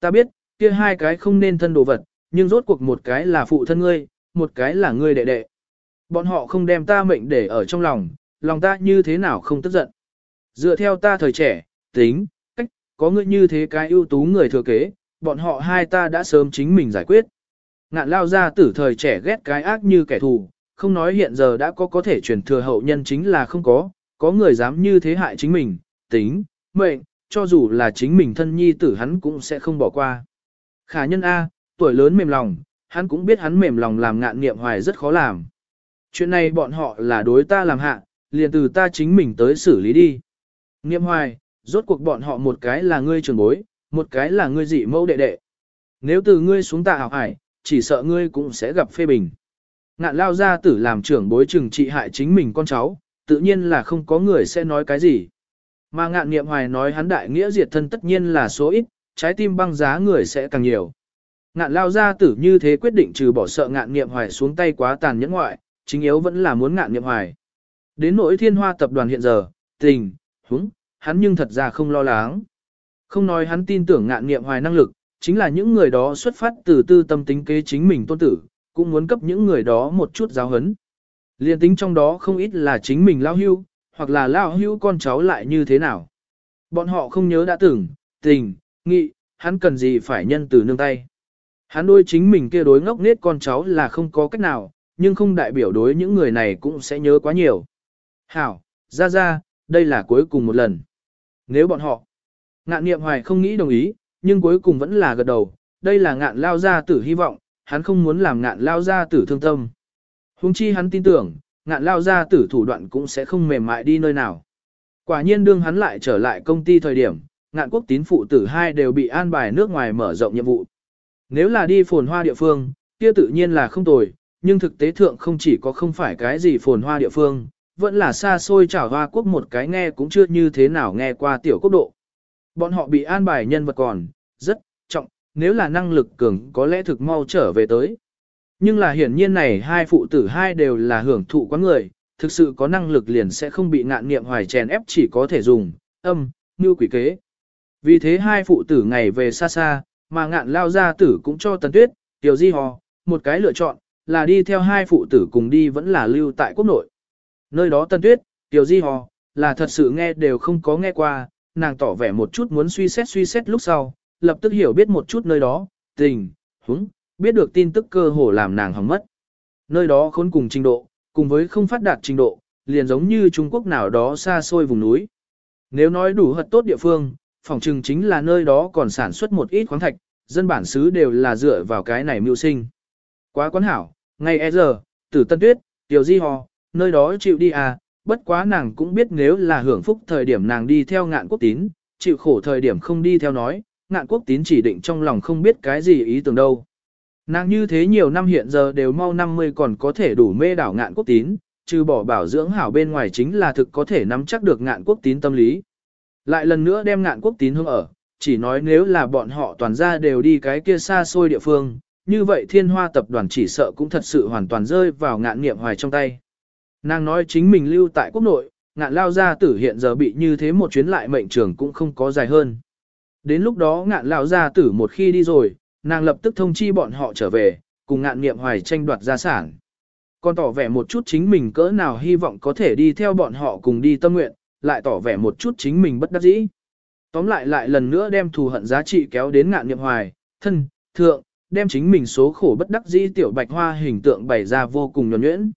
Ta biết, kia hai cái không nên thân đồ vật, nhưng rốt cuộc một cái là phụ thân ngươi, một cái là ngươi đệ đệ. Bọn họ không đem ta mệnh để ở trong lòng, lòng ta như thế nào không tức giận. Dựa theo ta thời trẻ, tính, cách, có ngươi như thế cái ưu tú người thừa kế, bọn họ hai ta đã sớm chính mình giải quyết. Ngạn lao ra tử thời trẻ ghét cái ác như kẻ thù, không nói hiện giờ đã có có thể truyền thừa hậu nhân chính là không có, có người dám như thế hại chính mình, tính, mệnh, cho dù là chính mình thân nhi tử hắn cũng sẽ không bỏ qua. Khả nhân A, tuổi lớn mềm lòng, hắn cũng biết hắn mềm lòng làm ngạn nghiệm hoài rất khó làm. Chuyện này bọn họ là đối ta làm hạ, liền từ ta chính mình tới xử lý đi. Nghiệm hoài, rốt cuộc bọn họ một cái là ngươi trường bối, một cái là ngươi dị mẫu đệ đệ. Nếu từ ngươi xuống tạ học hải, chỉ sợ ngươi cũng sẽ gặp phê bình. Ngạn lao ra tử làm trưởng bối trừng trị hại chính mình con cháu, tự nhiên là không có người sẽ nói cái gì. Mà ngạn nghiệm hoài nói hắn đại nghĩa diệt thân tất nhiên là số ít, trái tim băng giá người sẽ càng nhiều. Ngạn lao ra tử như thế quyết định trừ bỏ sợ ngạn nghiệm hoài xuống tay quá tàn nhẫn ngoại, chính yếu vẫn là muốn ngạn nghiệm hoài. Đến nỗi thiên hoa tập đoàn hiện giờ, tình, húng, hắn nhưng thật ra không lo lắng. Không nói hắn tin tưởng ngạn nghiệm hoài năng lực, chính là những người đó xuất phát từ tư tâm tính kế chính mình tôn tử, cũng muốn cấp những người đó một chút giáo hấn. Liên tính trong đó không ít là chính mình lao hưu, hoặc là lao hưu con cháu lại như thế nào. Bọn họ không nhớ đã từng, tình, nghị, hắn cần gì phải nhân từ nương tay. Hắn đôi chính mình kia đối ngốc nết con cháu là không có cách nào, nhưng không đại biểu đối những người này cũng sẽ nhớ quá nhiều. Hảo, ra ra, đây là cuối cùng một lần. Nếu bọn họ, ngạn niệm hoài không nghĩ đồng ý, nhưng cuối cùng vẫn là gật đầu, đây là ngạn lao gia tử hy vọng, hắn không muốn làm ngạn lao gia tử thương tâm. Hùng chi hắn tin tưởng, ngạn lao gia tử thủ đoạn cũng sẽ không mềm mại đi nơi nào. Quả nhiên đương hắn lại trở lại công ty thời điểm, ngạn quốc tín phụ tử hai đều bị an bài nước ngoài mở rộng nhiệm vụ. Nếu là đi phồn hoa địa phương, kia tự nhiên là không tồi, nhưng thực tế thượng không chỉ có không phải cái gì phồn hoa địa phương, vẫn là xa xôi chảo hoa quốc một cái nghe cũng chưa như thế nào nghe qua tiểu quốc độ. Bọn họ bị an bài nhân vật còn, rất trọng, nếu là năng lực cường có lẽ thực mau trở về tới. Nhưng là hiển nhiên này hai phụ tử hai đều là hưởng thụ quá người, thực sự có năng lực liền sẽ không bị ngạn niệm hoài chèn ép chỉ có thể dùng, âm, như quỷ kế. Vì thế hai phụ tử ngày về xa xa, mà ngạn lao gia tử cũng cho tần tuyết, tiểu di hò, một cái lựa chọn, là đi theo hai phụ tử cùng đi vẫn là lưu tại quốc nội. Nơi đó tần tuyết, tiểu di hò, là thật sự nghe đều không có nghe qua, nàng tỏ vẻ một chút muốn suy xét suy xét lúc sau, lập tức hiểu biết một chút nơi đó, tình, húng, biết được tin tức cơ hồ làm nàng hỏng mất. Nơi đó khốn cùng trình độ, cùng với không phát đạt trình độ, liền giống như Trung Quốc nào đó xa xôi vùng núi. Nếu nói đủ hật tốt địa phương, phòng trừng chính là nơi đó còn sản xuất một ít khoáng thạch, dân bản xứ đều là dựa vào cái này mưu sinh. Quá quán hảo, ngay e giờ, tử tân tuyết, tiểu di hò, nơi đó chịu đi à, bất quá nàng cũng biết nếu là hưởng phúc thời điểm nàng đi theo ngạn quốc tín, chịu khổ thời điểm không đi theo nói, ngạn quốc tín chỉ định trong lòng không biết cái gì ý tưởng đâu. Nàng như thế nhiều năm hiện giờ đều mau 50 còn có thể đủ mê đảo ngạn quốc tín, trừ bỏ bảo dưỡng hảo bên ngoài chính là thực có thể nắm chắc được ngạn quốc tín tâm lý. Lại lần nữa đem ngạn quốc tín hướng ở, chỉ nói nếu là bọn họ toàn ra đều đi cái kia xa xôi địa phương, như vậy thiên hoa tập đoàn chỉ sợ cũng thật sự hoàn toàn rơi vào ngạn nghiệm hoài trong tay. Nàng nói chính mình lưu tại quốc nội, ngạn lao gia tử hiện giờ bị như thế một chuyến lại mệnh trường cũng không có dài hơn. Đến lúc đó ngạn lao gia tử một khi đi rồi, nàng lập tức thông chi bọn họ trở về, cùng ngạn nghiệm hoài tranh đoạt gia sản. Còn tỏ vẻ một chút chính mình cỡ nào hy vọng có thể đi theo bọn họ cùng đi tâm nguyện, lại tỏ vẻ một chút chính mình bất đắc dĩ. Tóm lại lại lần nữa đem thù hận giá trị kéo đến ngạn nghiệm hoài, thân, thượng, đem chính mình số khổ bất đắc dĩ tiểu bạch hoa hình tượng bày ra vô cùng nhuẩn nhuyễn.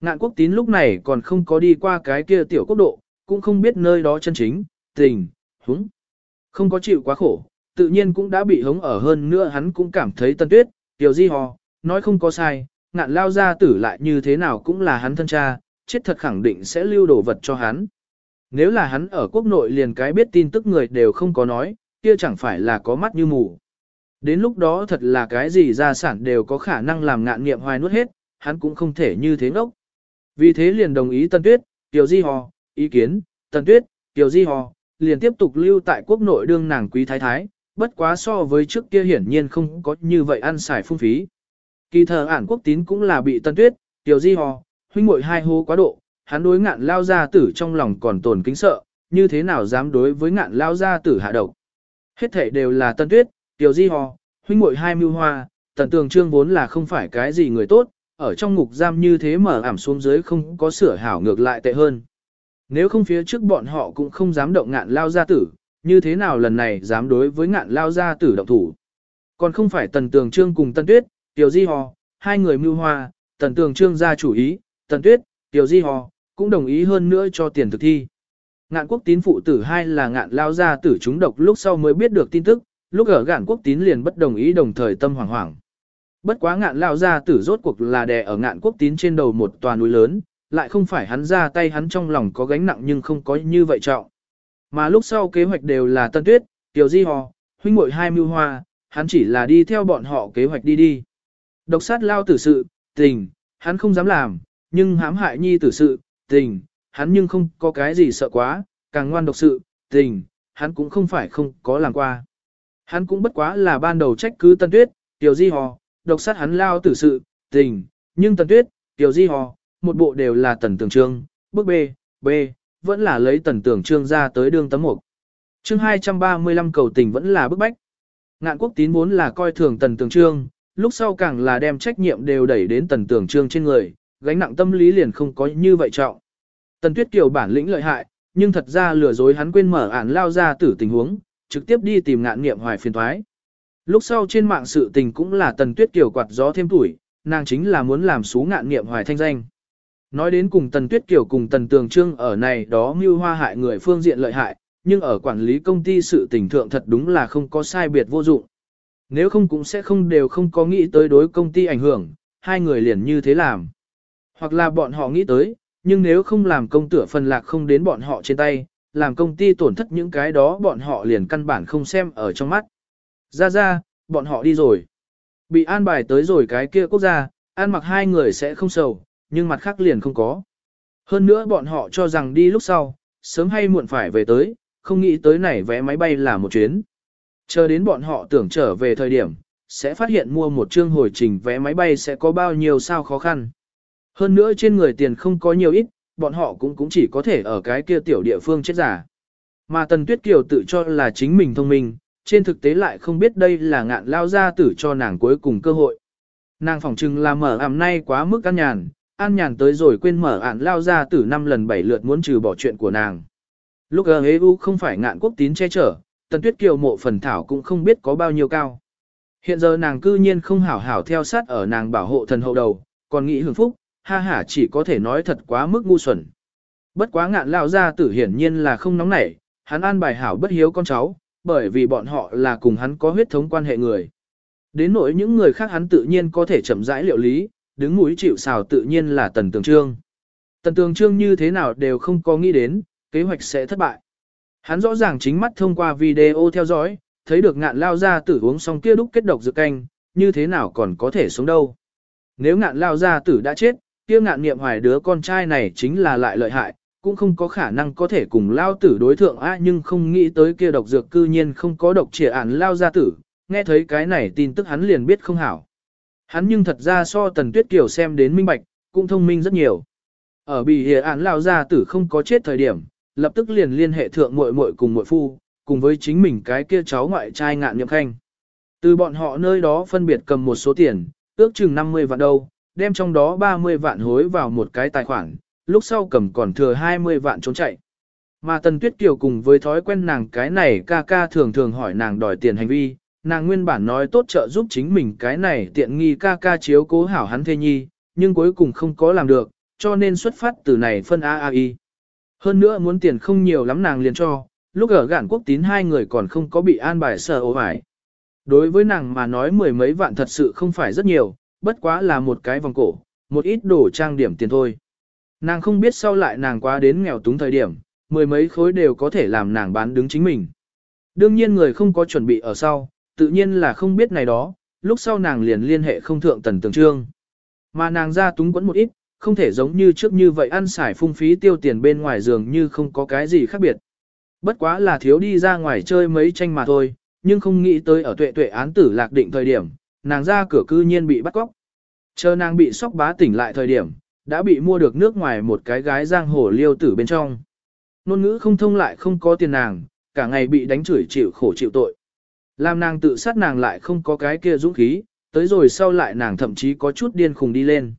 Ngạn quốc tín lúc này còn không có đi qua cái kia tiểu quốc độ, cũng không biết nơi đó chân chính, tình, húng. Không có chịu quá khổ, tự nhiên cũng đã bị hống ở hơn nữa hắn cũng cảm thấy tân tuyết, tiểu di hò, nói không có sai, ngạn lao ra tử lại như thế nào cũng là hắn thân cha, chết thật khẳng định sẽ lưu đồ vật cho hắn. Nếu là hắn ở quốc nội liền cái biết tin tức người đều không có nói, kia chẳng phải là có mắt như mù. Đến lúc đó thật là cái gì gia sản đều có khả năng làm ngạn nghiệm hoài nuốt hết, hắn cũng không thể như thế ngốc. Vì thế liền đồng ý Tân Tuyết, Tiểu Di Hò, ý kiến, Tân Tuyết, Tiểu Di Hò, liền tiếp tục lưu tại quốc nội đương nàng quý thái thái, bất quá so với trước kia hiển nhiên không có như vậy ăn xài phung phí. Kỳ thờ ản quốc tín cũng là bị Tân Tuyết, Tiểu Di Hò, huynh muội hai hô quá độ, hắn đối ngạn lao gia tử trong lòng còn tồn kính sợ, như thế nào dám đối với ngạn lao gia tử hạ độc. Hết thể đều là Tân Tuyết, tiểu di hò, huynh muội hai mưu hoa, tần tường trương vốn là không phải cái gì người tốt, ở trong ngục giam như thế mở ảm xuống dưới không có sửa hảo ngược lại tệ hơn. Nếu không phía trước bọn họ cũng không dám động ngạn lao gia tử, như thế nào lần này dám đối với ngạn lao gia tử động thủ. Còn không phải tần tường trương cùng tân tuyết, tiểu di hò, hai người mưu hoa, tần tường trương ra chủ ý, tần tuyết, tiểu di hò, cũng đồng ý hơn nữa cho tiền thực thi. Ngạn quốc tín phụ tử hai là ngạn lao gia tử chúng độc lúc sau mới biết được tin tức, lúc ở ngạn quốc tín liền bất đồng ý đồng thời tâm hoảng hoảng. Bất quá ngạn lao gia tử rốt cuộc là đè ở ngạn quốc tín trên đầu một tòa núi lớn, lại không phải hắn ra tay hắn trong lòng có gánh nặng nhưng không có như vậy trọng. Mà lúc sau kế hoạch đều là tân tuyết, tiểu di hò, huynh muội hai mưu hoa, hắn chỉ là đi theo bọn họ kế hoạch đi đi. Độc sát lao tử sự, tình, hắn không dám làm, nhưng hãm hại nhi tử sự, tình, hắn nhưng không có cái gì sợ quá, càng ngoan độc sự, tình, hắn cũng không phải không có làm qua. Hắn cũng bất quá là ban đầu trách cứ Tân Tuyết, Tiểu Di Hò, độc sát hắn lao tử sự, tình, nhưng Tân Tuyết, Tiểu Di Hò, một bộ đều là tần tường trương, bước B, B, vẫn là lấy tần tường trương ra tới đương tấm mục. chương 235 cầu tình vẫn là bức bách. Ngạn quốc tín vốn là coi thường tần tường trương, lúc sau càng là đem trách nhiệm đều đẩy đến tần tường trương trên người, gánh nặng tâm lý liền không có như vậy trọng. Tần Tuyết Kiều bản lĩnh lợi hại, nhưng thật ra lừa dối hắn quên mở ản lao ra tử tình huống, trực tiếp đi tìm ngạn nghiệm hoài phiền thoái. Lúc sau trên mạng sự tình cũng là Tần Tuyết Kiều quạt gió thêm tuổi, nàng chính là muốn làm xú ngạn nghiệm hoài thanh danh. Nói đến cùng Tần Tuyết Kiều cùng Tần Tường Trương ở này đó mưu hoa hại người phương diện lợi hại, nhưng ở quản lý công ty sự tình thượng thật đúng là không có sai biệt vô dụng. Nếu không cũng sẽ không đều không có nghĩ tới đối công ty ảnh hưởng, hai người liền như thế làm. Hoặc là bọn họ nghĩ tới, nhưng nếu không làm công tửa phần lạc không đến bọn họ trên tay, làm công ty tổn thất những cái đó bọn họ liền căn bản không xem ở trong mắt. Ra ra, bọn họ đi rồi. Bị an bài tới rồi cái kia quốc gia, an mặc hai người sẽ không sầu, nhưng mặt khác liền không có. Hơn nữa bọn họ cho rằng đi lúc sau, sớm hay muộn phải về tới, không nghĩ tới này vé máy bay là một chuyến. Chờ đến bọn họ tưởng trở về thời điểm, sẽ phát hiện mua một chương hồi trình vé máy bay sẽ có bao nhiêu sao khó khăn. Hơn nữa trên người tiền không có nhiều ít, bọn họ cũng cũng chỉ có thể ở cái kia tiểu địa phương chết giả. Mà Tần Tuyết Kiều tự cho là chính mình thông minh, trên thực tế lại không biết đây là ngạn lao ra tử cho nàng cuối cùng cơ hội. Nàng phỏng chừng là mở ảm nay quá mức căn nhàn, an nhàn tới rồi quên mở ản lao ra từ năm lần bảy lượt muốn trừ bỏ chuyện của nàng. Lúc GEU không phải ngạn quốc tín che chở, Tần Tuyết Kiều mộ phần thảo cũng không biết có bao nhiêu cao. Hiện giờ nàng cư nhiên không hảo hảo theo sát ở nàng bảo hộ thần hậu đầu, còn nghĩ hưởng phúc, ha ha chỉ có thể nói thật quá mức ngu xuẩn. Bất quá ngạn lao ra tử hiển nhiên là không nóng nảy, hắn an bài hảo bất hiếu con cháu, bởi vì bọn họ là cùng hắn có huyết thống quan hệ người. Đến nỗi những người khác hắn tự nhiên có thể chậm rãi liệu lý, đứng mũi chịu xào tự nhiên là tần tường trương. Tần tường trương như thế nào đều không có nghĩ đến, kế hoạch sẽ thất bại. Hắn rõ ràng chính mắt thông qua video theo dõi, thấy được ngạn lao ra tử uống xong kia đúc kết độc dược canh, như thế nào còn có thể sống đâu. Nếu ngạn lao ra tử đã chết, kia ngạn niệm hoài đứa con trai này chính là lại lợi hại, cũng không có khả năng có thể cùng lao tử đối thượng a nhưng không nghĩ tới kia độc dược cư nhiên không có độc trịa ản lao ra tử, nghe thấy cái này tin tức hắn liền biết không hảo. Hắn nhưng thật ra so tần tuyết kiều xem đến minh bạch, cũng thông minh rất nhiều. Ở bị hề án lao ra tử không có chết thời điểm, lập tức liền liên hệ thượng muội muội cùng muội phu, cùng với chính mình cái kia cháu ngoại trai ngạn nhậm khanh. Từ bọn họ nơi đó phân biệt cầm một số tiền, ước chừng 50 vạn đâu, đem trong đó 30 vạn hối vào một cái tài khoản, lúc sau cầm còn thừa 20 vạn trốn chạy. Mà Tần Tuyết Kiều cùng với thói quen nàng cái này ca ca thường thường hỏi nàng đòi tiền hành vi, nàng nguyên bản nói tốt trợ giúp chính mình cái này tiện nghi ca ca chiếu cố hảo hắn thê nhi, nhưng cuối cùng không có làm được, cho nên xuất phát từ này phân AAI. Hơn nữa muốn tiền không nhiều lắm nàng liền cho, lúc ở gạn quốc tín hai người còn không có bị an bài sợ ố bài. Đối với nàng mà nói mười mấy vạn thật sự không phải rất nhiều, bất quá là một cái vòng cổ, một ít đồ trang điểm tiền thôi. Nàng không biết sau lại nàng quá đến nghèo túng thời điểm, mười mấy khối đều có thể làm nàng bán đứng chính mình. Đương nhiên người không có chuẩn bị ở sau, tự nhiên là không biết này đó, lúc sau nàng liền liên hệ không thượng tần tường trương. Mà nàng ra túng quẫn một ít, không thể giống như trước như vậy ăn xài phung phí tiêu tiền bên ngoài giường như không có cái gì khác biệt. Bất quá là thiếu đi ra ngoài chơi mấy tranh mà thôi, nhưng không nghĩ tới ở tuệ tuệ án tử lạc định thời điểm, nàng ra cửa cư nhiên bị bắt cóc. Chờ nàng bị sóc bá tỉnh lại thời điểm, đã bị mua được nước ngoài một cái gái giang hồ liêu tử bên trong. Nôn ngữ không thông lại không có tiền nàng, cả ngày bị đánh chửi chịu khổ chịu tội. Làm nàng tự sát nàng lại không có cái kia dũng khí, tới rồi sau lại nàng thậm chí có chút điên khùng đi lên.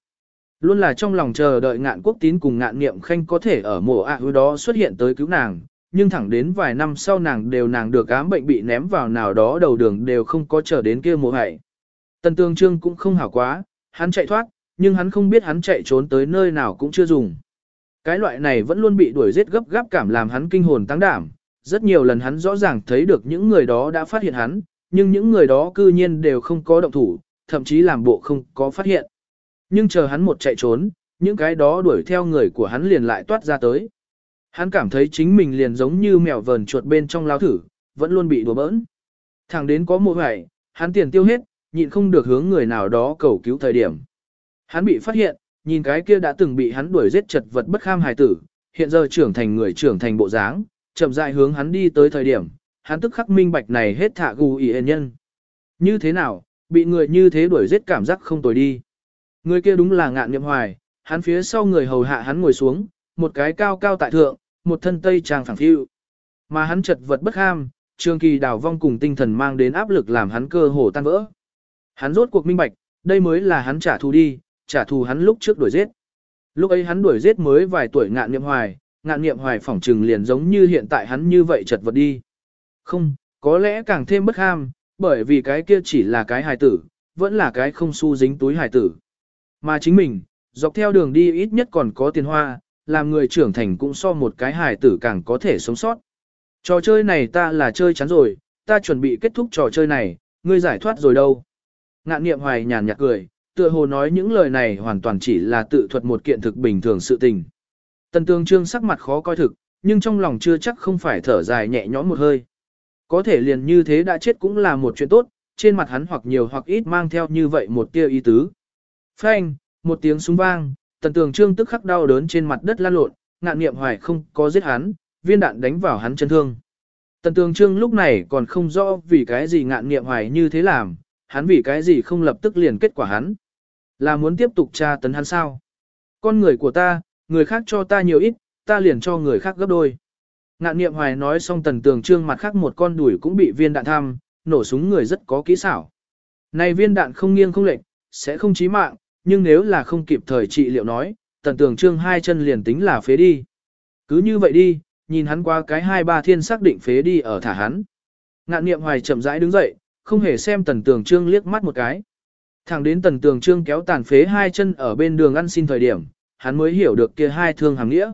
Luôn là trong lòng chờ đợi ngạn quốc tín cùng ngạn niệm khanh có thể ở mùa ạ à đó xuất hiện tới cứu nàng, nhưng thẳng đến vài năm sau nàng đều nàng được ám bệnh bị ném vào nào đó đầu đường đều không có chờ đến kia mùa hại. Tần tương trương cũng không hảo quá, hắn chạy thoát, nhưng hắn không biết hắn chạy trốn tới nơi nào cũng chưa dùng. Cái loại này vẫn luôn bị đuổi giết gấp gáp cảm làm hắn kinh hồn tăng đảm, rất nhiều lần hắn rõ ràng thấy được những người đó đã phát hiện hắn, nhưng những người đó cư nhiên đều không có động thủ, thậm chí làm bộ không có phát hiện. Nhưng chờ hắn một chạy trốn, những cái đó đuổi theo người của hắn liền lại toát ra tới. Hắn cảm thấy chính mình liền giống như mèo vờn chuột bên trong lao thử, vẫn luôn bị đùa bỡn. Thẳng đến có một ngày, hắn tiền tiêu hết, nhịn không được hướng người nào đó cầu cứu thời điểm. Hắn bị phát hiện, nhìn cái kia đã từng bị hắn đuổi giết chật vật bất kham hài tử, hiện giờ trưởng thành người trưởng thành bộ dáng, chậm rãi hướng hắn đi tới thời điểm, hắn tức khắc minh bạch này hết thạ gù ý nhân. Như thế nào, bị người như thế đuổi giết cảm giác không tồi đi. Người kia đúng là ngạn niệm hoài, hắn phía sau người hầu hạ hắn ngồi xuống, một cái cao cao tại thượng, một thân tây trang phẳng phiu. Mà hắn chật vật bất ham, trường kỳ đào vong cùng tinh thần mang đến áp lực làm hắn cơ hồ tan vỡ. Hắn rốt cuộc minh bạch, đây mới là hắn trả thù đi, trả thù hắn lúc trước đuổi giết. Lúc ấy hắn đuổi giết mới vài tuổi ngạn niệm hoài, ngạn niệm hoài phỏng trừng liền giống như hiện tại hắn như vậy chật vật đi. Không, có lẽ càng thêm bất ham, bởi vì cái kia chỉ là cái hài tử, vẫn là cái không xu dính túi hài tử. Mà chính mình, dọc theo đường đi ít nhất còn có tiền hoa, làm người trưởng thành cũng so một cái hài tử càng có thể sống sót. Trò chơi này ta là chơi chắn rồi, ta chuẩn bị kết thúc trò chơi này, ngươi giải thoát rồi đâu. Ngạn niệm hoài nhàn nhạt cười, tựa hồ nói những lời này hoàn toàn chỉ là tự thuật một kiện thực bình thường sự tình. Tần tương trương sắc mặt khó coi thực, nhưng trong lòng chưa chắc không phải thở dài nhẹ nhõm một hơi. Có thể liền như thế đã chết cũng là một chuyện tốt, trên mặt hắn hoặc nhiều hoặc ít mang theo như vậy một tia ý tứ. Phanh, một tiếng súng vang, tần tường trương tức khắc đau đớn trên mặt đất lan lộn, ngạn niệm hoài không có giết hắn, viên đạn đánh vào hắn chân thương. Tần tường trương lúc này còn không rõ vì cái gì ngạn niệm hoài như thế làm, hắn vì cái gì không lập tức liền kết quả hắn. Là muốn tiếp tục tra tấn hắn sao? Con người của ta, người khác cho ta nhiều ít, ta liền cho người khác gấp đôi. Ngạn niệm hoài nói xong tần tường trương mặt khác một con đuổi cũng bị viên đạn thăm, nổ súng người rất có kỹ xảo. Này viên đạn không nghiêng không lệch, sẽ không chí mạng, nhưng nếu là không kịp thời trị liệu nói, tần tường trương hai chân liền tính là phế đi. Cứ như vậy đi, nhìn hắn qua cái hai ba thiên xác định phế đi ở thả hắn. Ngạn niệm hoài chậm rãi đứng dậy, không hề xem tần tường trương liếc mắt một cái. Thẳng đến tần tường trương kéo tàn phế hai chân ở bên đường ăn xin thời điểm, hắn mới hiểu được kia hai thương hàng nghĩa.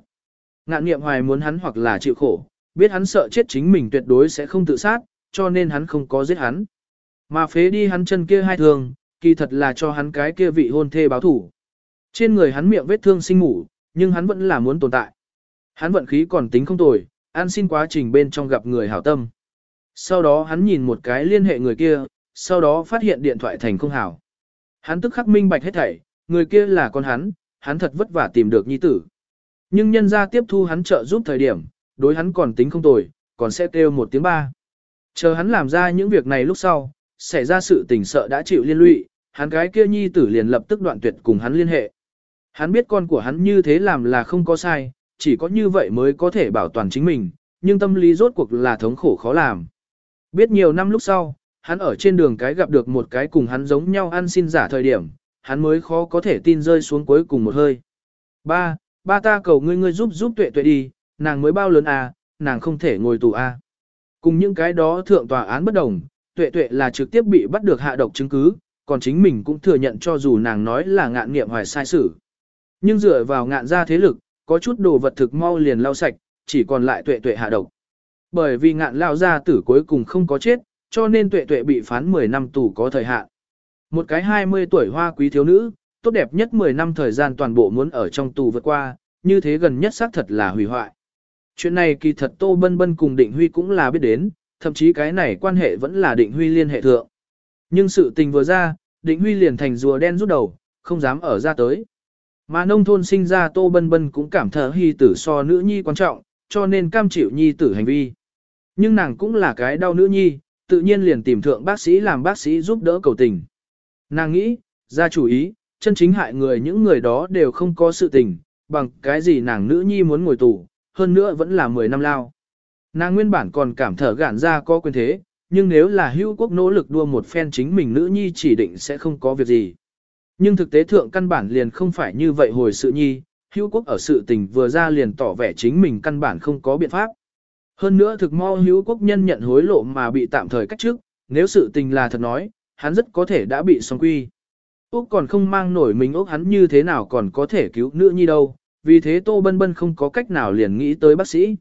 Ngạn niệm hoài muốn hắn hoặc là chịu khổ, biết hắn sợ chết chính mình tuyệt đối sẽ không tự sát, cho nên hắn không có giết hắn. Mà phế đi hắn chân kia hai thương, kỳ thật là cho hắn cái kia vị hôn thê báo thủ. Trên người hắn miệng vết thương sinh ngủ, nhưng hắn vẫn là muốn tồn tại. Hắn vận khí còn tính không tồi, an xin quá trình bên trong gặp người hảo tâm. Sau đó hắn nhìn một cái liên hệ người kia, sau đó phát hiện điện thoại thành không hảo. Hắn tức khắc minh bạch hết thảy, người kia là con hắn, hắn thật vất vả tìm được nhi tử. Nhưng nhân ra tiếp thu hắn trợ giúp thời điểm, đối hắn còn tính không tồi, còn sẽ kêu một tiếng ba. Chờ hắn làm ra những việc này lúc sau, xảy ra sự tình sợ đã chịu liên lụy, hắn gái kia nhi tử liền lập tức đoạn tuyệt cùng hắn liên hệ. Hắn biết con của hắn như thế làm là không có sai, chỉ có như vậy mới có thể bảo toàn chính mình, nhưng tâm lý rốt cuộc là thống khổ khó làm. Biết nhiều năm lúc sau, hắn ở trên đường cái gặp được một cái cùng hắn giống nhau ăn xin giả thời điểm, hắn mới khó có thể tin rơi xuống cuối cùng một hơi. Ba, ba ta cầu ngươi ngươi giúp giúp tuệ tuệ đi, nàng mới bao lớn à, nàng không thể ngồi tù à. Cùng những cái đó thượng tòa án bất đồng, tuệ tuệ là trực tiếp bị bắt được hạ độc chứng cứ, còn chính mình cũng thừa nhận cho dù nàng nói là ngạn nghiệm hoài sai sự. Nhưng dựa vào ngạn ra thế lực, có chút đồ vật thực mau liền lau sạch, chỉ còn lại tuệ tuệ hạ độc. Bởi vì ngạn lao ra tử cuối cùng không có chết, cho nên tuệ tuệ bị phán 10 năm tù có thời hạn. Một cái 20 tuổi hoa quý thiếu nữ, tốt đẹp nhất 10 năm thời gian toàn bộ muốn ở trong tù vượt qua, như thế gần nhất xác thật là hủy hoại. Chuyện này kỳ thật Tô Bân Bân cùng Định Huy cũng là biết đến, thậm chí cái này quan hệ vẫn là Định Huy liên hệ thượng. Nhưng sự tình vừa ra, Định Huy liền thành rùa đen rút đầu, không dám ở ra tới. Mà nông thôn sinh ra Tô Bân Bân cũng cảm thở hy tử so nữ nhi quan trọng, cho nên cam chịu nhi tử hành vi. Nhưng nàng cũng là cái đau nữ nhi, tự nhiên liền tìm thượng bác sĩ làm bác sĩ giúp đỡ cầu tình. Nàng nghĩ, ra chủ ý, chân chính hại người những người đó đều không có sự tình, bằng cái gì nàng nữ nhi muốn ngồi tù, hơn nữa vẫn là 10 năm lao. Nàng nguyên bản còn cảm thở gạn ra có quyền thế, nhưng nếu là hữu quốc nỗ lực đua một phen chính mình nữ nhi chỉ định sẽ không có việc gì. Nhưng thực tế thượng căn bản liền không phải như vậy hồi sự nhi, hữu quốc ở sự tình vừa ra liền tỏ vẻ chính mình căn bản không có biện pháp. Hơn nữa thực mo hữu quốc nhân nhận hối lộ mà bị tạm thời cách trước, nếu sự tình là thật nói, hắn rất có thể đã bị song quy. Úc còn không mang nổi mình Úc hắn như thế nào còn có thể cứu nữ nhi đâu, vì thế Tô Bân Bân không có cách nào liền nghĩ tới bác sĩ.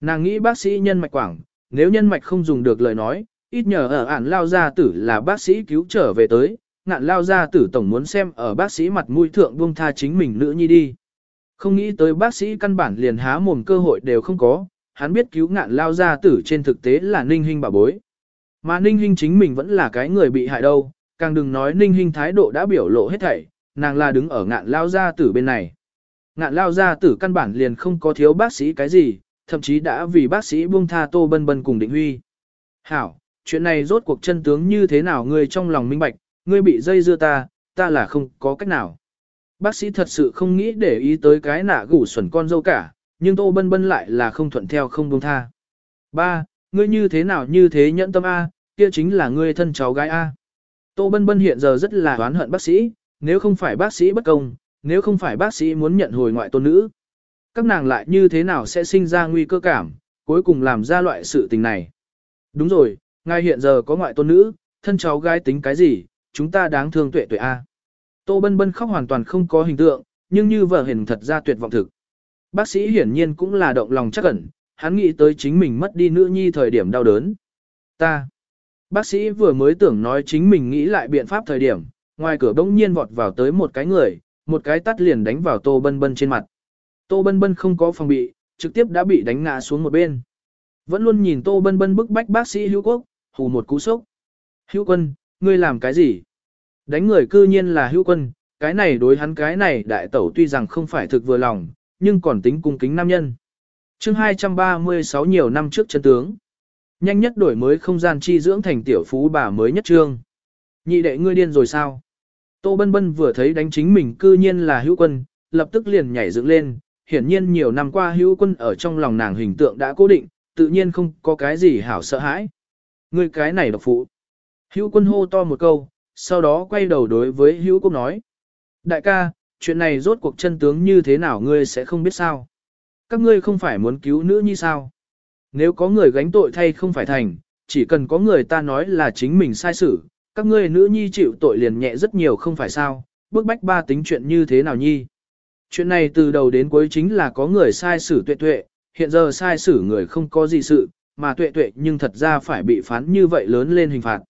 Nàng nghĩ bác sĩ nhân mạch quảng, nếu nhân mạch không dùng được lời nói, ít nhờ ở ản lao gia tử là bác sĩ cứu trở về tới, ngạn lao gia tử tổng muốn xem ở bác sĩ mặt mũi thượng buông tha chính mình nữ nhi đi. Không nghĩ tới bác sĩ căn bản liền há mồm cơ hội đều không có, hắn biết cứu ngạn lao gia tử trên thực tế là ninh hình bà bối. Mà ninh Hinh chính mình vẫn là cái người bị hại đâu, càng đừng nói ninh Hinh thái độ đã biểu lộ hết thảy, nàng là đứng ở ngạn lao gia tử bên này. Ngạn lao gia tử căn bản liền không có thiếu bác sĩ cái gì, thậm chí đã vì bác sĩ buông tha tô bân bân cùng định huy. Hảo, chuyện này rốt cuộc chân tướng như thế nào ngươi trong lòng minh bạch, ngươi bị dây dưa ta, ta là không có cách nào. Bác sĩ thật sự không nghĩ để ý tới cái nạ gủ xuẩn con dâu cả, nhưng tô bân bân lại là không thuận theo không buông tha. Ba, ngươi như thế nào như thế nhẫn tâm A, kia chính là ngươi thân cháu gái A. Tô bân bân hiện giờ rất là oán hận bác sĩ, nếu không phải bác sĩ bất công, nếu không phải bác sĩ muốn nhận hồi ngoại tôn nữ. Các nàng lại như thế nào sẽ sinh ra nguy cơ cảm, cuối cùng làm ra loại sự tình này. Đúng rồi, ngài hiện giờ có ngoại tôn nữ, thân cháu gái tính cái gì, chúng ta đáng thương tuệ tuệ A. Tô bân bân khóc hoàn toàn không có hình tượng, nhưng như vợ hình thật ra tuyệt vọng thực. Bác sĩ hiển nhiên cũng là động lòng chắc ẩn, hắn nghĩ tới chính mình mất đi nữ nhi thời điểm đau đớn. Ta. Bác sĩ vừa mới tưởng nói chính mình nghĩ lại biện pháp thời điểm, ngoài cửa bỗng nhiên vọt vào tới một cái người, một cái tắt liền đánh vào Tô Bân Bân trên mặt. Tô Bân Bân không có phòng bị, trực tiếp đã bị đánh ngã xuống một bên. Vẫn luôn nhìn Tô Bân Bân bức bách bác sĩ Hữu Quốc, hù một cú sốc. Hữu Quân, ngươi làm cái gì? Đánh người cư nhiên là Hữu Quân, cái này đối hắn cái này đại tẩu tuy rằng không phải thực vừa lòng, nhưng còn tính cung kính nam nhân chương 236 nhiều năm trước chân tướng. Nhanh nhất đổi mới không gian chi dưỡng thành tiểu phú bà mới nhất trương. Nhị đệ ngươi điên rồi sao? Tô Bân Bân vừa thấy đánh chính mình cư nhiên là hữu quân, lập tức liền nhảy dựng lên, hiển nhiên nhiều năm qua hữu quân ở trong lòng nàng hình tượng đã cố định, tự nhiên không có cái gì hảo sợ hãi. Ngươi cái này độc phụ. Hữu quân hô to một câu, sau đó quay đầu đối với hữu quốc nói. Đại ca, chuyện này rốt cuộc chân tướng như thế nào ngươi sẽ không biết sao. Các ngươi không phải muốn cứu nữ như sao. Nếu có người gánh tội thay không phải thành, chỉ cần có người ta nói là chính mình sai sự, các ngươi nữ nhi chịu tội liền nhẹ rất nhiều không phải sao, bước bách ba tính chuyện như thế nào nhi. Chuyện này từ đầu đến cuối chính là có người sai xử tuệ tuệ, hiện giờ sai xử người không có gì sự, mà tuệ tuệ nhưng thật ra phải bị phán như vậy lớn lên hình phạt.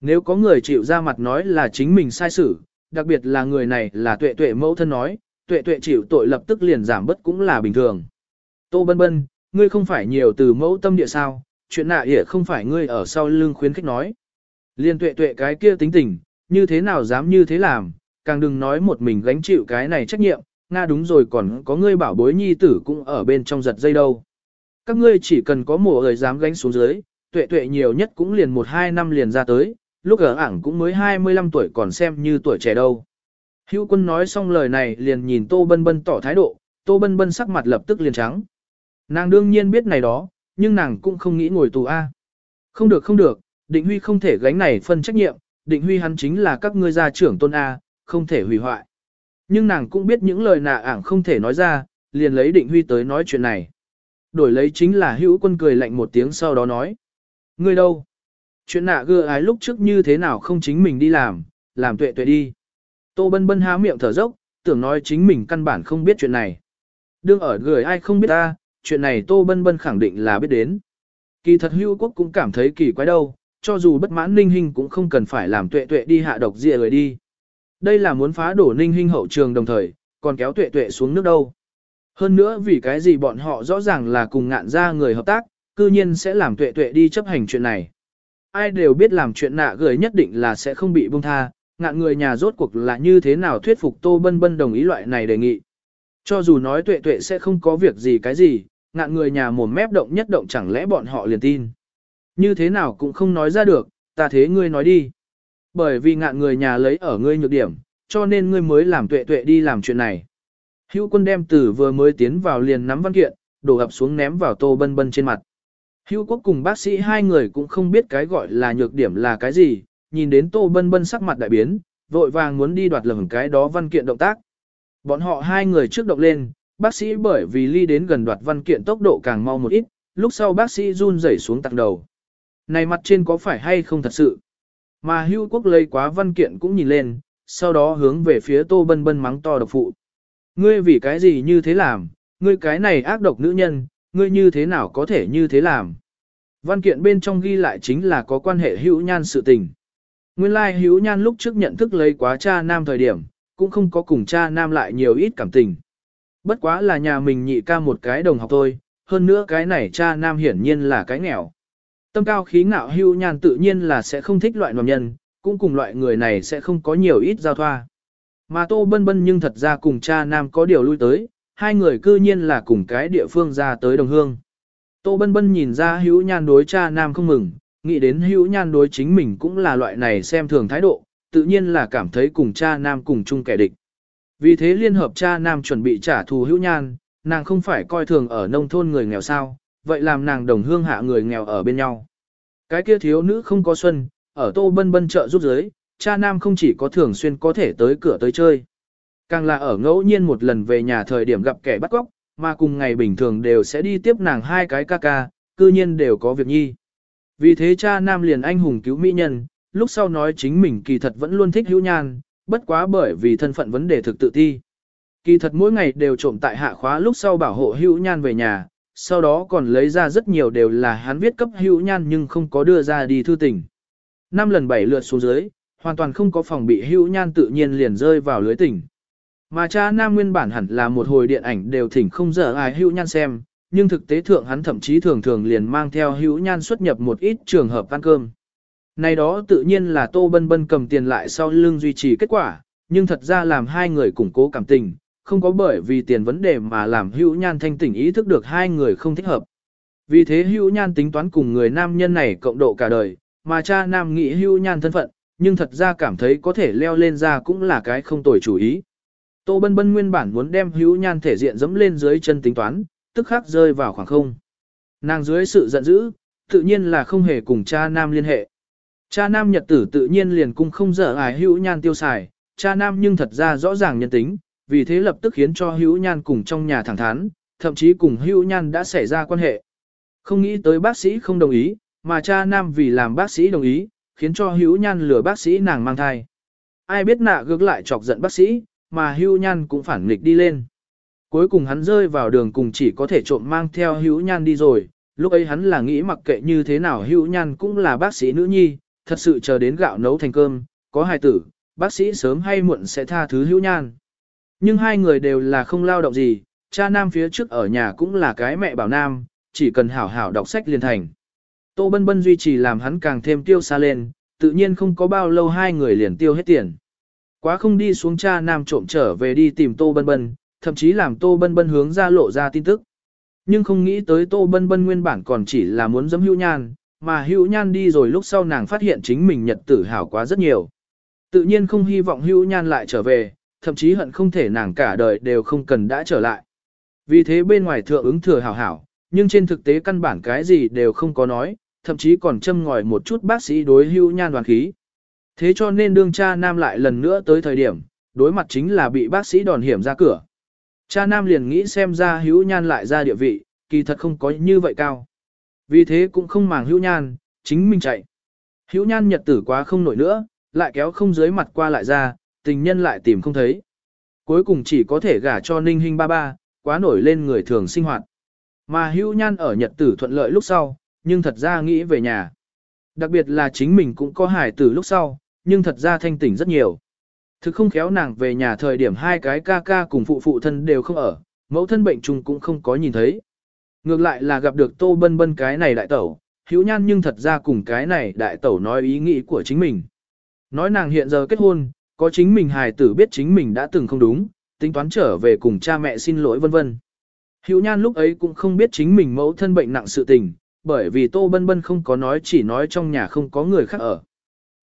Nếu có người chịu ra mặt nói là chính mình sai xử, đặc biệt là người này là tuệ tuệ mẫu thân nói, tuệ tuệ chịu tội lập tức liền giảm bất cũng là bình thường. Tô bân bân, ngươi không phải nhiều từ mẫu tâm địa sao, chuyện nạ hiểu không phải ngươi ở sau lưng khuyến khích nói. Liên tuệ tuệ cái kia tính tình, như thế nào dám như thế làm, càng đừng nói một mình gánh chịu cái này trách nhiệm, Nga đúng rồi còn có ngươi bảo bối nhi tử cũng ở bên trong giật dây đâu. Các ngươi chỉ cần có mùa người dám gánh xuống dưới, tuệ tuệ nhiều nhất cũng liền một hai năm liền ra tới, lúc ở ảng cũng mới 25 tuổi còn xem như tuổi trẻ đâu. Hữu quân nói xong lời này liền nhìn Tô Bân Bân tỏ thái độ, Tô Bân Bân sắc mặt lập tức liền trắng. Nàng đương nhiên biết này đó, nhưng nàng cũng không nghĩ ngồi tù A. Không được không được, định huy không thể gánh này phân trách nhiệm, định huy hắn chính là các ngươi gia trưởng tôn A, không thể hủy hoại. Nhưng nàng cũng biết những lời nạ ảng không thể nói ra, liền lấy định huy tới nói chuyện này. Đổi lấy chính là hữu quân cười lạnh một tiếng sau đó nói. Ngươi đâu? Chuyện nạ gưa ái lúc trước như thế nào không chính mình đi làm, làm tuệ tuệ đi. Tô bân bân há miệng thở dốc, tưởng nói chính mình căn bản không biết chuyện này. Đương ở gửi ai không biết ta, chuyện này Tô bân bân khẳng định là biết đến. Kỳ thật hưu quốc cũng cảm thấy kỳ quái đâu, cho dù bất mãn ninh hình cũng không cần phải làm tuệ tuệ đi hạ độc dịa người đi. Đây là muốn phá đổ ninh hình hậu trường đồng thời, còn kéo tuệ tuệ xuống nước đâu. Hơn nữa vì cái gì bọn họ rõ ràng là cùng ngạn ra người hợp tác, cư nhiên sẽ làm tuệ tuệ đi chấp hành chuyện này. Ai đều biết làm chuyện nạ gửi nhất định là sẽ không bị buông tha, ngạn người nhà rốt cuộc là như thế nào thuyết phục Tô Bân Bân đồng ý loại này đề nghị. Cho dù nói tuệ tuệ sẽ không có việc gì cái gì, ngạn người nhà mồm mép động nhất động chẳng lẽ bọn họ liền tin. Như thế nào cũng không nói ra được, ta thế ngươi nói đi. Bởi vì ngạn người nhà lấy ở ngươi nhược điểm, cho nên ngươi mới làm tuệ tuệ đi làm chuyện này. Hữu quân đem tử vừa mới tiến vào liền nắm văn kiện, đổ ập xuống ném vào tô bân bân trên mặt. Hữu quốc cùng bác sĩ hai người cũng không biết cái gọi là nhược điểm là cái gì, nhìn đến Tô Bân Bân sắc mặt đại biến, vội vàng muốn đi đoạt lầm cái đó văn kiện động tác. Bọn họ hai người trước động lên, bác sĩ bởi vì ly đến gần đoạt văn kiện tốc độ càng mau một ít, lúc sau bác sĩ run rẩy xuống tặng đầu. Này mặt trên có phải hay không thật sự? Mà hưu quốc lấy quá văn kiện cũng nhìn lên, sau đó hướng về phía tô bân bân mắng to độc phụ. Ngươi vì cái gì như thế làm, ngươi cái này ác độc nữ nhân, ngươi như thế nào có thể như thế làm? Văn kiện bên trong ghi lại chính là có quan hệ hữu nhan sự tình. Nguyên lai like, hữu nhan lúc trước nhận thức lấy quá cha nam thời điểm, cũng không có cùng cha nam lại nhiều ít cảm tình. Bất quá là nhà mình nhị ca một cái đồng học thôi, hơn nữa cái này cha nam hiển nhiên là cái nghèo. Tâm cao khí ngạo hưu nhan tự nhiên là sẽ không thích loại nòm nhân, cũng cùng loại người này sẽ không có nhiều ít giao thoa. Mà tô bân bân nhưng thật ra cùng cha nam có điều lui tới, hai người cư nhiên là cùng cái địa phương ra tới đồng hương. Tô bân bân nhìn ra hữu nhan đối cha nam không mừng, nghĩ đến hữu nhan đối chính mình cũng là loại này xem thường thái độ, tự nhiên là cảm thấy cùng cha nam cùng chung kẻ địch. Vì thế liên hợp cha nam chuẩn bị trả thù hữu nhan, nàng không phải coi thường ở nông thôn người nghèo sao, vậy làm nàng đồng hương hạ người nghèo ở bên nhau. Cái kia thiếu nữ không có xuân, ở tô bân bân chợ giúp giới, cha nam không chỉ có thường xuyên có thể tới cửa tới chơi. Càng là ở ngẫu nhiên một lần về nhà thời điểm gặp kẻ bắt cóc, mà cùng ngày bình thường đều sẽ đi tiếp nàng hai cái ca ca, cư nhiên đều có việc nhi. Vì thế cha nam liền anh hùng cứu mỹ nhân, lúc sau nói chính mình kỳ thật vẫn luôn thích hữu nhan, bất quá bởi vì thân phận vấn đề thực tự thi Kỳ thật mỗi ngày đều trộm tại hạ khóa lúc sau bảo hộ hữu nhan về nhà, sau đó còn lấy ra rất nhiều đều là hắn viết cấp hữu nhan nhưng không có đưa ra đi thư tình. Năm lần bảy lượt xuống dưới, hoàn toàn không có phòng bị hữu nhan tự nhiên liền rơi vào lưới tình. Mà cha nam nguyên bản hẳn là một hồi điện ảnh đều thỉnh không dở ai hữu nhan xem, nhưng thực tế thượng hắn thậm chí thường thường liền mang theo hữu nhan xuất nhập một ít trường hợp ăn cơm. Này đó tự nhiên là Tô Bân Bân cầm tiền lại sau lưng duy trì kết quả, nhưng thật ra làm hai người củng cố cảm tình, không có bởi vì tiền vấn đề mà làm hữu nhan thanh tỉnh ý thức được hai người không thích hợp. Vì thế hữu nhan tính toán cùng người nam nhân này cộng độ cả đời, mà cha nam nghĩ hữu nhan thân phận, nhưng thật ra cảm thấy có thể leo lên ra cũng là cái không tồi chủ ý. Tô Bân Bân nguyên bản muốn đem hữu nhan thể diện dẫm lên dưới chân tính toán, tức khắc rơi vào khoảng không. Nàng dưới sự giận dữ, tự nhiên là không hề cùng cha nam liên hệ. Cha nam nhật tử tự nhiên liền cung không dở ải hữu nhan tiêu xài, cha nam nhưng thật ra rõ ràng nhân tính, vì thế lập tức khiến cho hữu nhan cùng trong nhà thẳng thắn, thậm chí cùng hữu nhan đã xảy ra quan hệ. Không nghĩ tới bác sĩ không đồng ý, mà cha nam vì làm bác sĩ đồng ý, khiến cho hữu nhan lừa bác sĩ nàng mang thai. Ai biết nạ gược lại chọc giận bác sĩ, mà hữu nhan cũng phản nghịch đi lên. Cuối cùng hắn rơi vào đường cùng chỉ có thể trộm mang theo hữu nhan đi rồi, lúc ấy hắn là nghĩ mặc kệ như thế nào hữu nhan cũng là bác sĩ nữ nhi, thật sự chờ đến gạo nấu thành cơm, có hài tử, bác sĩ sớm hay muộn sẽ tha thứ hữu nhan. Nhưng hai người đều là không lao động gì, cha nam phía trước ở nhà cũng là cái mẹ bảo nam, chỉ cần hảo hảo đọc sách liền thành. Tô Bân Bân duy trì làm hắn càng thêm tiêu xa lên, tự nhiên không có bao lâu hai người liền tiêu hết tiền. Quá không đi xuống cha nam trộm trở về đi tìm Tô Bân Bân, thậm chí làm Tô Bân Bân hướng ra lộ ra tin tức. Nhưng không nghĩ tới Tô Bân Bân nguyên bản còn chỉ là muốn dấm hữu nhan, mà hữu nhan đi rồi lúc sau nàng phát hiện chính mình nhật tử hảo quá rất nhiều. Tự nhiên không hy vọng hữu nhan lại trở về, thậm chí hận không thể nàng cả đời đều không cần đã trở lại. Vì thế bên ngoài thượng ứng thừa hảo hảo, nhưng trên thực tế căn bản cái gì đều không có nói, thậm chí còn châm ngòi một chút bác sĩ đối hữu nhan đoàn khí. Thế cho nên đương cha nam lại lần nữa tới thời điểm, đối mặt chính là bị bác sĩ đòn hiểm ra cửa. Cha nam liền nghĩ xem ra hữu nhan lại ra địa vị, kỳ thật không có như vậy cao. Vì thế cũng không màng hữu nhan, chính mình chạy. Hữu nhan nhật tử quá không nổi nữa, lại kéo không dưới mặt qua lại ra, tình nhân lại tìm không thấy. Cuối cùng chỉ có thể gả cho ninh hình ba ba, quá nổi lên người thường sinh hoạt. Mà hữu nhan ở nhật tử thuận lợi lúc sau, nhưng thật ra nghĩ về nhà. Đặc biệt là chính mình cũng có hài tử lúc sau, nhưng thật ra thanh tỉnh rất nhiều. Thực không khéo nàng về nhà thời điểm hai cái ca ca cùng phụ phụ thân đều không ở, mẫu thân bệnh chung cũng không có nhìn thấy. Ngược lại là gặp được tô bân bân cái này đại tẩu, hữu nhan nhưng thật ra cùng cái này đại tẩu nói ý nghĩ của chính mình. Nói nàng hiện giờ kết hôn, có chính mình hài tử biết chính mình đã từng không đúng, tính toán trở về cùng cha mẹ xin lỗi vân vân. Hữu nhan lúc ấy cũng không biết chính mình mẫu thân bệnh nặng sự tình, bởi vì tô bân bân không có nói chỉ nói trong nhà không có người khác ở.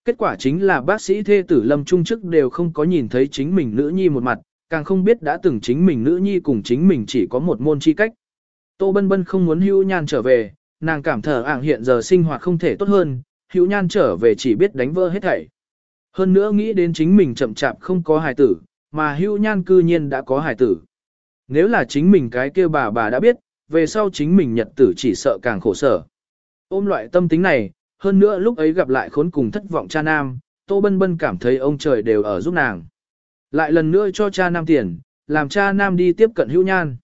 Kết quả chính là bác sĩ thê tử lâm trung chức đều không có nhìn thấy chính mình nữ nhi một mặt, càng không biết đã từng chính mình nữ nhi cùng chính mình chỉ có một môn chi cách. Tô bân bân không muốn hữu nhan trở về, nàng cảm thở ảng hiện giờ sinh hoạt không thể tốt hơn, hữu nhan trở về chỉ biết đánh vỡ hết thảy. Hơn nữa nghĩ đến chính mình chậm chạp không có hài tử, mà hữu nhan cư nhiên đã có hài tử. Nếu là chính mình cái kia bà bà đã biết, về sau chính mình nhật tử chỉ sợ càng khổ sở. Ôm loại tâm tính này, hơn nữa lúc ấy gặp lại khốn cùng thất vọng cha nam, Tô Bân Bân cảm thấy ông trời đều ở giúp nàng. Lại lần nữa cho cha nam tiền, làm cha nam đi tiếp cận hữu nhan.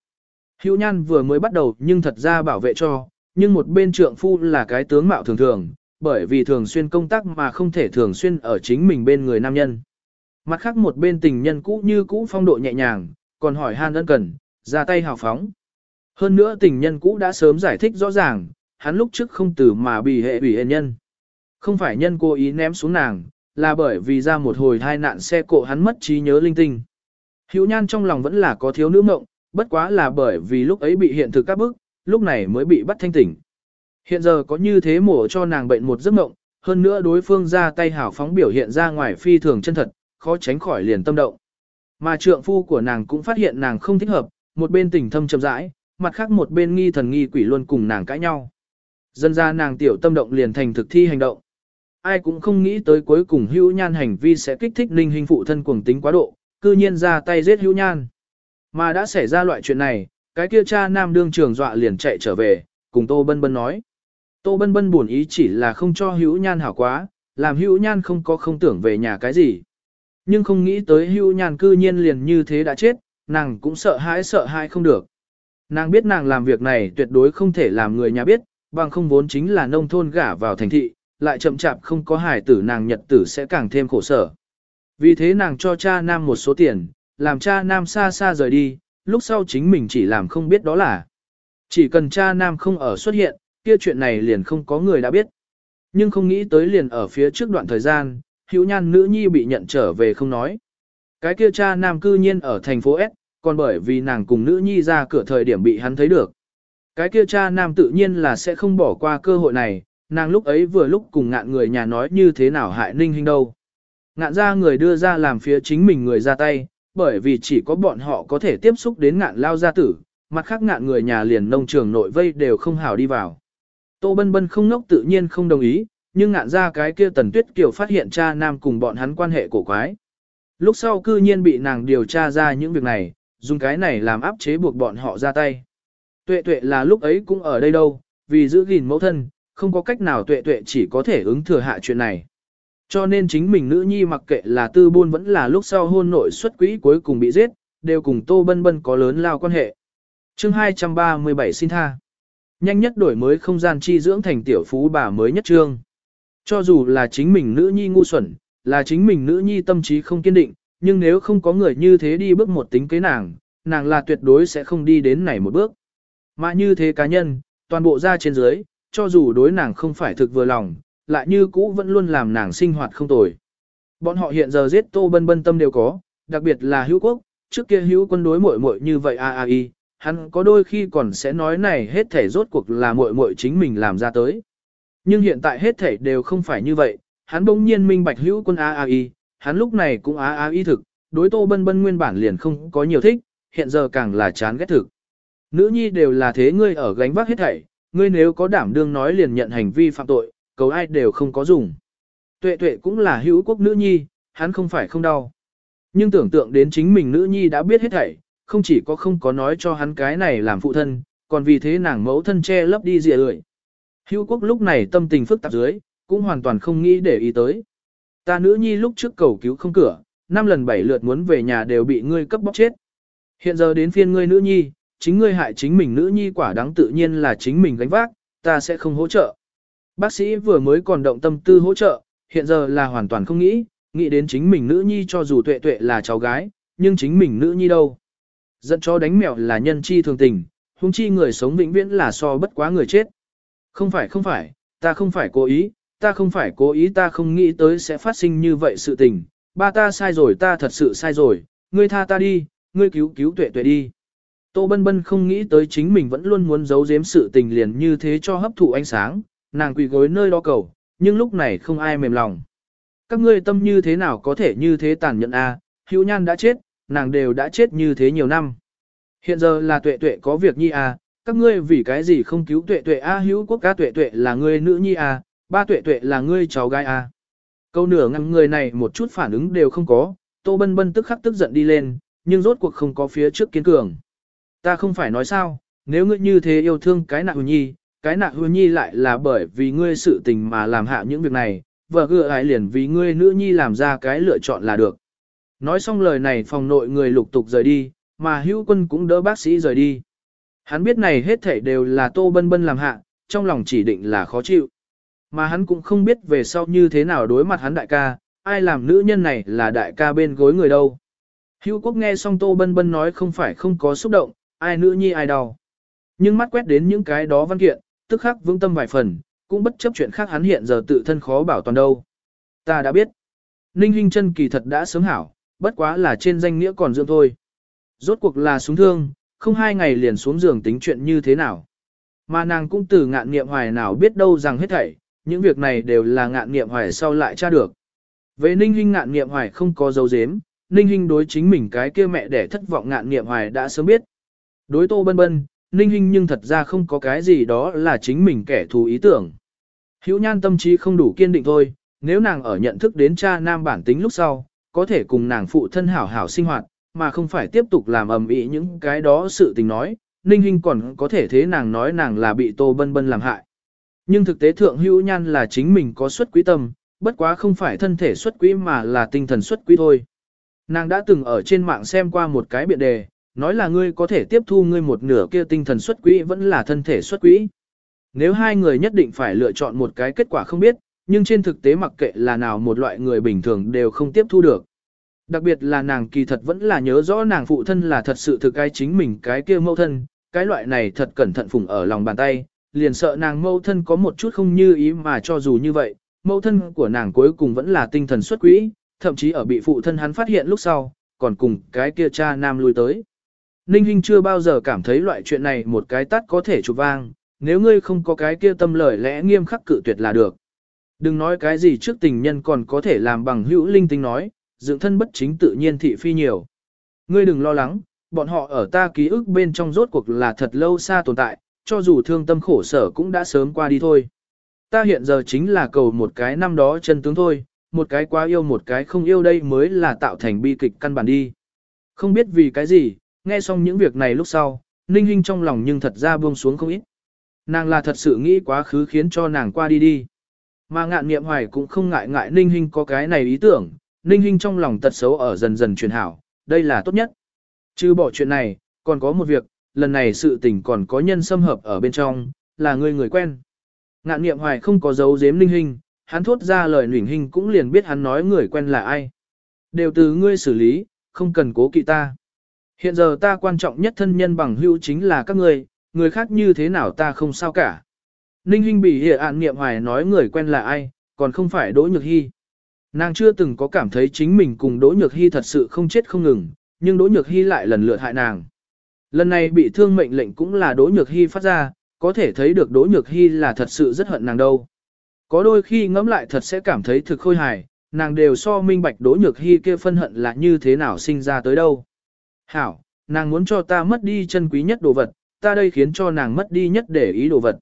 Hữu nhan vừa mới bắt đầu nhưng thật ra bảo vệ cho, nhưng một bên trượng phu là cái tướng mạo thường thường, bởi vì thường xuyên công tác mà không thể thường xuyên ở chính mình bên người nam nhân. Mặt khác một bên tình nhân cũ như cũ phong độ nhẹ nhàng, còn hỏi han ân cần, ra tay hào phóng. Hơn nữa tình nhân cũ đã sớm giải thích rõ ràng, hắn lúc trước không từ mà bị hệ ủy hệ nhân. Không phải nhân cố ý ném xuống nàng, là bởi vì ra một hồi hai nạn xe cộ hắn mất trí nhớ linh tinh. Hữu nhan trong lòng vẫn là có thiếu nữ mộng, bất quá là bởi vì lúc ấy bị hiện thực các bức, lúc này mới bị bắt thanh tỉnh. Hiện giờ có như thế mổ cho nàng bệnh một giấc mộng, hơn nữa đối phương ra tay hảo phóng biểu hiện ra ngoài phi thường chân thật, khó tránh khỏi liền tâm động. Mà trượng phu của nàng cũng phát hiện nàng không thích hợp, một bên tình thâm chậm rãi, mặt khác một bên nghi thần nghi quỷ luôn cùng nàng cãi nhau. Dân ra nàng tiểu tâm động liền thành thực thi hành động. Ai cũng không nghĩ tới cuối cùng hữu nhan hành vi sẽ kích thích ninh hình phụ thân cuồng tính quá độ, cư nhiên ra tay giết hữu nhan. Mà đã xảy ra loại chuyện này, cái kia cha nam đương trường dọa liền chạy trở về, cùng Tô Bân Bân nói. Tô Bân Bân buồn ý chỉ là không cho hữu nhan hảo quá, làm hữu nhan không có không tưởng về nhà cái gì. Nhưng không nghĩ tới hữu nhan cư nhiên liền như thế đã chết, nàng cũng sợ hãi sợ hãi không được. Nàng biết nàng làm việc này tuyệt đối không thể làm người nhà biết, bằng không vốn chính là nông thôn gả vào thành thị, lại chậm chạp không có hài tử nàng nhật tử sẽ càng thêm khổ sở. Vì thế nàng cho cha nam một số tiền, làm cha nam xa xa rời đi, lúc sau chính mình chỉ làm không biết đó là. Chỉ cần cha nam không ở xuất hiện, kia chuyện này liền không có người đã biết. Nhưng không nghĩ tới liền ở phía trước đoạn thời gian, hữu nhan nữ nhi bị nhận trở về không nói. Cái kia cha nam cư nhiên ở thành phố S, còn bởi vì nàng cùng nữ nhi ra cửa thời điểm bị hắn thấy được. Cái kia cha nam tự nhiên là sẽ không bỏ qua cơ hội này, nàng lúc ấy vừa lúc cùng ngạn người nhà nói như thế nào hại ninh hình đâu. Ngạn ra người đưa ra làm phía chính mình người ra tay, bởi vì chỉ có bọn họ có thể tiếp xúc đến ngạn lao gia tử, mặt khác ngạn người nhà liền nông trường nội vây đều không hảo đi vào. Tô Bân Bân không ngốc tự nhiên không đồng ý, nhưng ngạn ra cái kia Tần Tuyết Kiều phát hiện cha nam cùng bọn hắn quan hệ cổ quái. Lúc sau cư nhiên bị nàng điều tra ra những việc này, dùng cái này làm áp chế buộc bọn họ ra tay. Tuệ tuệ là lúc ấy cũng ở đây đâu, vì giữ gìn mẫu thân, không có cách nào tuệ tuệ chỉ có thể ứng thừa hạ chuyện này. Cho nên chính mình nữ nhi mặc kệ là tư buôn vẫn là lúc sau hôn nội xuất quỹ cuối cùng bị giết, đều cùng Tô Bân Bân có lớn lao quan hệ. chương 237 xin tha. Nhanh nhất đổi mới không gian chi dưỡng thành tiểu phú bà mới nhất trương. Cho dù là chính mình nữ nhi ngu xuẩn, là chính mình nữ nhi tâm trí không kiên định, nhưng nếu không có người như thế đi bước một tính kế nàng, nàng là tuyệt đối sẽ không đi đến này một bước. Mà như thế cá nhân, toàn bộ ra trên dưới, cho dù đối nàng không phải thực vừa lòng, lại như cũ vẫn luôn làm nàng sinh hoạt không tồi. Bọn họ hiện giờ giết Tô Bân Bân tâm đều có, đặc biệt là hữu quốc, trước kia hữu quân đối muội muội như vậy a a y, hắn có đôi khi còn sẽ nói này hết thể rốt cuộc là muội muội chính mình làm ra tới. Nhưng hiện tại hết thể đều không phải như vậy, hắn bỗng nhiên minh bạch hữu quân a a y, hắn lúc này cũng a a y thực, đối Tô Bân Bân nguyên bản liền không có nhiều thích, hiện giờ càng là chán ghét thực. Nữ nhi đều là thế ngươi ở gánh vác hết thảy, ngươi nếu có đảm đương nói liền nhận hành vi phạm tội, cầu ai đều không có dùng. Tuệ tuệ cũng là hữu quốc nữ nhi, hắn không phải không đau. Nhưng tưởng tượng đến chính mình nữ nhi đã biết hết thảy, không chỉ có không có nói cho hắn cái này làm phụ thân, còn vì thế nàng mẫu thân che lấp đi dịa lưỡi. Hữu quốc lúc này tâm tình phức tạp dưới, cũng hoàn toàn không nghĩ để ý tới. Ta nữ nhi lúc trước cầu cứu không cửa, năm lần bảy lượt muốn về nhà đều bị ngươi cấp bóc chết. Hiện giờ đến phiên ngươi nữ nhi, chính ngươi hại chính mình nữ nhi quả đáng tự nhiên là chính mình gánh vác, ta sẽ không hỗ trợ. Bác sĩ vừa mới còn động tâm tư hỗ trợ, hiện giờ là hoàn toàn không nghĩ, nghĩ đến chính mình nữ nhi cho dù tuệ tuệ là cháu gái, nhưng chính mình nữ nhi đâu. Dẫn cho đánh mèo là nhân chi thường tình, huống chi người sống vĩnh viễn là so bất quá người chết. Không phải không phải, ta không phải cố ý, ta không phải cố ý ta không nghĩ tới sẽ phát sinh như vậy sự tình, ba ta sai rồi ta thật sự sai rồi, ngươi tha ta đi, ngươi cứu cứu tuệ tuệ đi. Tô Bân Bân không nghĩ tới chính mình vẫn luôn muốn giấu giếm sự tình liền như thế cho hấp thụ ánh sáng, nàng quỳ gối nơi đó cầu, nhưng lúc này không ai mềm lòng. Các ngươi tâm như thế nào có thể như thế tàn nhẫn a? À? Hữu Nhan đã chết, nàng đều đã chết như thế nhiều năm. Hiện giờ là tuệ tuệ có việc nhi à, Các ngươi vì cái gì không cứu tuệ tuệ A hữu quốc ca tuệ tuệ là ngươi nữ nhi A, ba tuệ tuệ là ngươi cháu gái A. Câu nửa ngăn người này một chút phản ứng đều không có, Tô Bân Bân tức khắc tức giận đi lên, nhưng rốt cuộc không có phía trước kiên cường. Ta không phải nói sao, nếu ngươi như thế yêu thương cái nạ nhi, cái nạ hư nhi lại là bởi vì ngươi sự tình mà làm hạ những việc này, vợ gựa ai liền vì ngươi nữ nhi làm ra cái lựa chọn là được. Nói xong lời này phòng nội người lục tục rời đi, mà hữu quân cũng đỡ bác sĩ rời đi. Hắn biết này hết thảy đều là Tô Bân Bân làm hạ, trong lòng chỉ định là khó chịu. Mà hắn cũng không biết về sau như thế nào đối mặt hắn đại ca, ai làm nữ nhân này là đại ca bên gối người đâu. Hữu quốc nghe xong Tô Bân Bân nói không phải không có xúc động, ai nữ nhi ai đau. Nhưng mắt quét đến những cái đó văn kiện, tức khắc vững tâm vài phần, cũng bất chấp chuyện khác hắn hiện giờ tự thân khó bảo toàn đâu. Ta đã biết. Ninh Hinh chân kỳ thật đã sớm hảo, bất quá là trên danh nghĩa còn dưỡng thôi. Rốt cuộc là súng thương, không hai ngày liền xuống giường tính chuyện như thế nào. Mà nàng cũng từ ngạn nghiệm hoài nào biết đâu rằng hết thảy, những việc này đều là ngạn nghiệm hoài sau lại tra được. Về Ninh Hinh ngạn nghiệm hoài không có dấu dếm, Ninh Hinh đối chính mình cái kia mẹ để thất vọng ngạn nghiệm hoài đã sớm biết. Đối tô bân bân, Ninh Hinh nhưng thật ra không có cái gì đó là chính mình kẻ thù ý tưởng. Hữu nhan tâm trí không đủ kiên định thôi, nếu nàng ở nhận thức đến cha nam bản tính lúc sau, có thể cùng nàng phụ thân hảo hảo sinh hoạt, mà không phải tiếp tục làm ầm ĩ những cái đó sự tình nói, Ninh Hinh còn có thể thế nàng nói nàng là bị Tô Bân Bân làm hại. Nhưng thực tế thượng hữu nhan là chính mình có xuất quý tâm, bất quá không phải thân thể xuất quý mà là tinh thần xuất quý thôi. Nàng đã từng ở trên mạng xem qua một cái biện đề, nói là ngươi có thể tiếp thu ngươi một nửa kia tinh thần xuất quỹ vẫn là thân thể xuất quỹ. Nếu hai người nhất định phải lựa chọn một cái kết quả không biết, nhưng trên thực tế mặc kệ là nào một loại người bình thường đều không tiếp thu được. Đặc biệt là nàng kỳ thật vẫn là nhớ rõ nàng phụ thân là thật sự thực cái chính mình cái kia mâu thân, cái loại này thật cẩn thận phùng ở lòng bàn tay, liền sợ nàng mâu thân có một chút không như ý mà cho dù như vậy, mâu thân của nàng cuối cùng vẫn là tinh thần xuất quỹ, thậm chí ở bị phụ thân hắn phát hiện lúc sau, còn cùng cái kia cha nam lui tới. Ninh Hinh chưa bao giờ cảm thấy loại chuyện này một cái tắt có thể chụp vang, nếu ngươi không có cái kia tâm lời lẽ nghiêm khắc cự tuyệt là được. Đừng nói cái gì trước tình nhân còn có thể làm bằng hữu linh tinh nói, dựng thân bất chính tự nhiên thị phi nhiều. Ngươi đừng lo lắng, bọn họ ở ta ký ức bên trong rốt cuộc là thật lâu xa tồn tại, cho dù thương tâm khổ sở cũng đã sớm qua đi thôi. Ta hiện giờ chính là cầu một cái năm đó chân tướng thôi, một cái quá yêu một cái không yêu đây mới là tạo thành bi kịch căn bản đi. Không biết vì cái gì, nghe xong những việc này lúc sau, Ninh Hinh trong lòng nhưng thật ra buông xuống không ít. Nàng là thật sự nghĩ quá khứ khiến cho nàng qua đi đi. Mà ngạn niệm hoài cũng không ngại ngại Ninh Hinh có cái này ý tưởng, Ninh Hinh trong lòng tật xấu ở dần dần truyền hảo, đây là tốt nhất. Chứ bỏ chuyện này, còn có một việc, lần này sự tình còn có nhân xâm hợp ở bên trong, là người người quen. Ngạn niệm hoài không có dấu giếm Ninh Hinh, hắn thốt ra lời nỉnh Hinh cũng liền biết hắn nói người quen là ai. Đều từ ngươi xử lý, không cần cố kỵ ta. Hiện giờ ta quan trọng nhất thân nhân bằng hữu chính là các ngươi, người khác như thế nào ta không sao cả. Ninh Hinh bị hệ ạn niệm hoài nói người quen là ai, còn không phải Đỗ Nhược Hy. Nàng chưa từng có cảm thấy chính mình cùng Đỗ Nhược Hy thật sự không chết không ngừng, nhưng Đỗ Nhược Hy lại lần lượt hại nàng. Lần này bị thương mệnh lệnh cũng là Đỗ Nhược Hy phát ra, có thể thấy được Đỗ Nhược Hy là thật sự rất hận nàng đâu. Có đôi khi ngẫm lại thật sẽ cảm thấy thực khôi hài, nàng đều so minh bạch Đỗ Nhược Hy kia phân hận là như thế nào sinh ra tới đâu. Hảo, nàng muốn cho ta mất đi chân quý nhất đồ vật, ta đây khiến cho nàng mất đi nhất để ý đồ vật.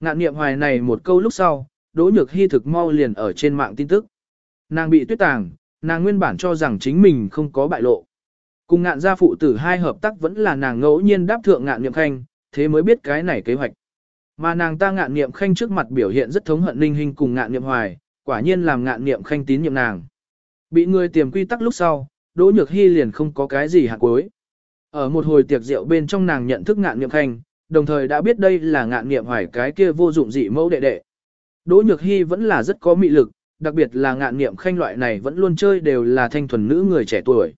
Ngạn niệm hoài này một câu lúc sau, Đỗ Nhược Hy thực mau liền ở trên mạng tin tức. Nàng bị tuyết tàng, nàng nguyên bản cho rằng chính mình không có bại lộ. Cùng ngạn gia phụ tử hai hợp tác vẫn là nàng ngẫu nhiên đáp thượng ngạn niệm khanh, thế mới biết cái này kế hoạch. Mà nàng ta ngạn niệm khanh trước mặt biểu hiện rất thống hận linh hình cùng ngạn niệm hoài, quả nhiên làm ngạn niệm khanh tín nhiệm nàng. Bị người tiềm quy tắc lúc sau, Đỗ Nhược Hy liền không có cái gì hạ cuối. Ở một hồi tiệc rượu bên trong nàng nhận thức ngạn niệm khanh, đồng thời đã biết đây là ngạn niệm hoài cái kia vô dụng dị mẫu đệ đệ. Đỗ Nhược Hy vẫn là rất có mị lực, đặc biệt là ngạn niệm khanh loại này vẫn luôn chơi đều là thanh thuần nữ người trẻ tuổi.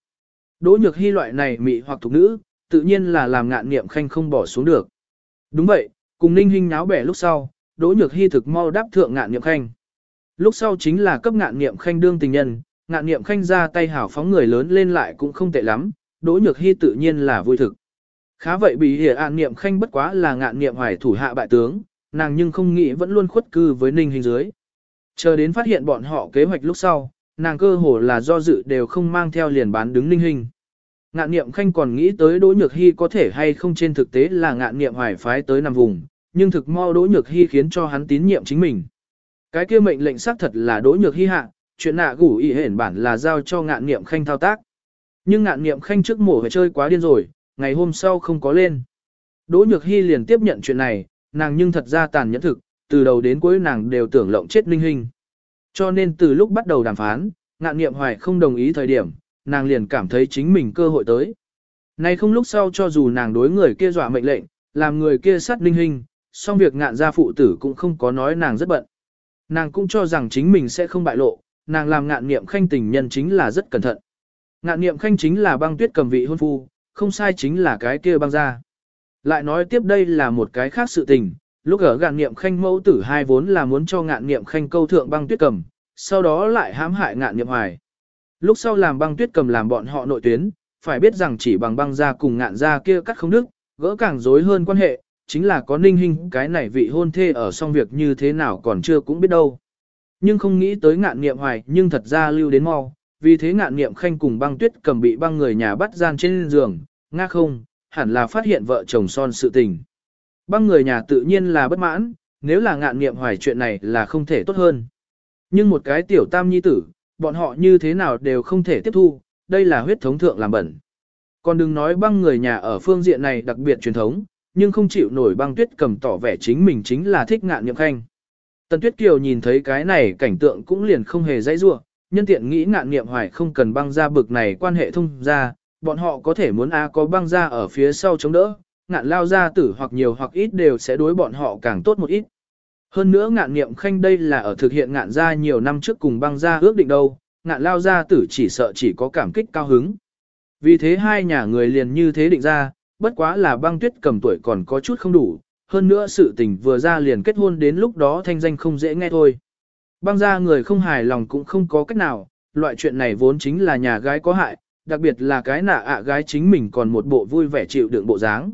Đỗ Nhược Hy loại này mị hoặc thục nữ, tự nhiên là làm ngạn niệm khanh không bỏ xuống được. Đúng vậy, cùng ninh Hinh náo bẻ lúc sau, Đỗ Nhược Hy thực mau đáp thượng ngạn niệm khanh. Lúc sau chính là cấp ngạn niệm khanh đương tình nhân, ngạn niệm khanh ra tay hảo phóng người lớn lên lại cũng không tệ lắm, Đỗ Nhược Hy tự nhiên là vui thực. Khá vậy bị hiểu an niệm khanh bất quá là ngạn niệm hoài thủ hạ bại tướng, nàng nhưng không nghĩ vẫn luôn khuất cư với ninh hình dưới. Chờ đến phát hiện bọn họ kế hoạch lúc sau, nàng cơ hồ là do dự đều không mang theo liền bán đứng ninh hình. Ngạn niệm khanh còn nghĩ tới Đỗ Nhược Hy có thể hay không trên thực tế là ngạn niệm hoài phái tới nằm vùng, nhưng thực mo Đỗ Nhược Hy khiến cho hắn tín nhiệm chính mình. Cái kia mệnh lệnh xác thật là Đỗ Nhược Hy hạ, chuyện nạ gủ ý hển bản là giao cho ngạn niệm khanh thao tác. Nhưng ngạn niệm khanh trước mổ phải chơi quá điên rồi, ngày hôm sau không có lên. Đỗ Nhược Hy liền tiếp nhận chuyện này, nàng nhưng thật ra tàn nhẫn thực, từ đầu đến cuối nàng đều tưởng lộng chết Ninh Hinh. Cho nên từ lúc bắt đầu đàm phán, ngạn niệm hoài không đồng ý thời điểm, nàng liền cảm thấy chính mình cơ hội tới. Nay không lúc sau cho dù nàng đối người kia dọa mệnh lệnh, làm người kia sát Ninh Hinh, song việc ngạn gia phụ tử cũng không có nói nàng rất bận. Nàng cũng cho rằng chính mình sẽ không bại lộ, nàng làm ngạn niệm khanh tình nhân chính là rất cẩn thận. Ngạn niệm khanh chính là băng tuyết cầm vị hôn phu, không sai chính là cái kia băng ra. Lại nói tiếp đây là một cái khác sự tình, lúc ở ngạn niệm khanh mẫu tử hai vốn là muốn cho ngạn niệm khanh câu thượng băng tuyết cầm, sau đó lại hãm hại ngạn niệm hoài. Lúc sau làm băng tuyết cầm làm bọn họ nội tuyến, phải biết rằng chỉ bằng băng ra cùng ngạn ra kia cắt không đức, gỡ càng rối hơn quan hệ, chính là có ninh hình cái này vị hôn thê ở xong việc như thế nào còn chưa cũng biết đâu. Nhưng không nghĩ tới ngạn niệm hoài nhưng thật ra lưu đến mau, vì thế ngạn niệm khanh cùng băng tuyết cầm bị băng người nhà bắt gian trên giường, nga không, hẳn là phát hiện vợ chồng son sự tình. Băng người nhà tự nhiên là bất mãn, nếu là ngạn niệm hoài chuyện này là không thể tốt hơn. Nhưng một cái tiểu tam nhi tử, bọn họ như thế nào đều không thể tiếp thu, đây là huyết thống thượng làm bẩn. Còn đừng nói băng người nhà ở phương diện này đặc biệt truyền thống, nhưng không chịu nổi băng tuyết cầm tỏ vẻ chính mình chính là thích ngạn niệm khanh. Tần Tuyết Kiều nhìn thấy cái này cảnh tượng cũng liền không hề dãy rua, nhân tiện nghĩ ngạn niệm hoài không cần băng ra bực này quan hệ thông ra, bọn họ có thể muốn A có băng ra ở phía sau chống đỡ, ngạn lao ra tử hoặc nhiều hoặc ít đều sẽ đối bọn họ càng tốt một ít. Hơn nữa ngạn niệm khanh đây là ở thực hiện ngạn ra nhiều năm trước cùng băng ra ước định đâu, ngạn lao ra tử chỉ sợ chỉ có cảm kích cao hứng. Vì thế hai nhà người liền như thế định ra, bất quá là băng tuyết cầm tuổi còn có chút không đủ, hơn nữa sự tình vừa ra liền kết hôn đến lúc đó thanh danh không dễ nghe thôi. Băng ra người không hài lòng cũng không có cách nào, loại chuyện này vốn chính là nhà gái có hại, đặc biệt là cái nạ ạ gái chính mình còn một bộ vui vẻ chịu đựng bộ dáng.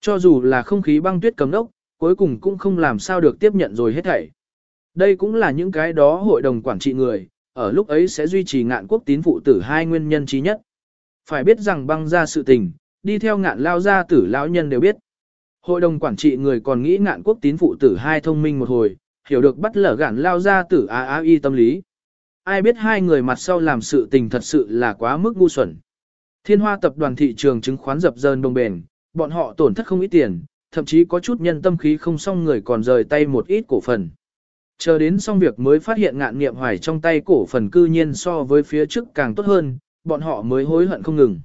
Cho dù là không khí băng tuyết cấm đốc, cuối cùng cũng không làm sao được tiếp nhận rồi hết thảy. Đây cũng là những cái đó hội đồng quản trị người, ở lúc ấy sẽ duy trì ngạn quốc tín phụ tử hai nguyên nhân trí nhất. Phải biết rằng băng ra sự tình, đi theo ngạn lao gia tử lão nhân đều biết. Hội đồng quản trị người còn nghĩ ngạn quốc tín phụ tử hai thông minh một hồi, hiểu được bắt lở gạn lao ra tử a a y tâm lý. Ai biết hai người mặt sau làm sự tình thật sự là quá mức ngu xuẩn. Thiên hoa tập đoàn thị trường chứng khoán dập dờn đồng bền, bọn họ tổn thất không ít tiền, thậm chí có chút nhân tâm khí không xong người còn rời tay một ít cổ phần. Chờ đến xong việc mới phát hiện ngạn nghiệm hoài trong tay cổ phần cư nhiên so với phía trước càng tốt hơn, bọn họ mới hối hận không ngừng.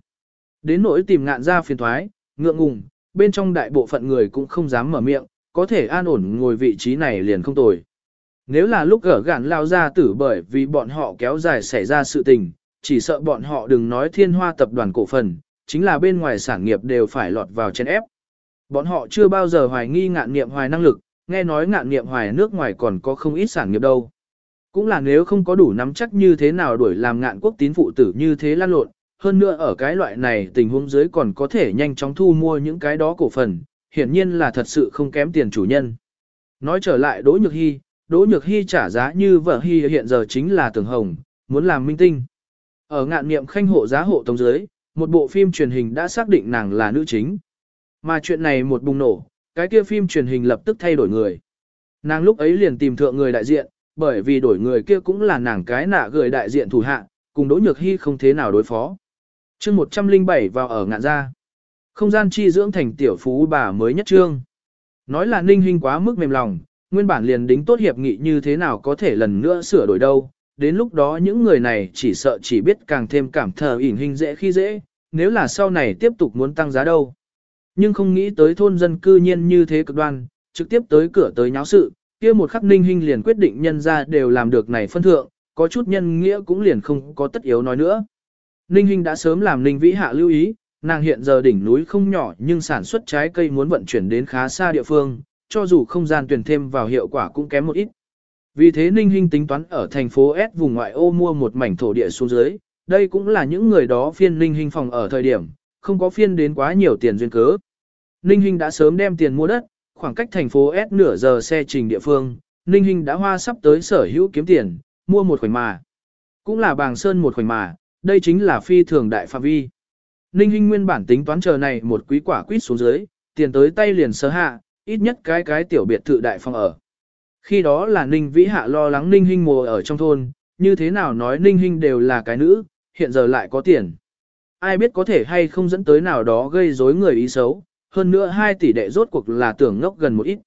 Đến nỗi tìm ngạn ra phiền thoái, ngượng ngùng, bên trong đại bộ phận người cũng không dám mở miệng, có thể an ổn ngồi vị trí này liền không tồi. Nếu là lúc ở gạn lao ra tử bởi vì bọn họ kéo dài xảy ra sự tình, chỉ sợ bọn họ đừng nói thiên hoa tập đoàn cổ phần, chính là bên ngoài sản nghiệp đều phải lọt vào chân ép. Bọn họ chưa bao giờ hoài nghi ngạn nghiệm hoài năng lực, nghe nói ngạn nghiệm hoài nước ngoài còn có không ít sản nghiệp đâu. Cũng là nếu không có đủ nắm chắc như thế nào đuổi làm ngạn quốc tín phụ tử như thế lan lộn, hơn nữa ở cái loại này tình huống dưới còn có thể nhanh chóng thu mua những cái đó cổ phần, hiển nhiên là thật sự không kém tiền chủ nhân. Nói trở lại Đỗ Nhược Hy, Đỗ Nhược Hy trả giá như vợ Hy hiện giờ chính là tường hồng, muốn làm minh tinh. Ở ngạn niệm khanh hộ giá hộ tống dưới, một bộ phim truyền hình đã xác định nàng là nữ chính. Mà chuyện này một bùng nổ, cái kia phim truyền hình lập tức thay đổi người. Nàng lúc ấy liền tìm thượng người đại diện, bởi vì đổi người kia cũng là nàng cái nạ gửi đại diện thủ hạ, cùng Đỗ Nhược Hy không thế nào đối phó chương 107 vào ở ngạn gia. Không gian chi dưỡng thành tiểu phú bà mới nhất trương. Nói là ninh hình quá mức mềm lòng, nguyên bản liền đính tốt hiệp nghị như thế nào có thể lần nữa sửa đổi đâu. Đến lúc đó những người này chỉ sợ chỉ biết càng thêm cảm thờ ỉn hình dễ khi dễ, nếu là sau này tiếp tục muốn tăng giá đâu. Nhưng không nghĩ tới thôn dân cư nhiên như thế cực đoan, trực tiếp tới cửa tới nháo sự, kia một khắc ninh hình liền quyết định nhân ra đều làm được này phân thượng, có chút nhân nghĩa cũng liền không có tất yếu nói nữa. Ninh Hinh đã sớm làm ninh vĩ hạ lưu ý, nàng hiện giờ đỉnh núi không nhỏ nhưng sản xuất trái cây muốn vận chuyển đến khá xa địa phương, cho dù không gian tuyển thêm vào hiệu quả cũng kém một ít. Vì thế Ninh Hinh tính toán ở thành phố S vùng ngoại ô mua một mảnh thổ địa xuống dưới, đây cũng là những người đó phiên Ninh Hinh phòng ở thời điểm, không có phiên đến quá nhiều tiền duyên cớ. Ninh Hinh đã sớm đem tiền mua đất, khoảng cách thành phố S nửa giờ xe trình địa phương, Ninh Hinh đã hoa sắp tới sở hữu kiếm tiền, mua một khoảnh mà. Cũng là bàng sơn một khoảnh mà, đây chính là phi thường đại phạm vi. Ninh Hinh nguyên bản tính toán chờ này một quý quả quýt xuống dưới, tiền tới tay liền sơ hạ, ít nhất cái cái tiểu biệt thự đại phòng ở. Khi đó là Ninh Vĩ Hạ lo lắng Ninh Hinh mùa ở trong thôn, như thế nào nói Ninh Hinh đều là cái nữ, hiện giờ lại có tiền. Ai biết có thể hay không dẫn tới nào đó gây rối người ý xấu, hơn nữa hai tỷ đệ rốt cuộc là tưởng ngốc gần một ít.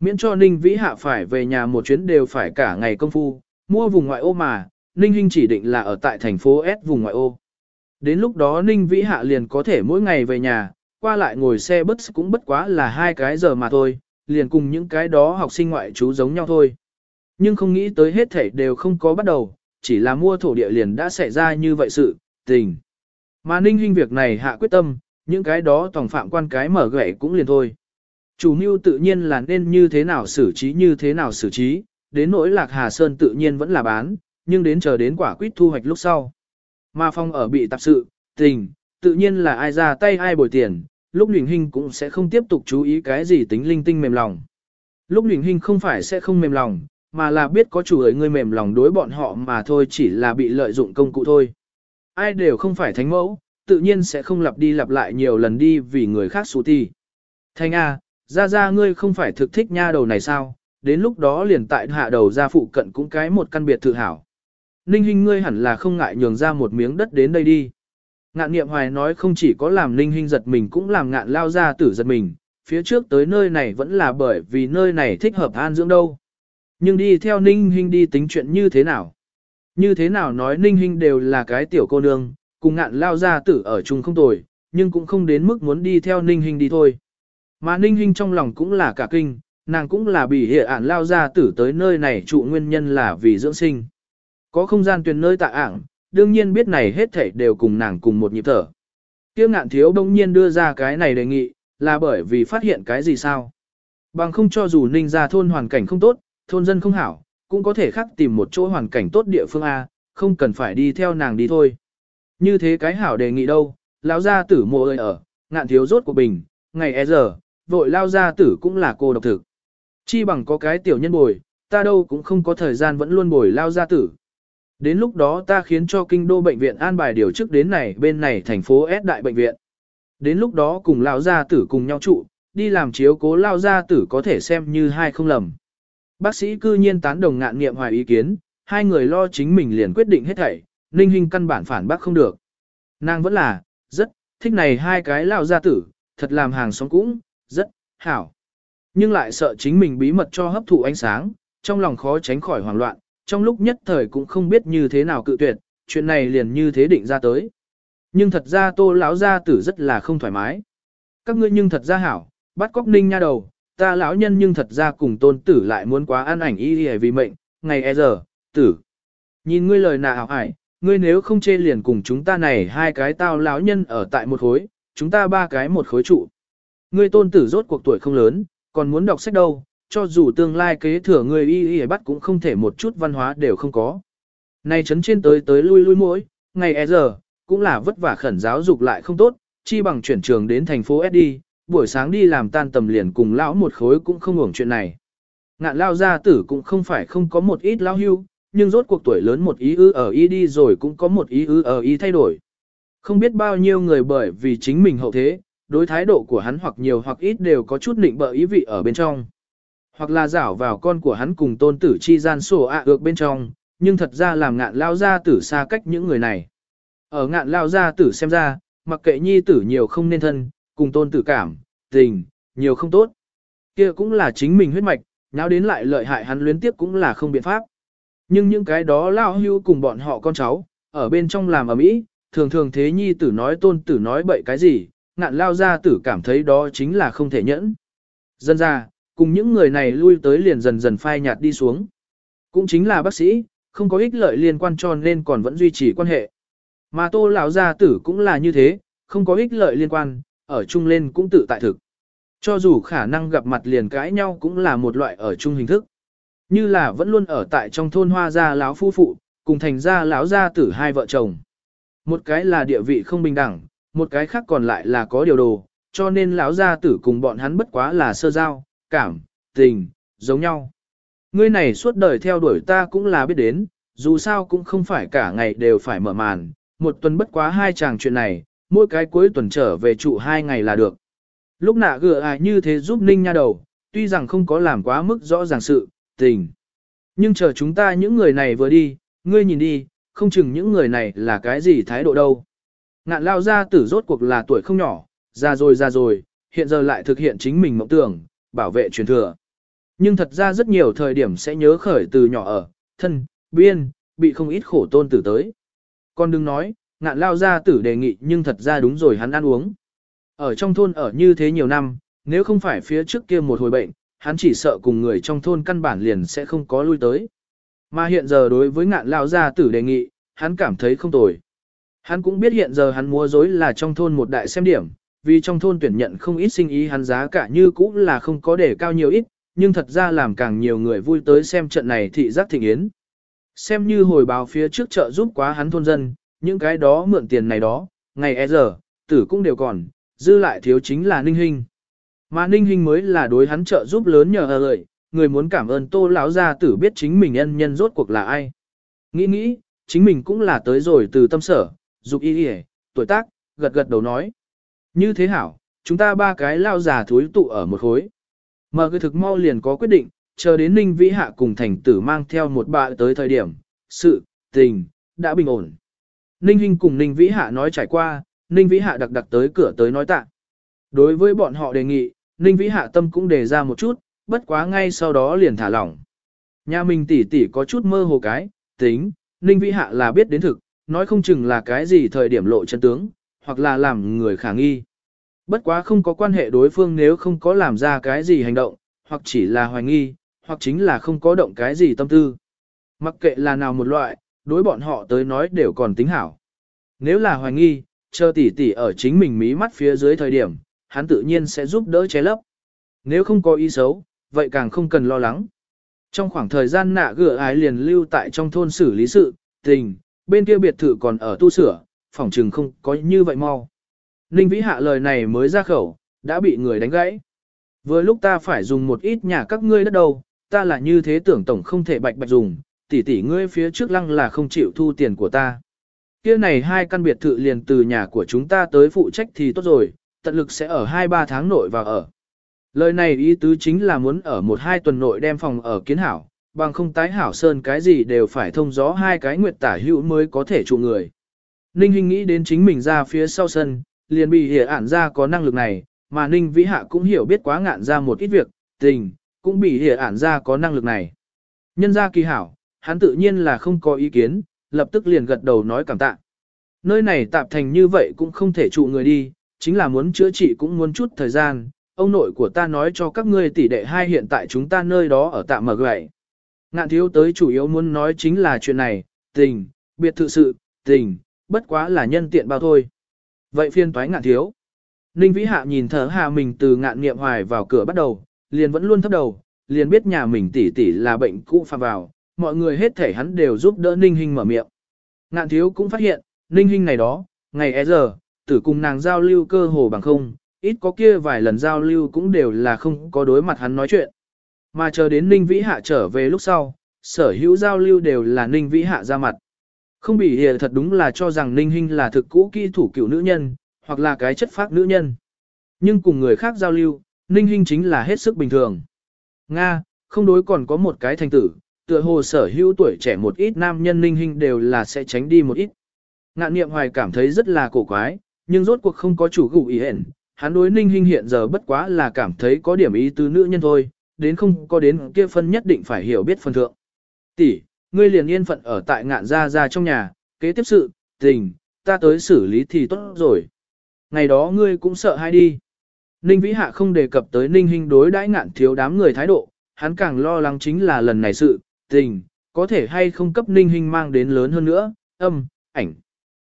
Miễn cho Ninh Vĩ Hạ phải về nhà một chuyến đều phải cả ngày công phu, mua vùng ngoại ô mà, Ninh Hinh chỉ định là ở tại thành phố S vùng ngoại ô. Đến lúc đó Ninh Vĩ Hạ liền có thể mỗi ngày về nhà, qua lại ngồi xe bus cũng bất quá là hai cái giờ mà thôi, liền cùng những cái đó học sinh ngoại trú giống nhau thôi. Nhưng không nghĩ tới hết thảy đều không có bắt đầu, chỉ là mua thổ địa liền đã xảy ra như vậy sự, tình. Mà Ninh Hinh việc này hạ quyết tâm, những cái đó tổng phạm quan cái mở gậy cũng liền thôi. Chủ mưu tự nhiên là nên như thế nào xử trí như thế nào xử trí, đến nỗi lạc Hà Sơn tự nhiên vẫn là bán, nhưng đến chờ đến quả quýt thu hoạch lúc sau. Mà phong ở bị tạp sự, tình, tự nhiên là ai ra tay ai bồi tiền, lúc Nguyễn Hinh cũng sẽ không tiếp tục chú ý cái gì tính linh tinh mềm lòng. Lúc Nguyễn Hinh không phải sẽ không mềm lòng, mà là biết có chủ ấy người mềm lòng đối bọn họ mà thôi chỉ là bị lợi dụng công cụ thôi. Ai đều không phải thánh mẫu, tự nhiên sẽ không lặp đi lặp lại nhiều lần đi vì người khác xú ti. Thanh A, ra ra ngươi không phải thực thích nha đầu này sao, đến lúc đó liền tại hạ đầu ra phụ cận cũng cái một căn biệt thự hảo. Ninh Hinh ngươi hẳn là không ngại nhường ra một miếng đất đến đây đi. Ngạn niệm hoài nói không chỉ có làm Ninh Hinh giật mình cũng làm ngạn lao ra tử giật mình, phía trước tới nơi này vẫn là bởi vì nơi này thích hợp an dưỡng đâu. Nhưng đi theo Ninh Hinh đi tính chuyện như thế nào? Như thế nào nói Ninh Hinh đều là cái tiểu cô nương, cùng ngạn lao ra tử ở chung không tồi, nhưng cũng không đến mức muốn đi theo Ninh Hinh đi thôi. Mà Ninh Hinh trong lòng cũng là cả kinh, nàng cũng là bị hệ ản lao ra tử tới nơi này trụ nguyên nhân là vì dưỡng sinh. Có không gian tuyển nơi tạ ảng, đương nhiên biết này hết thảy đều cùng nàng cùng một nhịp thở. Tiêu ngạn thiếu đông nhiên đưa ra cái này đề nghị, là bởi vì phát hiện cái gì sao? Bằng không cho dù ninh ra thôn hoàn cảnh không tốt, thôn dân không hảo, cũng có thể khắc tìm một chỗ hoàn cảnh tốt địa phương A, không cần phải đi theo nàng đi thôi. Như thế cái hảo đề nghị đâu, lão gia tử mộ ơi ở, ngạn thiếu rốt của bình, ngày e giờ, vội lao gia tử cũng là cô độc thực. Chi bằng có cái tiểu nhân bồi, ta đâu cũng không có thời gian vẫn luôn bồi lao gia tử. Đến lúc đó ta khiến cho kinh đô bệnh viện an bài điều chức đến này bên này thành phố S đại bệnh viện. Đến lúc đó cùng lao gia tử cùng nhau trụ, đi làm chiếu cố lao gia tử có thể xem như hai không lầm. Bác sĩ cư nhiên tán đồng ngạn nghiệm hoài ý kiến, hai người lo chính mình liền quyết định hết thảy, Ninh Hinh căn bản phản bác không được. Nàng vẫn là, rất, thích này hai cái lao gia tử, thật làm hàng xóm cũng, rất, hảo. Nhưng lại sợ chính mình bí mật cho hấp thụ ánh sáng, trong lòng khó tránh khỏi hoảng loạn, trong lúc nhất thời cũng không biết như thế nào cự tuyệt, chuyện này liền như thế định ra tới. Nhưng thật ra tô lão gia tử rất là không thoải mái. Các ngươi nhưng thật ra hảo, bắt cóc ninh nha đầu, ta lão nhân nhưng thật ra cùng tôn tử lại muốn quá an ảnh y y vì mệnh, ngày e giờ, tử. Nhìn ngươi lời nào hảo ngươi nếu không chê liền cùng chúng ta này hai cái tao lão nhân ở tại một khối, chúng ta ba cái một khối trụ. Ngươi tôn tử rốt cuộc tuổi không lớn, còn muốn đọc sách đâu, cho dù tương lai kế thừa người y y bắt cũng không thể một chút văn hóa đều không có. Này chấn trên tới tới lui lui mỗi, ngày e giờ, cũng là vất vả khẩn giáo dục lại không tốt, chi bằng chuyển trường đến thành phố SD, buổi sáng đi làm tan tầm liền cùng lão một khối cũng không hưởng chuyện này. Ngạn lao gia tử cũng không phải không có một ít lao hưu, nhưng rốt cuộc tuổi lớn một ý ư ở y đi rồi cũng có một ý ư ở y thay đổi. Không biết bao nhiêu người bởi vì chính mình hậu thế, đối thái độ của hắn hoặc nhiều hoặc ít đều có chút định bợ ý vị ở bên trong. Hoặc là rảo vào con của hắn cùng tôn tử chi gian sổ ạ à ược bên trong, nhưng thật ra làm ngạn lao gia tử xa cách những người này. Ở ngạn lao gia tử xem ra, mặc kệ nhi tử nhiều không nên thân, cùng tôn tử cảm, tình, nhiều không tốt. kia cũng là chính mình huyết mạch, nháo đến lại lợi hại hắn luyến tiếp cũng là không biện pháp. Nhưng những cái đó lao hưu cùng bọn họ con cháu, ở bên trong làm ở mỹ, thường thường thế nhi tử nói tôn tử nói bậy cái gì, ngạn lao gia tử cảm thấy đó chính là không thể nhẫn. Dân ra, cùng những người này lui tới liền dần dần phai nhạt đi xuống. Cũng chính là bác sĩ, không có ích lợi liên quan cho nên còn vẫn duy trì quan hệ. Mà tô lão gia tử cũng là như thế, không có ích lợi liên quan, ở chung lên cũng tự tại thực. Cho dù khả năng gặp mặt liền cãi nhau cũng là một loại ở chung hình thức. Như là vẫn luôn ở tại trong thôn hoa gia lão phu phụ, cùng thành gia lão gia tử hai vợ chồng. Một cái là địa vị không bình đẳng, một cái khác còn lại là có điều đồ, cho nên lão gia tử cùng bọn hắn bất quá là sơ giao, cảm, tình, giống nhau. Ngươi này suốt đời theo đuổi ta cũng là biết đến, dù sao cũng không phải cả ngày đều phải mở màn, một tuần bất quá hai chàng chuyện này, mỗi cái cuối tuần trở về trụ hai ngày là được. Lúc nạ gựa ai như thế giúp ninh nha đầu, tuy rằng không có làm quá mức rõ ràng sự, tình. Nhưng chờ chúng ta những người này vừa đi, ngươi nhìn đi, không chừng những người này là cái gì thái độ đâu. Ngạn lao ra tử rốt cuộc là tuổi không nhỏ, già rồi già rồi, hiện giờ lại thực hiện chính mình mộng tưởng, bảo vệ truyền thừa. Nhưng thật ra rất nhiều thời điểm sẽ nhớ khởi từ nhỏ ở, thân, biên, bị không ít khổ tôn tử tới. Con đừng nói, ngạn lao ra tử đề nghị nhưng thật ra đúng rồi hắn ăn uống. Ở trong thôn ở như thế nhiều năm, nếu không phải phía trước kia một hồi bệnh, hắn chỉ sợ cùng người trong thôn căn bản liền sẽ không có lui tới. Mà hiện giờ đối với ngạn lao gia tử đề nghị, hắn cảm thấy không tồi. Hắn cũng biết hiện giờ hắn mua dối là trong thôn một đại xem điểm, vì trong thôn tuyển nhận không ít sinh ý hắn giá cả như cũ là không có để cao nhiều ít, nhưng thật ra làm càng nhiều người vui tới xem trận này thị giác thịnh yến. Xem như hồi báo phía trước chợ giúp quá hắn thôn dân, những cái đó mượn tiền này đó, ngày e giờ, tử cũng đều còn, dư lại thiếu chính là ninh hình. Mà ninh hình mới là đối hắn trợ giúp lớn nhờ ở lợi, người muốn cảm ơn tô lão gia tử biết chính mình nhân nhân rốt cuộc là ai. Nghĩ nghĩ, chính mình cũng là tới rồi từ tâm sở, dục y y, tuổi tác, gật gật đầu nói. Như thế hảo, chúng ta ba cái lao già thúi tụ ở một khối. Mở cái thực mau liền có quyết định, chờ đến Ninh Vĩ Hạ cùng thành tử mang theo một bạ tới thời điểm, sự, tình, đã bình ổn. Ninh Hinh cùng Ninh Vĩ Hạ nói trải qua, Ninh Vĩ Hạ đặc đặc tới cửa tới nói tạ. Đối với bọn họ đề nghị, Ninh Vĩ Hạ tâm cũng đề ra một chút, bất quá ngay sau đó liền thả lỏng. Nhà mình tỷ tỷ có chút mơ hồ cái, tính, Ninh Vĩ Hạ là biết đến thực, nói không chừng là cái gì thời điểm lộ chân tướng, hoặc là làm người khả nghi. Bất quá không có quan hệ đối phương nếu không có làm ra cái gì hành động, hoặc chỉ là hoài nghi, hoặc chính là không có động cái gì tâm tư. Mặc kệ là nào một loại, đối bọn họ tới nói đều còn tính hảo. Nếu là hoài nghi, chờ tỷ tỷ ở chính mình mí mắt phía dưới thời điểm, hắn tự nhiên sẽ giúp đỡ che lấp. Nếu không có ý xấu, vậy càng không cần lo lắng. Trong khoảng thời gian nạ gửa ái liền lưu tại trong thôn xử lý sự, tình, bên kia biệt thự còn ở tu sửa, Phỏng chừng không có như vậy mau. Ninh Vĩ Hạ lời này mới ra khẩu, đã bị người đánh gãy. Vừa lúc ta phải dùng một ít nhà các ngươi đất đâu, ta là như thế tưởng tổng không thể bạch bạch dùng, tỷ tỷ ngươi phía trước lăng là không chịu thu tiền của ta. Kia này hai căn biệt thự liền từ nhà của chúng ta tới phụ trách thì tốt rồi, tận lực sẽ ở 2-3 tháng nội vào ở. Lời này ý tứ chính là muốn ở một hai tuần nội đem phòng ở kiến hảo, bằng không tái hảo sơn cái gì đều phải thông gió hai cái nguyệt tả hữu mới có thể trụ người. Ninh Hinh nghĩ đến chính mình ra phía sau sân, liền bị hiểu ản ra có năng lực này, mà Ninh Vĩ Hạ cũng hiểu biết quá ngạn ra một ít việc, tình, cũng bị hiểu ản ra có năng lực này. Nhân ra kỳ hảo, hắn tự nhiên là không có ý kiến, lập tức liền gật đầu nói cảm tạ. Nơi này tạp thành như vậy cũng không thể trụ người đi, chính là muốn chữa trị cũng muốn chút thời gian, ông nội của ta nói cho các ngươi tỷ đệ hai hiện tại chúng ta nơi đó ở tạm mở gậy. Ngạn thiếu tới chủ yếu muốn nói chính là chuyện này, tình, biệt thự sự, tình, bất quá là nhân tiện bao thôi. Vậy phiên toái ngạn thiếu. Ninh Vĩ Hạ nhìn thở hạ mình từ ngạn nghiệm hoài vào cửa bắt đầu, liền vẫn luôn thấp đầu, liền biết nhà mình tỷ tỷ là bệnh cũ phạm vào, mọi người hết thể hắn đều giúp đỡ Ninh Hinh mở miệng. Ngạn thiếu cũng phát hiện, Ninh Hinh này đó, ngày e giờ, tử cùng nàng giao lưu cơ hồ bằng không, ít có kia vài lần giao lưu cũng đều là không có đối mặt hắn nói chuyện. Mà chờ đến Ninh Vĩ Hạ trở về lúc sau, sở hữu giao lưu đều là Ninh Vĩ Hạ ra mặt. Không bị hiểu thật đúng là cho rằng Ninh Hinh là thực cũ kỹ thủ cựu nữ nhân, hoặc là cái chất phác nữ nhân. Nhưng cùng người khác giao lưu, Ninh Hinh chính là hết sức bình thường. Nga, không đối còn có một cái thành tử, tựa hồ sở hữu tuổi trẻ một ít nam nhân Ninh Hinh đều là sẽ tránh đi một ít. Ngạn niệm hoài cảm thấy rất là cổ quái, nhưng rốt cuộc không có chủ gụ ý hẹn, hắn đối Ninh Hinh hiện giờ bất quá là cảm thấy có điểm ý tứ nữ nhân thôi, đến không có đến kia phân nhất định phải hiểu biết phân thượng. Tỷ, ngươi liền yên phận ở tại ngạn gia gia trong nhà, kế tiếp sự, tình, ta tới xử lý thì tốt rồi. Ngày đó ngươi cũng sợ hay đi. Ninh Vĩ Hạ không đề cập tới Ninh Hinh đối đãi ngạn thiếu đám người thái độ, hắn càng lo lắng chính là lần này sự, tình, có thể hay không cấp Ninh Hinh mang đến lớn hơn nữa, âm, ảnh.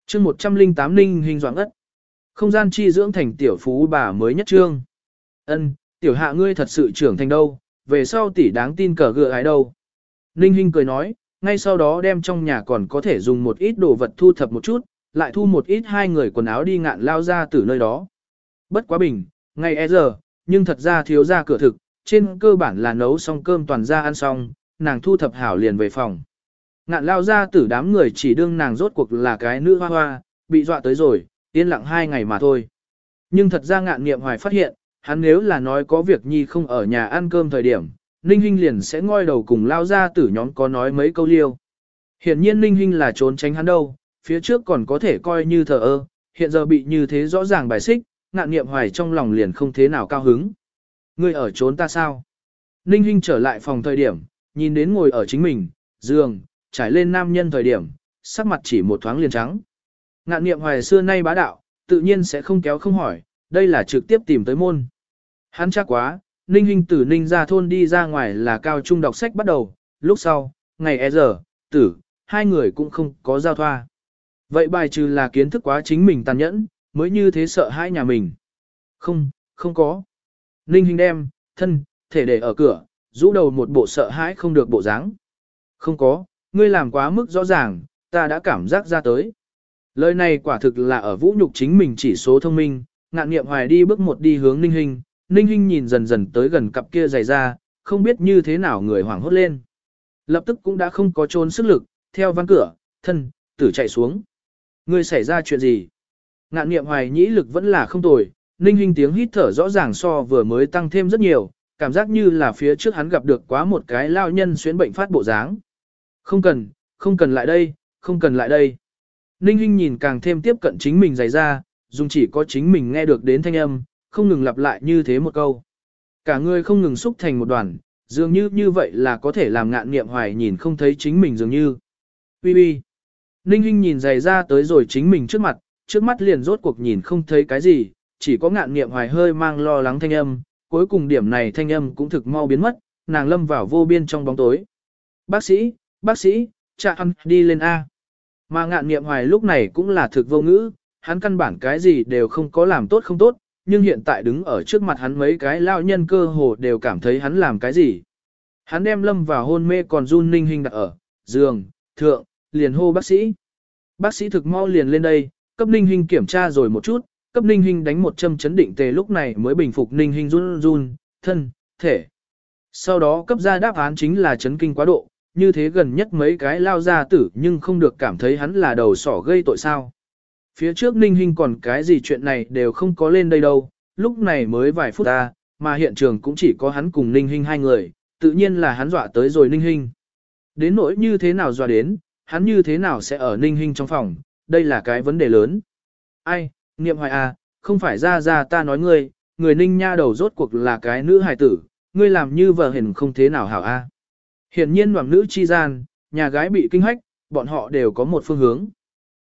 chương 108 Ninh Hinh doãn ất. Không gian chi dưỡng thành tiểu phú bà mới nhất trương. Ân, tiểu hạ ngươi thật sự trưởng thành đâu, về sau tỷ đáng tin cờ gựa ái đâu. Ninh Hinh cười nói, ngay sau đó đem trong nhà còn có thể dùng một ít đồ vật thu thập một chút, lại thu một ít hai người quần áo đi ngạn lao ra từ nơi đó. Bất quá bình, ngay e giờ, nhưng thật ra thiếu ra cửa thực, trên cơ bản là nấu xong cơm toàn ra ăn xong, nàng thu thập hảo liền về phòng. Ngạn lao ra tử đám người chỉ đương nàng rốt cuộc là cái nữ hoa hoa, bị dọa tới rồi, yên lặng hai ngày mà thôi. Nhưng thật ra ngạn nghiệm hoài phát hiện, hắn nếu là nói có việc nhi không ở nhà ăn cơm thời điểm, Ninh Hinh liền sẽ ngoi đầu cùng lao ra tử nhóm có nói mấy câu liêu. Hiện nhiên Ninh Hinh là trốn tránh hắn đâu, phía trước còn có thể coi như thờ ơ, hiện giờ bị như thế rõ ràng bài xích, ngạn nghiệm hoài trong lòng liền không thế nào cao hứng. Ngươi ở trốn ta sao? Ninh Hinh trở lại phòng thời điểm, nhìn đến ngồi ở chính mình, giường, trải lên nam nhân thời điểm, sắc mặt chỉ một thoáng liền trắng. Ngạn nghiệm hoài xưa nay bá đạo, tự nhiên sẽ không kéo không hỏi, đây là trực tiếp tìm tới môn. Hắn chắc quá, Ninh Hinh từ Ninh ra thôn đi ra ngoài là cao trung đọc sách bắt đầu, lúc sau, ngày e giờ, tử, hai người cũng không có giao thoa. Vậy bài trừ là kiến thức quá chính mình tàn nhẫn, mới như thế sợ hai nhà mình. Không, không có. Ninh Hinh đem, thân, thể để ở cửa, rũ đầu một bộ sợ hãi không được bộ dáng. Không có, ngươi làm quá mức rõ ràng, ta đã cảm giác ra tới. Lời này quả thực là ở vũ nhục chính mình chỉ số thông minh, ngạn nghiệm hoài đi bước một đi hướng Ninh Hinh, Ninh Hinh nhìn dần dần tới gần cặp kia dày ra, không biết như thế nào người hoảng hốt lên. Lập tức cũng đã không có trốn sức lực, theo văn cửa, thân, tử chạy xuống. Người xảy ra chuyện gì? Ngạn Niệm hoài nhĩ lực vẫn là không tồi, Ninh Hinh tiếng hít thở rõ ràng so vừa mới tăng thêm rất nhiều, cảm giác như là phía trước hắn gặp được quá một cái lao nhân xuyến bệnh phát bộ dáng. Không cần, không cần lại đây, không cần lại đây. Ninh Hinh nhìn càng thêm tiếp cận chính mình dày ra, dùng chỉ có chính mình nghe được đến thanh âm, không ngừng lặp lại như thế một câu. Cả người không ngừng xúc thành một đoàn, dường như như vậy là có thể làm ngạn nghiệm hoài nhìn không thấy chính mình dường như. Bi bi. Ninh Hinh nhìn dày ra tới rồi chính mình trước mặt, trước mắt liền rốt cuộc nhìn không thấy cái gì, chỉ có ngạn nghiệm hoài hơi mang lo lắng thanh âm, cuối cùng điểm này thanh âm cũng thực mau biến mất, nàng lâm vào vô biên trong bóng tối. Bác sĩ, bác sĩ, cha ăn, đi lên A. Mà ngạn nghiệm hoài lúc này cũng là thực vô ngữ, hắn căn bản cái gì đều không có làm tốt không tốt, nhưng hiện tại đứng ở trước mặt hắn mấy cái lao nhân cơ hồ đều cảm thấy hắn làm cái gì. Hắn đem lâm vào hôn mê còn run ninh hình đặt ở, giường, thượng, liền hô bác sĩ. Bác sĩ thực mau liền lên đây, cấp ninh hình kiểm tra rồi một chút, cấp ninh hình đánh một châm chấn định tề lúc này mới bình phục ninh hình run run, thân, thể. Sau đó cấp ra đáp án chính là chấn kinh quá độ, như thế gần nhất mấy cái lao ra tử nhưng không được cảm thấy hắn là đầu sỏ gây tội sao. Phía trước ninh hình còn cái gì chuyện này đều không có lên đây đâu, lúc này mới vài phút ta, mà hiện trường cũng chỉ có hắn cùng ninh hình hai người, tự nhiên là hắn dọa tới rồi ninh hình. Đến nỗi như thế nào dọa đến, hắn như thế nào sẽ ở ninh hình trong phòng, đây là cái vấn đề lớn. Ai, niệm hoài à, không phải ra ra ta nói ngươi, người ninh nha đầu rốt cuộc là cái nữ hài tử, ngươi làm như vợ hình không thế nào hảo a. À. Hiển nhiên hoàng nữ chi gian, nhà gái bị kinh hách, bọn họ đều có một phương hướng.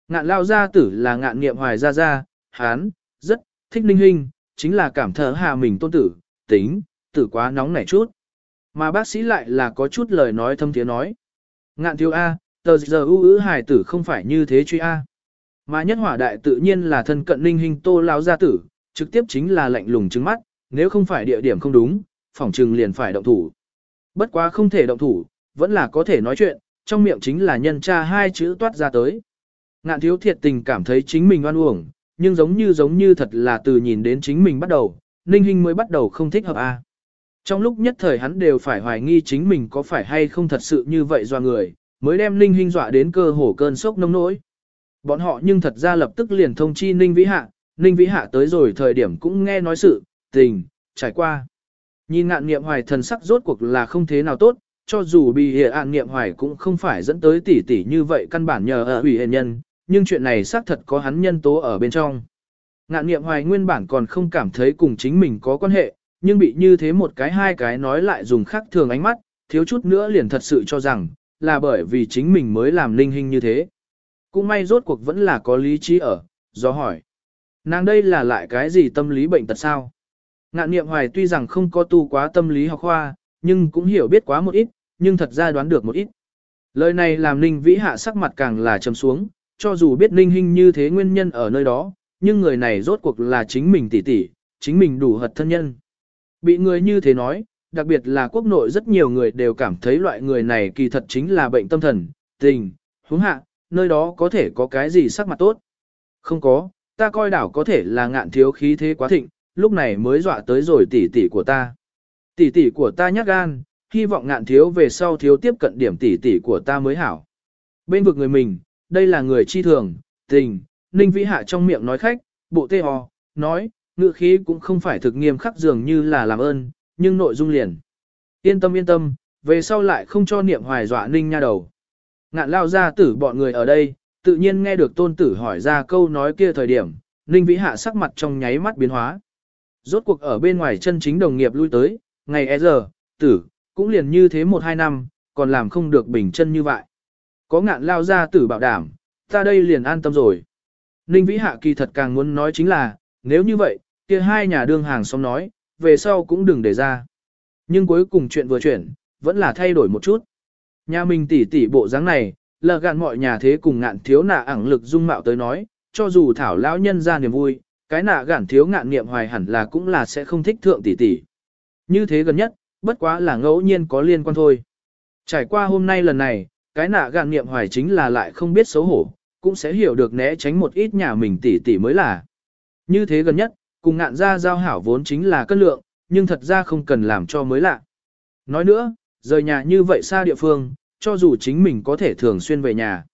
Ngạn lao gia tử là ngạn niệm hoài gia gia, hán, rất, thích ninh hình, chính là cảm thở hạ mình tôn tử, tính, tử quá nóng nảy chút. Mà bác sĩ lại là có chút lời nói thâm tiếng nói. Ngạn thiếu A, tờ giờ ưu ứ hài tử không phải như thế truy A. Mà nhất hỏa đại tự nhiên là thân cận ninh hình tô lao gia tử, trực tiếp chính là lạnh lùng trứng mắt, nếu không phải địa điểm không đúng, phỏng trừng liền phải động thủ. Bất quá không thể động thủ, vẫn là có thể nói chuyện, trong miệng chính là nhân tra hai chữ toát ra tới. Ngạn thiếu thiệt tình cảm thấy chính mình oan uổng, nhưng giống như giống như thật là từ nhìn đến chính mình bắt đầu, Ninh Hinh mới bắt đầu không thích hợp a. Trong lúc nhất thời hắn đều phải hoài nghi chính mình có phải hay không thật sự như vậy do người, mới đem Ninh Hinh dọa đến cơ hồ cơn sốc nông nỗi. Bọn họ nhưng thật ra lập tức liền thông chi Ninh Vĩ Hạ, Ninh Vĩ Hạ tới rồi thời điểm cũng nghe nói sự, tình, trải qua. Nhìn ngạn nghiệm hoài thần sắc rốt cuộc là không thế nào tốt, cho dù bị hệ ạn nghiệm hoài cũng không phải dẫn tới tỷ tỷ như vậy căn bản nhờ ở ủy hệ nhân, nhưng chuyện này xác thật có hắn nhân tố ở bên trong. Ngạn nghiệm hoài nguyên bản còn không cảm thấy cùng chính mình có quan hệ, nhưng bị như thế một cái hai cái nói lại dùng khác thường ánh mắt, thiếu chút nữa liền thật sự cho rằng, là bởi vì chính mình mới làm linh hình như thế. Cũng may rốt cuộc vẫn là có lý trí ở, do hỏi. Nàng đây là lại cái gì tâm lý bệnh tật sao? Ngạn niệm hoài tuy rằng không có tu quá tâm lý học khoa, nhưng cũng hiểu biết quá một ít, nhưng thật ra đoán được một ít. Lời này làm Ninh Vĩ Hạ sắc mặt càng là trầm xuống, cho dù biết Ninh Hinh như thế nguyên nhân ở nơi đó, nhưng người này rốt cuộc là chính mình tỷ tỷ, chính mình đủ hật thân nhân. Bị người như thế nói, đặc biệt là quốc nội rất nhiều người đều cảm thấy loại người này kỳ thật chính là bệnh tâm thần, tình, huống hạ, nơi đó có thể có cái gì sắc mặt tốt. Không có, ta coi đảo có thể là ngạn thiếu khí thế quá thịnh, lúc này mới dọa tới rồi tỷ tỷ của ta. Tỷ tỷ của ta nhát gan, hy vọng ngạn thiếu về sau thiếu tiếp cận điểm tỷ tỷ của ta mới hảo. Bên vực người mình, đây là người chi thường, tình, Ninh Vĩ Hạ trong miệng nói khách, bộ tê ho, nói, ngữ khí cũng không phải thực nghiêm khắc dường như là làm ơn, nhưng nội dung liền. Yên tâm yên tâm, về sau lại không cho niệm hoài dọa Ninh nha đầu. Ngạn lao ra tử bọn người ở đây, tự nhiên nghe được tôn tử hỏi ra câu nói kia thời điểm, Ninh Vĩ Hạ sắc mặt trong nháy mắt biến hóa. Rốt cuộc ở bên ngoài chân chính đồng nghiệp lui tới, ngày e giờ, tử, cũng liền như thế một hai năm, còn làm không được bình chân như vậy. Có ngạn lao ra tử bảo đảm, ta đây liền an tâm rồi. Ninh Vĩ Hạ kỳ thật càng muốn nói chính là, nếu như vậy, kia hai nhà đương hàng xóm nói, về sau cũng đừng để ra. Nhưng cuối cùng chuyện vừa chuyển, vẫn là thay đổi một chút. Nhà mình tỉ tỉ bộ dáng này, là gạn mọi nhà thế cùng ngạn thiếu nạ ẳng lực dung mạo tới nói, cho dù thảo lão nhân ra niềm vui, cái nạ gạn thiếu ngạn niệm hoài hẳn là cũng là sẽ không thích thượng tỷ tỷ. Như thế gần nhất, bất quá là ngẫu nhiên có liên quan thôi. Trải qua hôm nay lần này, cái nạ gạn niệm hoài chính là lại không biết xấu hổ, cũng sẽ hiểu được né tránh một ít nhà mình tỷ tỷ mới là. Như thế gần nhất, cùng ngạn ra giao hảo vốn chính là cân lượng, nhưng thật ra không cần làm cho mới lạ. Nói nữa, rời nhà như vậy xa địa phương, cho dù chính mình có thể thường xuyên về nhà.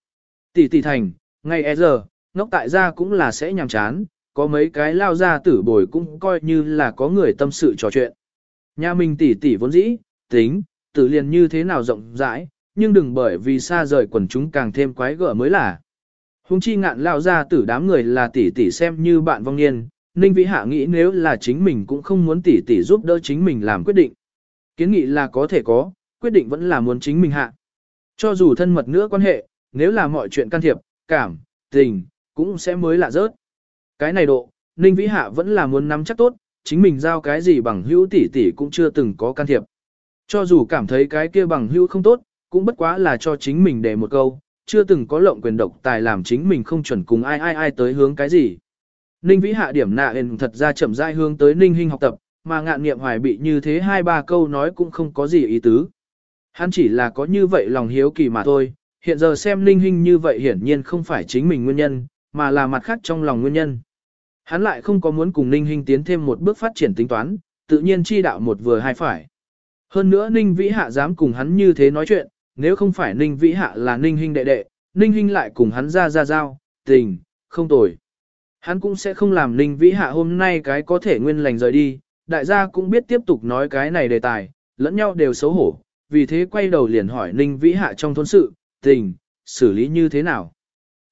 Tỷ tỷ thành, ngay e giờ, ngốc tại gia cũng là sẽ nhàm chán, có mấy cái lao ra tử bồi cũng coi như là có người tâm sự trò chuyện. Nhà mình tỷ tỷ vốn dĩ, tính, tử liền như thế nào rộng rãi, nhưng đừng bởi vì xa rời quần chúng càng thêm quái gở mới là. Hùng chi ngạn lao ra tử đám người là tỷ tỷ xem như bạn vong niên, Ninh Vĩ Hạ nghĩ nếu là chính mình cũng không muốn tỷ tỷ giúp đỡ chính mình làm quyết định. Kiến nghị là có thể có, quyết định vẫn là muốn chính mình hạ. Cho dù thân mật nữa quan hệ, nếu là mọi chuyện can thiệp, cảm, tình, cũng sẽ mới lạ rớt. Cái này độ, Ninh Vĩ Hạ vẫn là muốn nắm chắc tốt, chính mình giao cái gì bằng hữu tỷ tỷ cũng chưa từng có can thiệp. Cho dù cảm thấy cái kia bằng hữu không tốt, cũng bất quá là cho chính mình để một câu, chưa từng có lộng quyền độc tài làm chính mình không chuẩn cùng ai ai ai tới hướng cái gì. Ninh Vĩ Hạ điểm nạ ền thật ra chậm rãi hướng tới Ninh Hinh học tập, mà ngạn nghiệm hoài bị như thế hai ba câu nói cũng không có gì ý tứ. Hắn chỉ là có như vậy lòng hiếu kỳ mà thôi, hiện giờ xem Ninh Hinh như vậy hiển nhiên không phải chính mình nguyên nhân, mà là mặt khác trong lòng nguyên nhân. Hắn lại không có muốn cùng Ninh Hinh tiến thêm một bước phát triển tính toán, tự nhiên chi đạo một vừa hai phải. Hơn nữa Ninh Vĩ Hạ dám cùng hắn như thế nói chuyện, nếu không phải Ninh Vĩ Hạ là Ninh Hinh đệ đệ, Ninh Hinh lại cùng hắn ra ra giao, tình, không tồi. Hắn cũng sẽ không làm Ninh Vĩ Hạ hôm nay cái có thể nguyên lành rời đi, đại gia cũng biết tiếp tục nói cái này đề tài, lẫn nhau đều xấu hổ, vì thế quay đầu liền hỏi Ninh Vĩ Hạ trong thôn sự, tình, xử lý như thế nào.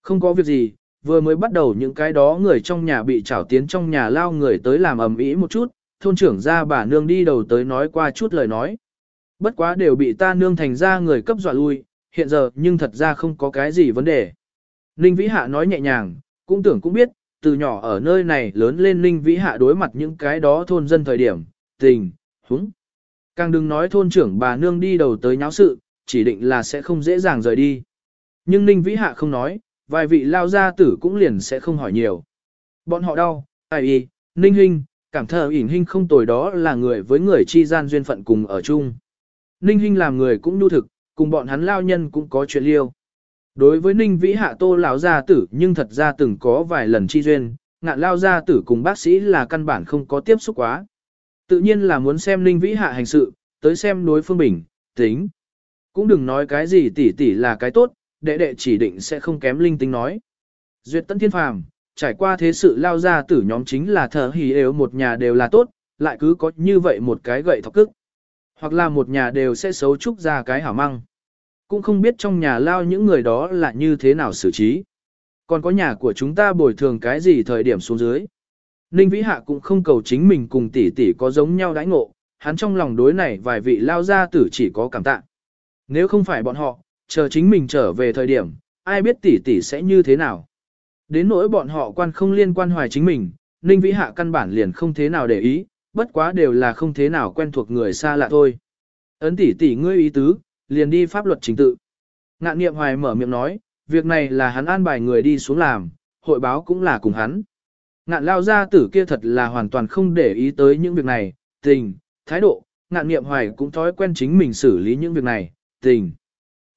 Không có việc gì, vừa mới bắt đầu những cái đó người trong nhà bị trảo tiến trong nhà lao người tới làm ầm ĩ một chút, thôn trưởng ra bà nương đi đầu tới nói qua chút lời nói. Bất quá đều bị ta nương thành ra người cấp dọa lui, hiện giờ nhưng thật ra không có cái gì vấn đề. Ninh Vĩ Hạ nói nhẹ nhàng, cũng tưởng cũng biết, từ nhỏ ở nơi này lớn lên Ninh Vĩ Hạ đối mặt những cái đó thôn dân thời điểm, tình, húng. Càng đừng nói thôn trưởng bà nương đi đầu tới nháo sự, chỉ định là sẽ không dễ dàng rời đi. Nhưng Ninh Vĩ Hạ không nói, vài vị lao gia tử cũng liền sẽ không hỏi nhiều. Bọn họ đau, ai y, Ninh Hinh, cảm thờ ỉn Hinh không tồi đó là người với người chi gian duyên phận cùng ở chung. Ninh Hinh làm người cũng nhu thực, cùng bọn hắn lao nhân cũng có chuyện liêu. Đối với Ninh Vĩ Hạ Tô lão gia tử nhưng thật ra từng có vài lần chi duyên, ngạn lao gia tử cùng bác sĩ là căn bản không có tiếp xúc quá. Tự nhiên là muốn xem Ninh Vĩ Hạ hành sự, tới xem đối phương bình, tính. Cũng đừng nói cái gì tỉ tỉ là cái tốt, đệ đệ chỉ định sẽ không kém linh tính nói. Duyệt Tân Thiên Phàm, trải qua thế sự lao gia tử nhóm chính là thờ hỉ đều một nhà đều là tốt, lại cứ có như vậy một cái gậy thọc cức. Hoặc là một nhà đều sẽ xấu trúc ra cái hảo măng. Cũng không biết trong nhà lao những người đó là như thế nào xử trí. Còn có nhà của chúng ta bồi thường cái gì thời điểm xuống dưới. Ninh Vĩ Hạ cũng không cầu chính mình cùng tỷ tỷ có giống nhau đãi ngộ, hắn trong lòng đối này vài vị lao gia tử chỉ có cảm tạ. Nếu không phải bọn họ, chờ chính mình trở về thời điểm, ai biết tỷ tỷ sẽ như thế nào. Đến nỗi bọn họ quan không liên quan hoài chính mình, Ninh Vĩ Hạ căn bản liền không thế nào để ý, bất quá đều là không thế nào quen thuộc người xa lạ thôi. Ấn tỷ tỷ ngươi ý tứ, liền đi pháp luật chính tự. Ngạn nghiệm hoài mở miệng nói, việc này là hắn an bài người đi xuống làm, hội báo cũng là cùng hắn. Ngạn lao gia tử kia thật là hoàn toàn không để ý tới những việc này, tình, thái độ, ngạn nghiệm hoài cũng thói quen chính mình xử lý những việc này, tình.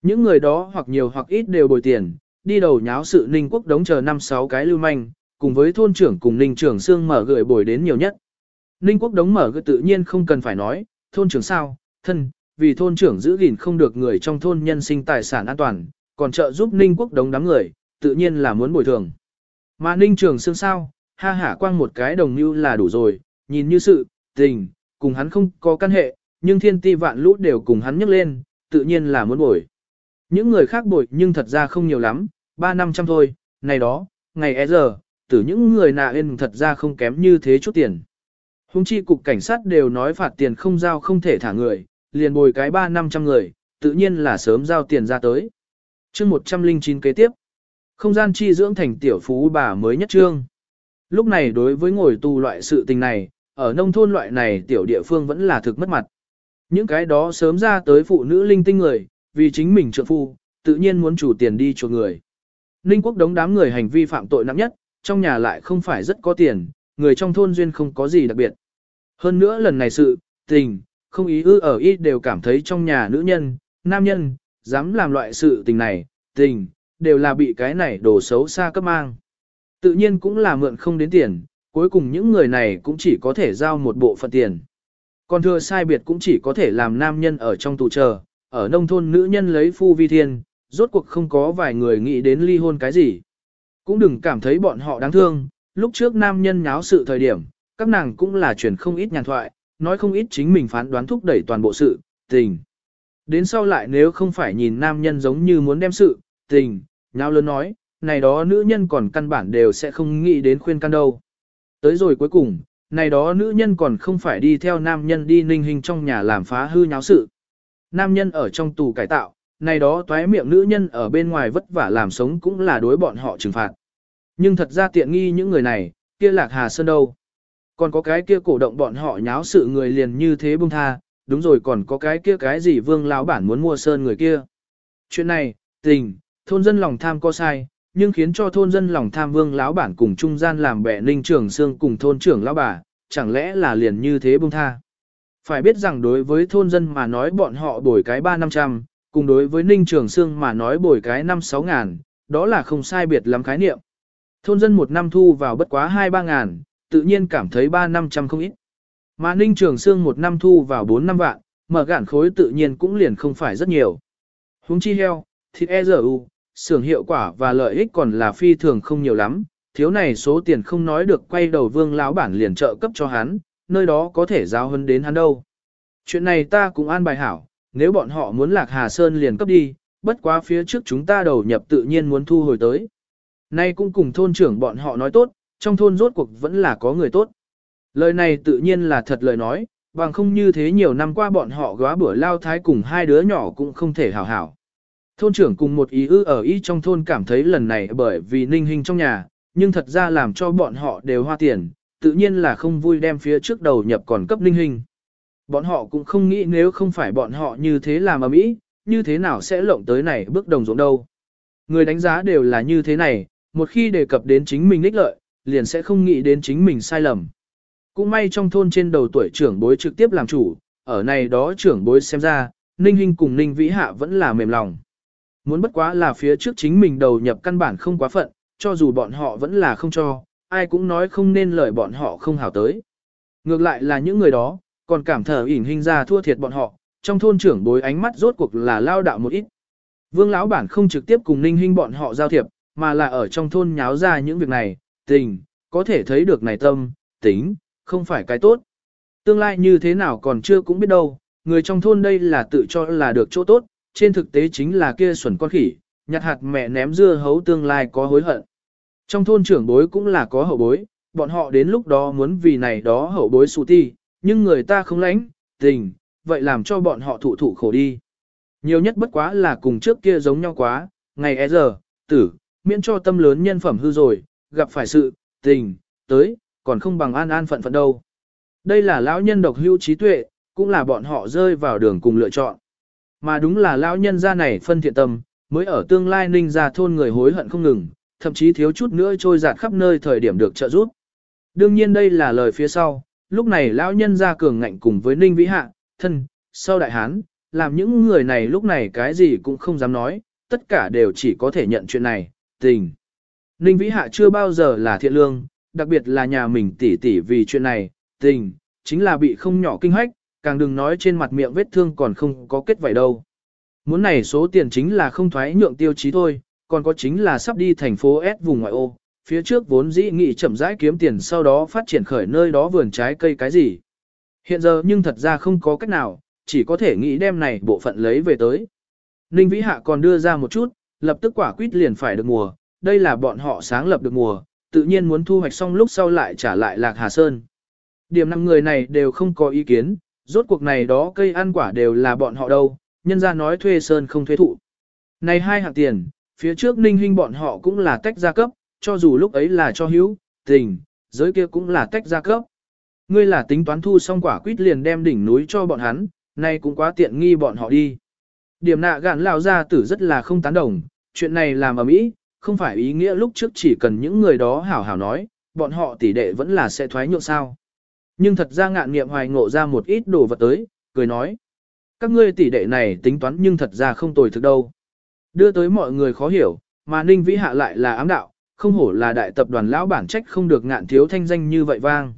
Những người đó hoặc nhiều hoặc ít đều bồi tiền, đi đầu nháo sự ninh quốc đống chờ năm sáu cái lưu manh, cùng với thôn trưởng cùng ninh trưởng xương mở gửi bồi đến nhiều nhất. Ninh quốc đống mở gửi tự nhiên không cần phải nói, thôn trưởng sao, thân, vì thôn trưởng giữ gìn không được người trong thôn nhân sinh tài sản an toàn, còn trợ giúp ninh quốc đống đám người, tự nhiên là muốn bồi thường. Mà ninh trường xương sao, ha hả quang một cái đồng như là đủ rồi, nhìn như sự, tình, cùng hắn không có căn hệ, nhưng thiên ti vạn lũ đều cùng hắn nhấc lên, tự nhiên là muốn bồi. Những người khác bồi nhưng thật ra không nhiều lắm, ba năm trăm thôi, này đó, ngày e giờ, từ những người nạ ên thật ra không kém như thế chút tiền. Hùng chi cục cảnh sát đều nói phạt tiền không giao không thể thả người, liền bồi cái ba năm trăm người, tự nhiên là sớm giao tiền ra tới. chương 109 kế tiếp, không gian chi dưỡng thành tiểu phú bà mới nhất trương. Lúc này đối với ngồi tù loại sự tình này, ở nông thôn loại này tiểu địa phương vẫn là thực mất mặt. Những cái đó sớm ra tới phụ nữ linh tinh người, vì chính mình trượng phu, tự nhiên muốn chủ tiền đi cho người. Ninh quốc đống đám người hành vi phạm tội nặng nhất, trong nhà lại không phải rất có tiền, người trong thôn duyên không có gì đặc biệt. Hơn nữa lần này sự, tình, không ý ư ở ít đều cảm thấy trong nhà nữ nhân, nam nhân, dám làm loại sự tình này, tình, đều là bị cái này đổ xấu xa cấp mang. Tự nhiên cũng là mượn không đến tiền, cuối cùng những người này cũng chỉ có thể giao một bộ phận tiền. Còn thừa sai biệt cũng chỉ có thể làm nam nhân ở trong tù chờ, ở nông thôn nữ nhân lấy phu vi thiên, rốt cuộc không có vài người nghĩ đến ly hôn cái gì. Cũng đừng cảm thấy bọn họ đáng thương, lúc trước nam nhân nháo sự thời điểm, các nàng cũng là truyền không ít nhàn thoại, nói không ít chính mình phán đoán thúc đẩy toàn bộ sự, tình. Đến sau lại nếu không phải nhìn nam nhân giống như muốn đem sự, tình, nháo lớn nói, này đó nữ nhân còn căn bản đều sẽ không nghĩ đến khuyên can đâu. Tới rồi cuối cùng, này đó nữ nhân còn không phải đi theo nam nhân đi ninh hình trong nhà làm phá hư nháo sự. Nam nhân ở trong tù cải tạo, này đó toái miệng nữ nhân ở bên ngoài vất vả làm sống cũng là đối bọn họ trừng phạt. Nhưng thật ra tiện nghi những người này, kia lạc hà sơn đâu. Còn có cái kia cổ động bọn họ nháo sự người liền như thế bông tha, đúng rồi còn có cái kia cái gì vương lão bản muốn mua sơn người kia. Chuyện này, tình, thôn dân lòng tham có sai, nhưng khiến cho thôn dân lòng tham vương lão bản cùng trung gian làm bẻ ninh trưởng xương cùng thôn trưởng lão bà, chẳng lẽ là liền như thế bông tha. Phải biết rằng đối với thôn dân mà nói bọn họ bồi cái 3 năm trăm, cùng đối với ninh trường xương mà nói bồi cái 5-6 ngàn, đó là không sai biệt lắm khái niệm. Thôn dân một năm thu vào bất quá 2-3 ngàn, tự nhiên cảm thấy 3 năm trăm không ít. Mà ninh trường xương một năm thu vào 4 năm vạn, mở gạn khối tự nhiên cũng liền không phải rất nhiều. Húng chi heo, thịt e giờ u, xưởng hiệu quả và lợi ích còn là phi thường không nhiều lắm, thiếu này số tiền không nói được quay đầu vương lão bản liền trợ cấp cho hắn, nơi đó có thể giao hơn đến hắn đâu. Chuyện này ta cũng an bài hảo, nếu bọn họ muốn lạc Hà Sơn liền cấp đi, bất quá phía trước chúng ta đầu nhập tự nhiên muốn thu hồi tới. Nay cũng cùng thôn trưởng bọn họ nói tốt, trong thôn rốt cuộc vẫn là có người tốt. Lời này tự nhiên là thật lời nói, bằng không như thế nhiều năm qua bọn họ góa bữa lao thái cùng hai đứa nhỏ cũng không thể hảo hảo. Thôn trưởng cùng một ý ư ở ý trong thôn cảm thấy lần này bởi vì ninh hình trong nhà, nhưng thật ra làm cho bọn họ đều hoa tiền, tự nhiên là không vui đem phía trước đầu nhập còn cấp ninh hình. Bọn họ cũng không nghĩ nếu không phải bọn họ như thế làm ở mỹ, như thế nào sẽ lộng tới này bước đồng ruộng đâu. Người đánh giá đều là như thế này, một khi đề cập đến chính mình ích lợi, liền sẽ không nghĩ đến chính mình sai lầm. Cũng may trong thôn trên đầu tuổi trưởng bối trực tiếp làm chủ, ở này đó trưởng bối xem ra, Ninh Hinh cùng Ninh Vĩ Hạ vẫn là mềm lòng. Muốn bất quá là phía trước chính mình đầu nhập căn bản không quá phận, cho dù bọn họ vẫn là không cho, ai cũng nói không nên lời bọn họ không hảo tới. Ngược lại là những người đó, còn cảm thở ỉn hình ra thua thiệt bọn họ, trong thôn trưởng bối ánh mắt rốt cuộc là lao đạo một ít. Vương lão bản không trực tiếp cùng ninh Hinh bọn họ giao thiệp, mà là ở trong thôn nháo ra những việc này, tình, có thể thấy được này tâm, tính, không phải cái tốt. Tương lai như thế nào còn chưa cũng biết đâu, người trong thôn đây là tự cho là được chỗ tốt, trên thực tế chính là kia xuẩn con khỉ, nhặt hạt mẹ ném dưa hấu tương lai có hối hận. Trong thôn trưởng bối cũng là có hậu bối, bọn họ đến lúc đó muốn vì này đó hậu bối sụ ti, nhưng người ta không lãnh, tình, vậy làm cho bọn họ thụ thụ khổ đi. Nhiều nhất bất quá là cùng trước kia giống nhau quá, ngày e giờ, tử, miễn cho tâm lớn nhân phẩm hư rồi, gặp phải sự, tình, tới, còn không bằng an an phận phận đâu. Đây là lão nhân độc hữu trí tuệ, cũng là bọn họ rơi vào đường cùng lựa chọn. Mà đúng là lão nhân gia này phân thiện tâm, mới ở tương lai ninh ra thôn người hối hận không ngừng, thậm chí thiếu chút nữa trôi giạt khắp nơi thời điểm được trợ giúp. Đương nhiên đây là lời phía sau, lúc này lão nhân gia cường ngạnh cùng với ninh vĩ hạ, thân, sau đại hán, làm những người này lúc này cái gì cũng không dám nói, tất cả đều chỉ có thể nhận chuyện này, tình. Ninh vĩ hạ chưa bao giờ là thiện lương, đặc biệt là nhà mình tỉ tỉ vì chuyện này, tình, chính là bị không nhỏ kinh hách, càng đừng nói trên mặt miệng vết thương còn không có kết vảy đâu. Muốn này số tiền chính là không thoái nhượng tiêu chí thôi, còn có chính là sắp đi thành phố S vùng ngoại ô, phía trước vốn dĩ nghị chậm rãi kiếm tiền sau đó phát triển khởi nơi đó vườn trái cây cái gì. Hiện giờ nhưng thật ra không có cách nào, chỉ có thể nghĩ đem này bộ phận lấy về tới. Ninh Vĩ Hạ còn đưa ra một chút, lập tức quả quýt liền phải được mùa, đây là bọn họ sáng lập được mùa, tự nhiên muốn thu hoạch xong lúc sau lại trả lại Lạc Hà Sơn. Điểm năm người này đều không có ý kiến, rốt cuộc này đó cây ăn quả đều là bọn họ đâu, nhân ra nói thuê Sơn không thuê thụ. Này hai hạng tiền, phía trước Ninh Hinh bọn họ cũng là tách gia cấp, cho dù lúc ấy là cho hữu, tình, giới kia cũng là tách gia cấp. Ngươi là tính toán thu xong quả quýt liền đem đỉnh núi cho bọn hắn, nay cũng quá tiện nghi bọn họ đi. Điểm nạ gạn lao ra tử rất là không tán đồng, chuyện này làm ở mỹ, không phải ý nghĩa lúc trước chỉ cần những người đó hảo hảo nói, bọn họ tỷ đệ vẫn là sẽ thoái nhượng sao. Nhưng thật ra ngạn nghiệm hoài ngộ ra một ít đồ vật tới, cười nói. Các ngươi tỷ đệ này tính toán nhưng thật ra không tồi thực đâu. Đưa tới mọi người khó hiểu, mà Ninh Vĩ Hạ lại là ám đạo, không hổ là đại tập đoàn lão bản trách không được ngạn thiếu thanh danh như vậy vang.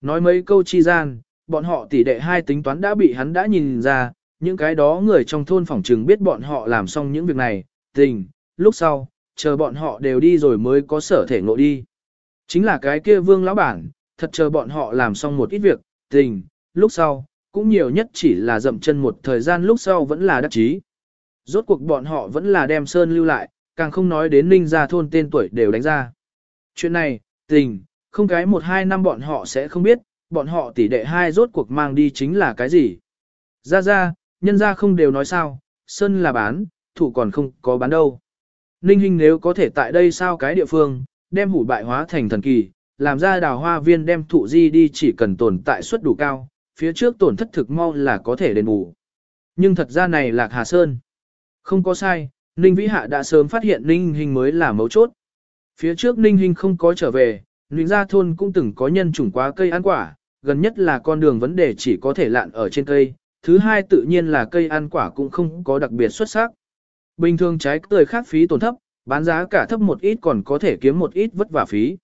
Nói mấy câu chi gian, bọn họ tỷ đệ hai tính toán đã bị hắn đã nhìn ra, những cái đó người trong thôn phòng trừng biết bọn họ làm xong những việc này, tình, lúc sau, chờ bọn họ đều đi rồi mới có sở thể ngộ đi. Chính là cái kia vương lão bản, thật chờ bọn họ làm xong một ít việc, tình, lúc sau, cũng nhiều nhất chỉ là dậm chân một thời gian lúc sau vẫn là đắc chí. Rốt cuộc bọn họ vẫn là đem sơn lưu lại, càng không nói đến ninh gia thôn tên tuổi đều đánh ra. Chuyện này, tình, không cái một hai năm bọn họ sẽ không biết, bọn họ tỷ đệ hai rốt cuộc mang đi chính là cái gì. Ra ra, nhân ra không đều nói sao, sơn là bán, thủ còn không có bán đâu. Ninh Hinh nếu có thể tại đây sao cái địa phương, đem hủ bại hóa thành thần kỳ, làm ra đào hoa viên đem thụ di đi chỉ cần tồn tại suất đủ cao, phía trước tổn thất thực mau là có thể đền bù. Nhưng thật ra này lạc Hà Sơn. Không có sai, Ninh Vĩ Hạ đã sớm phát hiện Ninh Hinh mới là mấu chốt. Phía trước Ninh Hinh không có trở về, Ninh Gia Thôn cũng từng có nhân chủng quá cây ăn quả, gần nhất là con đường vấn đề chỉ có thể lạn ở trên cây, thứ hai tự nhiên là cây ăn quả cũng không có đặc biệt xuất sắc. Bình thường trái tươi khác phí tổn thấp, bán giá cả thấp một ít còn có thể kiếm một ít vất vả phí.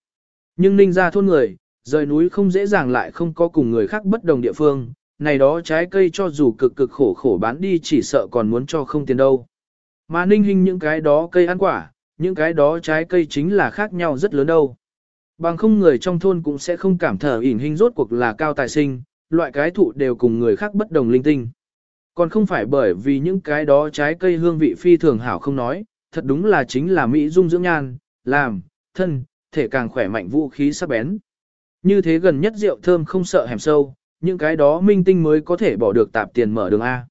Nhưng Ninh Gia Thôn người, rời núi không dễ dàng lại không có cùng người khác bất đồng địa phương, này đó trái cây cho dù cực cực khổ khổ bán đi chỉ sợ còn muốn cho không tiền đâu. Mà ninh hình những cái đó cây ăn quả, những cái đó trái cây chính là khác nhau rất lớn đâu. Bằng không người trong thôn cũng sẽ không cảm thở ỉn hình rốt cuộc là cao tài sinh, loại cái thụ đều cùng người khác bất đồng linh tinh. Còn không phải bởi vì những cái đó trái cây hương vị phi thường hảo không nói, thật đúng là chính là Mỹ dung dưỡng nhan, làm, thân, thể càng khỏe mạnh vũ khí sắc bén. Như thế gần nhất rượu thơm không sợ hẻm sâu, những cái đó minh tinh mới có thể bỏ được tạp tiền mở đường A.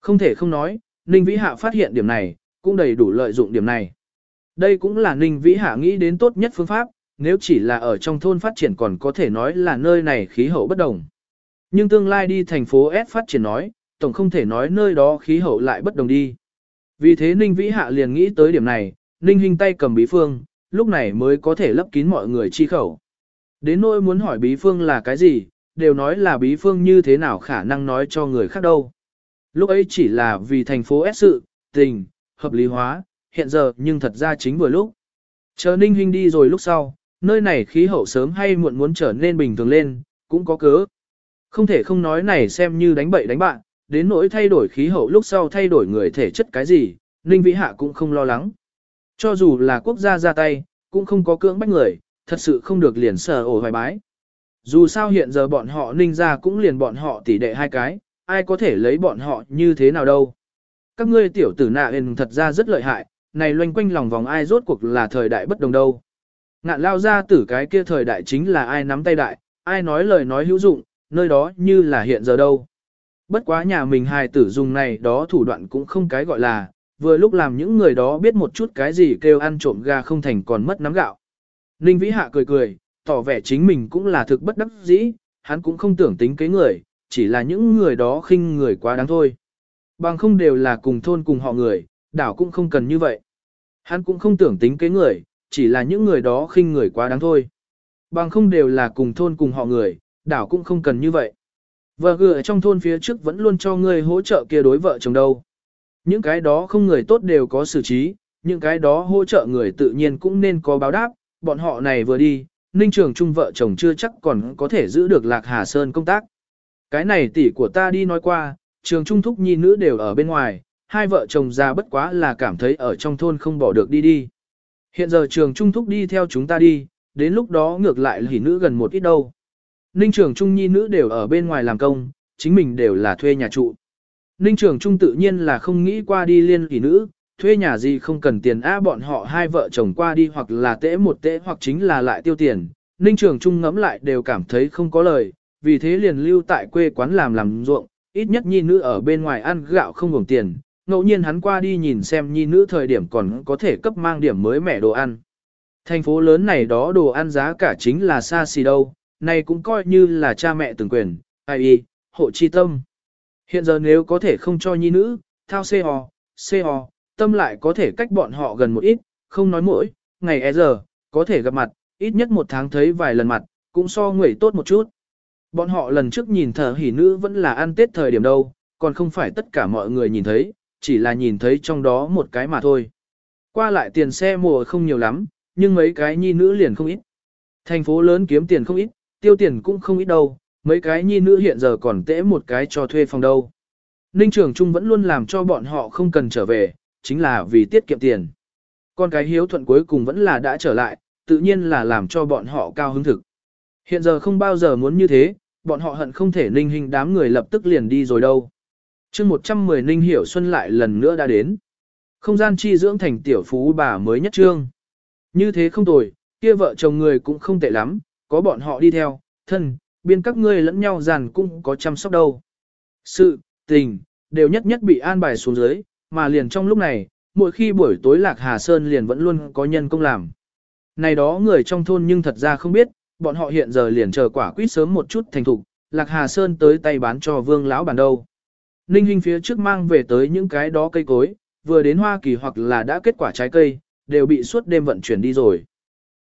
Không thể không nói, Ninh Vĩ Hạ phát hiện điểm này, cũng đầy đủ lợi dụng điểm này. Đây cũng là Ninh Vĩ Hạ nghĩ đến tốt nhất phương pháp, nếu chỉ là ở trong thôn phát triển còn có thể nói là nơi này khí hậu bất đồng. Nhưng tương lai đi thành phố S phát triển nói, tổng không thể nói nơi đó khí hậu lại bất đồng đi. Vì thế Ninh Vĩ Hạ liền nghĩ tới điểm này, Ninh Hinh tay cầm bí phương, lúc này mới có thể lấp kín mọi người chi khẩu. Đến nỗi muốn hỏi bí phương là cái gì, đều nói là bí phương như thế nào khả năng nói cho người khác đâu. Lúc ấy chỉ là vì thành phố S sự, tình, hợp lý hóa, hiện giờ nhưng thật ra chính vừa lúc. Chờ Ninh Hinh đi rồi lúc sau, nơi này khí hậu sớm hay muộn muốn trở nên bình thường lên, cũng có cớ. Không thể không nói này xem như đánh bậy đánh bạn, đến nỗi thay đổi khí hậu lúc sau thay đổi người thể chất cái gì, Ninh Vĩ Hạ cũng không lo lắng. Cho dù là quốc gia ra tay, cũng không có cưỡng bách người, thật sự không được liền sở ổ hoài bái. Dù sao hiện giờ bọn họ ninh ra cũng liền bọn họ tỷ đệ hai cái, ai có thể lấy bọn họ như thế nào đâu. Các ngươi tiểu tử nạ hình thật ra rất lợi hại, này loanh quanh lòng vòng ai rốt cuộc là thời đại bất đồng đâu. Ngạn lao ra tử cái kia thời đại chính là ai nắm tay đại, ai nói lời nói hữu dụng, nơi đó như là hiện giờ đâu. Bất quá nhà mình hài tử dùng này đó thủ đoạn cũng không cái gọi là, vừa lúc làm những người đó biết một chút cái gì kêu ăn trộm gà không thành còn mất nắm gạo. Ninh Vĩ Hạ cười cười, tỏ vẻ chính mình cũng là thực bất đắc dĩ, hắn cũng không tưởng tính kế người, chỉ là những người đó khinh người quá đáng thôi. Bằng không đều là cùng thôn cùng họ người, đảo cũng không cần như vậy. Hắn cũng không tưởng tính kế người, chỉ là những người đó khinh người quá đáng thôi. Bằng không đều là cùng thôn cùng họ người, đảo cũng không cần như vậy. Vợ gửi trong thôn phía trước vẫn luôn cho người hỗ trợ kia đối vợ chồng đâu. Những cái đó không người tốt đều có xử trí, những cái đó hỗ trợ người tự nhiên cũng nên có báo đáp, bọn họ này vừa đi, Ninh Trường Trung vợ chồng chưa chắc còn có thể giữ được Lạc Hà Sơn công tác. Cái này tỷ của ta đi nói qua, Trường Trung thúc nhi nữ đều ở bên ngoài, hai vợ chồng già bất quá là cảm thấy ở trong thôn không bỏ được đi đi. Hiện giờ trường trung thúc đi theo chúng ta đi, đến lúc đó ngược lại hỉ nữ gần một ít đâu. Ninh trường trung nhi nữ đều ở bên ngoài làm công, chính mình đều là thuê nhà trụ. Ninh trường trung tự nhiên là không nghĩ qua đi liên hỉ nữ, thuê nhà gì không cần tiền á bọn họ hai vợ chồng qua đi hoặc là tễ một tễ hoặc chính là lại tiêu tiền. Ninh trường trung ngẫm lại đều cảm thấy không có lời, vì thế liền lưu tại quê quán làm làm ruộng, ít nhất nhi nữ ở bên ngoài ăn gạo không gồm tiền, ngẫu nhiên hắn qua đi nhìn xem nhi nữ thời điểm còn có thể cấp mang điểm mới mẻ đồ ăn. Thành phố lớn này đó đồ ăn giá cả chính là xa xỉ đâu, này cũng coi như là cha mẹ từng quyền, ai y, hộ chi tâm. Hiện giờ nếu có thể không cho nhi nữ, thao xê hò, xê hò, tâm lại có thể cách bọn họ gần một ít, không nói mỗi, ngày e giờ, có thể gặp mặt, ít nhất một tháng thấy vài lần mặt, cũng so người tốt một chút. Bọn họ lần trước nhìn thờ hỉ nữ vẫn là ăn tết thời điểm đâu, còn không phải tất cả mọi người nhìn thấy, chỉ là nhìn thấy trong đó một cái mà thôi. Qua lại tiền xe mùa không nhiều lắm, nhưng mấy cái nhi nữ liền không ít. Thành phố lớn kiếm tiền không ít, tiêu tiền cũng không ít đâu, mấy cái nhi nữ hiện giờ còn tễ một cái cho thuê phòng đâu. Ninh Trường Trung vẫn luôn làm cho bọn họ không cần trở về, chính là vì tiết kiệm tiền. Con cái hiếu thuận cuối cùng vẫn là đã trở lại, tự nhiên là làm cho bọn họ cao hứng thực. Hiện giờ không bao giờ muốn như thế, bọn họ hận không thể ninh hình đám người lập tức liền đi rồi đâu. chương 110 ninh hiểu xuân lại lần nữa đã đến. Không gian chi dưỡng thành tiểu phú bà mới nhất trương. Như thế không tồi, kia vợ chồng người cũng không tệ lắm, có bọn họ đi theo, thân, biên các ngươi lẫn nhau dàn cũng có chăm sóc đâu. Sự, tình, đều nhất nhất bị an bài xuống dưới, mà liền trong lúc này, mỗi khi buổi tối Lạc Hà Sơn liền vẫn luôn có nhân công làm. Này đó người trong thôn nhưng thật ra không biết, bọn họ hiện giờ liền chờ quả quýt sớm một chút thành thục, Lạc Hà Sơn tới tay bán cho vương lão bản đâu. Ninh Hinh phía trước mang về tới những cái đó cây cối, vừa đến Hoa Kỳ hoặc là đã kết quả trái cây, đều bị suốt đêm vận chuyển đi rồi.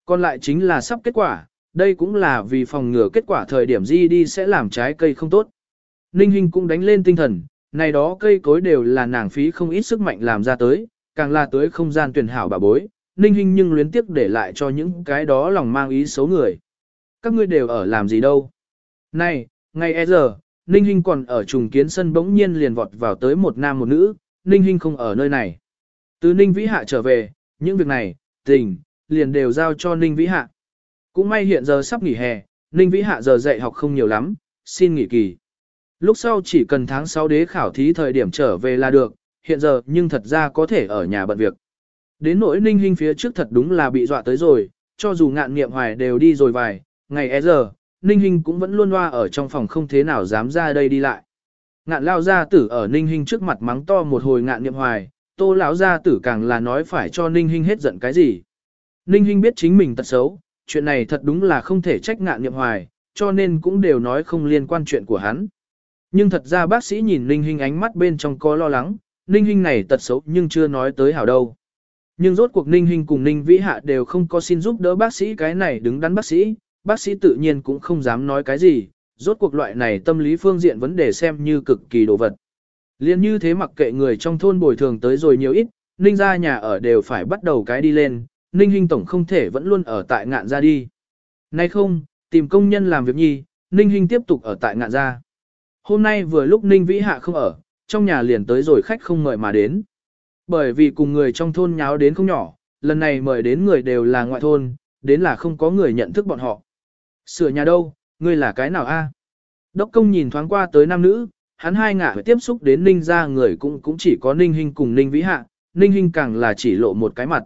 Còn lại chính là sắp kết quả, đây cũng là vì phòng ngừa kết quả thời điểm di đi sẽ làm trái cây không tốt. Ninh Hinh cũng đánh lên tinh thần, này đó cây cối đều là nàng phí không ít sức mạnh làm ra tới, càng là tới không gian tuyển hảo bà bối, Ninh Hinh nhưng luyến tiếc để lại cho những cái đó lòng mang ý xấu người. Các ngươi đều ở làm gì đâu? Này, ngày e giờ, Ninh Hinh còn ở trùng kiến sân bỗng nhiên liền vọt vào tới một nam một nữ, Ninh Hinh không ở nơi này. Từ Ninh Vĩ Hạ trở về, những việc này, tình, liền đều giao cho Ninh Vĩ Hạ. Cũng may hiện giờ sắp nghỉ hè, Ninh Vĩ Hạ giờ dạy học không nhiều lắm, xin nghỉ kỳ. Lúc sau chỉ cần tháng 6 đế khảo thí thời điểm trở về là được, hiện giờ nhưng thật ra có thể ở nhà bận việc. Đến nỗi Ninh Hinh phía trước thật đúng là bị dọa tới rồi, cho dù ngạn nghiệm hoài đều đi rồi vài, ngày e giờ, Ninh Hinh cũng vẫn luôn loa ở trong phòng không thế nào dám ra đây đi lại. Ngạn lao gia tử ở Ninh Hinh trước mặt mắng to một hồi ngạn nghiệm hoài, tô lão gia tử càng là nói phải cho Ninh Hinh hết giận cái gì. Ninh Hinh biết chính mình tật xấu, chuyện này thật đúng là không thể trách ngạn nghiệm hoài, cho nên cũng đều nói không liên quan chuyện của hắn. Nhưng thật ra bác sĩ nhìn Ninh Hinh ánh mắt bên trong có lo lắng, Ninh Hinh này tật xấu nhưng chưa nói tới hảo đâu. Nhưng rốt cuộc Ninh Hinh cùng Ninh Vĩ Hạ đều không có xin giúp đỡ bác sĩ cái này đứng đắn bác sĩ, bác sĩ tự nhiên cũng không dám nói cái gì, rốt cuộc loại này tâm lý phương diện vấn đề xem như cực kỳ đồ vật. Liên như thế mặc kệ người trong thôn bồi thường tới rồi nhiều ít, Ninh ra nhà ở đều phải bắt đầu cái đi lên, Ninh Hinh Tổng không thể vẫn luôn ở tại ngạn ra đi. Nay không, tìm công nhân làm việc nhi, Ninh Hinh tiếp tục ở tại ngạn ra. Hôm nay vừa lúc Ninh Vĩ Hạ không ở, trong nhà liền tới rồi khách không mời mà đến. Bởi vì cùng người trong thôn nháo đến không nhỏ, lần này mời đến người đều là ngoại thôn, đến là không có người nhận thức bọn họ. Sửa nhà đâu, ngươi là cái nào a? Đốc công nhìn thoáng qua tới nam nữ, hắn hai ngả tiếp xúc đến ninh ra người cũng cũng chỉ có ninh Hinh cùng ninh vĩ hạ, ninh Hinh càng là chỉ lộ một cái mặt.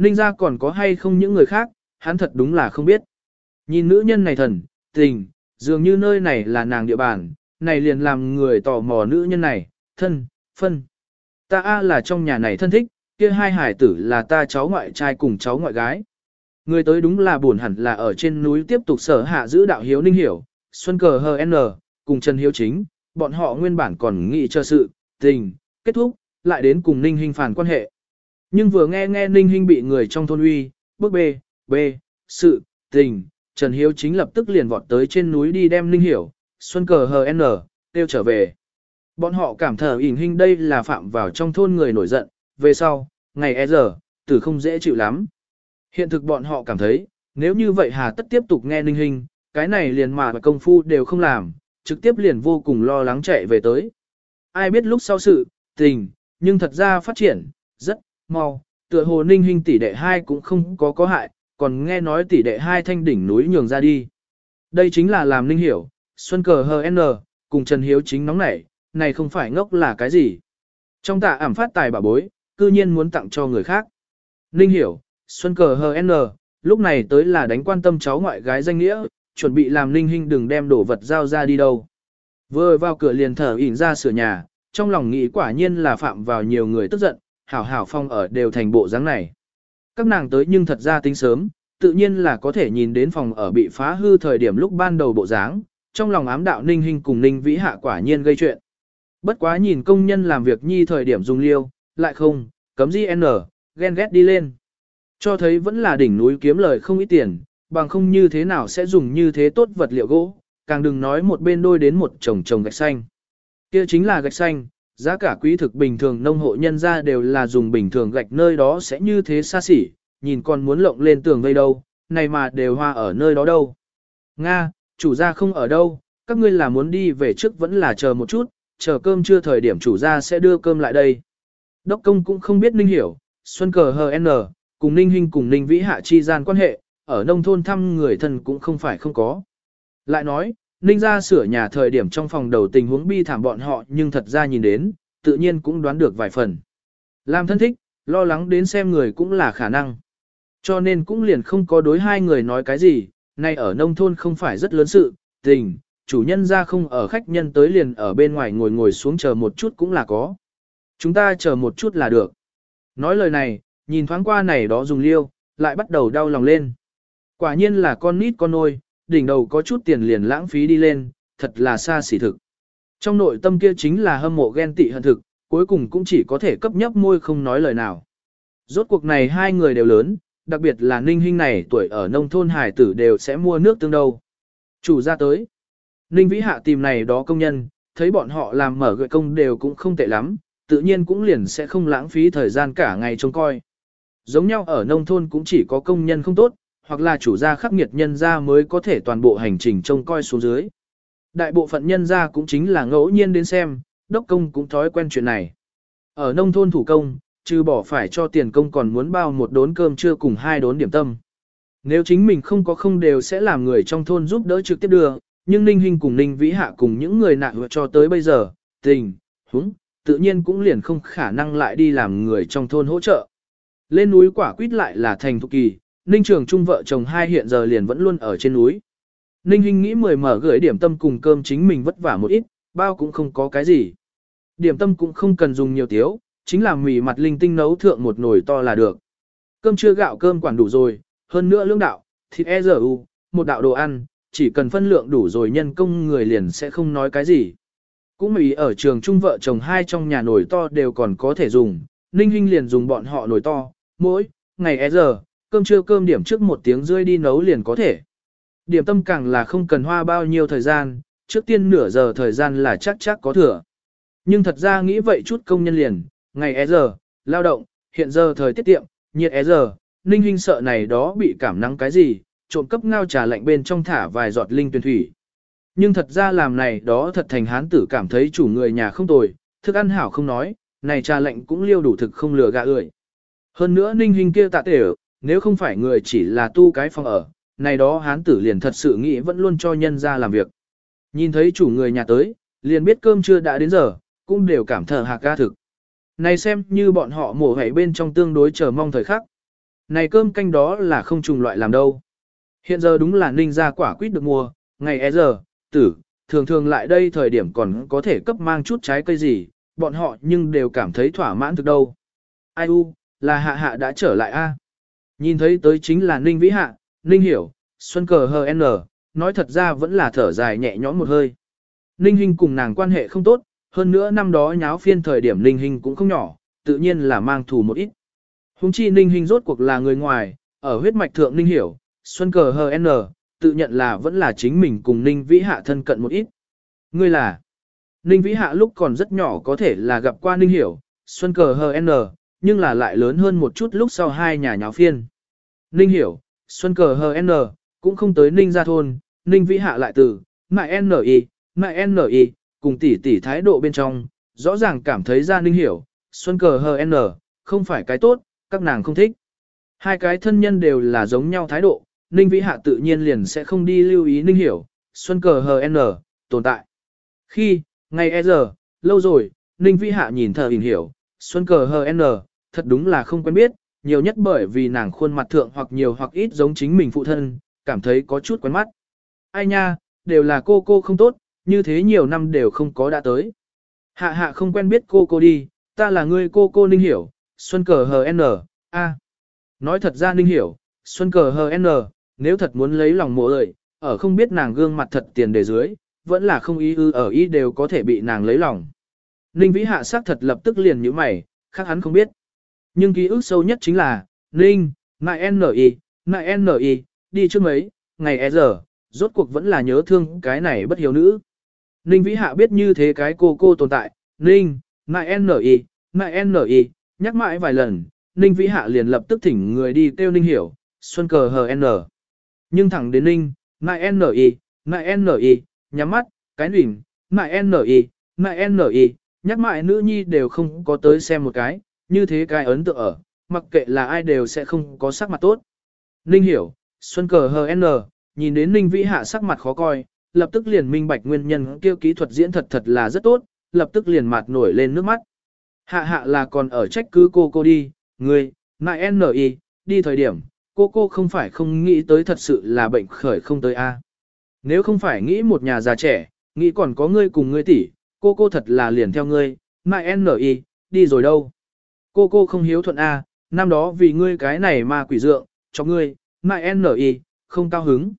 Ninh ra còn có hay không những người khác, hắn thật đúng là không biết. Nhìn nữ nhân này thần, tình, dường như nơi này là nàng địa bàn, này liền làm người tò mò nữ nhân này, thân, phân. Ta A là trong nhà này thân thích, kia hai hải tử là ta cháu ngoại trai cùng cháu ngoại gái. Người tới đúng là buồn hẳn là ở trên núi tiếp tục sở hạ giữ đạo hiếu ninh hiểu, Xuân Cờ HN, cùng Trần Hiếu Chính, bọn họ nguyên bản còn nghĩ cho sự, tình, kết thúc, lại đến cùng Ninh Hình phản quan hệ. Nhưng vừa nghe nghe Ninh Hinh bị người trong thôn uy, bước bê bê sự, tình, Trần Hiếu Chính lập tức liền vọt tới trên núi đi đem Ninh Hiểu, Xuân Cờ HN, tiêu trở về. Bọn họ cảm thở ỉn hình đây là phạm vào trong thôn người nổi giận, về sau, ngày e giờ, tử không dễ chịu lắm. Hiện thực bọn họ cảm thấy, nếu như vậy hà tất tiếp tục nghe ninh Hinh cái này liền mà công phu đều không làm, trực tiếp liền vô cùng lo lắng chạy về tới. Ai biết lúc sau sự, tình, nhưng thật ra phát triển, rất mau, Tựa hồ ninh hình tỷ đệ hai cũng không có có hại, còn nghe nói tỷ đệ hai thanh đỉnh núi nhường ra đi. Đây chính là làm ninh hiểu, Xuân cờ hờ cùng Trần Hiếu chính nóng nảy, này không phải ngốc là cái gì. Trong tạ ảm phát tài bà bối, cư nhiên muốn tặng cho người khác. Ninh hiểu, Xuân cờ hờ lúc này tới là đánh quan tâm cháu ngoại gái danh nghĩa, chuẩn bị làm ninh hình đừng đem đồ vật giao ra đi đâu. Vừa vào cửa liền thở ỉn ra sửa nhà, trong lòng nghĩ quả nhiên là phạm vào nhiều người tức giận, hảo hảo phong ở đều thành bộ dáng này. Các nàng tới nhưng thật ra tính sớm, tự nhiên là có thể nhìn đến phòng ở bị phá hư thời điểm lúc ban đầu bộ dáng, trong lòng ám đạo ninh hình cùng ninh vĩ hạ quả nhiên gây chuyện. Bất quá nhìn công nhân làm việc nhi thời điểm dùng liêu, lại không, cấm di n, ghen ghét đi lên. Cho thấy vẫn là đỉnh núi kiếm lời không ít tiền, bằng không như thế nào sẽ dùng như thế tốt vật liệu gỗ, càng đừng nói một bên đôi đến một chồng chồng gạch xanh. Kia chính là gạch xanh, giá cả quý thực bình thường nông hộ nhân ra đều là dùng bình thường gạch nơi đó sẽ như thế xa xỉ, nhìn còn muốn lộng lên tường vây đâu, này mà đều hoa ở nơi đó đâu. Nga, chủ gia không ở đâu, các ngươi là muốn đi về trước vẫn là chờ một chút, chờ cơm chưa thời điểm chủ gia sẽ đưa cơm lại đây. Đốc công cũng không biết Ninh hiểu, Xuân cờ HN, N, cùng Ninh Hinh cùng Ninh Vĩ Hạ chi gian quan hệ, ở nông thôn thăm người thân cũng không phải không có. Lại nói, Ninh ra sửa nhà thời điểm trong phòng đầu tình huống bi thảm bọn họ nhưng thật ra nhìn đến, tự nhiên cũng đoán được vài phần. Làm thân thích, lo lắng đến xem người cũng là khả năng. Cho nên cũng liền không có đối hai người nói cái gì, nay ở nông thôn không phải rất lớn sự, tình, chủ nhân ra không ở khách nhân tới liền ở bên ngoài ngồi ngồi xuống chờ một chút cũng là có. Chúng ta chờ một chút là được. Nói lời này, nhìn thoáng qua này đó dùng liêu, lại bắt đầu đau lòng lên. Quả nhiên là con nít con nôi, đỉnh đầu có chút tiền liền lãng phí đi lên, thật là xa xỉ thực. Trong nội tâm kia chính là hâm mộ ghen tị hận thực, cuối cùng cũng chỉ có thể cấp nhấp môi không nói lời nào. Rốt cuộc này hai người đều lớn, đặc biệt là Ninh Hinh này tuổi ở nông thôn hải tử đều sẽ mua nước tương đâu. Chủ ra tới. Ninh Vĩ Hạ tìm này đó công nhân, thấy bọn họ làm mở gợi công đều cũng không tệ lắm, tự nhiên cũng liền sẽ không lãng phí thời gian cả ngày trông coi. Giống nhau ở nông thôn cũng chỉ có công nhân không tốt, hoặc là chủ gia khắc nghiệt nhân gia mới có thể toàn bộ hành trình trông coi xuống dưới. Đại bộ phận nhân gia cũng chính là ngẫu nhiên đến xem, đốc công cũng thói quen chuyện này. Ở nông thôn thủ công, trừ bỏ phải cho tiền công còn muốn bao một đốn cơm trưa cùng hai đốn điểm tâm. Nếu chính mình không có không đều sẽ làm người trong thôn giúp đỡ trực tiếp đưa, nhưng Ninh Hinh cùng Ninh Vĩ Hạ cùng những người nạn cho tới bây giờ, tình, húng, tự nhiên cũng liền không khả năng lại đi làm người trong thôn hỗ trợ. Lên núi quả quýt lại là thành thục kỳ, Ninh Trường Trung vợ chồng hai hiện giờ liền vẫn luôn ở trên núi. Ninh Hinh nghĩ mười mở gửi điểm tâm cùng cơm chính mình vất vả một ít, bao cũng không có cái gì. Điểm tâm cũng không cần dùng nhiều tiếu, chính là mì mặt linh tinh nấu thượng một nồi to là được. Cơm chưa gạo cơm quản đủ rồi, hơn nữa lương đạo, thịt e giờ u, một đạo đồ ăn, chỉ cần phân lượng đủ rồi nhân công người liền sẽ không nói cái gì. Cũng mì ở trường trung vợ chồng hai trong nhà nồi to đều còn có thể dùng, Ninh Hinh liền dùng bọn họ nồi to, mỗi, ngày e giờ, cơm trưa cơm điểm trước một tiếng rưỡi đi nấu liền có thể. Điểm tâm càng là không cần hoa bao nhiêu thời gian, trước tiên nửa giờ thời gian là chắc chắc có thừa. Nhưng thật ra nghĩ vậy chút công nhân liền, ngày é e giờ, lao động, hiện giờ thời tiết tiệm, nhiệt é e giờ, ninh hình sợ này đó bị cảm nắng cái gì, trộm cấp ngao trà lạnh bên trong thả vài giọt linh tuyển thủy. Nhưng thật ra làm này đó thật thành hán tử cảm thấy chủ người nhà không tồi, thức ăn hảo không nói, này trà lạnh cũng liêu đủ thực không lừa gạ ưỡi. Hơn nữa ninh hình kia tạ tể nếu không phải người chỉ là tu cái phòng ở, này đó hán tử liền thật sự nghĩ vẫn luôn cho nhân ra làm việc. Nhìn thấy chủ người nhà tới, liền biết cơm chưa đã đến giờ, cũng đều cảm thở hạc ca thực. Này xem như bọn họ mổ hảy bên trong tương đối chờ mong thời khắc. Này cơm canh đó là không trùng loại làm đâu. Hiện giờ đúng là ninh ra quả quýt được mua, ngày e giờ, tử, thường thường lại đây thời điểm còn có thể cấp mang chút trái cây gì, bọn họ nhưng đều cảm thấy thỏa mãn thực đâu. Ai u, là hạ hạ đã trở lại a. Nhìn thấy tới chính là Ninh Vĩ Hạ, Ninh Hiểu, Xuân Cờ Hờ N, nói thật ra vẫn là thở dài nhẹ nhõm một hơi. Ninh Hinh cùng nàng quan hệ không tốt, hơn nữa năm đó nháo phiên thời điểm Ninh Hinh cũng không nhỏ, tự nhiên là mang thù một ít. Hùng chi Ninh Hinh rốt cuộc là người ngoài, ở huyết mạch thượng Ninh Hiểu, Xuân Cờ Hờ N, tự nhận là vẫn là chính mình cùng Ninh Vĩ Hạ thân cận một ít. Ngươi là, Ninh Vĩ Hạ lúc còn rất nhỏ có thể là gặp qua Ninh Hiểu, Xuân Cờ Hờ N, nhưng là lại lớn hơn một chút lúc sau hai nhà nháo phiên. Ninh hiểu, Xuân cờ HN, cũng không tới Ninh ra thôn, Ninh vĩ hạ lại từ, mại N.I., mại N.I., cùng tỷ tỷ thái độ bên trong, rõ ràng cảm thấy ra Ninh hiểu, Xuân cờ HN, không phải cái tốt, các nàng không thích. Hai cái thân nhân đều là giống nhau thái độ, Ninh Vĩ Hạ tự nhiên liền sẽ không đi lưu ý Ninh Hiểu, Xuân cờ HN, tồn tại. Khi, ngày e giờ, lâu rồi, Ninh Vĩ Hạ nhìn thờ hình hiểu, Xuân cờ HN, thật đúng là không quen biết, nhiều nhất bởi vì nàng khuôn mặt thượng hoặc nhiều hoặc ít giống chính mình phụ thân, cảm thấy có chút quen mắt. Ai nha, đều là cô cô không tốt, như thế nhiều năm đều không có đã tới. Hạ hạ không quen biết cô cô đi, ta là người cô cô Ninh Hiểu, Xuân cờ hờ n a. Nói thật ra Ninh Hiểu, Xuân cờ hờ nếu thật muốn lấy lòng mộ ơi, ở không biết nàng gương mặt thật tiền đề dưới, vẫn là không ý ư ở ý đều có thể bị nàng lấy lòng. Ninh Vĩ Hạ sắc thật lập tức liền như mày, khác hắn không biết. Nhưng ký ức sâu nhất chính là, Ninh, Nại N.I., ngại N.I., đi trước mấy, ngày e giờ, rốt cuộc vẫn là nhớ thương cái này bất hiếu nữ. Ninh Vĩ Hạ biết như thế cái cô cô tồn tại, Ninh, Nại N.I., ngại N.I., nhắc mãi vài lần, Ninh Vĩ Hạ liền lập tức thỉnh người đi kêu Ninh Hiểu, Xuân cờ hờ N. Nhưng thẳng đến Ninh, Nại N.I., ngại N.I., nhắm mắt, cái nỉnh, Nại N.I., ngại N.I., nhắc mãi nữ nhi đều không có tới xem một cái, như thế cái ấn tượng ở, mặc kệ là ai đều sẽ không có sắc mặt tốt. Ninh hiểu, Xuân cờ HN, N, nhìn đến Ninh Vĩ Hạ sắc mặt khó coi, lập tức liền minh bạch nguyên nhân kêu kỹ thuật diễn thật thật là rất tốt, lập tức liền mặt nổi lên nước mắt. Hạ hạ là còn ở trách cứ cô cô đi, người, nại N.I., đi thời điểm, cô cô không phải không nghĩ tới thật sự là bệnh khởi không tới A. Nếu không phải nghĩ một nhà già trẻ, nghĩ còn có ngươi cùng ngươi tỷ, cô cô thật là liền theo ngươi, nại N.I., đi rồi đâu. Cô cô không hiếu thuận A, năm đó vì ngươi cái này mà quỷ dượng, cho ngươi, nại N.I., không cao hứng.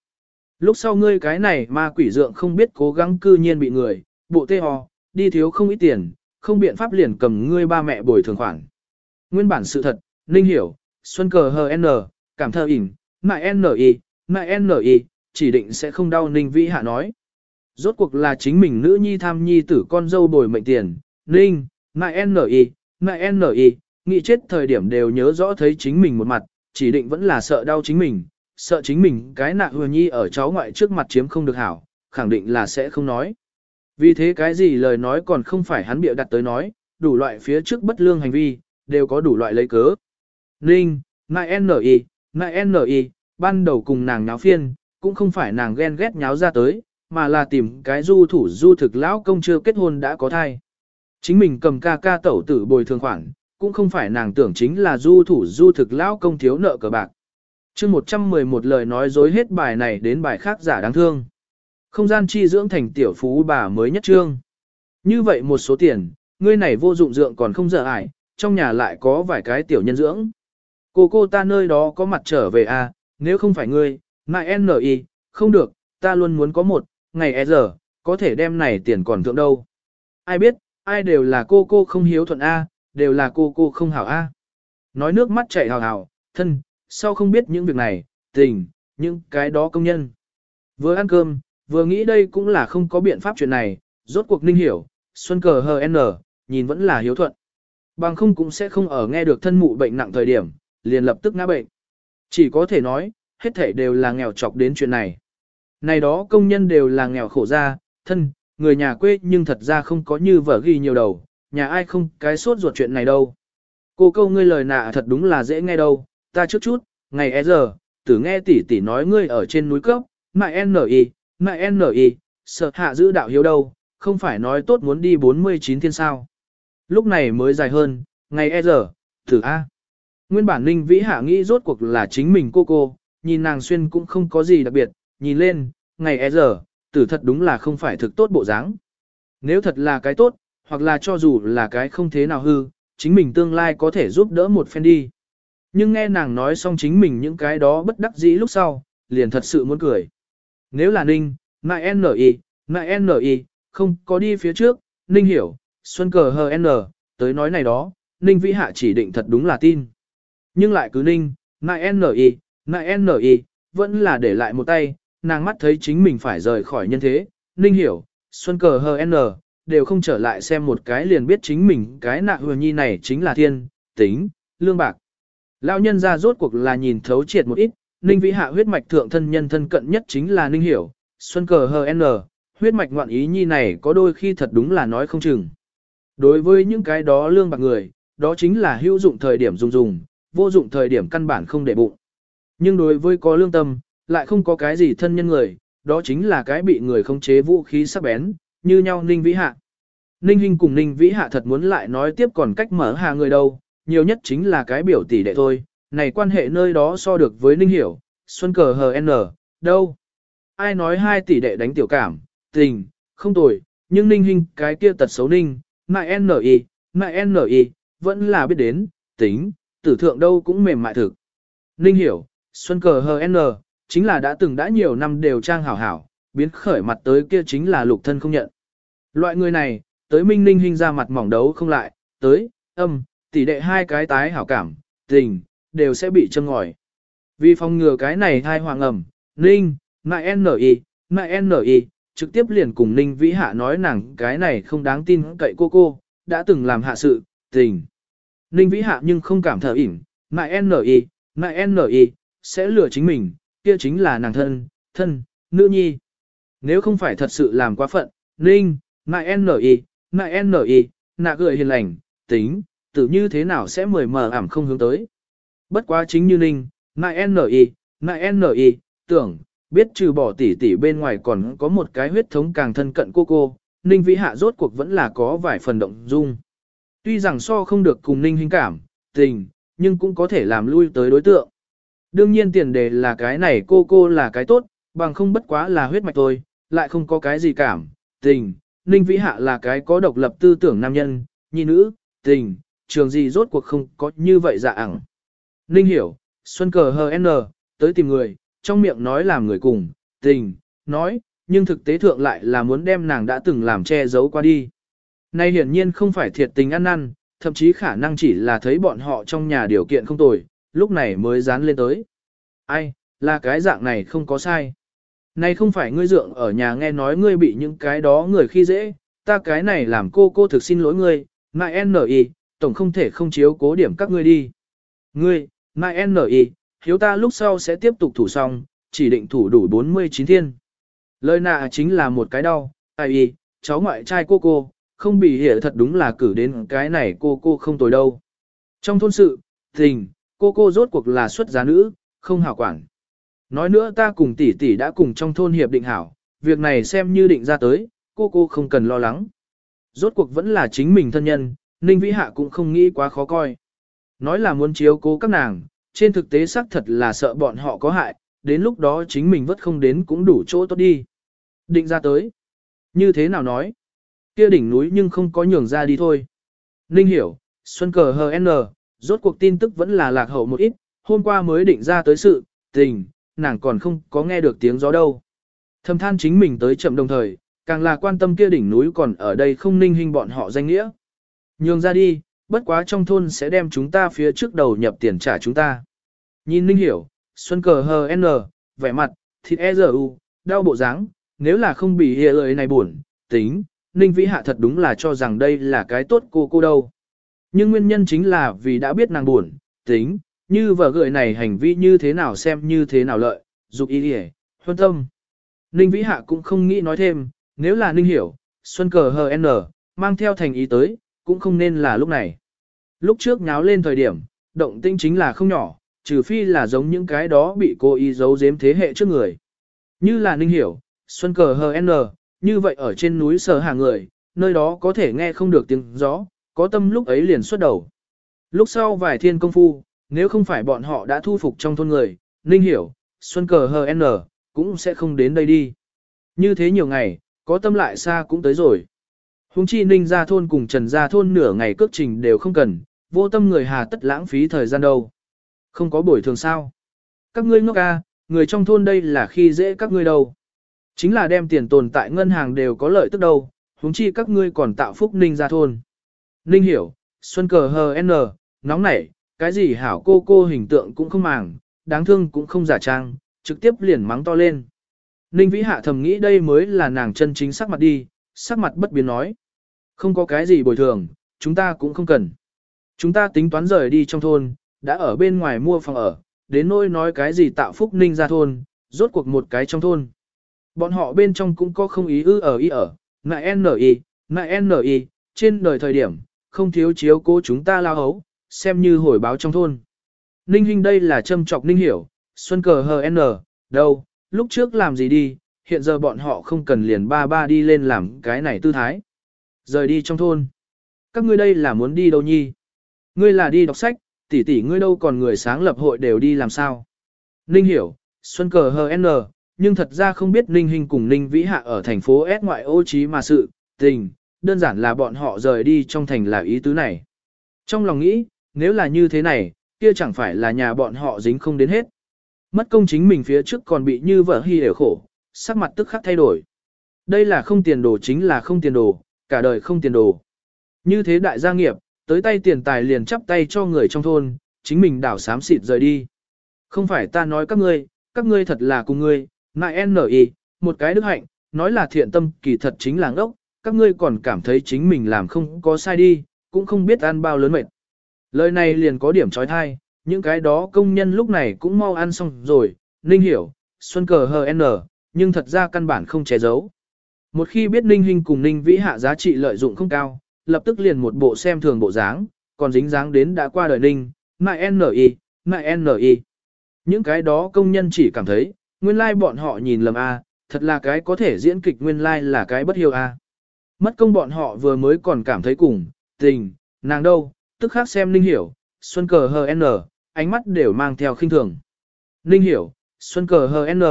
Lúc sau ngươi cái này mà quỷ dượng không biết cố gắng cư nhiên bị người, bộ tê ho, đi thiếu không ít tiền, không biện pháp liền cầm ngươi ba mẹ bồi thường khoản. Nguyên bản sự thật, Ninh hiểu, Xuân cờ hờ N, cảm thơ ỉn, nại N.I., nại N.I., chỉ định sẽ không đau Ninh Vĩ Hạ nói. Rốt cuộc là chính mình nữ nhi tham nhi tử con dâu bồi mệnh tiền, Ninh, nại N.I., nại N.I., nghĩ chết thời điểm đều nhớ rõ thấy chính mình một mặt, chỉ định vẫn là sợ đau chính mình, sợ chính mình cái nạ hừa nhi ở cháu ngoại trước mặt chiếm không được hảo, khẳng định là sẽ không nói. Vì thế cái gì lời nói còn không phải hắn bịa đặt tới nói, đủ loại phía trước bất lương hành vi, đều có đủ loại lấy cớ. Ninh, nại N.I., nại N.I., ban đầu cùng nàng nháo phiên, cũng không phải nàng ghen ghét nháo ra tới, mà là tìm cái du thủ du thực lão công chưa kết hôn đã có thai. Chính mình cầm ca ca tẩu tử bồi thường khoản, cũng không phải nàng tưởng chính là du thủ du thực lão công thiếu nợ cờ bạc. chương 111 lời nói dối hết bài này đến bài khác giả đáng thương. Không gian chi dưỡng thành tiểu phú bà mới nhất trương. Như vậy một số tiền, ngươi này vô dụng dượng còn không dở ải, trong nhà lại có vài cái tiểu nhân dưỡng. Cô cô ta nơi đó có mặt trở về à, nếu không phải ngươi, mại N.I., không được, ta luôn muốn có một, ngày e giờ, có thể đem này tiền còn thượng đâu. Ai biết, ai đều là cô cô không hiếu thuận A, đều là cô cô không hảo A. Nói nước mắt chảy hào hào, thân, sao không biết những việc này, tình, những cái đó công nhân. Vừa ăn cơm, vừa nghĩ đây cũng là không có biện pháp chuyện này, rốt cuộc ninh hiểu, xuân cờ hờ n, nhìn vẫn là hiếu thuận. Bằng không cũng sẽ không ở nghe được thân mụ bệnh nặng thời điểm, liền lập tức ngã bệnh. Chỉ có thể nói, hết thảy đều là nghèo chọc đến chuyện này. Này đó công nhân đều là nghèo khổ ra, thân, người nhà quê nhưng thật ra không có như vợ ghi nhiều đầu, nhà ai không cái sốt ruột chuyện này đâu. Cô câu ngươi lời nạ thật đúng là dễ nghe đâu, ta trước chút, ngày e giờ, tử nghe tỷ tỷ nói ngươi ở trên núi cấp, mại N.I., mại N.I., sợ hạ giữ đạo hiếu đâu, không phải nói tốt muốn đi 49 thiên sao. Lúc này mới dài hơn, ngày e giờ, tử A. Nguyên bản ninh vĩ hạ nghĩ rốt cuộc là chính mình cô cô, nhìn nàng xuyên cũng không có gì đặc biệt, nhìn lên, ngày e giờ, tử thật đúng là không phải thực tốt bộ dáng. Nếu thật là cái tốt, hoặc là cho dù là cái không thế nào hư, chính mình tương lai có thể giúp đỡ một phen đi. Nhưng nghe nàng nói xong chính mình những cái đó bất đắc dĩ lúc sau, liền thật sự muốn cười. Nếu là Ninh, mại N.I., mại N.I., không có đi phía trước, Ninh hiểu, Xuân cờ H.N., tới nói này đó, Ninh vĩ hạ chỉ định thật đúng là tin. Nhưng lại cứ Ninh, mại N.I., mại N.I., vẫn là để lại một tay, nàng mắt thấy chính mình phải rời khỏi nhân thế, Ninh hiểu, Xuân cờ hờ N, đều không trở lại xem một cái liền biết chính mình cái nạ hừa nhi này chính là thiên, tính, lương bạc. Lão nhân ra rốt cuộc là nhìn thấu triệt một ít, Ninh Vĩ Hạ huyết mạch thượng thân nhân thân cận nhất chính là Ninh Hiểu, Xuân cờ hờ N, huyết mạch ngoạn ý nhi này có đôi khi thật đúng là nói không chừng. Đối với những cái đó lương bạc người, đó chính là hữu dụng thời điểm dùng dùng, vô dụng thời điểm căn bản không để bụng. Nhưng đối với có lương tâm, lại không có cái gì thân nhân người, đó chính là cái bị người khống chế vũ khí sắc bén, như nhau Ninh Vĩ Hạ. Ninh Hinh cùng Ninh Vĩ Hạ thật muốn lại nói tiếp còn cách mở hà người đâu, nhiều nhất chính là cái biểu tỷ đệ thôi, này quan hệ nơi đó so được với Ninh Hiểu, Xuân cờ hờ n, đâu. Ai nói hai tỷ đệ đánh tiểu cảm, tình, không tồi, nhưng Ninh Hinh cái kia tật xấu Ninh, mại N.I., mại N.I., vẫn là biết đến, tính, tử thượng đâu cũng mềm mại thực. Ninh Hiểu, Xuân cờ hờ n, chính là đã từng đã nhiều năm đều trang hảo hảo, biến khởi mặt tới kia chính là lục thân không nhận. Loại người này, tới minh ninh hình ra mặt mỏng đấu không lại, tới, âm, tỷ đệ hai cái tái hảo cảm, tình, đều sẽ bị châm ngòi. Vì phòng ngừa cái này hai hoàng ẩm, ninh, nại N.I., nại N.I., trực tiếp liền cùng ninh vĩ hạ nói nàng cái này không đáng tin cậy cô cô, đã từng làm hạ sự, tình. Ninh vĩ hạ nhưng không cảm thở ỉn, nại N.I., nại N.I., sẽ lừa chính mình, kia chính là nàng thân, thân, nữ nhi. Nếu không phải thật sự làm quá phận, Ninh, nại N.I., nại N.I., nạ gửi hiền lành, tính, tự như thế nào sẽ mời mờ ảm không hướng tới. Bất quá chính như Ninh, nại N.I., nại N.I., tưởng, biết trừ bỏ tỷ tỷ bên ngoài còn có một cái huyết thống càng thân cận cô cô, Ninh Vĩ Hạ rốt cuộc vẫn là có vài phần động dung. Tuy rằng so không được cùng Ninh hình cảm, tình, nhưng cũng có thể làm lui tới đối tượng. Đương nhiên tiền đề là cái này cô cô là cái tốt, bằng không bất quá là huyết mạch thôi, lại không có cái gì cảm, tình, Ninh Vĩ Hạ là cái có độc lập tư tưởng nam nhân, nhi nữ, tình, trường gì rốt cuộc không có như vậy dạ ẳng. Ninh hiểu, Xuân cờ HN, n, tới tìm người, trong miệng nói làm người cùng, tình, nói, nhưng thực tế thượng lại là muốn đem nàng đã từng làm che giấu qua đi. Nay hiển nhiên không phải thiệt tình ăn năn, thậm chí khả năng chỉ là thấy bọn họ trong nhà điều kiện không tồi, lúc này mới dán lên tới. Ai, là cái dạng này không có sai. Này không phải ngươi dượng ở nhà nghe nói ngươi bị những cái đó người khi dễ, ta cái này làm cô cô thực xin lỗi ngươi, ngại N.I., tổng không thể không chiếu cố điểm các ngươi đi. Ngươi, ngại N.I., hiếu ta lúc sau sẽ tiếp tục thủ xong, chỉ định thủ đủ 49 thiên. Lời nạ chính là một cái đau, ai y, cháu ngoại trai cô cô, không bị hiểu thật đúng là cử đến cái này cô cô không tồi đâu. Trong thôn sự, tình, cô cô rốt cuộc là xuất giá nữ, không hảo quản. Nói nữa ta cùng tỷ tỷ đã cùng trong thôn hiệp định hảo, việc này xem như định ra tới, cô cô không cần lo lắng. Rốt cuộc vẫn là chính mình thân nhân, Ninh Vĩ Hạ cũng không nghĩ quá khó coi. Nói là muốn chiếu cố các nàng, trên thực tế xác thật là sợ bọn họ có hại, đến lúc đó chính mình vất không đến cũng đủ chỗ tốt đi. Định ra tới. Như thế nào nói? Kia đỉnh núi nhưng không có nhường ra đi thôi. Ninh hiểu, Xuân cờ hờ rốt cuộc tin tức vẫn là lạc hậu một ít, hôm qua mới định ra tới sự, tình, nàng còn không có nghe được tiếng gió đâu. Thầm than chính mình tới chậm đồng thời, càng là quan tâm kia đỉnh núi còn ở đây không ninh hình bọn họ danh nghĩa. Nhường ra đi, bất quá trong thôn sẽ đem chúng ta phía trước đầu nhập tiền trả chúng ta. Nhìn ninh hiểu, xuân cờ hờ n, vẻ mặt, thịt e giờ u, đau bộ dáng, nếu là không bị hệ lời này buồn, tính, ninh vĩ hạ thật đúng là cho rằng đây là cái tốt cô cô đâu. Nhưng nguyên nhân chính là vì đã biết nàng buồn, tính, như vợ gợi này hành vi như thế nào xem như thế nào lợi, dục ý hề, huân tâm. Ninh Vĩ Hạ cũng không nghĩ nói thêm, nếu là Ninh hiểu, Xuân cờ hờ n, mang theo thành ý tới, cũng không nên là lúc này. Lúc trước nháo lên thời điểm, động tinh chính là không nhỏ, trừ phi là giống những cái đó bị cô ý giấu giếm thế hệ trước người. Như là Ninh hiểu, Xuân cờ hờ n, như vậy ở trên núi sở hàng người, nơi đó có thể nghe không được tiếng gió, có tâm lúc ấy liền xuất đầu. Lúc sau vài thiên công phu, nếu không phải bọn họ đã thu phục trong thôn người, Ninh hiểu, Xuân cờ HN, cũng sẽ không đến đây đi. Như thế nhiều ngày, có tâm lại xa cũng tới rồi. Hùng chi Ninh ra thôn cùng Trần ra thôn nửa ngày cước trình đều không cần, vô tâm người hà tất lãng phí thời gian đâu. Không có bồi thường sao. Các ngươi ngốc à, người trong thôn đây là khi dễ các ngươi đâu. Chính là đem tiền tồn tại ngân hàng đều có lợi tức đâu, huống chi các ngươi còn tạo phúc Ninh ra thôn. Ninh hiểu, Xuân cờ hờ N, nóng nảy, cái gì hảo cô cô hình tượng cũng không màng, đáng thương cũng không giả trang, trực tiếp liền mắng to lên. Ninh Vĩ Hạ thầm nghĩ đây mới là nàng chân chính sắc mặt đi, sắc mặt bất biến nói. Không có cái gì bồi thường, chúng ta cũng không cần. Chúng ta tính toán rời đi trong thôn, đã ở bên ngoài mua phòng ở, đến nỗi nói cái gì tạo phúc Ninh ra thôn, rốt cuộc một cái trong thôn. Bọn họ bên trong cũng có không ý ư ở ý ở, ngại N.I., ngại N.I., trên đời thời điểm, không thiếu chiếu cố chúng ta lao hấu, xem như hồi báo trong thôn. Ninh Hinh đây là châm chọc Ninh Hiểu, Xuân cờ hờ n, đâu, lúc trước làm gì đi, hiện giờ bọn họ không cần liền ba ba đi lên làm cái này tư thái. Rời đi trong thôn. Các ngươi đây là muốn đi đâu nhi? Ngươi là đi đọc sách, tỷ tỷ ngươi đâu còn người sáng lập hội đều đi làm sao? Ninh Hiểu, Xuân cờ hờ n, nhưng thật ra không biết Ninh Hinh cùng Ninh Vĩ Hạ ở thành phố S ngoại ô trí mà sự, tình, đơn giản là bọn họ rời đi trong thành là ý tứ này. Trong lòng nghĩ, nếu là như thế này, kia chẳng phải là nhà bọn họ dính không đến hết. Mất công chính mình phía trước còn bị như vợ hy đều khổ, sắc mặt tức khắc thay đổi. Đây là không tiền đồ chính là không tiền đồ, cả đời không tiền đồ. Như thế đại gia nghiệp, tới tay tiền tài liền chắp tay cho người trong thôn, chính mình đảo sám xịt rời đi. Không phải ta nói các ngươi, các ngươi thật là cùng ngươi, ngại N.I., một cái đức hạnh, nói là thiện tâm kỳ thật chính là ngốc, các ngươi còn cảm thấy chính mình làm không có sai đi, cũng không biết ăn bao lớn mệt. Lời này liền có điểm trói thai, những cái đó công nhân lúc này cũng mau ăn xong rồi, Ninh hiểu, Xuân cờ hờ n, nhưng thật ra căn bản không che giấu. Một khi biết Ninh Hinh cùng Ninh Vĩ hạ giá trị lợi dụng không cao, lập tức liền một bộ xem thường bộ dáng, còn dính dáng đến đã qua đời Ninh, mại N.I., mại N.I. Những cái đó công nhân chỉ cảm thấy, nguyên lai like bọn họ nhìn lầm A, thật là cái có thể diễn kịch nguyên lai like là cái bất hiếu A. Mất công bọn họ vừa mới còn cảm thấy cùng, tình, nàng đâu, tức khác xem Ninh Hiểu, Xuân cờ hờ N, ánh mắt đều mang theo khinh thường. Ninh Hiểu, Xuân cờ hờ N,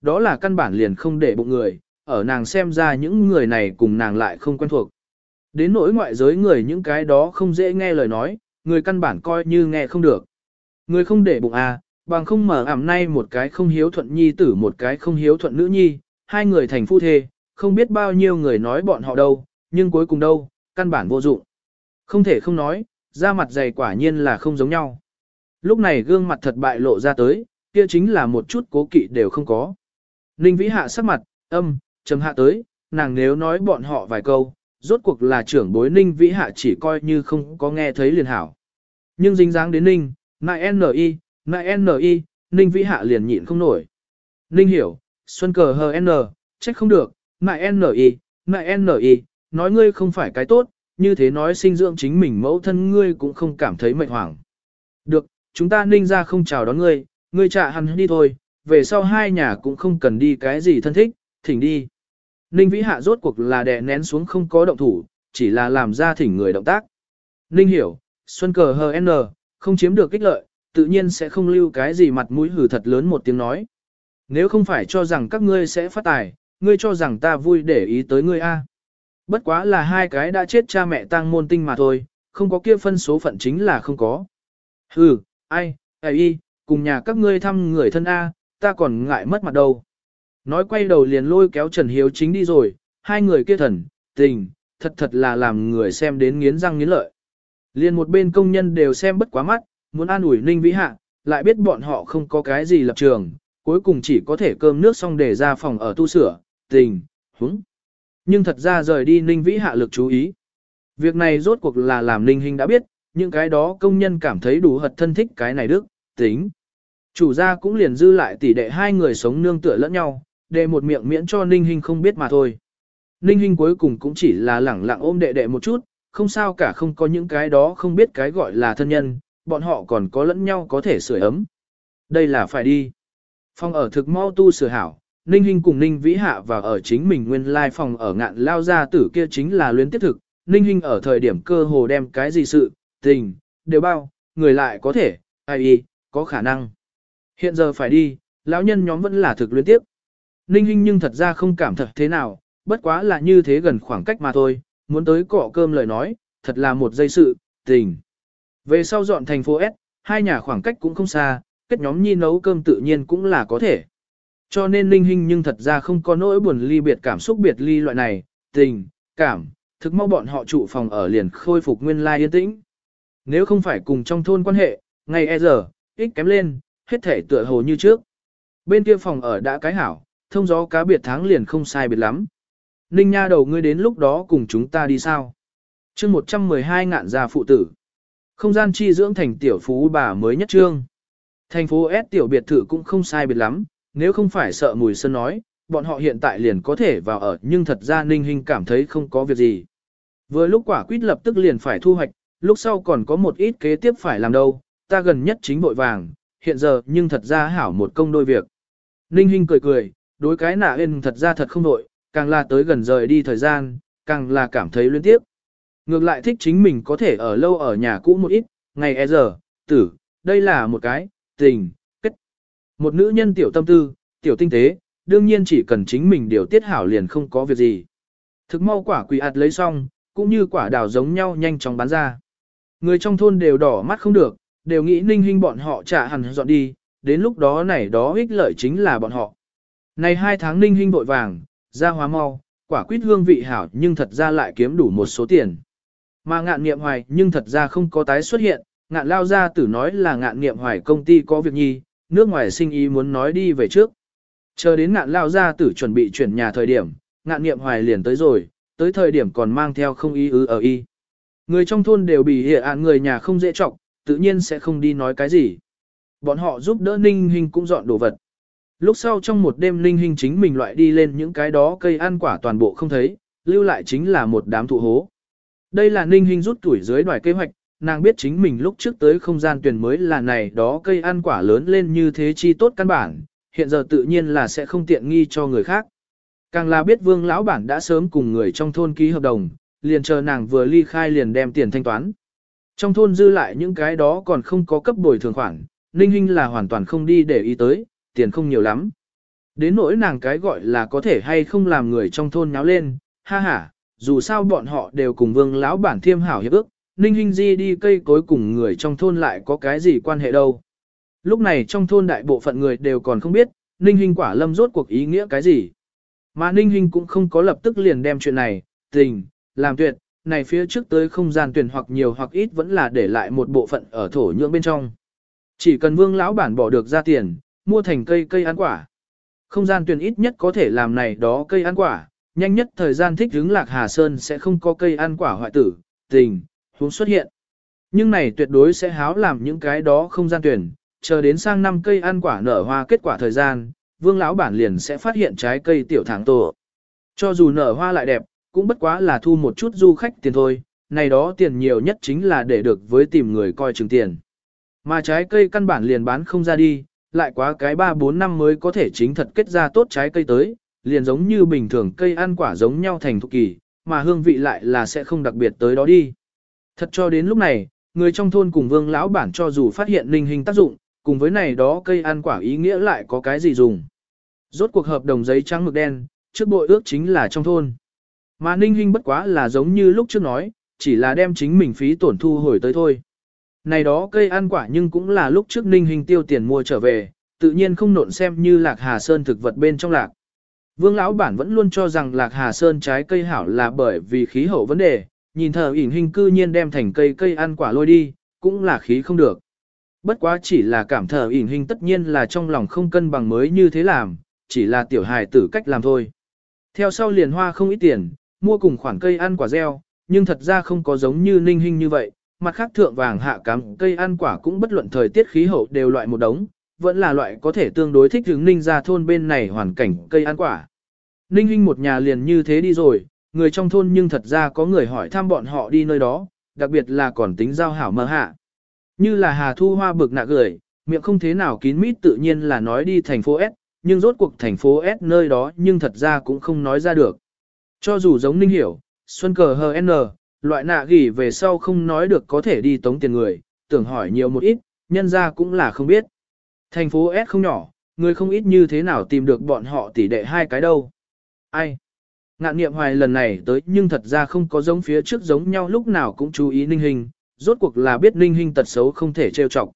đó là căn bản liền không để bụng người, ở nàng xem ra những người này cùng nàng lại không quen thuộc. Đến nỗi ngoại giới người những cái đó không dễ nghe lời nói, người căn bản coi như nghe không được. Người không để bụng à, bằng không mở ảm nay một cái không hiếu thuận nhi tử một cái không hiếu thuận nữ nhi, hai người thành phu thê, không biết bao nhiêu người nói bọn họ đâu, nhưng cuối cùng đâu, căn bản vô dụng. Không thể không nói, da mặt dày quả nhiên là không giống nhau. Lúc này gương mặt thật bại lộ ra tới, kia chính là một chút cố kỵ đều không có. Ninh Vĩ hạ sắc mặt, âm, trầm hạ tới, nàng nếu nói bọn họ vài câu, rốt cuộc là trưởng bối Ninh Vĩ hạ chỉ coi như không có nghe thấy liền hảo. Nhưng dính dáng đến Ninh, nại N.I., nại N.I., Ninh Vĩ hạ liền nhịn không nổi. Ninh hiểu, Xuân cờ hờ N, trách không được, nại N.I., nại N.I., nói ngươi không phải cái tốt, như thế nói sinh dưỡng chính mình mẫu thân ngươi cũng không cảm thấy mệt hoảng. Được, chúng ta ninh ra không chào đón ngươi, ngươi trả hắn đi thôi, về sau hai nhà cũng không cần đi cái gì thân thích, thỉnh đi. Ninh vĩ hạ rốt cuộc là đè nén xuống không có động thủ, chỉ là làm ra thỉnh người động tác. Ninh hiểu, xuân cờ hờ n, không chiếm được kích lợi, tự nhiên sẽ không lưu cái gì mặt mũi hử thật lớn một tiếng nói. Nếu không phải cho rằng các ngươi sẽ phát tài, ngươi cho rằng ta vui để ý tới ngươi a. Bất quá là hai cái đã chết cha mẹ tang môn tinh mà thôi, không có kia phân số phận chính là không có. Hừ, ai, ai y, cùng nhà các ngươi thăm người thân A, ta còn ngại mất mặt đâu. Nói quay đầu liền lôi kéo Trần Hiếu chính đi rồi, hai người kia thần, tình, thật thật là làm người xem đến nghiến răng nghiến lợi. Liền một bên công nhân đều xem bất quá mắt, muốn an ủi Ninh Vĩ Hạ, lại biết bọn họ không có cái gì lập trường, cuối cùng chỉ có thể cơm nước xong để ra phòng ở tu sửa, tình, húng nhưng thật ra rời đi Ninh Vĩ hạ lực chú ý. Việc này rốt cuộc là làm Ninh Hinh đã biết, những cái đó công nhân cảm thấy đủ hật thân thích cái này đức, tính. Chủ gia cũng liền dư lại tỷ đệ hai người sống nương tựa lẫn nhau, để một miệng miễn cho Ninh Hinh không biết mà thôi. Ninh Hinh cuối cùng cũng chỉ là lẳng lặng ôm đệ đệ một chút, không sao cả không có những cái đó không biết cái gọi là thân nhân, bọn họ còn có lẫn nhau có thể sửa ấm. Đây là phải đi. Phong ở thực mau tu sửa hảo, Ninh Hinh cùng Ninh Vĩ Hạ và ở chính mình nguyên lai phòng ở ngạn lao ra tử kia chính là luyến tiếp thực. Ninh Hinh ở thời điểm cơ hồ đem cái gì sự, tình, đều bao, người lại có thể, ai y, có khả năng. Hiện giờ phải đi, lão nhân nhóm vẫn là thực luyến tiếp. Ninh Hinh nhưng thật ra không cảm thật thế nào, bất quá là như thế gần khoảng cách mà thôi, muốn tới cọ cơm lời nói, thật là một dây sự, tình. Về sau dọn thành phố S, hai nhà khoảng cách cũng không xa, kết nhóm nhi nấu cơm tự nhiên cũng là có thể. Cho nên linh hình nhưng thật ra không có nỗi buồn ly biệt cảm xúc biệt ly loại này, tình, cảm, thực mau bọn họ trụ phòng ở liền khôi phục nguyên lai yên tĩnh. Nếu không phải cùng trong thôn quan hệ, ngày e giờ, ít kém lên, hết thể tựa hồ như trước. Bên kia phòng ở đã cái hảo, thông gió cá biệt tháng liền không sai biệt lắm. Ninh nha đầu ngươi đến lúc đó cùng chúng ta đi sao? chương 112 ngạn gia phụ tử. Không gian chi dưỡng thành tiểu phú bà mới nhất trương. Thành phố S tiểu biệt thự cũng không sai biệt lắm, nếu không phải sợ mùi sơn nói, bọn họ hiện tại liền có thể vào ở nhưng thật ra ninh hình cảm thấy không có việc gì. Vừa lúc quả quýt lập tức liền phải thu hoạch, lúc sau còn có một ít kế tiếp phải làm đâu, ta gần nhất chính bội vàng, hiện giờ nhưng thật ra hảo một công đôi việc. Ninh Hinh cười cười, đối cái nạ ên thật ra thật không nội, càng là tới gần rời đi thời gian, càng là cảm thấy liên tiếp. Ngược lại thích chính mình có thể ở lâu ở nhà cũ một ít, ngày e giờ, tử, đây là một cái, tình. Một nữ nhân tiểu tâm tư, tiểu tinh tế, đương nhiên chỉ cần chính mình điều tiết hảo liền không có việc gì. Thực mau quả quỷ ạt lấy xong, cũng như quả đào giống nhau nhanh chóng bán ra. Người trong thôn đều đỏ mắt không được, đều nghĩ ninh hình bọn họ trả hẳn dọn đi, đến lúc đó này đó ích lợi chính là bọn họ. Này hai tháng ninh hình vội vàng, ra hóa mau, quả quýt hương vị hảo nhưng thật ra lại kiếm đủ một số tiền. Mà ngạn nghiệm hoài nhưng thật ra không có tái xuất hiện, ngạn lao ra tử nói là ngạn nghiệm hoài công ty có việc nhi, nước ngoài sinh ý muốn nói đi về trước. Chờ đến ngạn lao ra tử chuẩn bị chuyển nhà thời điểm, ngạn nghiệm hoài liền tới rồi, tới thời điểm còn mang theo không ý ứ ở y. Người trong thôn đều bị hệ ạn người nhà không dễ trọng, tự nhiên sẽ không đi nói cái gì. Bọn họ giúp đỡ Ninh Hinh cũng dọn đồ vật. Lúc sau trong một đêm Ninh Hinh chính mình loại đi lên những cái đó cây ăn quả toàn bộ không thấy, lưu lại chính là một đám thụ hố. Đây là Ninh Hinh rút tuổi dưới đoài kế hoạch, nàng biết chính mình lúc trước tới không gian tuyển mới là này đó cây ăn quả lớn lên như thế chi tốt căn bản, hiện giờ tự nhiên là sẽ không tiện nghi cho người khác. Càng là biết vương lão bản đã sớm cùng người trong thôn ký hợp đồng, liền chờ nàng vừa ly khai liền đem tiền thanh toán. Trong thôn dư lại những cái đó còn không có cấp bồi thường khoản, Ninh Hinh là hoàn toàn không đi để ý tới, tiền không nhiều lắm. Đến nỗi nàng cái gọi là có thể hay không làm người trong thôn nháo lên, ha ha, dù sao bọn họ đều cùng vương lão bản thiêm hảo hiệp ước, Ninh Hinh Di đi cây cối cùng người trong thôn lại có cái gì quan hệ đâu. Lúc này trong thôn đại bộ phận người đều còn không biết, Ninh Hinh quả lâm rốt cuộc ý nghĩa cái gì. Mà Ninh Hinh cũng không có lập tức liền đem chuyện này, tình, làm tuyệt, này phía trước tới không gian tuyển hoặc nhiều hoặc ít vẫn là để lại một bộ phận ở thổ nhưỡng bên trong. Chỉ cần vương lão bản bỏ được ra tiền, mua thành cây cây ăn quả. Không gian tuyển ít nhất có thể làm này đó cây ăn quả, nhanh nhất thời gian thích hướng lạc Hà Sơn sẽ không có cây ăn quả hoại tử, tình, huống xuất hiện. Nhưng này tuyệt đối sẽ háo làm những cái đó không gian tuyển, chờ đến sang năm cây ăn quả nở hoa kết quả thời gian, vương lão bản liền sẽ phát hiện trái cây tiểu thẳng tổ. Cho dù nở hoa lại đẹp, cũng bất quá là thu một chút du khách tiền thôi, này đó tiền nhiều nhất chính là để được với tìm người coi chừng tiền. Mà trái cây căn bản liền bán không ra đi, lại quá cái 3-4 năm mới có thể chính thật kết ra tốt trái cây tới, liền giống như bình thường cây ăn quả giống nhau thành thục kỳ, mà hương vị lại là sẽ không đặc biệt tới đó đi. Thật cho đến lúc này, người trong thôn cùng vương lão bản cho dù phát hiện linh hình tác dụng, cùng với này đó cây ăn quả ý nghĩa lại có cái gì dùng. Rốt cuộc hợp đồng giấy trắng mực đen, trước bội ước chính là trong thôn. Mà Ninh hình bất quá là giống như lúc trước nói, chỉ là đem chính mình phí tổn thu hồi tới thôi. Này đó cây ăn quả nhưng cũng là lúc trước Ninh hình tiêu tiền mua trở về, tự nhiên không nộn xem như lạc hà sơn thực vật bên trong lạc. Vương lão bản vẫn luôn cho rằng lạc hà sơn trái cây hảo là bởi vì khí hậu vấn đề, nhìn thờ ỉn hình cư nhiên đem thành cây cây ăn quả lôi đi, cũng là khí không được. Bất quá chỉ là cảm thờ ỉn hình tất nhiên là trong lòng không cân bằng mới như thế làm, chỉ là tiểu hài tử cách làm thôi. Theo sau liền hoa không ít tiền, mua cùng khoản cây ăn quả gieo, nhưng thật ra không có giống như ninh hình như vậy, mặt khác thượng vàng hạ cắm cây ăn quả cũng bất luận thời tiết khí hậu đều loại một đống, vẫn là loại có thể tương đối thích ứng ninh ra thôn bên này hoàn cảnh cây ăn quả. Ninh hình một nhà liền như thế đi rồi, người trong thôn nhưng thật ra có người hỏi thăm bọn họ đi nơi đó, đặc biệt là còn tính giao hảo mơ hạ. Như là Hà Thu Hoa bực nạ gửi, miệng không thế nào kín mít tự nhiên là nói đi thành phố S, nhưng rốt cuộc thành phố S nơi đó nhưng thật ra cũng không nói ra được. Cho dù giống Ninh Hiểu, Xuân Cờ HN, loại nạ gỉ về sau không nói được có thể đi tống tiền người, tưởng hỏi nhiều một ít, nhân ra cũng là không biết. Thành phố S không nhỏ, người không ít như thế nào tìm được bọn họ tỷ đệ hai cái đâu. Ai? Ngạn niệm hoài lần này tới nhưng thật ra không có giống phía trước giống nhau lúc nào cũng chú ý ninh hình, rốt cuộc là biết ninh hình tật xấu không thể trêu chọc.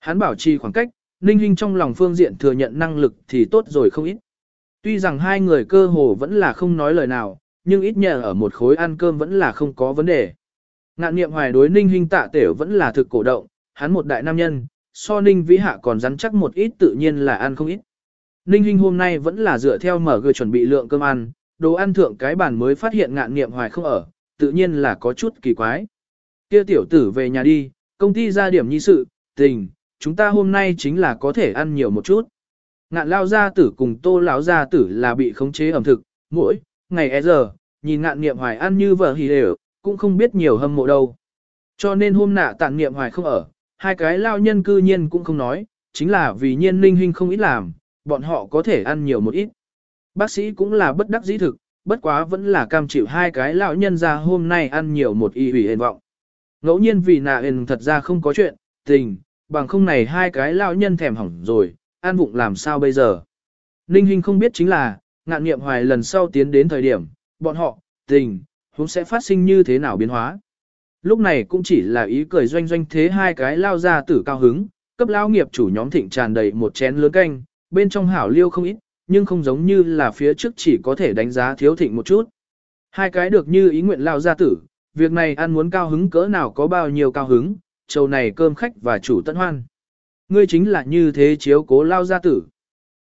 Hắn bảo trì khoảng cách, ninh hình trong lòng phương diện thừa nhận năng lực thì tốt rồi không ít. Tuy rằng hai người cơ hồ vẫn là không nói lời nào, nhưng ít nhờ ở một khối ăn cơm vẫn là không có vấn đề. Ngạn niệm hoài đối ninh hình tạ tiểu vẫn là thực cổ động, hắn một đại nam nhân, so ninh vĩ hạ còn rắn chắc một ít tự nhiên là ăn không ít. Ninh hình hôm nay vẫn là dựa theo mở gửi chuẩn bị lượng cơm ăn, đồ ăn thượng cái bàn mới phát hiện ngạn niệm hoài không ở, tự nhiên là có chút kỳ quái. Kia tiểu tử về nhà đi, công ty ra điểm nhi sự, tình, chúng ta hôm nay chính là có thể ăn nhiều một chút. Ngạn lao gia tử cùng tô lão gia tử là bị khống chế ẩm thực, mỗi, ngày e giờ, nhìn ngạn niệm hoài ăn như vợ hì đều, cũng không biết nhiều hâm mộ đâu. Cho nên hôm nạ tạng niệm hoài không ở, Hai cái lao nhân cư nhiên cũng không nói, chính là vì nhiên ninh huynh không ít làm, bọn họ có thể ăn nhiều một ít. Bác sĩ cũng là bất đắc dĩ thực, bất quá vẫn là cam chịu hai cái lão nhân ra hôm nay ăn nhiều một y hủy hền vọng. Ngẫu nhiên vì nà hền thật ra không có chuyện, tình, bằng không này hai cái lão nhân thèm hỏng rồi, ăn vụng làm sao bây giờ. Ninh Hinh không biết chính là, ngạn nghiệm hoài lần sau tiến đến thời điểm, bọn họ, tình, cũng sẽ phát sinh như thế nào biến hóa. Lúc này cũng chỉ là ý cười doanh doanh thế hai cái lao ra tử cao hứng, cấp lao nghiệp chủ nhóm thịnh tràn đầy một chén lớn canh, bên trong hảo liêu không ít, nhưng không giống như là phía trước chỉ có thể đánh giá thiếu thịnh một chút. Hai cái được như ý nguyện lao gia tử, việc này ăn muốn cao hứng cỡ nào có bao nhiêu cao hứng, trầu này cơm khách và chủ tận hoan. Ngươi chính là như thế chiếu cố lao gia tử.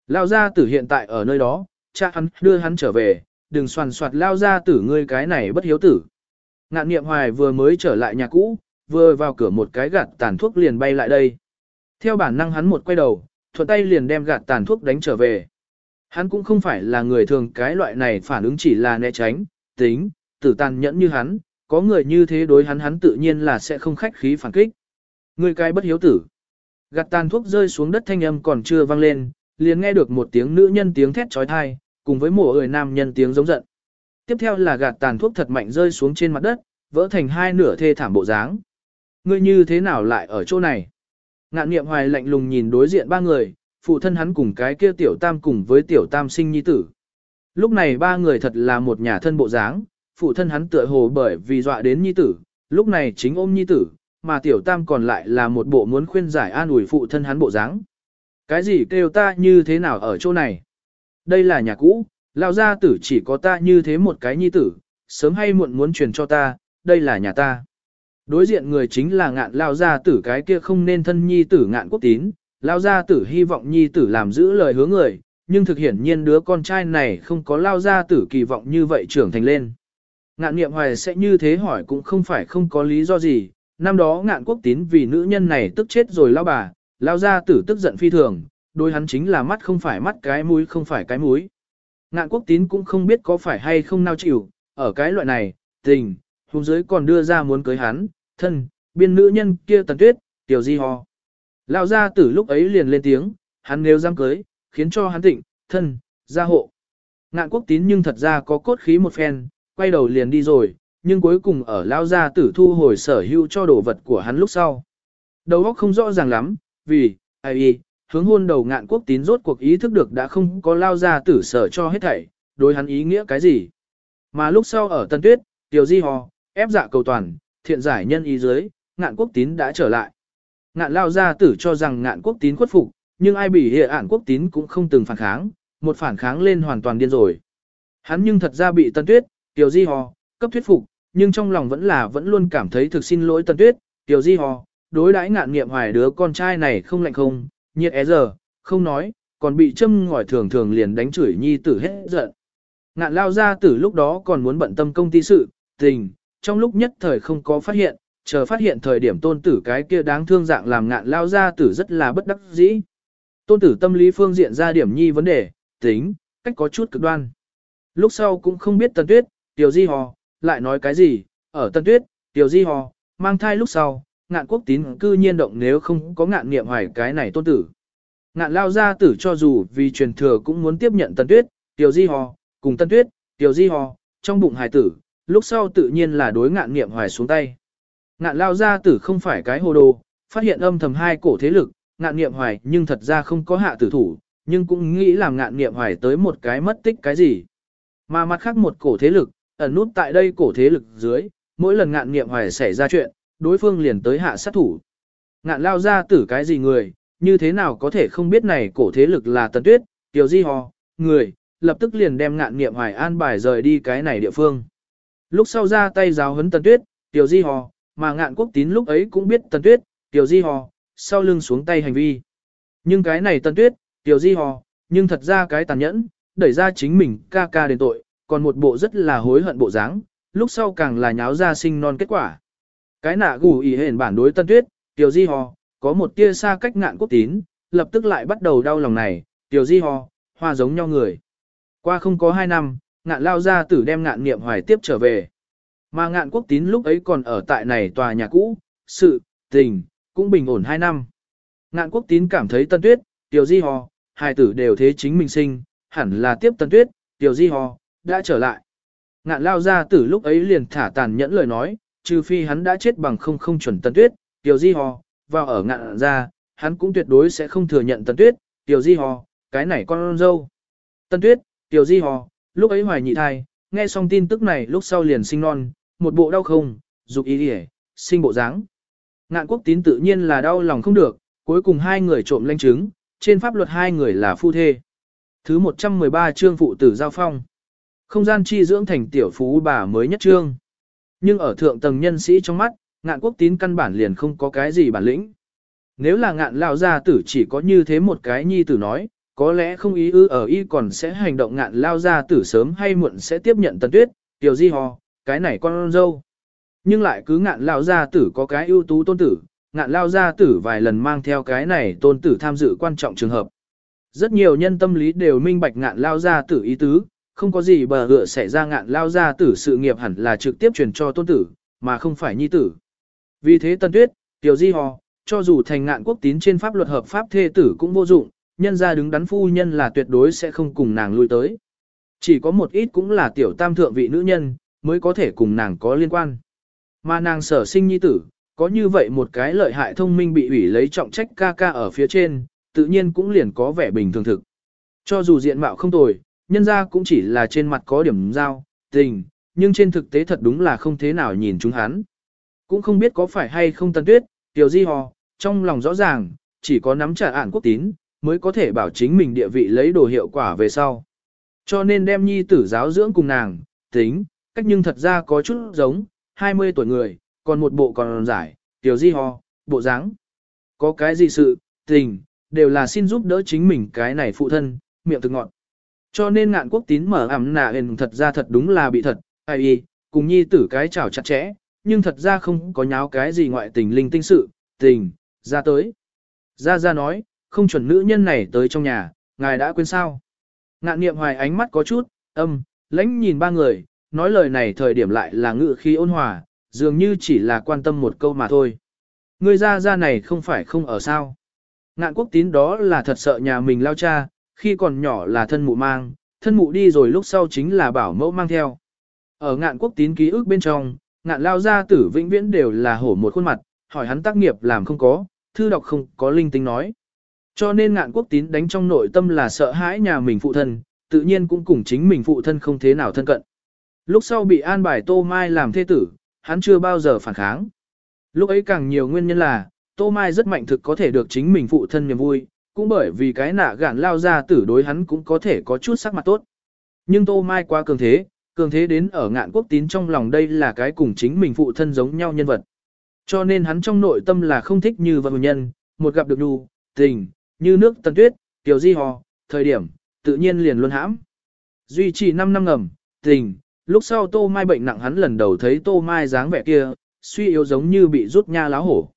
Lao gia tử hiện tại ở nơi đó, cha hắn đưa hắn trở về, đừng soàn soạt lao gia tử ngươi cái này bất hiếu tử. Ngạn niệm hoài vừa mới trở lại nhà cũ, vừa vào cửa một cái gạt tàn thuốc liền bay lại đây. Theo bản năng hắn một quay đầu, thuận tay liền đem gạt tàn thuốc đánh trở về. Hắn cũng không phải là người thường cái loại này phản ứng chỉ là né tránh, tính, tử tàn nhẫn như hắn, có người như thế đối hắn hắn tự nhiên là sẽ không khách khí phản kích. Người cái bất hiếu tử. Gạt tàn thuốc rơi xuống đất thanh âm còn chưa vang lên, liền nghe được một tiếng nữ nhân tiếng thét trói thai, cùng với một người nam nhân tiếng giống giận. Tiếp theo là gạt tàn thuốc thật mạnh rơi xuống trên mặt đất, vỡ thành hai nửa thê thảm bộ dáng. Ngươi như thế nào lại ở chỗ này? Ngạn niệm hoài lạnh lùng nhìn đối diện ba người, phụ thân hắn cùng cái kia tiểu tam cùng với tiểu tam sinh nhi tử. Lúc này ba người thật là một nhà thân bộ dáng, phụ thân hắn tựa hồ bởi vì dọa đến nhi tử, lúc này chính ôm nhi tử, mà tiểu tam còn lại là một bộ muốn khuyên giải an ủi phụ thân hắn bộ dáng. Cái gì kêu ta như thế nào ở chỗ này? Đây là nhà cũ, lão gia tử chỉ có ta như thế một cái nhi tử, sớm hay muộn muốn truyền cho ta, đây là nhà ta. Đối diện người chính là ngạn lao gia tử cái kia không nên thân nhi tử ngạn quốc tín, lao gia tử hy vọng nhi tử làm giữ lời hứa người, nhưng thực hiển nhiên đứa con trai này không có lao gia tử kỳ vọng như vậy trưởng thành lên. Ngạn niệm hoài sẽ như thế hỏi cũng không phải không có lý do gì, năm đó ngạn quốc tín vì nữ nhân này tức chết rồi lao bà, lao gia tử tức giận phi thường, đôi hắn chính là mắt không phải mắt cái mũi không phải cái mũi. Ngạn quốc tín cũng không biết có phải hay không nao chịu, ở cái loại này, tình, hùng giới còn đưa ra muốn cưới hắn, thân, biên nữ nhân kia tần tuyết, tiểu di ho. Lão gia tử lúc ấy liền lên tiếng, hắn nếu dám cưới, khiến cho hắn tịnh, thân, gia hộ. Ngạn quốc tín nhưng thật ra có cốt khí một phen, quay đầu liền đi rồi, nhưng cuối cùng ở Lão gia tử thu hồi sở hữu cho đồ vật của hắn lúc sau. Đầu óc không rõ ràng lắm, vì, ai y, hướng hôn đầu ngạn quốc tín rốt cuộc ý thức được đã không có Lão gia tử sở cho hết thảy, đối hắn ý nghĩa cái gì. Mà lúc sau ở Tân Tuyết, Tiểu Di Hò, ép dạ cầu toàn, thiện giải nhân ý dưới, ngạn quốc tín đã trở lại. Ngạn lao gia tử cho rằng ngạn quốc tín khuất phục, nhưng ai bị hệ ản quốc tín cũng không từng phản kháng, một phản kháng lên hoàn toàn điên rồi. Hắn nhưng thật ra bị tân tuyết, tiểu di hò, cấp thuyết phục, nhưng trong lòng vẫn là vẫn luôn cảm thấy thực xin lỗi tân tuyết, tiểu di hò, đối đãi ngạn nghiệm hoài đứa con trai này không lạnh không, nhiệt é giờ, không nói, còn bị châm ngòi thường thường liền đánh chửi nhi tử hết giận. Ngạn lao gia tử lúc đó còn muốn bận tâm công ty sự, tình, trong lúc nhất thời không có phát hiện, chờ phát hiện thời điểm tôn tử cái kia đáng thương dạng làm ngạn lao ra tử rất là bất đắc dĩ. Tôn tử tâm lý phương diện ra điểm nhi vấn đề, tính, cách có chút cực đoan. Lúc sau cũng không biết Tần Tuyết, Tiểu Di Hò, lại nói cái gì, ở Tần Tuyết, Tiểu Di Hò, mang thai lúc sau, ngạn quốc tín cư nhiên động nếu không có ngạn niệm hoài cái này tôn tử. Ngạn lao ra tử cho dù vì truyền thừa cũng muốn tiếp nhận Tần Tuyết, Tiểu Di Hò, cùng Tần Tuyết, Tiểu Di Hò, trong bụng hài tử, lúc sau tự nhiên là đối ngạn niệm hoài xuống tay. Ngạn lao gia tử không phải cái hồ đồ, phát hiện âm thầm hai cổ thế lực, ngạn niệm hoài nhưng thật ra không có hạ tử thủ, nhưng cũng nghĩ làm ngạn niệm hoài tới một cái mất tích cái gì. Mà mặt khác một cổ thế lực, ẩn nút tại đây cổ thế lực dưới, mỗi lần ngạn niệm hoài xảy ra chuyện, đối phương liền tới hạ sát thủ. Ngạn lao gia tử cái gì người, như thế nào có thể không biết này cổ thế lực là tần tuyết, tiểu di hò, người, lập tức liền đem ngạn niệm hoài an bài rời đi cái này địa phương. Lúc sau ra tay giáo huấn tần tuyết, tiểu di hò, mà ngạn quốc tín lúc ấy cũng biết tần tuyết, tiểu di hò, sau lưng xuống tay hành vi. Nhưng cái này tần tuyết, tiểu di hò, nhưng thật ra cái tàn nhẫn, đẩy ra chính mình ca ca đến tội, còn một bộ rất là hối hận bộ dáng, lúc sau càng là nháo ra sinh non kết quả. Cái nạ gù ý hển bản đối tân tuyết, tiểu di hò, có một tia xa cách ngạn quốc tín, lập tức lại bắt đầu đau lòng này, tiểu di hò, hoa giống nhau người. Qua không có hai năm, ngạn lao ra tử đem ngạn niệm hoài tiếp trở về. Mà ngạn quốc tín lúc ấy còn ở tại này tòa nhà cũ, sự, tình, cũng bình ổn 2 năm. Ngạn quốc tín cảm thấy tân tuyết, tiểu di hò, hai tử đều thế chính mình sinh, hẳn là tiếp tân tuyết, tiểu di hò, đã trở lại. Ngạn lao ra tử lúc ấy liền thả tàn nhẫn lời nói, trừ phi hắn đã chết bằng không không chuẩn tân tuyết, tiểu di hò, vào ở ngạn ra, hắn cũng tuyệt đối sẽ không thừa nhận tân tuyết, tiểu di hò, cái này con dâu. Tân tuyết, tiểu di hò, lúc ấy hoài nhị thai, nghe xong tin tức này lúc sau liền sinh non, một bộ đau không, dục ý đi sinh bộ dáng. Ngạn quốc tín tự nhiên là đau lòng không được, cuối cùng hai người trộm lanh chứng, trên pháp luật hai người là phu thê. Thứ 113 chương phụ tử giao phong. Không gian chi dưỡng thành tiểu phú bà mới nhất chương. Nhưng ở thượng tầng nhân sĩ trong mắt, ngạn quốc tín căn bản liền không có cái gì bản lĩnh. Nếu là ngạn lao gia tử chỉ có như thế một cái nhi tử nói, có lẽ không ý ư ở y còn sẽ hành động ngạn lao gia tử sớm hay muộn sẽ tiếp nhận tần tuyết, tiểu di hò, cái này con dâu. Nhưng lại cứ ngạn lao gia tử có cái ưu tú tôn tử, ngạn lao gia tử vài lần mang theo cái này tôn tử tham dự quan trọng trường hợp. Rất nhiều nhân tâm lý đều minh bạch ngạn lao gia tử ý tứ, không có gì bờ gựa xảy ra ngạn lao gia tử sự nghiệp hẳn là trực tiếp truyền cho tôn tử, mà không phải nhi tử. Vì thế Tân Tuyết, Tiểu Di Hò, cho dù thành ngạn quốc tín trên pháp luật hợp pháp thê tử cũng vô dụng, nhân ra đứng đắn phu nhân là tuyệt đối sẽ không cùng nàng lui tới. Chỉ có một ít cũng là tiểu tam thượng vị nữ nhân, mới có thể cùng nàng có liên quan. Mà nàng sở sinh nhi tử, có như vậy một cái lợi hại thông minh bị ủy lấy trọng trách ca ca ở phía trên, tự nhiên cũng liền có vẻ bình thường thực. Cho dù diện mạo không tồi, nhân ra cũng chỉ là trên mặt có điểm giao, tình, nhưng trên thực tế thật đúng là không thế nào nhìn chúng hắn. Cũng không biết có phải hay không tân tuyết, tiểu di hò, trong lòng rõ ràng, chỉ có nắm trả ản quốc tín, mới có thể bảo chính mình địa vị lấy đồ hiệu quả về sau. Cho nên đem nhi tử giáo dưỡng cùng nàng, tính, cách nhưng thật ra có chút giống, 20 tuổi người, còn một bộ còn giải, tiểu di ho, bộ dáng. Có cái gì sự, tình, đều là xin giúp đỡ chính mình cái này phụ thân, miệng thực ngọn. Cho nên ngạn quốc tín mở ẩm nạ hình thật ra thật đúng là bị thật, ai y, cùng nhi tử cái chảo chặt chẽ, nhưng thật ra không có nháo cái gì ngoại tình linh tinh sự, tình, ra tới. Ra ra nói, không chuẩn nữ nhân này tới trong nhà, ngài đã quên sao. Ngạn niệm hoài ánh mắt có chút, âm, lãnh nhìn ba người, nói lời này thời điểm lại là ngự khí ôn hòa, dường như chỉ là quan tâm một câu mà thôi. Người ra ra này không phải không ở sao. Ngạn quốc tín đó là thật sợ nhà mình lao cha, khi còn nhỏ là thân mụ mang, thân mụ đi rồi lúc sau chính là bảo mẫu mang theo. Ở ngạn quốc tín ký ức bên trong, ngạn lao gia tử vĩnh viễn đều là hổ một khuôn mặt, hỏi hắn tác nghiệp làm không có, thư đọc không có linh tính nói. Cho nên ngạn quốc tín đánh trong nội tâm là sợ hãi nhà mình phụ thân, tự nhiên cũng cùng chính mình phụ thân không thế nào thân cận. Lúc sau bị an bài Tô Mai làm thê tử, hắn chưa bao giờ phản kháng. Lúc ấy càng nhiều nguyên nhân là, Tô Mai rất mạnh thực có thể được chính mình phụ thân niềm vui, cũng bởi vì cái nạ gạn lao ra tử đối hắn cũng có thể có chút sắc mặt tốt. Nhưng Tô Mai quá cường thế, cường thế đến ở ngạn quốc tín trong lòng đây là cái cùng chính mình phụ thân giống nhau nhân vật. Cho nên hắn trong nội tâm là không thích như vật nhân, một gặp được nhu, tình, như nước tần tuyết, tiểu di hò, thời điểm, tự nhiên liền luôn hãm. Duy trì 5 năm ngầm, tình, lúc sau Tô Mai bệnh nặng hắn lần đầu thấy Tô Mai dáng vẻ kia, suy yếu giống như bị rút nha láo hổ.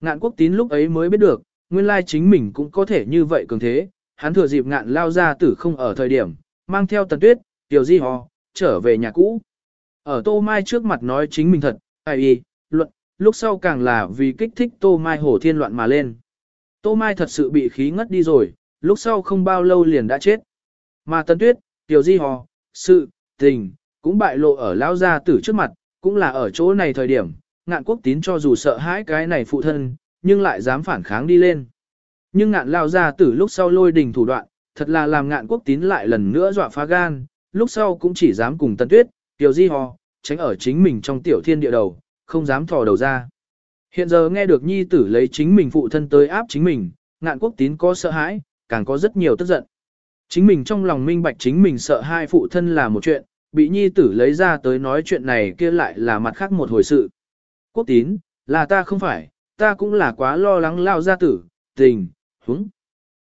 Ngạn quốc tín lúc ấy mới biết được, nguyên lai chính mình cũng có thể như vậy cường thế, hắn thừa dịp ngạn lao ra tử không ở thời điểm, mang theo tần tuyết, tiểu di hò, trở về nhà cũ. Ở Tô Mai trước mặt nói chính mình thật, ai y, luận, lúc sau càng là vì kích thích Tô Mai hổ thiên loạn mà lên. Tô Mai thật sự bị khí ngất đi rồi, lúc sau không bao lâu liền đã chết. Mà tần Tuyết, Tiểu Di Hò, sự, tình, cũng bại lộ ở lão gia tử trước mặt, cũng là ở chỗ này thời điểm, ngạn quốc tín cho dù sợ hãi cái này phụ thân, nhưng lại dám phản kháng đi lên. Nhưng ngạn lao gia tử lúc sau lôi đình thủ đoạn, thật là làm ngạn quốc tín lại lần nữa dọa phá gan, lúc sau cũng chỉ dám cùng Tân Tuyết, Tiểu Di Hò, tránh ở chính mình trong tiểu thiên địa đầu, không dám thò đầu ra. Hiện giờ nghe được nhi tử lấy chính mình phụ thân tới áp chính mình, ngạn quốc tín có sợ hãi, càng có rất nhiều tức giận. Chính mình trong lòng minh bạch chính mình sợ hai phụ thân là một chuyện, bị nhi tử lấy ra tới nói chuyện này kia lại là mặt khác một hồi sự. Quốc tín, là ta không phải, ta cũng là quá lo lắng lao gia tử, tình, húng.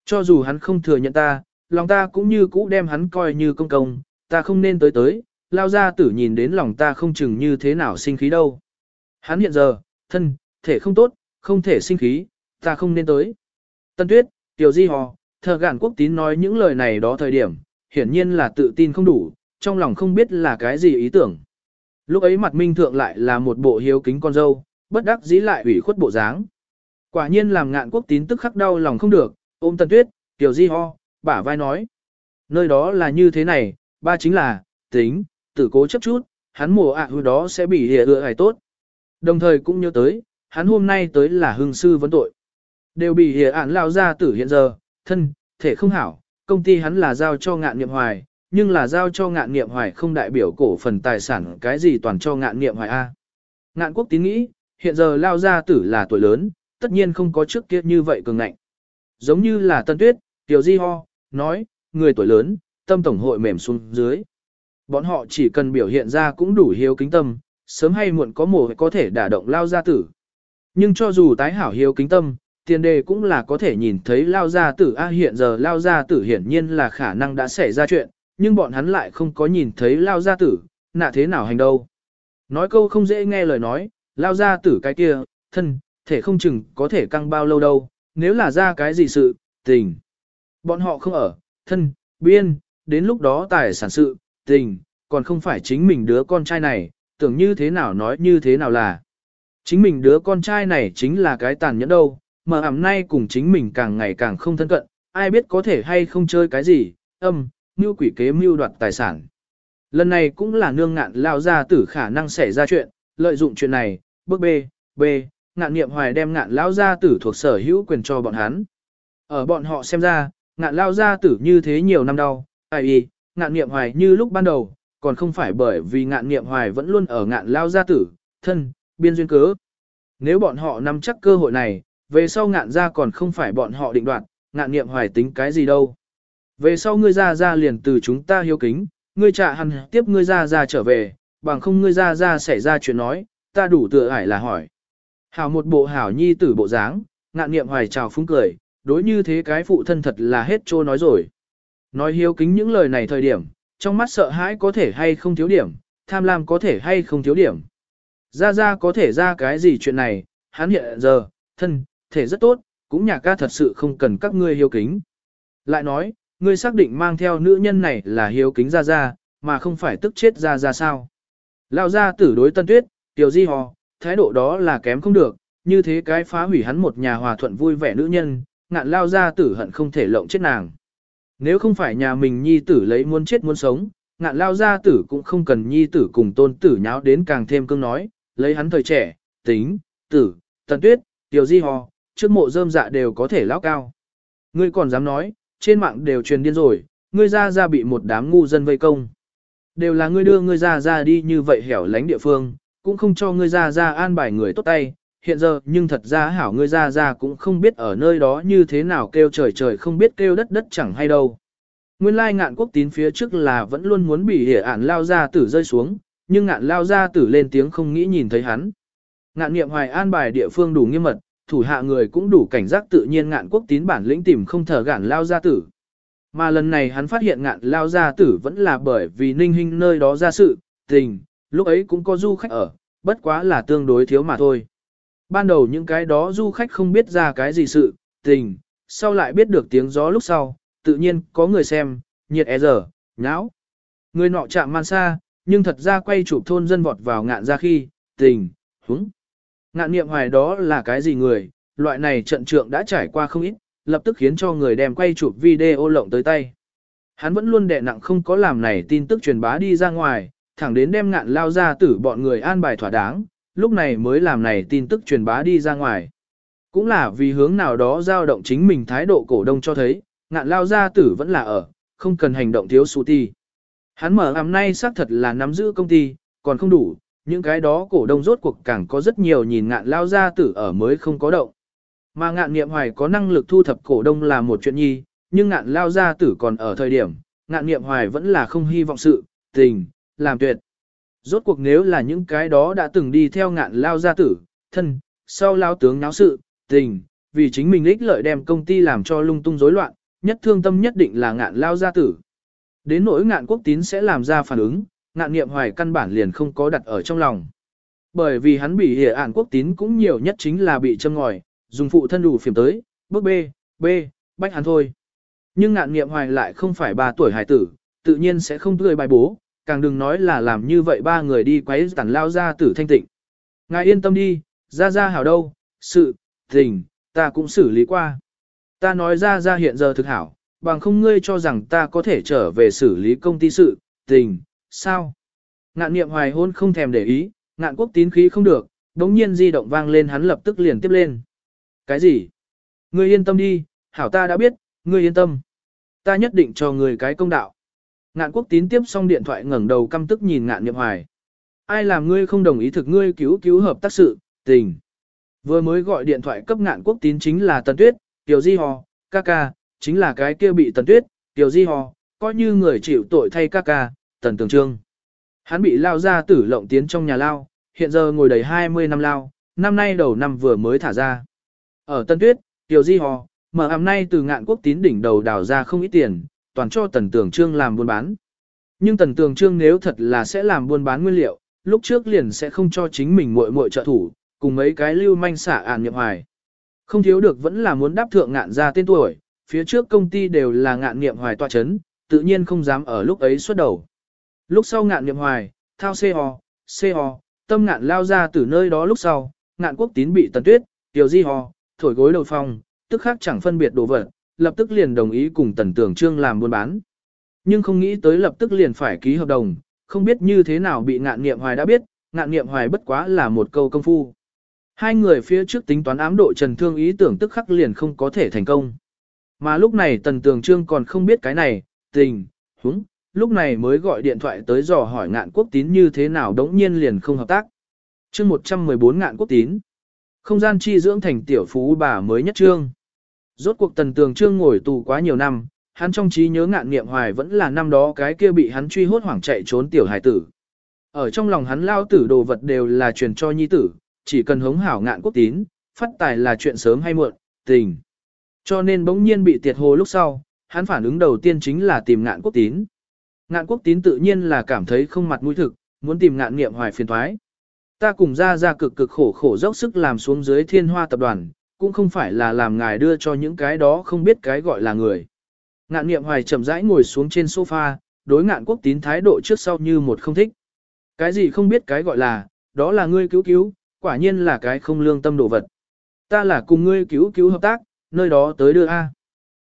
Cho dù hắn không thừa nhận ta, lòng ta cũng như cũ đem hắn coi như công công, ta không nên tới tới, lao gia tử nhìn đến lòng ta không chừng như thế nào sinh khí đâu. Hắn hiện giờ, thân, thể không tốt, không thể sinh khí, ta không nên tới. Tân Tuyết, Tiểu Di Hò, thờ gạn quốc tín nói những lời này đó thời điểm, hiển nhiên là tự tin không đủ, trong lòng không biết là cái gì ý tưởng. Lúc ấy mặt minh thượng lại là một bộ hiếu kính con dâu, bất đắc dĩ lại ủy khuất bộ dáng. Quả nhiên làm ngạn quốc tín tức khắc đau lòng không được, ôm tần tuyết, tiểu di ho, bả vai nói. Nơi đó là như thế này, ba chính là, tính, tử cố chấp chút, hắn mùa ạ à đó sẽ bị hìa ựa hài tốt. Đồng thời cũng nhớ tới, hắn hôm nay tới là hương sư vấn tội. Đều bị hìa ản lao ra tử hiện giờ, thân, thể không hảo, công ty hắn là giao cho ngạn niệm hoài, nhưng là giao cho ngạn niệm hoài không đại biểu cổ phần tài sản cái gì toàn cho ngạn niệm hoài A. Ngạn quốc tín nghĩ, hiện giờ lao gia tử là tuổi lớn, tất nhiên không có trước kia như vậy cường ngạnh. Giống như là Tân Tuyết, Tiểu Di Ho, nói, người tuổi lớn, tâm tổng hội mềm xuống dưới. Bọn họ chỉ cần biểu hiện ra cũng đủ hiếu kính tâm, sớm hay muộn có mồ có thể đả động lao gia tử. Nhưng cho dù tái hảo hiếu kính tâm, tiền đề cũng là có thể nhìn thấy lao gia tử A hiện giờ lao gia tử hiển nhiên là khả năng đã xảy ra chuyện, nhưng bọn hắn lại không có nhìn thấy lao gia tử, nạ thế nào hành đâu. Nói câu không dễ nghe lời nói, lao gia tử cái kia, thân, thể không chừng có thể căng bao lâu đâu, nếu là ra cái gì sự, tình. Bọn họ không ở, thân, biên, đến lúc đó tài sản sự, tình, còn không phải chính mình đứa con trai này, tưởng như thế nào nói như thế nào là. Chính mình đứa con trai này chính là cái tàn nhẫn đâu, mà ảm nay cùng chính mình càng ngày càng không thân cận, ai biết có thể hay không chơi cái gì, âm, mưu quỷ kế mưu đoạt tài sản. Lần này cũng là nương ngạn lao ra tử khả năng xảy ra chuyện, lợi dụng chuyện này, bước B, B, ngạn niệm hoài đem ngạn lao ra tử thuộc sở hữu quyền cho bọn hắn. Ở bọn họ xem ra, ngạn lao ra tử như thế nhiều năm đau, ai y, ngạn niệm hoài như lúc ban đầu, còn không phải bởi vì ngạn niệm hoài vẫn luôn ở ngạn lao gia tử, thân, biên duyên cớ. Nếu bọn họ nắm chắc cơ hội này, về sau ngạn ra còn không phải bọn họ định đoạt, ngạn niệm hoài tính cái gì đâu. Về sau ngươi ra ra liền từ chúng ta hiếu kính, ngươi trả hẳn tiếp ngươi ra ra trở về, bằng không ngươi ra ra xảy ra chuyện nói, ta đủ tựa ải là hỏi. Hảo một bộ hảo nhi tử bộ dáng, ngạn niệm hoài chào phúng cười, đối như thế cái phụ thân thật là hết trô nói rồi. Nói hiếu kính những lời này thời điểm, trong mắt sợ hãi có thể hay không thiếu điểm, tham lam có thể hay không thiếu điểm. Ra ra có thể ra cái gì chuyện này, hắn hiện giờ, thân, thể rất tốt, cũng nhà ca thật sự không cần các ngươi hiếu kính. Lại nói, ngươi xác định mang theo nữ nhân này là hiếu kính ra ra, mà không phải tức chết ra ra sao. Lao ra tử đối tân tuyết, tiểu di hò, thái độ đó là kém không được, như thế cái phá hủy hắn một nhà hòa thuận vui vẻ nữ nhân, ngạn lao ra tử hận không thể lộng chết nàng. Nếu không phải nhà mình nhi tử lấy muốn chết muốn sống, ngạn lao gia tử cũng không cần nhi tử cùng tôn tử nháo đến càng thêm cương nói, lấy hắn thời trẻ, tính, tử, tần tuyết, tiểu di hò, trước mộ rơm dạ đều có thể lão cao. Ngươi còn dám nói, trên mạng đều truyền điên rồi, ngươi ra ra bị một đám ngu dân vây công. Đều là ngươi đưa ngươi ra ra đi như vậy hẻo lánh địa phương, cũng không cho ngươi ra ra an bài người tốt tay, hiện giờ nhưng thật ra hảo ngươi ra ra cũng không biết ở nơi đó như thế nào kêu trời trời không biết kêu đất đất chẳng hay đâu. Nguyên lai ngạn quốc tín phía trước là vẫn luôn muốn bị hỉa ản lao ra tử rơi xuống, nhưng ngạn lao ra tử lên tiếng không nghĩ nhìn thấy hắn. Ngạn niệm hoài an bài địa phương đủ nghiêm mật, thủ hạ người cũng đủ cảnh giác tự nhiên ngạn quốc tín bản lĩnh tìm không thở gản lao gia tử. Mà lần này hắn phát hiện ngạn lao gia tử vẫn là bởi vì ninh hình nơi đó ra sự, tình, lúc ấy cũng có du khách ở, bất quá là tương đối thiếu mà thôi. Ban đầu những cái đó du khách không biết ra cái gì sự, tình, sau lại biết được tiếng gió lúc sau, tự nhiên có người xem, nhiệt e giờ, nháo. Người nọ chạm man xa, nhưng thật ra quay chụp thôn dân vọt vào ngạn ra khi, tình, húng. Ngạn niệm hoài đó là cái gì người, loại này trận trượng đã trải qua không ít, lập tức khiến cho người đem quay chụp video lộng tới tay. Hắn vẫn luôn đè nặng không có làm này tin tức truyền bá đi ra ngoài, thẳng đến đem ngạn lao ra tử bọn người an bài thỏa đáng, lúc này mới làm này tin tức truyền bá đi ra ngoài. Cũng là vì hướng nào đó dao động chính mình thái độ cổ đông cho thấy, ngạn lao ra tử vẫn là ở, không cần hành động thiếu su ti. Hắn mở ám nay xác thật là nắm giữ công ty, còn không đủ, những cái đó cổ đông rốt cuộc càng có rất nhiều nhìn ngạn lao gia tử ở mới không có động. Mà ngạn niệm hoài có năng lực thu thập cổ đông là một chuyện nhi, nhưng ngạn lao gia tử còn ở thời điểm, ngạn niệm hoài vẫn là không hy vọng sự, tình, làm tuyệt. Rốt cuộc nếu là những cái đó đã từng đi theo ngạn lao gia tử, thân, sau lao tướng náo sự, tình, vì chính mình ích lợi đem công ty làm cho lung tung rối loạn, nhất thương tâm nhất định là ngạn lao gia tử. Đến nỗi ngạn quốc tín sẽ làm ra phản ứng, ngạn niệm hoài căn bản liền không có đặt ở trong lòng. Bởi vì hắn bị hệ ản quốc tín cũng nhiều nhất chính là bị châm ngòi, dùng phụ thân đủ phiểm tới, bước B, B, bách hắn thôi. Nhưng ngạn niệm hoài lại không phải ba tuổi hải tử, tự nhiên sẽ không tươi bài bố, càng đừng nói là làm như vậy ba người đi quấy tản lao ra tử thanh tịnh. Ngài yên tâm đi, ra ra hảo đâu, sự, tình, ta cũng xử lý qua. Ta nói ra ra hiện giờ thực hảo, bằng không ngươi cho rằng ta có thể trở về xử lý công ty sự, tình, sao? Ngạn niệm hoài hôn không thèm để ý, ngạn quốc tín khí không được, đống nhiên di động vang lên hắn lập tức liền tiếp lên. Cái gì? Ngươi yên tâm đi, hảo ta đã biết, ngươi yên tâm. Ta nhất định cho ngươi cái công đạo. Ngạn quốc tín tiếp xong điện thoại ngẩng đầu căm tức nhìn ngạn niệm hoài. Ai làm ngươi không đồng ý thực ngươi cứu cứu hợp tác sự, tình. Vừa mới gọi điện thoại cấp ngạn quốc tín chính là Tần Tuyết, Tiểu Di Hò, ca ca, chính là cái kia bị Tần Tuyết, Tiểu Di Hò, coi như người chịu tội thay ca ca, Tần Tường Trương. Hắn bị lao ra tử lộng tiến trong nhà lao, hiện giờ ngồi đầy 20 năm lao, năm nay đầu năm vừa mới thả ra. Ở Tân Tuyết, Tiểu Di Hò, mở hàm nay từ ngạn quốc tín đỉnh đầu đào ra không ít tiền, toàn cho Tần Tường Trương làm buôn bán. Nhưng Tần Tường Trương nếu thật là sẽ làm buôn bán nguyên liệu, lúc trước liền sẽ không cho chính mình muội muội trợ thủ, cùng mấy cái lưu manh xả ản nhậm hoài. Không thiếu được vẫn là muốn đáp thượng ngạn ra tên tuổi, phía trước công ty đều là ngạn nghiệm hoài tọa chấn, tự nhiên không dám ở lúc ấy xuất đầu. Lúc sau ngạn niệm hoài, thao xê hò, xê hò, tâm ngạn lao ra từ nơi đó lúc sau, ngạn quốc tín bị tần tuyết, tiểu di hò, thổi gối đầu phòng, tức khác chẳng phân biệt đồ vật, lập tức liền đồng ý cùng tần tưởng trương làm buôn bán. Nhưng không nghĩ tới lập tức liền phải ký hợp đồng, không biết như thế nào bị ngạn niệm hoài đã biết, ngạn niệm hoài bất quá là một câu công phu. Hai người phía trước tính toán ám độ trần thương ý tưởng tức khắc liền không có thể thành công. Mà lúc này tần tường trương còn không biết cái này, tình, húng, lúc này mới gọi điện thoại tới dò hỏi ngạn quốc tín như thế nào đống nhiên liền không hợp tác. chương 114 ngạn quốc tín. Không gian chi dưỡng thành tiểu phú bà mới nhất trương. Rốt cuộc tần tường trương ngồi tù quá nhiều năm, hắn trong trí nhớ ngạn nghiệm hoài vẫn là năm đó cái kia bị hắn truy hốt hoảng chạy trốn tiểu hải tử. Ở trong lòng hắn lao tử đồ vật đều là truyền cho nhi tử, chỉ cần hống hảo ngạn quốc tín, phát tài là chuyện sớm hay muộn, tình. Cho nên bỗng nhiên bị tiệt hồ lúc sau, hắn phản ứng đầu tiên chính là tìm ngạn quốc tín. Ngạn quốc tín tự nhiên là cảm thấy không mặt mũi thực, muốn tìm ngạn nghiệm hoài phiền thoái. Ta cùng ra ra cực cực khổ khổ dốc sức làm xuống dưới thiên hoa tập đoàn, cũng không phải là làm ngài đưa cho những cái đó không biết cái gọi là người. Ngạn nghiệm hoài chậm rãi ngồi xuống trên sofa, đối ngạn quốc tín thái độ trước sau như một không thích. Cái gì không biết cái gọi là, đó là ngươi cứu cứu, quả nhiên là cái không lương tâm đồ vật. Ta là cùng ngươi cứu cứu hợp tác, nơi đó tới đưa A.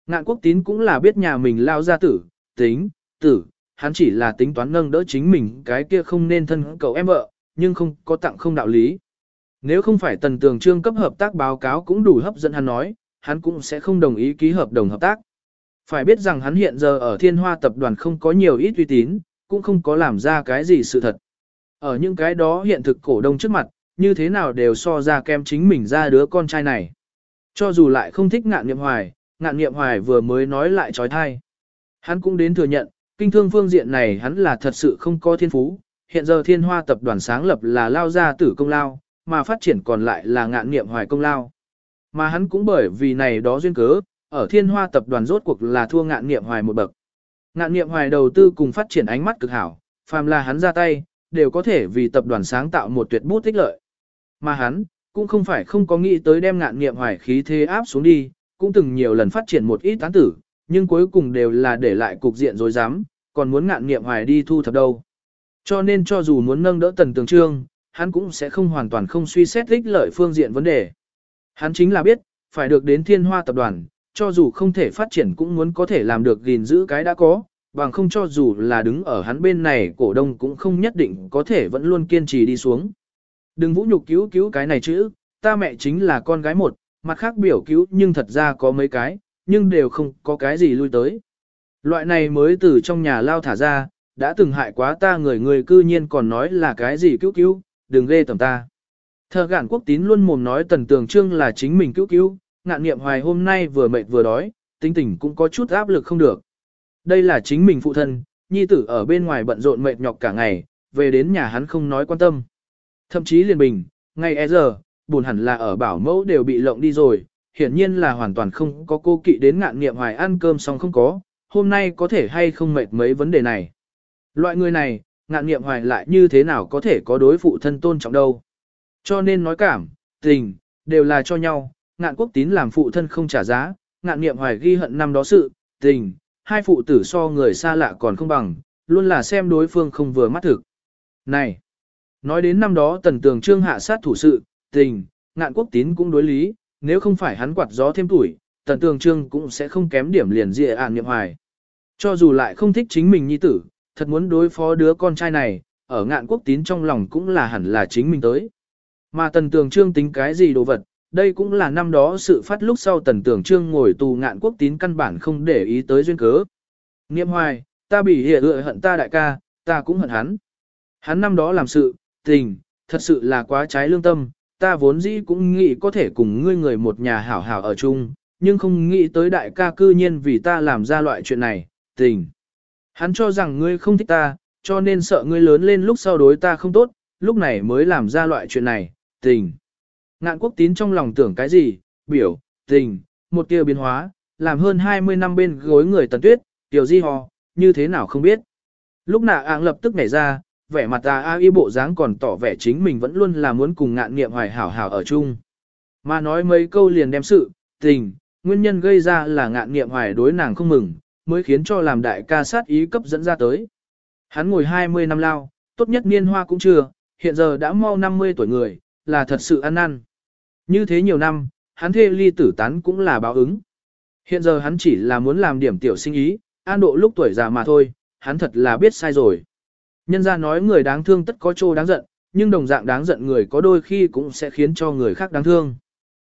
Ngạn quốc tín cũng là biết nhà mình lao ra tử, tính, tử, hắn chỉ là tính toán nâng đỡ chính mình cái kia không nên thân cậu em vợ, nhưng không có tặng không đạo lý. Nếu không phải tần tường trương cấp hợp tác báo cáo cũng đủ hấp dẫn hắn nói, hắn cũng sẽ không đồng ý ký hợp đồng hợp tác. Phải biết rằng hắn hiện giờ ở thiên hoa tập đoàn không có nhiều ít uy tín, cũng không có làm ra cái gì sự thật. Ở những cái đó hiện thực cổ đông trước mặt, như thế nào đều so ra kem chính mình ra đứa con trai này. Cho dù lại không thích ngạn nghiệm hoài, ngạn nghiệm hoài vừa mới nói lại trói thai. Hắn cũng đến thừa nhận, kinh thương phương diện này hắn là thật sự không có thiên phú, hiện giờ thiên hoa tập đoàn sáng lập là lao ra tử công lao, mà phát triển còn lại là ngạn nghiệm hoài công lao. Mà hắn cũng bởi vì này đó duyên cớ, ở thiên hoa tập đoàn rốt cuộc là thua ngạn nghiệm hoài một bậc. Ngạn nghiệm hoài đầu tư cùng phát triển ánh mắt cực hảo, phàm là hắn ra tay, đều có thể vì tập đoàn sáng tạo một tuyệt bút tích lợi. Mà hắn, cũng không phải không có nghĩ tới đem ngạn nghiệm hoài khí thế áp xuống đi, cũng từng nhiều lần phát triển một ít tán tử, nhưng cuối cùng đều là để lại cục diện rồi dám, còn muốn ngạn nghiệm hoài đi thu thập đâu. Cho nên cho dù muốn nâng đỡ tần tường trương, hắn cũng sẽ không hoàn toàn không suy xét ích lợi phương diện vấn đề. Hắn chính là biết, phải được đến thiên hoa tập đoàn, cho dù không thể phát triển cũng muốn có thể làm được gìn giữ cái đã có, bằng không cho dù là đứng ở hắn bên này cổ đông cũng không nhất định có thể vẫn luôn kiên trì đi xuống. Đừng vũ nhục cứu cứu cái này chứ, ta mẹ chính là con gái một, mặt khác biểu cứu nhưng thật ra có mấy cái, nhưng đều không có cái gì lui tới. Loại này mới từ trong nhà lao thả ra, đã từng hại quá ta người người cư nhiên còn nói là cái gì cứu cứu, đừng ghê tầm ta. Thờ gạn quốc tín luôn mồm nói tần tường trương là chính mình cứu cứu, ngạn nghiệm hoài hôm nay vừa mệt vừa đói, tinh tình cũng có chút áp lực không được. Đây là chính mình phụ thân, nhi tử ở bên ngoài bận rộn mệt nhọc cả ngày, về đến nhà hắn không nói quan tâm. Thậm chí liền bình, ngay e giờ, buồn hẳn là ở bảo mẫu đều bị lộng đi rồi, hiển nhiên là hoàn toàn không có cô kỵ đến ngạn nghiệm hoài ăn cơm xong không có, hôm nay có thể hay không mệt mấy vấn đề này. Loại người này, ngạn nghiệm hoài lại như thế nào có thể có đối phụ thân tôn trọng đâu. Cho nên nói cảm, tình, đều là cho nhau, ngạn quốc tín làm phụ thân không trả giá, ngạn nghiệm hoài ghi hận năm đó sự, tình, hai phụ tử so người xa lạ còn không bằng, luôn là xem đối phương không vừa mắt thực. Này! Nói đến năm đó tần tường trương hạ sát thủ sự, tình, ngạn quốc tín cũng đối lý, nếu không phải hắn quạt gió thêm tuổi, tần tường trương cũng sẽ không kém điểm liền dịa ạn niệm hoài. Cho dù lại không thích chính mình nhi tử, thật muốn đối phó đứa con trai này, ở ngạn quốc tín trong lòng cũng là hẳn là chính mình tới. Mà tần tường trương tính cái gì đồ vật, đây cũng là năm đó sự phát lúc sau tần tường trương ngồi tù ngạn quốc tín căn bản không để ý tới duyên cớ. Niệm hoài, ta bị hệ ựa hận ta đại ca, ta cũng hận hắn. Hắn năm đó làm sự, tình, thật sự là quá trái lương tâm, ta vốn dĩ cũng nghĩ có thể cùng ngươi người một nhà hảo hảo ở chung, nhưng không nghĩ tới đại ca cư nhiên vì ta làm ra loại chuyện này, tình. Hắn cho rằng ngươi không thích ta, cho nên sợ ngươi lớn lên lúc sau đối ta không tốt, lúc này mới làm ra loại chuyện này, tình. Ngạn quốc tín trong lòng tưởng cái gì, biểu, tình, một tia biến hóa, làm hơn 20 năm bên gối người tần tuyết, tiểu di hò, như thế nào không biết. Lúc nạ ạng lập tức nhảy ra, vẻ mặt ta a y bộ dáng còn tỏ vẻ chính mình vẫn luôn là muốn cùng ngạn nghiệm hoài hảo hảo ở chung. Mà nói mấy câu liền đem sự, tình, nguyên nhân gây ra là ngạn nghiệm hoài đối nàng không mừng, mới khiến cho làm đại ca sát ý cấp dẫn ra tới. Hắn ngồi 20 năm lao, tốt nhất niên hoa cũng chưa, hiện giờ đã mau 50 tuổi người, là thật sự ăn năn. Như thế nhiều năm, hắn thê ly tử tán cũng là báo ứng. Hiện giờ hắn chỉ là muốn làm điểm tiểu sinh ý, an độ lúc tuổi già mà thôi, hắn thật là biết sai rồi. Nhân ra nói người đáng thương tất có chỗ đáng giận, nhưng đồng dạng đáng giận người có đôi khi cũng sẽ khiến cho người khác đáng thương.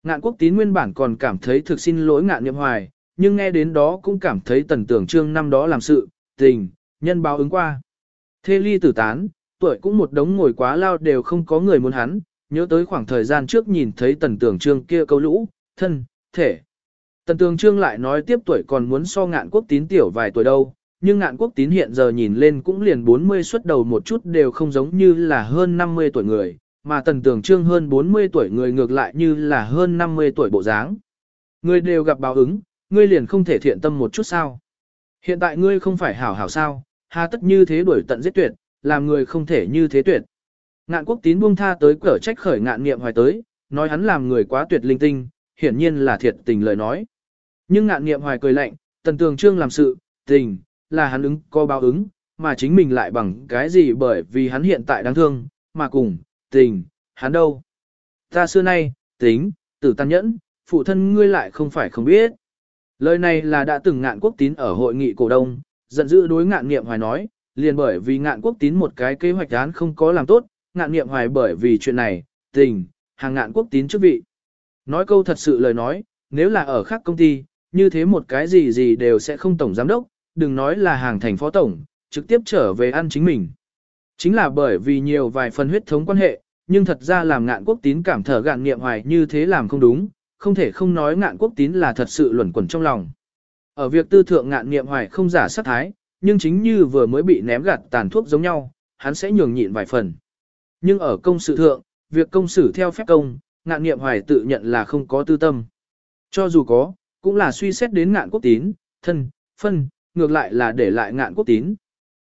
Ngạn quốc tín nguyên bản còn cảm thấy thực xin lỗi ngạn niệm hoài, nhưng nghe đến đó cũng cảm thấy tần tưởng trương năm đó làm sự, tình, nhân báo ứng qua. Thê ly tử tán, tuổi cũng một đống ngồi quá lao đều không có người muốn hắn, nhớ tới khoảng thời gian trước nhìn thấy tần tưởng trương kia câu lũ, thân, thể. Tần tưởng trương lại nói tiếp tuổi còn muốn so ngạn quốc tín tiểu vài tuổi đâu, nhưng ngạn quốc tín hiện giờ nhìn lên cũng liền 40 xuất đầu một chút đều không giống như là hơn 50 tuổi người, mà tần tưởng trương hơn 40 tuổi người ngược lại như là hơn 50 tuổi bộ dáng. Người đều gặp báo ứng, ngươi liền không thể thiện tâm một chút sao. Hiện tại ngươi không phải hảo hảo sao, hà tất như thế đuổi tận giết tuyệt, làm người không thể như thế tuyệt. Ngạn quốc tín buông tha tới cửa trách khởi ngạn nghiệm hoài tới, nói hắn làm người quá tuyệt linh tinh, hiển nhiên là thiệt tình lời nói. Nhưng ngạn nghiệm hoài cười lạnh, tần tường trương làm sự, tình, là hắn ứng có báo ứng, mà chính mình lại bằng cái gì bởi vì hắn hiện tại đáng thương, mà cùng, tình, hắn đâu. Ta xưa nay, tính, tử tàn nhẫn, phụ thân ngươi lại không phải không biết. Lời này là đã từng ngạn quốc tín ở hội nghị cổ đông, giận dữ đối ngạn nghiệm hoài nói, liền bởi vì ngạn quốc tín một cái kế hoạch án không có làm tốt, ngạn nghiệm hoài bởi vì chuyện này, tình, hàng ngạn quốc tín chức vị. Nói câu thật sự lời nói, nếu là ở khác công ty, như thế một cái gì gì đều sẽ không tổng giám đốc, đừng nói là hàng thành phó tổng, trực tiếp trở về ăn chính mình. Chính là bởi vì nhiều vài phần huyết thống quan hệ, nhưng thật ra làm ngạn quốc tín cảm thở gạn nghiệm hoài như thế làm không đúng, không thể không nói ngạn quốc tín là thật sự luẩn quẩn trong lòng. Ở việc tư thượng ngạn nghiệm hoài không giả sát thái, nhưng chính như vừa mới bị ném gạt tàn thuốc giống nhau, hắn sẽ nhường nhịn vài phần. Nhưng ở công sự thượng, việc công xử theo phép công, ngạn nghiệm hoài tự nhận là không có tư tâm. Cho dù có, cũng là suy xét đến ngạn quốc tín, thân, phân, ngược lại là để lại ngạn quốc tín.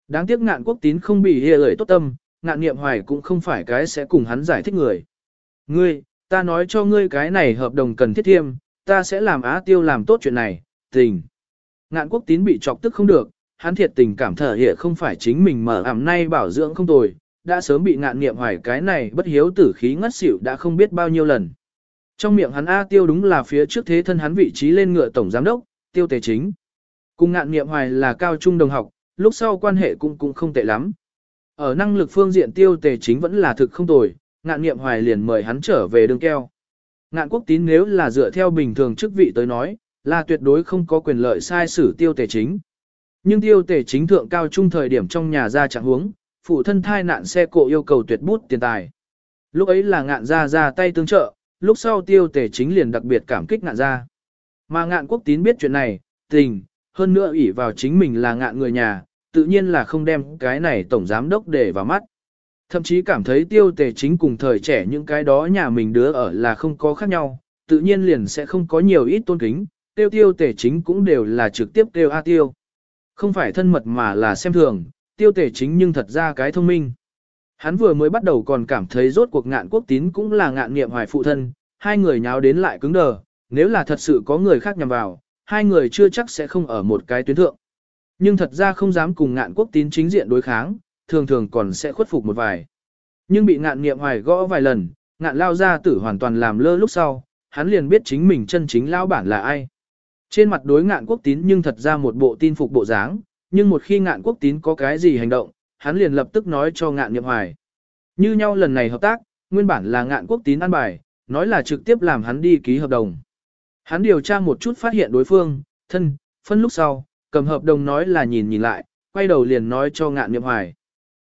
Đáng tiếc ngạn quốc tín không bị hề lời tốt tâm, ngạn nghiệm hoài cũng không phải cái sẽ cùng hắn giải thích người. Ngươi, ta nói cho ngươi cái này hợp đồng cần thiết thiêm, ta sẽ làm á tiêu làm tốt chuyện này, tình. Ngạn quốc tín bị chọc tức không được, hắn thiệt tình cảm thở hiện không phải chính mình mở ảm nay bảo dưỡng không tồi, đã sớm bị ngạn nghiệm hoài cái này bất hiếu tử khí ngất xỉu đã không biết bao nhiêu lần. Trong miệng hắn A tiêu đúng là phía trước thế thân hắn vị trí lên ngựa tổng giám đốc, tiêu tề chính. Cùng ngạn nghiệm hoài là cao trung đồng học, lúc sau quan hệ cũng cũng không tệ lắm. Ở năng lực phương diện tiêu tề chính vẫn là thực không tồi, ngạn nghiệm hoài liền mời hắn trở về đường keo. Ngạn quốc tín nếu là dựa theo bình thường chức vị tới nói, là tuyệt đối không có quyền lợi sai xử tiêu tề chính. Nhưng tiêu tề chính thượng cao trung thời điểm trong nhà ra trạng huống, phụ thân thai nạn xe cộ yêu cầu tuyệt bút tiền tài. Lúc ấy là ngạn ra ra tay tương trợ, lúc sau tiêu tề chính liền đặc biệt cảm kích ngạn ra. Mà ngạn quốc tín biết chuyện này, tình, hơn nữa ủy vào chính mình là ngạn người nhà, tự nhiên là không đem cái này tổng giám đốc để vào mắt. Thậm chí cảm thấy tiêu tề chính cùng thời trẻ những cái đó nhà mình đứa ở là không có khác nhau, tự nhiên liền sẽ không có nhiều ít tôn kính, tiêu tiêu tề chính cũng đều là trực tiếp tiêu A tiêu. Không phải thân mật mà là xem thường, tiêu tề chính nhưng thật ra cái thông minh. Hắn vừa mới bắt đầu còn cảm thấy rốt cuộc ngạn quốc tín cũng là ngạn nghiệm hoài phụ thân, hai người nháo đến lại cứng đờ, nếu là thật sự có người khác nhằm vào, hai người chưa chắc sẽ không ở một cái tuyến thượng. Nhưng thật ra không dám cùng ngạn quốc tín chính diện đối kháng, thường thường còn sẽ khuất phục một vài. Nhưng bị ngạn nghiệm hoài gõ vài lần, ngạn lao ra tử hoàn toàn làm lơ lúc sau, hắn liền biết chính mình chân chính lao bản là ai. Trên mặt đối ngạn quốc tín nhưng thật ra một bộ tin phục bộ dáng, nhưng một khi ngạn quốc tín có cái gì hành động, hắn liền lập tức nói cho ngạn niệm hoài. Như nhau lần này hợp tác, nguyên bản là ngạn quốc tín ăn bài, nói là trực tiếp làm hắn đi ký hợp đồng. Hắn điều tra một chút phát hiện đối phương, thân, phân lúc sau, cầm hợp đồng nói là nhìn nhìn lại, quay đầu liền nói cho ngạn niệm hoài.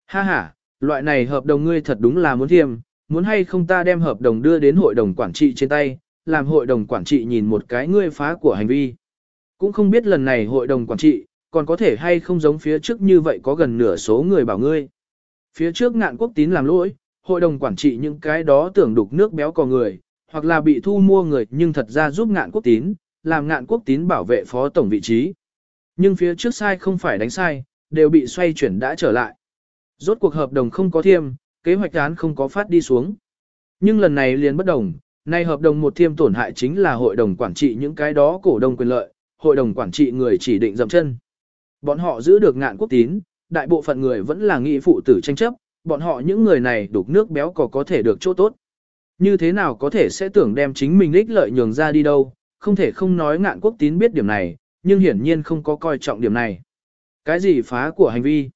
Ha ha, loại này hợp đồng ngươi thật đúng là muốn thiêm, muốn hay không ta đem hợp đồng đưa đến hội đồng quản trị trên tay, làm hội đồng quản trị nhìn một cái ngươi phá của hành vi. Cũng không biết lần này hội đồng quản trị, còn có thể hay không giống phía trước như vậy có gần nửa số người bảo ngươi. Phía trước ngạn quốc tín làm lỗi, hội đồng quản trị những cái đó tưởng đục nước béo cò người, hoặc là bị thu mua người nhưng thật ra giúp ngạn quốc tín, làm ngạn quốc tín bảo vệ phó tổng vị trí. Nhưng phía trước sai không phải đánh sai, đều bị xoay chuyển đã trở lại. Rốt cuộc hợp đồng không có thiêm, kế hoạch án không có phát đi xuống. Nhưng lần này liền bất đồng, nay hợp đồng một thiêm tổn hại chính là hội đồng quản trị những cái đó cổ đông quyền lợi, hội đồng quản trị người chỉ định dậm chân. Bọn họ giữ được ngạn quốc tín, đại bộ phận người vẫn là nghị phụ tử tranh chấp, bọn họ những người này đục nước béo có có thể được chỗ tốt. Như thế nào có thể sẽ tưởng đem chính mình ích lợi nhường ra đi đâu, không thể không nói ngạn quốc tín biết điểm này, nhưng hiển nhiên không có coi trọng điểm này. Cái gì phá của hành vi?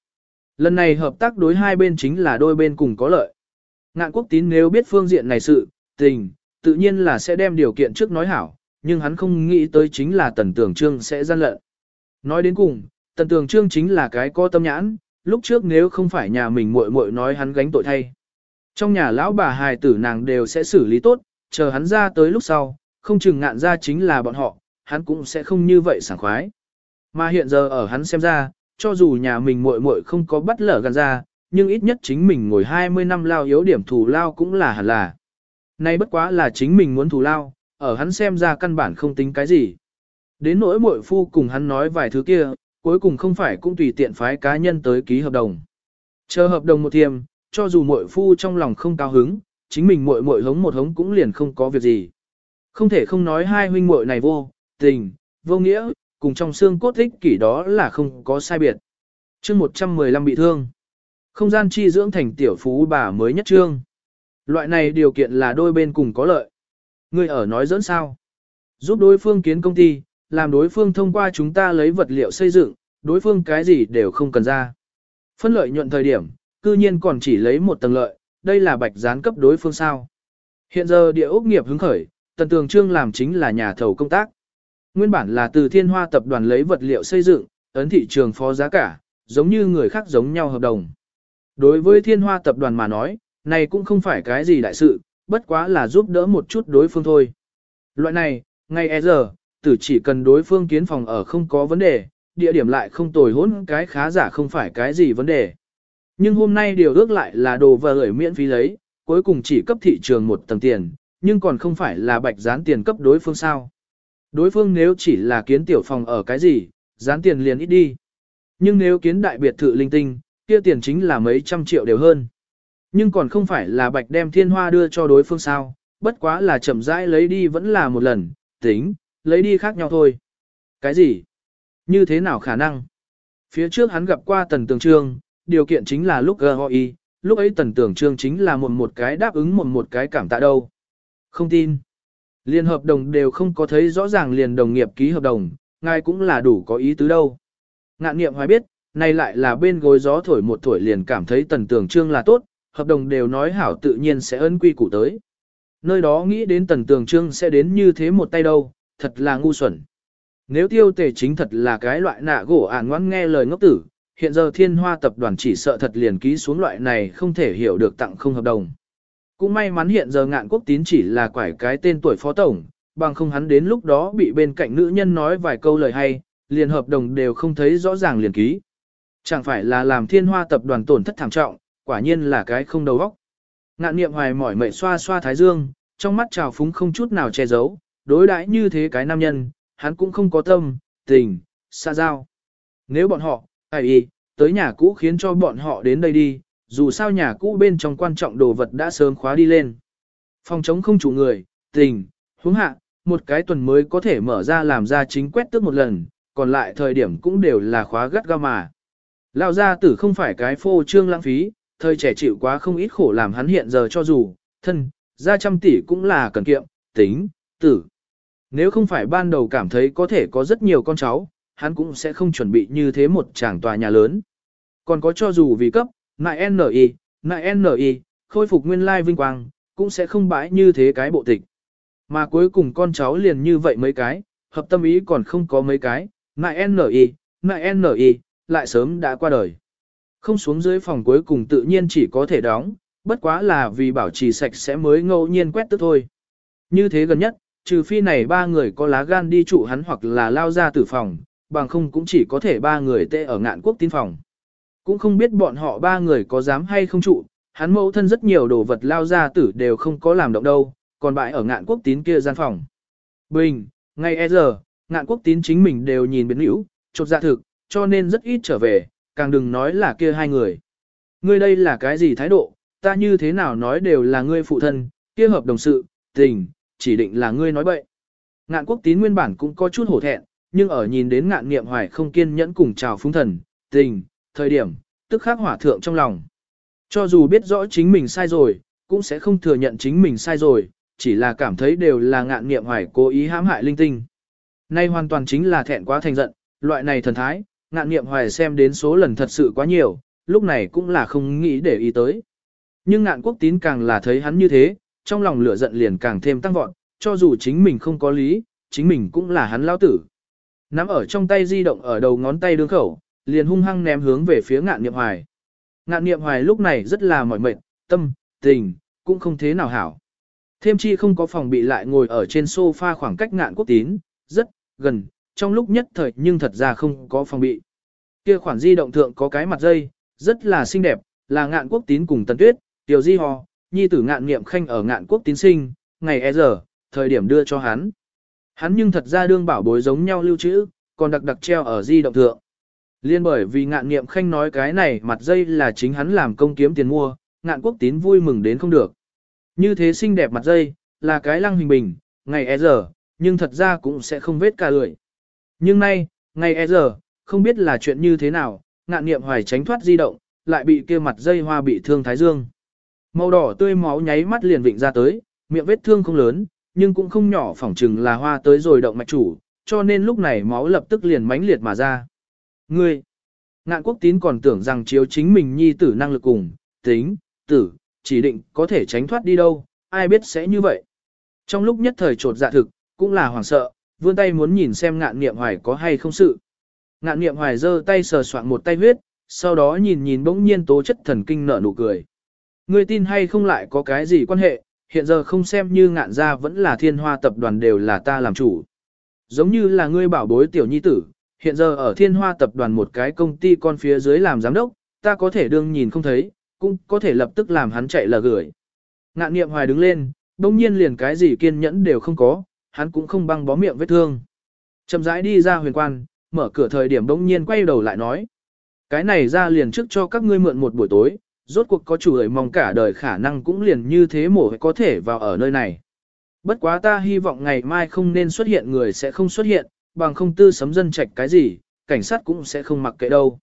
Lần này hợp tác đối hai bên chính là đôi bên cùng có lợi. Ngạn quốc tín nếu biết phương diện này sự, tình, tự nhiên là sẽ đem điều kiện trước nói hảo, nhưng hắn không nghĩ tới chính là tần Tưởng trương sẽ gian lận. Nói đến cùng, tần Tưởng trương chính là cái có tâm nhãn, lúc trước nếu không phải nhà mình muội muội nói hắn gánh tội thay. Trong nhà lão bà hài tử nàng đều sẽ xử lý tốt, chờ hắn ra tới lúc sau, không chừng ngạn ra chính là bọn họ, hắn cũng sẽ không như vậy sảng khoái. Mà hiện giờ ở hắn xem ra, cho dù nhà mình muội muội không có bắt lở gần ra, nhưng ít nhất chính mình ngồi 20 năm lao yếu điểm thù lao cũng là hẳn là. Nay bất quá là chính mình muốn thù lao, ở hắn xem ra căn bản không tính cái gì. Đến nỗi muội phu cùng hắn nói vài thứ kia, cuối cùng không phải cũng tùy tiện phái cá nhân tới ký hợp đồng. Chờ hợp đồng một thiềm, cho dù muội phu trong lòng không cao hứng, chính mình muội muội hống một hống cũng liền không có việc gì. Không thể không nói hai huynh muội này vô, tình, vô nghĩa, cùng trong xương cốt thích kỷ đó là không có sai biệt. chương 115 bị thương. Không gian chi dưỡng thành tiểu phú bà mới nhất trương. Loại này điều kiện là đôi bên cùng có lợi. Ngươi ở nói dẫn sao? Giúp đối phương kiến công ty, làm đối phương thông qua chúng ta lấy vật liệu xây dựng, đối phương cái gì đều không cần ra. Phân lợi nhuận thời điểm, cư nhiên còn chỉ lấy một tầng lợi, đây là bạch gián cấp đối phương sao. Hiện giờ địa ốc nghiệp hứng khởi, tần tường trương làm chính là nhà thầu công tác. Nguyên bản là từ thiên hoa tập đoàn lấy vật liệu xây dựng, ấn thị trường phó giá cả, giống như người khác giống nhau hợp đồng. Đối với thiên hoa tập đoàn mà nói, này cũng không phải cái gì đại sự, bất quá là giúp đỡ một chút đối phương thôi. Loại này, ngay e giờ, tử chỉ cần đối phương kiến phòng ở không có vấn đề, địa điểm lại không tồi hỗn cái khá giả không phải cái gì vấn đề. Nhưng hôm nay điều ước lại là đồ vờ gửi miễn phí lấy, cuối cùng chỉ cấp thị trường một tầng tiền, nhưng còn không phải là bạch gián tiền cấp đối phương sao. Đối phương nếu chỉ là kiến tiểu phòng ở cái gì, gián tiền liền ít đi. Nhưng nếu kiến đại biệt thự linh tinh, kia tiền chính là mấy trăm triệu đều hơn. Nhưng còn không phải là bạch đem thiên hoa đưa cho đối phương sao, bất quá là chậm rãi lấy đi vẫn là một lần, tính, lấy đi khác nhau thôi. Cái gì? Như thế nào khả năng? Phía trước hắn gặp qua tần tường trương, điều kiện chính là lúc GOI, lúc ấy tần tưởng trương chính là một một cái đáp ứng một một cái cảm tạ đâu. Không tin. Liên hợp đồng đều không có thấy rõ ràng liền đồng nghiệp ký hợp đồng, ngài cũng là đủ có ý tứ đâu. Ngạn nghiệm hoài biết, này lại là bên gối gió thổi một thổi liền cảm thấy tần tưởng trương là tốt, hợp đồng đều nói hảo tự nhiên sẽ ân quy củ tới. Nơi đó nghĩ đến tần tường trương sẽ đến như thế một tay đâu, thật là ngu xuẩn. Nếu tiêu tề chính thật là cái loại nạ gỗ ản ngoan nghe lời ngốc tử, hiện giờ thiên hoa tập đoàn chỉ sợ thật liền ký xuống loại này không thể hiểu được tặng không hợp đồng. Cũng may mắn hiện giờ ngạn quốc tín chỉ là quải cái tên tuổi phó tổng, bằng không hắn đến lúc đó bị bên cạnh nữ nhân nói vài câu lời hay, liền hợp đồng đều không thấy rõ ràng liền ký. Chẳng phải là làm thiên hoa tập đoàn tổn thất thảm trọng, quả nhiên là cái không đầu óc. Ngạn niệm hoài mỏi mệt xoa xoa thái dương, trong mắt trào phúng không chút nào che giấu, đối đãi như thế cái nam nhân, hắn cũng không có tâm, tình, xa giao. Nếu bọn họ, ai y, tới nhà cũ khiến cho bọn họ đến đây đi, dù sao nhà cũ bên trong quan trọng đồ vật đã sớm khóa đi lên. Phòng chống không chủ người, tình, huống hạ, một cái tuần mới có thể mở ra làm ra chính quét tước một lần, còn lại thời điểm cũng đều là khóa gắt ga mà. Lão gia tử không phải cái phô trương lãng phí, thời trẻ chịu quá không ít khổ làm hắn hiện giờ cho dù, thân, ra trăm tỷ cũng là cần kiệm, tính, tử. Nếu không phải ban đầu cảm thấy có thể có rất nhiều con cháu, hắn cũng sẽ không chuẩn bị như thế một tràng tòa nhà lớn. Còn có cho dù vì cấp, nại NI, nại NI, khôi phục nguyên lai vinh quang, cũng sẽ không bãi như thế cái bộ tịch. Mà cuối cùng con cháu liền như vậy mấy cái, hợp tâm ý còn không có mấy cái, nại NI, nại NI, lại sớm đã qua đời. Không xuống dưới phòng cuối cùng tự nhiên chỉ có thể đóng, bất quá là vì bảo trì sạch sẽ mới ngẫu nhiên quét tức thôi. Như thế gần nhất, trừ phi này ba người có lá gan đi trụ hắn hoặc là lao ra tử phòng, bằng không cũng chỉ có thể ba người tê ở ngạn quốc tín phòng. Cũng không biết bọn họ ba người có dám hay không trụ, hắn mẫu thân rất nhiều đồ vật lao ra tử đều không có làm động đâu, còn bại ở ngạn quốc tín kia gian phòng. Bình, ngay e giờ, ngạn quốc tín chính mình đều nhìn biến hữu, chột dạ thực, cho nên rất ít trở về, càng đừng nói là kia hai người. Ngươi đây là cái gì thái độ, ta như thế nào nói đều là ngươi phụ thân, kia hợp đồng sự, tình, chỉ định là ngươi nói bậy. Ngạn quốc tín nguyên bản cũng có chút hổ thẹn, nhưng ở nhìn đến ngạn nghiệm hoài không kiên nhẫn cùng chào phúng thần, tình, thời điểm, tức khắc hỏa thượng trong lòng. Cho dù biết rõ chính mình sai rồi, cũng sẽ không thừa nhận chính mình sai rồi, chỉ là cảm thấy đều là ngạn nghiệm hoài cố ý hãm hại linh tinh. Nay hoàn toàn chính là thẹn quá thành giận, loại này thần thái, ngạn nghiệm hoài xem đến số lần thật sự quá nhiều, lúc này cũng là không nghĩ để ý tới. Nhưng ngạn quốc tín càng là thấy hắn như thế, trong lòng lửa giận liền càng thêm tăng vọt, cho dù chính mình không có lý, chính mình cũng là hắn lao tử. Nắm ở trong tay di động ở đầu ngón tay đương khẩu, liền hung hăng ném hướng về phía ngạn niệm hoài. Ngạn niệm hoài lúc này rất là mỏi mệt, tâm, tình, cũng không thế nào hảo. Thêm chi không có phòng bị lại ngồi ở trên sofa khoảng cách ngạn quốc tín, rất gần, trong lúc nhất thời nhưng thật ra không có phòng bị. Kia khoản di động thượng có cái mặt dây, rất là xinh đẹp, là ngạn quốc tín cùng tần tuyết, tiểu di hò, nhi tử ngạn niệm khanh ở ngạn quốc tín sinh, ngày e giờ, thời điểm đưa cho hắn. Hắn nhưng thật ra đương bảo bối giống nhau lưu trữ, còn đặc đặc treo ở di động thượng. Liên bởi vì ngạn niệm khanh nói cái này mặt dây là chính hắn làm công kiếm tiền mua, ngạn quốc tín vui mừng đến không được. Như thế xinh đẹp mặt dây, là cái lăng hình bình, ngày e giờ, nhưng thật ra cũng sẽ không vết cả lưỡi. Nhưng nay, ngày e giờ, không biết là chuyện như thế nào, ngạn niệm hoài tránh thoát di động, lại bị kia mặt dây hoa bị thương thái dương. Màu đỏ tươi máu nháy mắt liền vịnh ra tới, miệng vết thương không lớn, nhưng cũng không nhỏ phỏng chừng là hoa tới rồi động mạch chủ, cho nên lúc này máu lập tức liền mãnh liệt mà ra. Ngươi, ngạn quốc tín còn tưởng rằng chiếu chính mình nhi tử năng lực cùng, tính, tử, chỉ định có thể tránh thoát đi đâu, ai biết sẽ như vậy. Trong lúc nhất thời trột dạ thực, cũng là hoảng sợ, vươn tay muốn nhìn xem ngạn niệm hoài có hay không sự. Ngạn niệm hoài giơ tay sờ soạn một tay huyết, sau đó nhìn nhìn bỗng nhiên tố chất thần kinh nở nụ cười. Ngươi tin hay không lại có cái gì quan hệ, hiện giờ không xem như ngạn gia vẫn là thiên hoa tập đoàn đều là ta làm chủ. Giống như là ngươi bảo bối tiểu nhi tử, hiện giờ ở thiên hoa tập đoàn một cái công ty con phía dưới làm giám đốc, ta có thể đương nhìn không thấy, cũng có thể lập tức làm hắn chạy là gửi. Ngạn niệm hoài đứng lên, đông nhiên liền cái gì kiên nhẫn đều không có, hắn cũng không băng bó miệng vết thương. Chậm rãi đi ra huyền quan, mở cửa thời điểm đông nhiên quay đầu lại nói. Cái này ra liền trước cho các ngươi mượn một buổi tối, rốt cuộc có chủ ấy mong cả đời khả năng cũng liền như thế mổ có thể vào ở nơi này. Bất quá ta hy vọng ngày mai không nên xuất hiện người sẽ không xuất hiện, bằng không tư sấm dân trạch cái gì, cảnh sát cũng sẽ không mặc kệ đâu.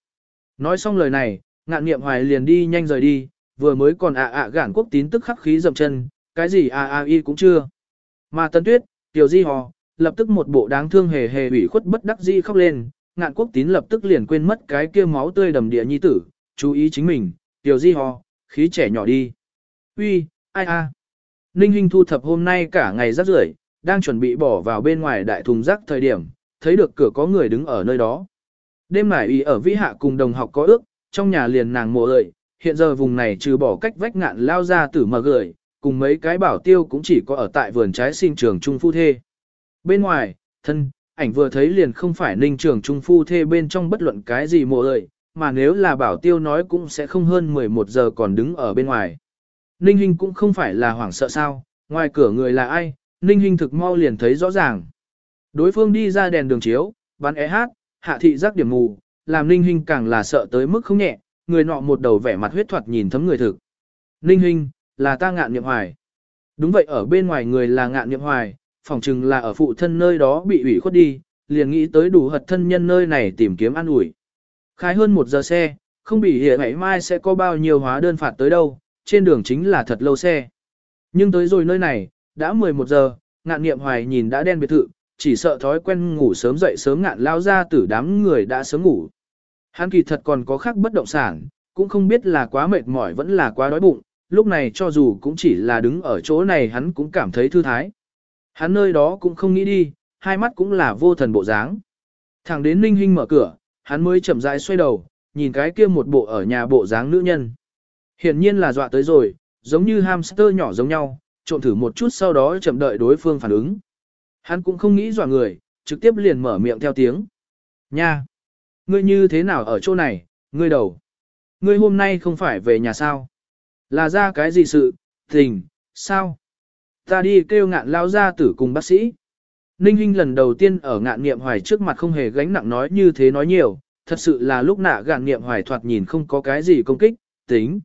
Nói xong lời này, ngạn nghiệm hoài liền đi nhanh rời đi, vừa mới còn ạ ạ gản quốc tín tức khắc khí dậm chân, cái gì à à y cũng chưa. Mà tân tuyết, tiểu di hò, lập tức một bộ đáng thương hề hề ủy khuất bất đắc di khóc lên, ngạn quốc tín lập tức liền quên mất cái kia máu tươi đầm địa nhi tử, chú ý chính mình, tiểu di hò, khí trẻ nhỏ đi. Uy, ai a? Ninh Hinh thu thập hôm nay cả ngày rác rưởi, đang chuẩn bị bỏ vào bên ngoài đại thùng rác thời điểm, thấy được cửa có người đứng ở nơi đó. Đêm này y ở vĩ hạ cùng đồng học có ước, trong nhà liền nàng mộ ơi, hiện giờ vùng này trừ bỏ cách vách ngạn lao ra tử mà gửi, cùng mấy cái bảo tiêu cũng chỉ có ở tại vườn trái sinh trường trung phu thê. Bên ngoài, thân, ảnh vừa thấy liền không phải ninh trường trung phu thê bên trong bất luận cái gì mộ ơi, mà nếu là bảo tiêu nói cũng sẽ không hơn 11 giờ còn đứng ở bên ngoài. Ninh Hinh cũng không phải là hoảng sợ sao, ngoài cửa người là ai, Ninh Hinh thực mau liền thấy rõ ràng. Đối phương đi ra đèn đường chiếu, bắn é hát, hạ thị giác điểm mù, làm Ninh Hinh càng là sợ tới mức không nhẹ, người nọ một đầu vẻ mặt huyết thoạt nhìn thấm người thực. Ninh Hinh, là ta ngạn niệm hoài. Đúng vậy ở bên ngoài người là ngạn niệm hoài, phỏng chừng là ở phụ thân nơi đó bị ủy khuất đi, liền nghĩ tới đủ hật thân nhân nơi này tìm kiếm an ủi. Khai hơn một giờ xe, không bị hiện ngày mai sẽ có bao nhiêu hóa đơn phạt tới đâu, trên đường chính là thật lâu xe. Nhưng tới rồi nơi này, đã 11 giờ, ngạn niệm hoài nhìn đã đen biệt thự, chỉ sợ thói quen ngủ sớm dậy sớm ngạn lao ra tử đám người đã sớm ngủ. Hắn kỳ thật còn có khác bất động sản, cũng không biết là quá mệt mỏi vẫn là quá đói bụng, lúc này cho dù cũng chỉ là đứng ở chỗ này hắn cũng cảm thấy thư thái. Hắn nơi đó cũng không nghĩ đi, hai mắt cũng là vô thần bộ dáng. Thẳng đến Ninh Hinh mở cửa, hắn mới chậm rãi xoay đầu, nhìn cái kia một bộ ở nhà bộ dáng nữ nhân. Hiển nhiên là dọa tới rồi, giống như hamster nhỏ giống nhau, trộn thử một chút sau đó chậm đợi đối phương phản ứng. Hắn cũng không nghĩ dọa người, trực tiếp liền mở miệng theo tiếng. Nha! Ngươi như thế nào ở chỗ này, ngươi đầu? Ngươi hôm nay không phải về nhà sao? Là ra cái gì sự, tình, sao? Ta đi kêu ngạn lao ra tử cùng bác sĩ. Ninh Hinh lần đầu tiên ở ngạn nghiệm hoài trước mặt không hề gánh nặng nói như thế nói nhiều, thật sự là lúc nạ gạn nghiệm hoài thoạt nhìn không có cái gì công kích, tính.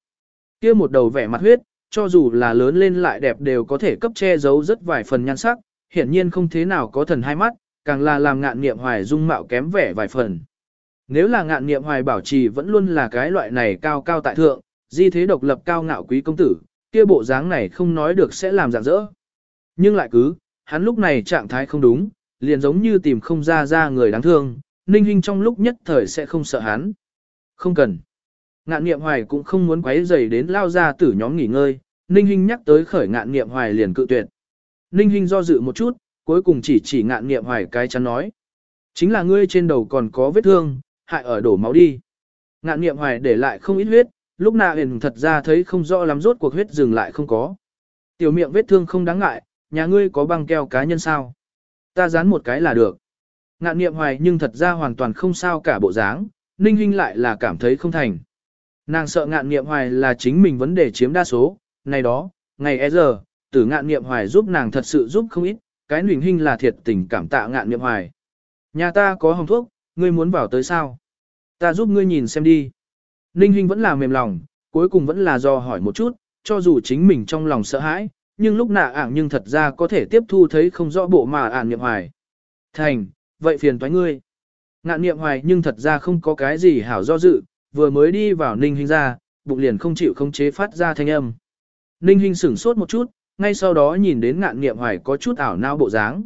kia một đầu vẻ mặt huyết, cho dù là lớn lên lại đẹp đều có thể cấp che giấu rất vài phần nhan sắc, hiển nhiên không thế nào có thần hai mắt, càng là làm ngạn nghiệm hoài dung mạo kém vẻ vài phần. Nếu là ngạn nghiệm hoài bảo trì vẫn luôn là cái loại này cao cao tại thượng, di thế độc lập cao ngạo quý công tử, kia bộ dáng này không nói được sẽ làm dạng dỡ. Nhưng lại cứ, hắn lúc này trạng thái không đúng, liền giống như tìm không ra ra người đáng thương, ninh Hinh trong lúc nhất thời sẽ không sợ hắn. Không cần. Ngạn niệm hoài cũng không muốn quấy rầy đến lao ra tử nhóm nghỉ ngơi, ninh Hinh nhắc tới khởi ngạn niệm hoài liền cự tuyệt. Ninh Hinh do dự một chút, cuối cùng chỉ chỉ ngạn niệm hoài cái chắn nói. Chính là ngươi trên đầu còn có vết thương, hại ở đổ máu đi. Ngạn niệm hoài để lại không ít huyết, lúc nào hền thật ra thấy không rõ lắm rốt cuộc huyết dừng lại không có. Tiểu miệng vết thương không đáng ngại, nhà ngươi có băng keo cá nhân sao? Ta dán một cái là được. Ngạn nghiệm hoài nhưng thật ra hoàn toàn không sao cả bộ dáng, ninh huynh lại là cảm thấy không thành. Nàng sợ ngạn nghiệm hoài là chính mình vấn đề chiếm đa số, này đó, ngày e giờ, tử ngạn nghiệm hoài giúp nàng thật sự giúp không ít, cái nhuỳnh hinh là thiệt tình cảm tạ ngạn nghiệm hoài. Nhà ta có hồng thuốc, ngươi muốn vào tới sao? Ta giúp ngươi nhìn xem đi. Ninh Hinh vẫn là mềm lòng, cuối cùng vẫn là do hỏi một chút, cho dù chính mình trong lòng sợ hãi, nhưng lúc nạ ảng nhưng thật ra có thể tiếp thu thấy không rõ bộ mà ảng niệm hoài. Thành, vậy phiền toái ngươi. Ngạn niệm hoài nhưng thật ra không có cái gì hảo do dự, vừa mới đi vào Ninh hình ra, bụng liền không chịu không chế phát ra thanh âm. Ninh hình sửng sốt một chút, ngay sau đó nhìn đến ngạn niệm hoài có chút ảo nao bộ dáng.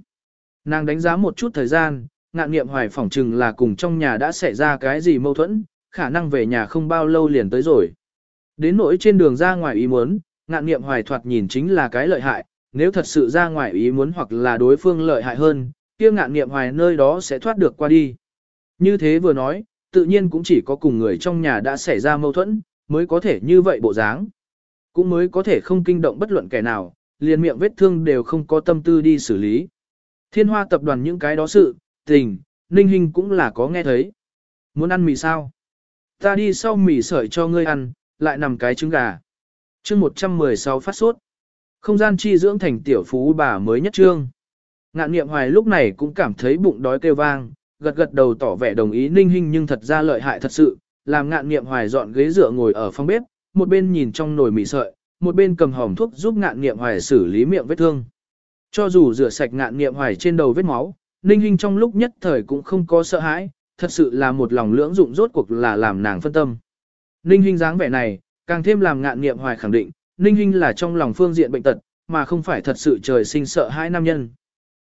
Nàng đánh giá một chút thời gian, ngạn niệm hoài phỏng chừng là cùng trong nhà đã xảy ra cái gì mâu thuẫn, khả năng về nhà không bao lâu liền tới rồi. Đến nỗi trên đường ra ngoài ý muốn, ngạn niệm hoài thoạt nhìn chính là cái lợi hại, nếu thật sự ra ngoài ý muốn hoặc là đối phương lợi hại hơn, kia ngạn niệm hoài nơi đó sẽ thoát được qua đi. Như thế vừa nói, tự nhiên cũng chỉ có cùng người trong nhà đã xảy ra mâu thuẫn, mới có thể như vậy bộ dáng. Cũng mới có thể không kinh động bất luận kẻ nào, liền miệng vết thương đều không có tâm tư đi xử lý. Thiên hoa tập đoàn những cái đó sự, tình, ninh hình cũng là có nghe thấy. Muốn ăn mì sao? Ta đi sau mì sợi cho ngươi ăn, lại nằm cái trứng gà chương 116 phát sốt. Không gian chi dưỡng thành tiểu phú bà mới nhất trương. Ngạn niệm hoài lúc này cũng cảm thấy bụng đói kêu vang, gật gật đầu tỏ vẻ đồng ý ninh hình nhưng thật ra lợi hại thật sự, làm ngạn niệm hoài dọn ghế dựa ngồi ở phòng bếp, một bên nhìn trong nồi mì sợi, một bên cầm hỏng thuốc giúp ngạn niệm hoài xử lý miệng vết thương. Cho dù rửa sạch ngạn niệm hoài trên đầu vết máu, ninh hình trong lúc nhất thời cũng không có sợ hãi, thật sự là một lòng lưỡng dụng rốt cuộc là làm nàng phân tâm. Ninh hình dáng vẻ này, càng thêm làm ngạn nghiệm hoài khẳng định, Ninh Hinh là trong lòng phương diện bệnh tật, mà không phải thật sự trời sinh sợ hai nam nhân.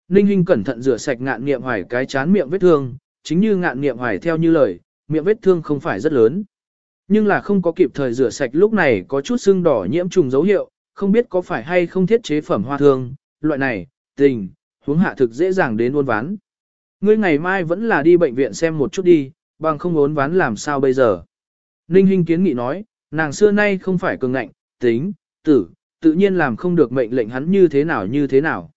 Ninh Hinh cẩn thận rửa sạch ngạn nghiệm hoài cái chán miệng vết thương, chính như ngạn nghiệm hoài theo như lời, miệng vết thương không phải rất lớn. Nhưng là không có kịp thời rửa sạch lúc này có chút sưng đỏ nhiễm trùng dấu hiệu, không biết có phải hay không thiết chế phẩm hoa thương, loại này, tình, huống hạ thực dễ dàng đến uôn ván. Ngươi ngày mai vẫn là đi bệnh viện xem một chút đi, bằng không uốn ván làm sao bây giờ. Ninh Hinh kiến nghị nói, nàng xưa nay không phải cường ngạnh, tính, tử, tự nhiên làm không được mệnh lệnh hắn như thế nào như thế nào.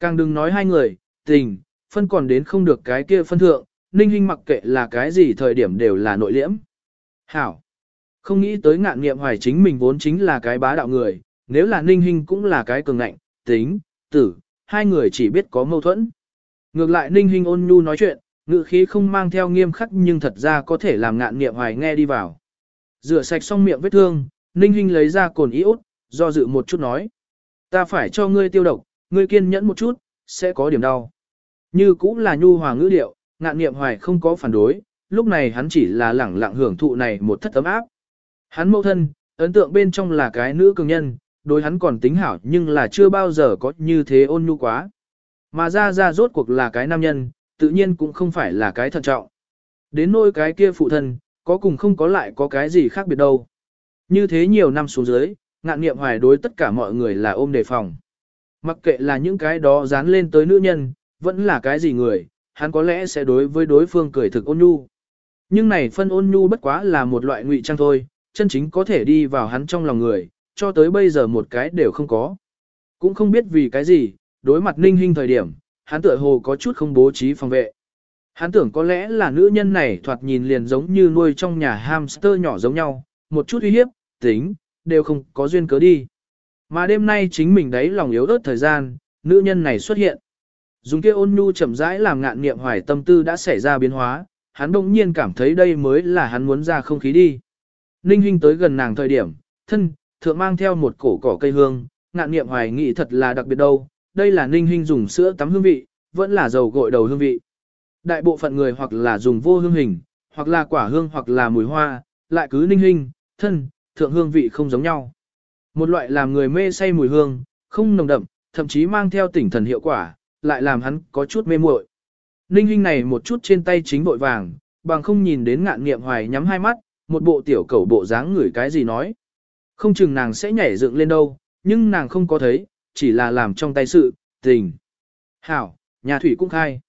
Càng đừng nói hai người, tình, phân còn đến không được cái kia phân thượng, Ninh Hinh mặc kệ là cái gì thời điểm đều là nội liễm. Hảo! Không nghĩ tới ngạn nghiệm hoài chính mình vốn chính là cái bá đạo người, nếu là Ninh Hinh cũng là cái cường ngạnh, tính, tử, hai người chỉ biết có mâu thuẫn. Ngược lại Ninh Hinh ôn nhu nói chuyện, ngữ khí không mang theo nghiêm khắc nhưng thật ra có thể làm ngạn nghiệm hoài nghe đi vào. Rửa sạch xong miệng vết thương, Ninh Hinh lấy ra cồn iốt, do dự một chút nói. Ta phải cho ngươi tiêu độc, ngươi kiên nhẫn một chút, sẽ có điểm đau. Như cũng là nhu hòa ngữ điệu, ngạn nghiệm hoài không có phản đối, lúc này hắn chỉ là lẳng lặng hưởng thụ này một thất ấm áp. Hắn mâu thân, ấn tượng bên trong là cái nữ cường nhân, đối hắn còn tính hảo nhưng là chưa bao giờ có như thế ôn nhu quá. Mà ra ra rốt cuộc là cái nam nhân, tự nhiên cũng không phải là cái thận trọng. Đến nôi cái kia phụ thân, có cùng không có lại có cái gì khác biệt đâu. Như thế nhiều năm xuống dưới, ngạn nghiệm hoài đối tất cả mọi người là ôm đề phòng. Mặc kệ là những cái đó dán lên tới nữ nhân, vẫn là cái gì người, hắn có lẽ sẽ đối với đối phương cười thực ôn nhu. Nhưng này phân ôn nhu bất quá là một loại ngụy trang thôi, chân chính có thể đi vào hắn trong lòng người, cho tới bây giờ một cái đều không có. Cũng không biết vì cái gì, đối mặt ninh hình thời điểm, hắn tựa hồ có chút không bố trí phòng vệ. Hắn tưởng có lẽ là nữ nhân này thoạt nhìn liền giống như nuôi trong nhà hamster nhỏ giống nhau, một chút uy hiếp, tính, đều không có duyên cớ đi. Mà đêm nay chính mình đấy lòng yếu ớt thời gian, nữ nhân này xuất hiện. Dùng kia ôn nhu chậm rãi làm ngạn niệm hoài tâm tư đã xảy ra biến hóa, hắn đông nhiên cảm thấy đây mới là hắn muốn ra không khí đi. Ninh Hinh tới gần nàng thời điểm, thân, thượng mang theo một cổ cỏ cây hương, ngạn niệm hoài nghĩ thật là đặc biệt đâu, đây là Ninh Hinh dùng sữa tắm hương vị, vẫn là dầu gội đầu hương vị. Đại bộ phận người hoặc là dùng vô hương hình, hoặc là quả hương hoặc là mùi hoa, lại cứ Ninh hình, thân, thượng hương vị không giống nhau. Một loại làm người mê say mùi hương, không nồng đậm, thậm chí mang theo tỉnh thần hiệu quả, lại làm hắn có chút mê muội. Ninh hình này một chút trên tay chính vội vàng, bằng không nhìn đến ngạn nghiệm hoài nhắm hai mắt, một bộ tiểu cẩu bộ dáng ngửi cái gì nói. Không chừng nàng sẽ nhảy dựng lên đâu, nhưng nàng không có thấy, chỉ là làm trong tay sự, tình. Hảo, nhà thủy cũng khai.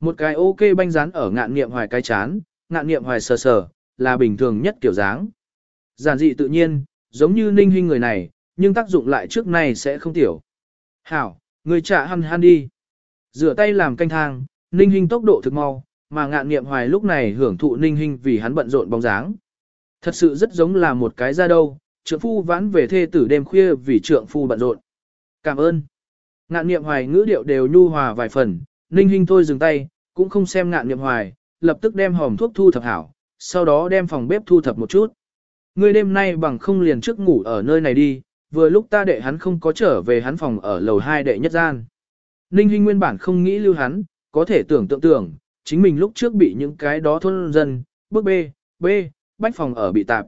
Một cái ok banh rán ở ngạn nghiệm hoài cái chán, ngạn nghiệm hoài sờ sờ, là bình thường nhất kiểu dáng. Giản dị tự nhiên, giống như ninh hình người này, nhưng tác dụng lại trước nay sẽ không tiểu. Hảo, người trả hăn hăn đi. Rửa tay làm canh thang, ninh hình tốc độ thực mau, mà ngạn nghiệm hoài lúc này hưởng thụ ninh hình vì hắn bận rộn bóng dáng. Thật sự rất giống là một cái ra đâu, trượng phu vãn về thê tử đêm khuya vì trượng phu bận rộn. Cảm ơn. Ngạn nghiệm hoài ngữ điệu đều nhu hòa vài phần, ninh Hinh thôi dừng tay, cũng không xem ngạn niệm hoài, lập tức đem hòm thuốc thu thập hảo, sau đó đem phòng bếp thu thập một chút. Ngươi đêm nay bằng không liền trước ngủ ở nơi này đi, vừa lúc ta đệ hắn không có trở về hắn phòng ở lầu 2 đệ nhất gian. Ninh Hinh nguyên bản không nghĩ lưu hắn, có thể tưởng tượng tưởng, chính mình lúc trước bị những cái đó thôn dân, bước B, B, bách phòng ở bị tạp.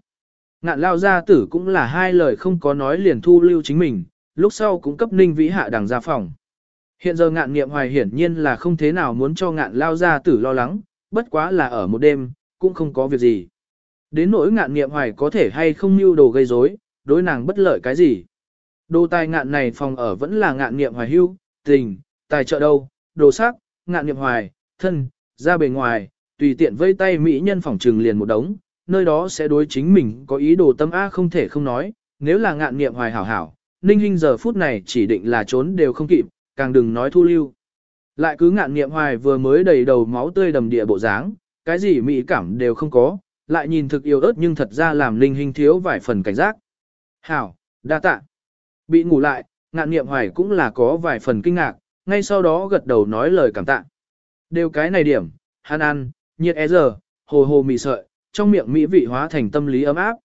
Ngạn lao gia tử cũng là hai lời không có nói liền thu lưu chính mình, lúc sau cũng cấp Ninh Vĩ hạ đằng ra phòng. Hiện giờ ngạn nghiệm hoài hiển nhiên là không thế nào muốn cho ngạn lao ra tử lo lắng, bất quá là ở một đêm, cũng không có việc gì. Đến nỗi ngạn nghiệm hoài có thể hay không mưu đồ gây rối, đối nàng bất lợi cái gì. Đồ tài ngạn này phòng ở vẫn là ngạn nghiệm hoài hưu, tình, tài trợ đâu, đồ sắc, ngạn nghiệm hoài, thân, ra bề ngoài, tùy tiện vây tay mỹ nhân phòng trừng liền một đống, nơi đó sẽ đối chính mình có ý đồ tâm A không thể không nói, nếu là ngạn nghiệm hoài hảo hảo, ninh hình giờ phút này chỉ định là trốn đều không kịp, càng đừng nói thu lưu. Lại cứ ngạn nghiệm hoài vừa mới đầy đầu máu tươi đầm địa bộ dáng, cái gì mỹ cảm đều không có, lại nhìn thực yêu ớt nhưng thật ra làm linh hình thiếu vài phần cảnh giác. Hảo, đa tạ. Bị ngủ lại, ngạn nghiệm hoài cũng là có vài phần kinh ngạc, ngay sau đó gật đầu nói lời cảm tạ. Đều cái này điểm, hắn ăn, nhiệt é e giờ, hồ hồ mì sợi, trong miệng mỹ vị hóa thành tâm lý ấm áp.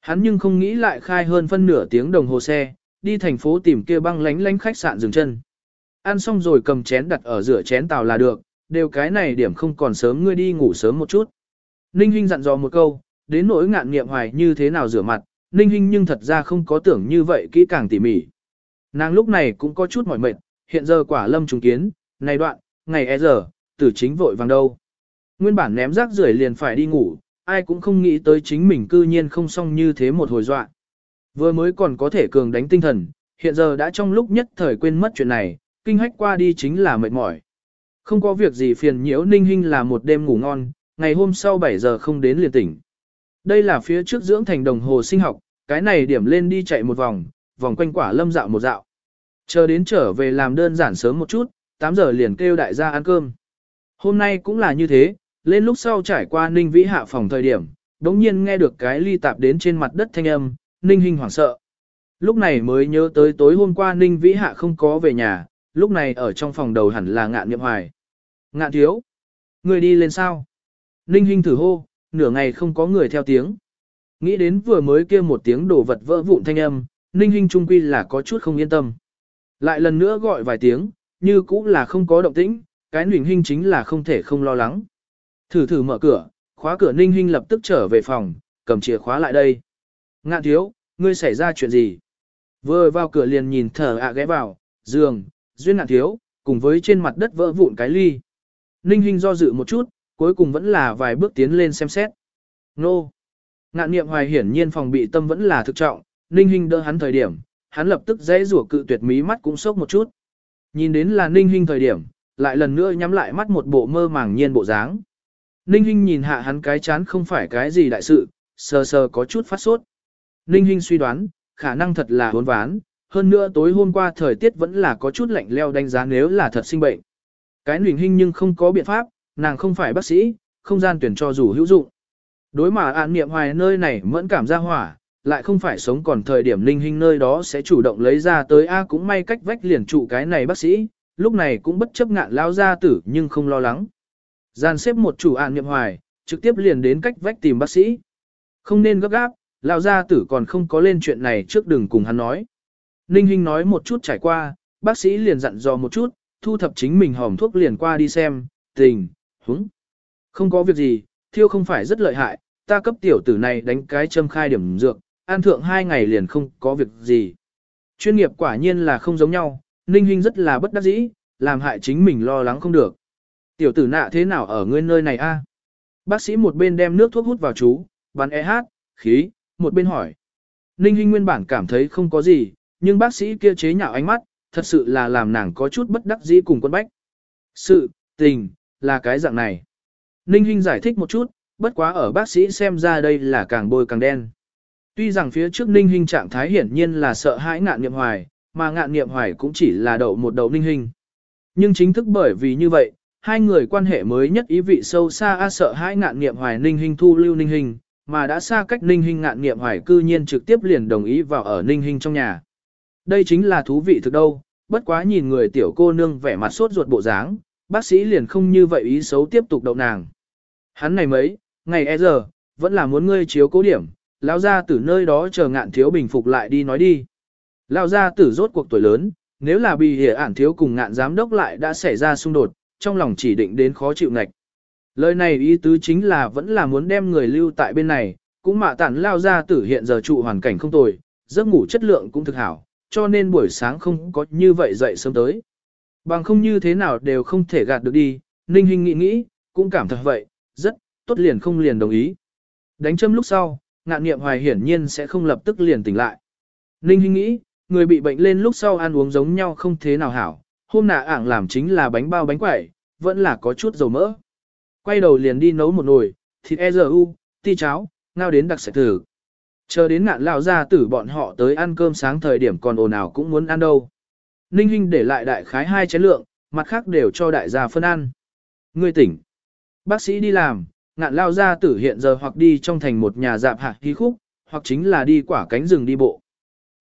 Hắn nhưng không nghĩ lại khai hơn phân nửa tiếng đồng hồ xe, đi thành phố tìm kia băng lánh lánh khách sạn dừng chân. Ăn xong rồi cầm chén đặt ở rửa chén tàu là được, đều cái này điểm không còn sớm ngươi đi ngủ sớm một chút. Ninh Hinh dặn dò một câu, đến nỗi ngạn nghiệm hoài như thế nào rửa mặt, Ninh Hinh nhưng thật ra không có tưởng như vậy kỹ càng tỉ mỉ. Nàng lúc này cũng có chút mỏi mệt, hiện giờ quả lâm trùng kiến, này đoạn, ngày e giờ, tử chính vội vàng đâu. Nguyên bản ném rác rưởi liền phải đi ngủ, ai cũng không nghĩ tới chính mình cư nhiên không xong như thế một hồi dọa. Vừa mới còn có thể cường đánh tinh thần, hiện giờ đã trong lúc nhất thời quên mất chuyện này, kinh hách qua đi chính là mệt mỏi. Không có việc gì phiền nhiễu ninh hinh là một đêm ngủ ngon, ngày hôm sau 7 giờ không đến liền tỉnh. Đây là phía trước dưỡng thành đồng hồ sinh học, cái này điểm lên đi chạy một vòng, vòng quanh quả lâm dạo một dạo. Chờ đến trở về làm đơn giản sớm một chút, 8 giờ liền kêu đại gia ăn cơm. Hôm nay cũng là như thế, lên lúc sau trải qua ninh vĩ hạ phòng thời điểm, đống nhiên nghe được cái ly tạp đến trên mặt đất thanh âm, ninh hình hoảng sợ. Lúc này mới nhớ tới tối hôm qua ninh vĩ hạ không có về nhà, lúc này ở trong phòng đầu hẳn là ngạn niệm hoài. Ngạn thiếu, người đi lên sao? Ninh Hinh thử hô, nửa ngày không có người theo tiếng. Nghĩ đến vừa mới kia một tiếng đổ vật vỡ vụn thanh âm, Ninh Hinh trung quy là có chút không yên tâm. Lại lần nữa gọi vài tiếng, như cũng là không có động tĩnh, cái Ninh Hinh chính là không thể không lo lắng. Thử thử mở cửa, khóa cửa Ninh Hinh lập tức trở về phòng, cầm chìa khóa lại đây. Ngạn thiếu, ngươi xảy ra chuyện gì? Vừa vào cửa liền nhìn thở ạ ghé vào, giường, duyên nạn thiếu, cùng với trên mặt đất vỡ vụn cái ly. Ninh Hinh do dự một chút, cuối cùng vẫn là vài bước tiến lên xem xét. Nô! Ngạn niệm hoài hiển nhiên phòng bị tâm vẫn là thực trọng, Ninh Hinh đỡ hắn thời điểm, hắn lập tức dễ rủa cự tuyệt mí mắt cũng sốc một chút. Nhìn đến là Ninh Hinh thời điểm, lại lần nữa nhắm lại mắt một bộ mơ màng nhiên bộ dáng. Ninh Hinh nhìn hạ hắn cái chán không phải cái gì đại sự, sờ sờ có chút phát sốt. Ninh Hinh suy đoán, khả năng thật là hốn ván, hơn nữa tối hôm qua thời tiết vẫn là có chút lạnh leo đánh giá nếu là thật sinh bệnh. Cái Ninh hình nhưng không có biện pháp, nàng không phải bác sĩ, không gian tuyển cho dù hữu dụng. Đối mà án niệm hoài nơi này mẫn cảm ra hỏa, lại không phải sống còn thời điểm Ninh hình nơi đó sẽ chủ động lấy ra tới A cũng may cách vách liền trụ cái này bác sĩ, lúc này cũng bất chấp ngạn lao ra tử nhưng không lo lắng. Gian xếp một chủ án niệm hoài, trực tiếp liền đến cách vách tìm bác sĩ. Không nên gấp gáp, lao gia tử còn không có lên chuyện này trước đừng cùng hắn nói. Ninh Hinh nói một chút trải qua, bác sĩ liền dặn dò một chút, thu thập chính mình hòm thuốc liền qua đi xem, tình, húng. Không có việc gì, thiêu không phải rất lợi hại, ta cấp tiểu tử này đánh cái châm khai điểm dược, an thượng hai ngày liền không có việc gì. Chuyên nghiệp quả nhiên là không giống nhau, Ninh Hinh rất là bất đắc dĩ, làm hại chính mình lo lắng không được. Tiểu tử nạ thế nào ở ngươi nơi này a? Bác sĩ một bên đem nước thuốc hút vào chú, bắn e hát, khí, một bên hỏi. Ninh Hinh nguyên bản cảm thấy không có gì, nhưng bác sĩ kia chế nhạo ánh mắt, thật sự là làm nàng có chút bất đắc dĩ cùng quân bách. Sự, tình, là cái dạng này. Ninh Hinh giải thích một chút, bất quá ở bác sĩ xem ra đây là càng bôi càng đen. Tuy rằng phía trước Ninh Hinh trạng thái hiển nhiên là sợ hãi ngạn niệm hoài, mà ngạn niệm hoài cũng chỉ là đậu một đậu Ninh Hinh. Nhưng chính thức bởi vì như vậy, hai người quan hệ mới nhất ý vị sâu xa a sợ hãi ngạn niệm hoài Ninh Hinh thu lưu Ninh Hinh, mà đã xa cách Ninh Hinh ngạn niệm hoài cư nhiên trực tiếp liền đồng ý vào ở Ninh Hinh trong nhà. Đây chính là thú vị thực đâu, bất quá nhìn người tiểu cô nương vẻ mặt sốt ruột bộ dáng, bác sĩ liền không như vậy ý xấu tiếp tục đậu nàng. Hắn này mấy, ngày e giờ, vẫn là muốn ngươi chiếu cố điểm, lão gia tử nơi đó chờ ngạn thiếu bình phục lại đi nói đi. Lão gia tử rốt cuộc tuổi lớn, nếu là bị hiểu ản thiếu cùng ngạn giám đốc lại đã xảy ra xung đột, trong lòng chỉ định đến khó chịu ngạch. Lời này ý tứ chính là vẫn là muốn đem người lưu tại bên này, cũng mạ tản lao gia tử hiện giờ trụ hoàn cảnh không tồi, giấc ngủ chất lượng cũng thực hảo, cho nên buổi sáng không có như vậy dậy sớm tới. Bằng không như thế nào đều không thể gạt được đi, Ninh Hinh nghĩ nghĩ, cũng cảm thật vậy, rất, tốt liền không liền đồng ý. Đánh châm lúc sau, ngạn nghiệm hoài hiển nhiên sẽ không lập tức liền tỉnh lại. Ninh Hinh nghĩ, người bị bệnh lên lúc sau ăn uống giống nhau không thế nào hảo, hôm nạ ảng làm chính là bánh bao bánh quẩy, vẫn là có chút dầu mỡ. Quay đầu liền đi nấu một nồi, thịt e giờ u, ti cháo, ngao đến đặc sạch thử. Chờ đến ngạn lao ra tử bọn họ tới ăn cơm sáng thời điểm còn ồn ào cũng muốn ăn đâu. Ninh Hinh để lại đại khái hai chén lượng, mặt khác đều cho đại gia phân ăn. Ngươi tỉnh. Bác sĩ đi làm, ngạn lao ra tử hiện giờ hoặc đi trong thành một nhà dạp hạ hí khúc, hoặc chính là đi quả cánh rừng đi bộ.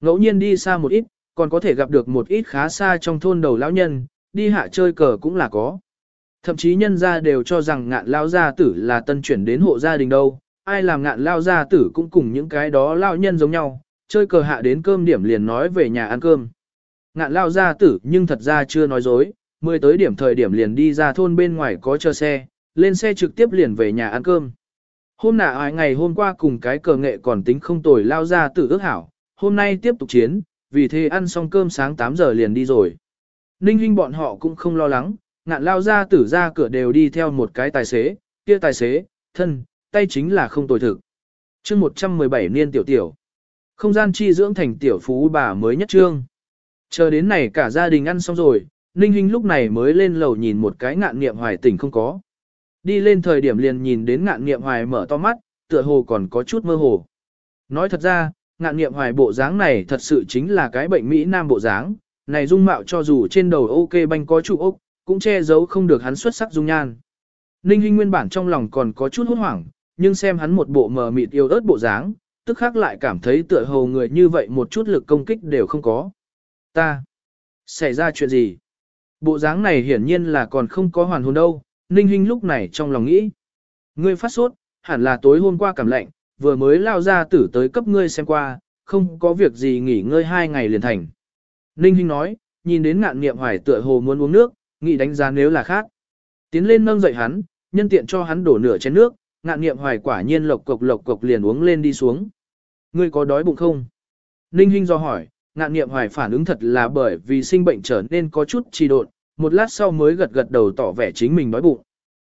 Ngẫu nhiên đi xa một ít, còn có thể gặp được một ít khá xa trong thôn đầu lão nhân, đi hạ chơi cờ cũng là có. Thậm chí nhân gia đều cho rằng ngạn lao gia tử là tân chuyển đến hộ gia đình đâu, ai làm ngạn lao gia tử cũng cùng những cái đó lao nhân giống nhau, chơi cờ hạ đến cơm điểm liền nói về nhà ăn cơm. Ngạn lao gia tử nhưng thật ra chưa nói dối, mười tới điểm thời điểm liền đi ra thôn bên ngoài có chờ xe, lên xe trực tiếp liền về nhà ăn cơm. Hôm nạ ai ngày hôm qua cùng cái cờ nghệ còn tính không tồi lao gia tử ước hảo, hôm nay tiếp tục chiến, vì thế ăn xong cơm sáng 8 giờ liền đi rồi. Ninh huynh bọn họ cũng không lo lắng, ngạn lao gia tử ra cửa đều đi theo một cái tài xế, kia tài xế, thân, tay chính là không tồi thực. chương 117 niên tiểu tiểu. Không gian chi dưỡng thành tiểu phú bà mới nhất trương. Chờ đến này cả gia đình ăn xong rồi, Ninh Hinh lúc này mới lên lầu nhìn một cái ngạn nghiệm hoài tỉnh không có. Đi lên thời điểm liền nhìn đến ngạn nghiệm hoài mở to mắt, tựa hồ còn có chút mơ hồ. Nói thật ra, ngạn nghiệm hoài bộ dáng này thật sự chính là cái bệnh Mỹ Nam bộ dáng, này dung mạo cho dù trên đầu ok banh có trụ ốc, cũng che giấu không được hắn xuất sắc dung nhan. Ninh Hinh nguyên bản trong lòng còn có chút hốt hoảng, nhưng xem hắn một bộ mờ mịt yêu ớt bộ dáng, tức khắc lại cảm thấy tựa hồ người như vậy một chút lực công kích đều không có. Ta, xảy ra chuyện gì? Bộ dáng này hiển nhiên là còn không có hoàn hồn đâu, Ninh Hinh lúc này trong lòng nghĩ. Ngươi phát sốt, hẳn là tối hôm qua cảm lạnh, vừa mới lao ra tử tới cấp ngươi xem qua, không có việc gì nghỉ ngơi hai ngày liền thành. Ninh Hinh nói, nhìn đến ngạn nghiệm hoài tựa hồ muốn uống nước, nghĩ đánh giá nếu là khác. Tiến lên nâng dậy hắn, nhân tiện cho hắn đổ nửa chén nước, ngạn nghiệm hoài quả nhiên lộc cộc lộc cộc liền uống lên đi xuống. Ngươi có đói bụng không? Ninh Hinh do hỏi, ngạn nghiệm hoài phản ứng thật là bởi vì sinh bệnh trở nên có chút trì độn, một lát sau mới gật gật đầu tỏ vẻ chính mình đói bụng.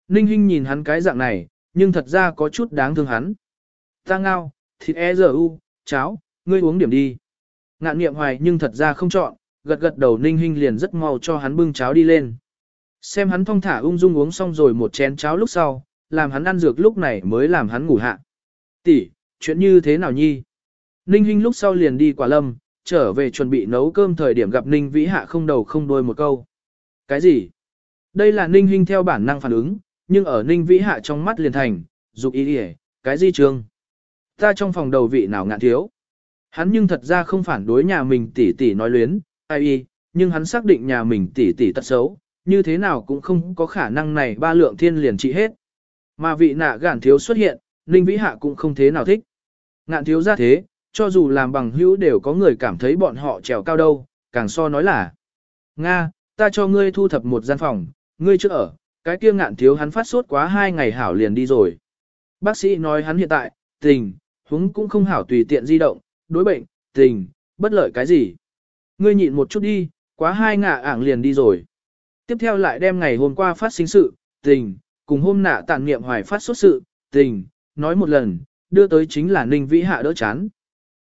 Ninh Hinh nhìn hắn cái dạng này, nhưng thật ra có chút đáng thương hắn. Ta ngao, thịt e giờ u, cháo, ngươi uống điểm đi. Ngạn niệm hoài nhưng thật ra không chọn, gật gật đầu Ninh Hinh liền rất mau cho hắn bưng cháo đi lên. Xem hắn thong thả ung dung uống xong rồi một chén cháo lúc sau, làm hắn ăn dược lúc này mới làm hắn ngủ hạ. Tỷ, chuyện như thế nào nhi? Ninh Hinh lúc sau liền đi quả lâm, trở về chuẩn bị nấu cơm thời điểm gặp Ninh Vĩ Hạ không đầu không đuôi một câu. Cái gì? Đây là Ninh Hinh theo bản năng phản ứng, nhưng ở Ninh Vĩ Hạ trong mắt liền thành, dục ý đi cái gì trương? Ta trong phòng đầu vị nào ngạn thiếu? Hắn nhưng thật ra không phản đối nhà mình tỷ tỷ nói luyến, ai y, nhưng hắn xác định nhà mình tỷ tỷ tật xấu, như thế nào cũng không có khả năng này ba lượng thiên liền trị hết. Mà vị nạ gạn thiếu xuất hiện, Ninh Vĩ Hạ cũng không thế nào thích. Ngạn thiếu ra thế, cho dù làm bằng hữu đều có người cảm thấy bọn họ trèo cao đâu, càng so nói là Nga, ta cho ngươi thu thập một gian phòng, ngươi chưa ở, cái kia ngạn thiếu hắn phát sốt quá hai ngày hảo liền đi rồi. Bác sĩ nói hắn hiện tại, tình, huống cũng không hảo tùy tiện di động, đối bệnh, tình, bất lợi cái gì. Ngươi nhịn một chút đi, quá hai ngạ ảng liền đi rồi. Tiếp theo lại đem ngày hôm qua phát sinh sự, tình, cùng hôm nạ tàn niệm hoài phát xuất sự, tình, nói một lần, đưa tới chính là Ninh Vĩ Hạ đỡ chán.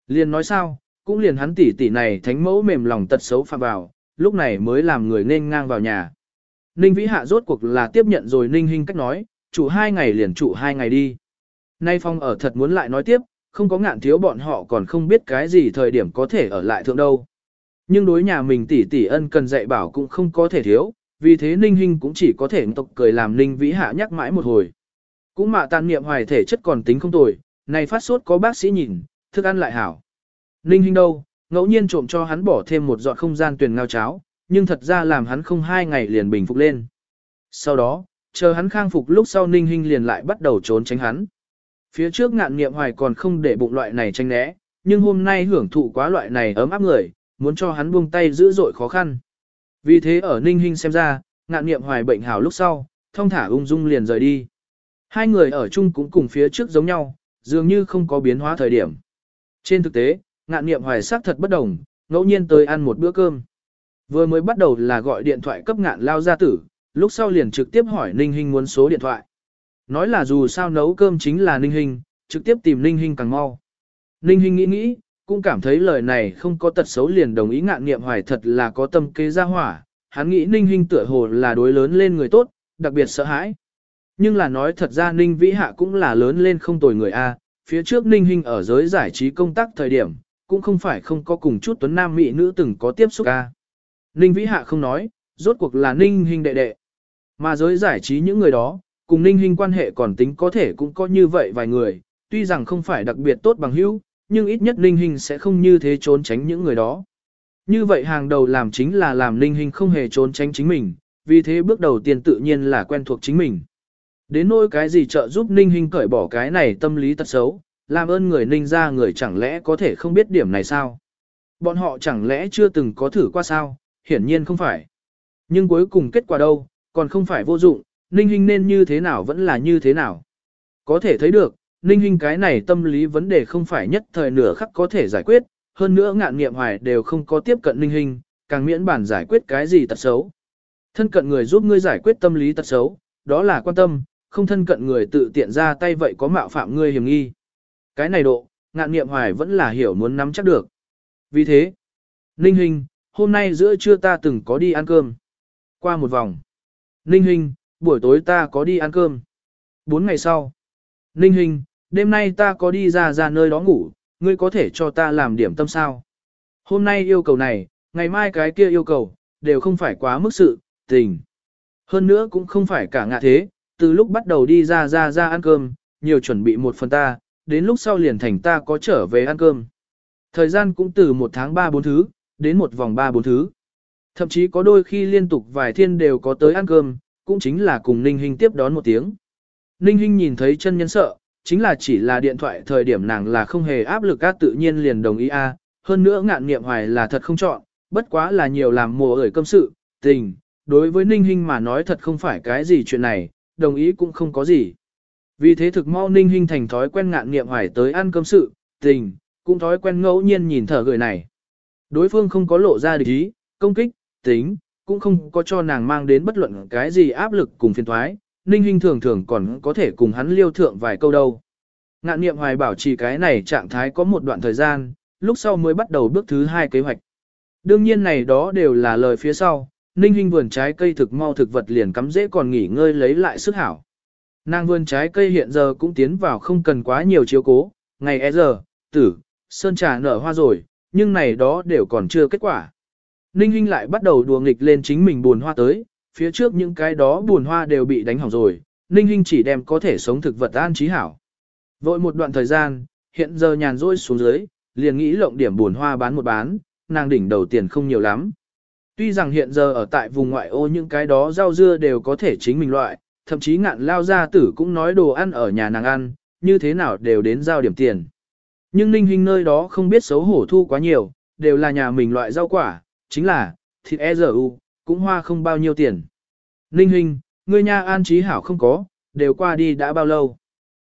Liền nói sao, cũng liền hắn tỷ tỷ này thánh mẫu mềm lòng tật xấu phạm vào, lúc này mới làm người nên ngang vào nhà. Ninh Vĩ Hạ rốt cuộc là tiếp nhận rồi Ninh Hinh cách nói, chủ hai ngày liền chủ hai ngày đi. Nay phong ở thật muốn lại nói tiếp, không có ngạn thiếu bọn họ còn không biết cái gì thời điểm có thể ở lại thượng đâu. Nhưng đối nhà mình tỷ tỷ ân cần dạy bảo cũng không có thể thiếu, vì thế Ninh Hinh cũng chỉ có thể tộc cười làm Ninh Vĩ Hạ nhắc mãi một hồi. Cũng mà tàn niệm hoài thể chất còn tính không tồi, này phát sốt có bác sĩ nhìn, thức ăn lại hảo. Ninh Hinh đâu, ngẫu nhiên trộm cho hắn bỏ thêm một giọt không gian tuyển ngao cháo, nhưng thật ra làm hắn không hai ngày liền bình phục lên. Sau đó, chờ hắn khang phục lúc sau Ninh Hinh liền lại bắt đầu trốn tránh hắn. Phía trước ngạn nghiệm hoài còn không để bụng loại này tranh né, nhưng hôm nay hưởng thụ quá loại này ấm áp người, muốn cho hắn buông tay dữ dội khó khăn. Vì thế ở Ninh Hinh xem ra, ngạn nghiệm hoài bệnh hảo lúc sau, thông thả ung dung liền rời đi. Hai người ở chung cũng cùng phía trước giống nhau, dường như không có biến hóa thời điểm. Trên thực tế, ngạn nghiệm hoài sắc thật bất đồng, ngẫu nhiên tới ăn một bữa cơm. Vừa mới bắt đầu là gọi điện thoại cấp ngạn lao gia tử, lúc sau liền trực tiếp hỏi Ninh Hinh muốn số điện thoại. Nói là dù sao nấu cơm chính là Ninh Hinh, trực tiếp tìm Ninh Hinh càng mau. Ninh Hinh nghĩ nghĩ, cũng cảm thấy lời này không có tật xấu liền đồng ý ngạn nghiệm hoài thật là có tâm kế ra hỏa. Hắn nghĩ Ninh Hinh tựa hồ là đối lớn lên người tốt, đặc biệt sợ hãi. Nhưng là nói thật ra Ninh Vĩ Hạ cũng là lớn lên không tồi người A, phía trước Ninh Hinh ở giới giải trí công tác thời điểm, cũng không phải không có cùng chút tuấn nam mỹ nữ từng có tiếp xúc A. Ninh Vĩ Hạ không nói, rốt cuộc là Ninh Hinh đệ đệ. Mà giới giải trí những người đó, cùng Ninh Hinh quan hệ còn tính có thể cũng có như vậy vài người, tuy rằng không phải đặc biệt tốt bằng hữu, nhưng ít nhất Ninh Hinh sẽ không như thế trốn tránh những người đó. Như vậy hàng đầu làm chính là làm Ninh Hinh không hề trốn tránh chính mình, vì thế bước đầu tiên tự nhiên là quen thuộc chính mình. Đến nỗi cái gì trợ giúp Ninh Hinh cởi bỏ cái này tâm lý tật xấu, làm ơn người Ninh ra người chẳng lẽ có thể không biết điểm này sao? Bọn họ chẳng lẽ chưa từng có thử qua sao? Hiển nhiên không phải. Nhưng cuối cùng kết quả đâu, còn không phải vô dụng, Ninh Hinh nên như thế nào vẫn là như thế nào. Có thể thấy được, Ninh Hinh cái này tâm lý vấn đề không phải nhất thời nửa khắc có thể giải quyết, hơn nữa ngạn nghiệm hoài đều không có tiếp cận Ninh Hinh, càng miễn bản giải quyết cái gì tật xấu. Thân cận người giúp ngươi giải quyết tâm lý tật xấu, đó là quan tâm, không thân cận người tự tiện ra tay vậy có mạo phạm ngươi hiểm nghi. Cái này độ, ngạn nghiệm hoài vẫn là hiểu muốn nắm chắc được. Vì thế, Ninh Hinh, hôm nay giữa trưa ta từng có đi ăn cơm. Qua một vòng. Ninh Hinh, buổi tối ta có đi ăn cơm. Bốn ngày sau. Ninh Hinh, đêm nay ta có đi ra ra nơi đó ngủ, ngươi có thể cho ta làm điểm tâm sao. Hôm nay yêu cầu này, ngày mai cái kia yêu cầu, đều không phải quá mức sự, tình. Hơn nữa cũng không phải cả ngạ thế, từ lúc bắt đầu đi ra ra ra ăn cơm, nhiều chuẩn bị một phần ta, đến lúc sau liền thành ta có trở về ăn cơm. Thời gian cũng từ một tháng ba bốn thứ, đến một vòng ba bốn thứ. Thậm chí có đôi khi liên tục vài thiên đều có tới ăn cơm, cũng chính là cùng Ninh Hinh tiếp đón một tiếng. Ninh Hinh nhìn thấy chân nhân sợ, chính là chỉ là điện thoại thời điểm nàng là không hề áp lực các tự nhiên liền đồng ý a. hơn nữa ngạn nghiệm hoài là thật không chọn, bất quá là nhiều làm mùa ở công sự, tình, đối với Ninh Hinh mà nói thật không phải cái gì chuyện này, đồng ý cũng không có gì. Vì thế thực mau Ninh Hinh thành thói quen ngạn nghiệm hoài tới ăn cơm sự, tình, cũng thói quen ngẫu nhiên nhìn thở người này. Đối phương không có lộ ra địch ý, công kích, tính, cũng không có cho nàng mang đến bất luận cái gì áp lực cùng phiền thoái, Ninh Hinh thường thường còn có thể cùng hắn liêu thượng vài câu đâu. Ngạn niệm hoài bảo trì cái này trạng thái có một đoạn thời gian, lúc sau mới bắt đầu bước thứ hai kế hoạch. Đương nhiên này đó đều là lời phía sau, Ninh Hinh vườn trái cây thực mau thực vật liền cắm dễ còn nghỉ ngơi lấy lại sức hảo. Nàng vườn trái cây hiện giờ cũng tiến vào không cần quá nhiều chiếu cố, ngày e giờ, tử, sơn trà nở hoa rồi, nhưng này đó đều còn chưa kết quả. Ninh Hinh lại bắt đầu đùa nghịch lên chính mình buồn hoa tới, phía trước những cái đó buồn hoa đều bị đánh hỏng rồi, Ninh Hinh chỉ đem có thể sống thực vật an trí hảo. Vội một đoạn thời gian, hiện giờ nhàn rỗi xuống dưới, liền nghĩ lộng điểm buồn hoa bán một bán, nàng đỉnh đầu tiền không nhiều lắm. Tuy rằng hiện giờ ở tại vùng ngoại ô những cái đó rau dưa đều có thể chính mình loại, thậm chí ngạn lao gia tử cũng nói đồ ăn ở nhà nàng ăn, như thế nào đều đến giao điểm tiền. Nhưng ninh hình nơi đó không biết xấu hổ thu quá nhiều, đều là nhà mình loại rau quả, chính là, thịt e giờ u, cũng hoa không bao nhiêu tiền. Ninh hình, ngươi nhà an trí hảo không có, đều qua đi đã bao lâu.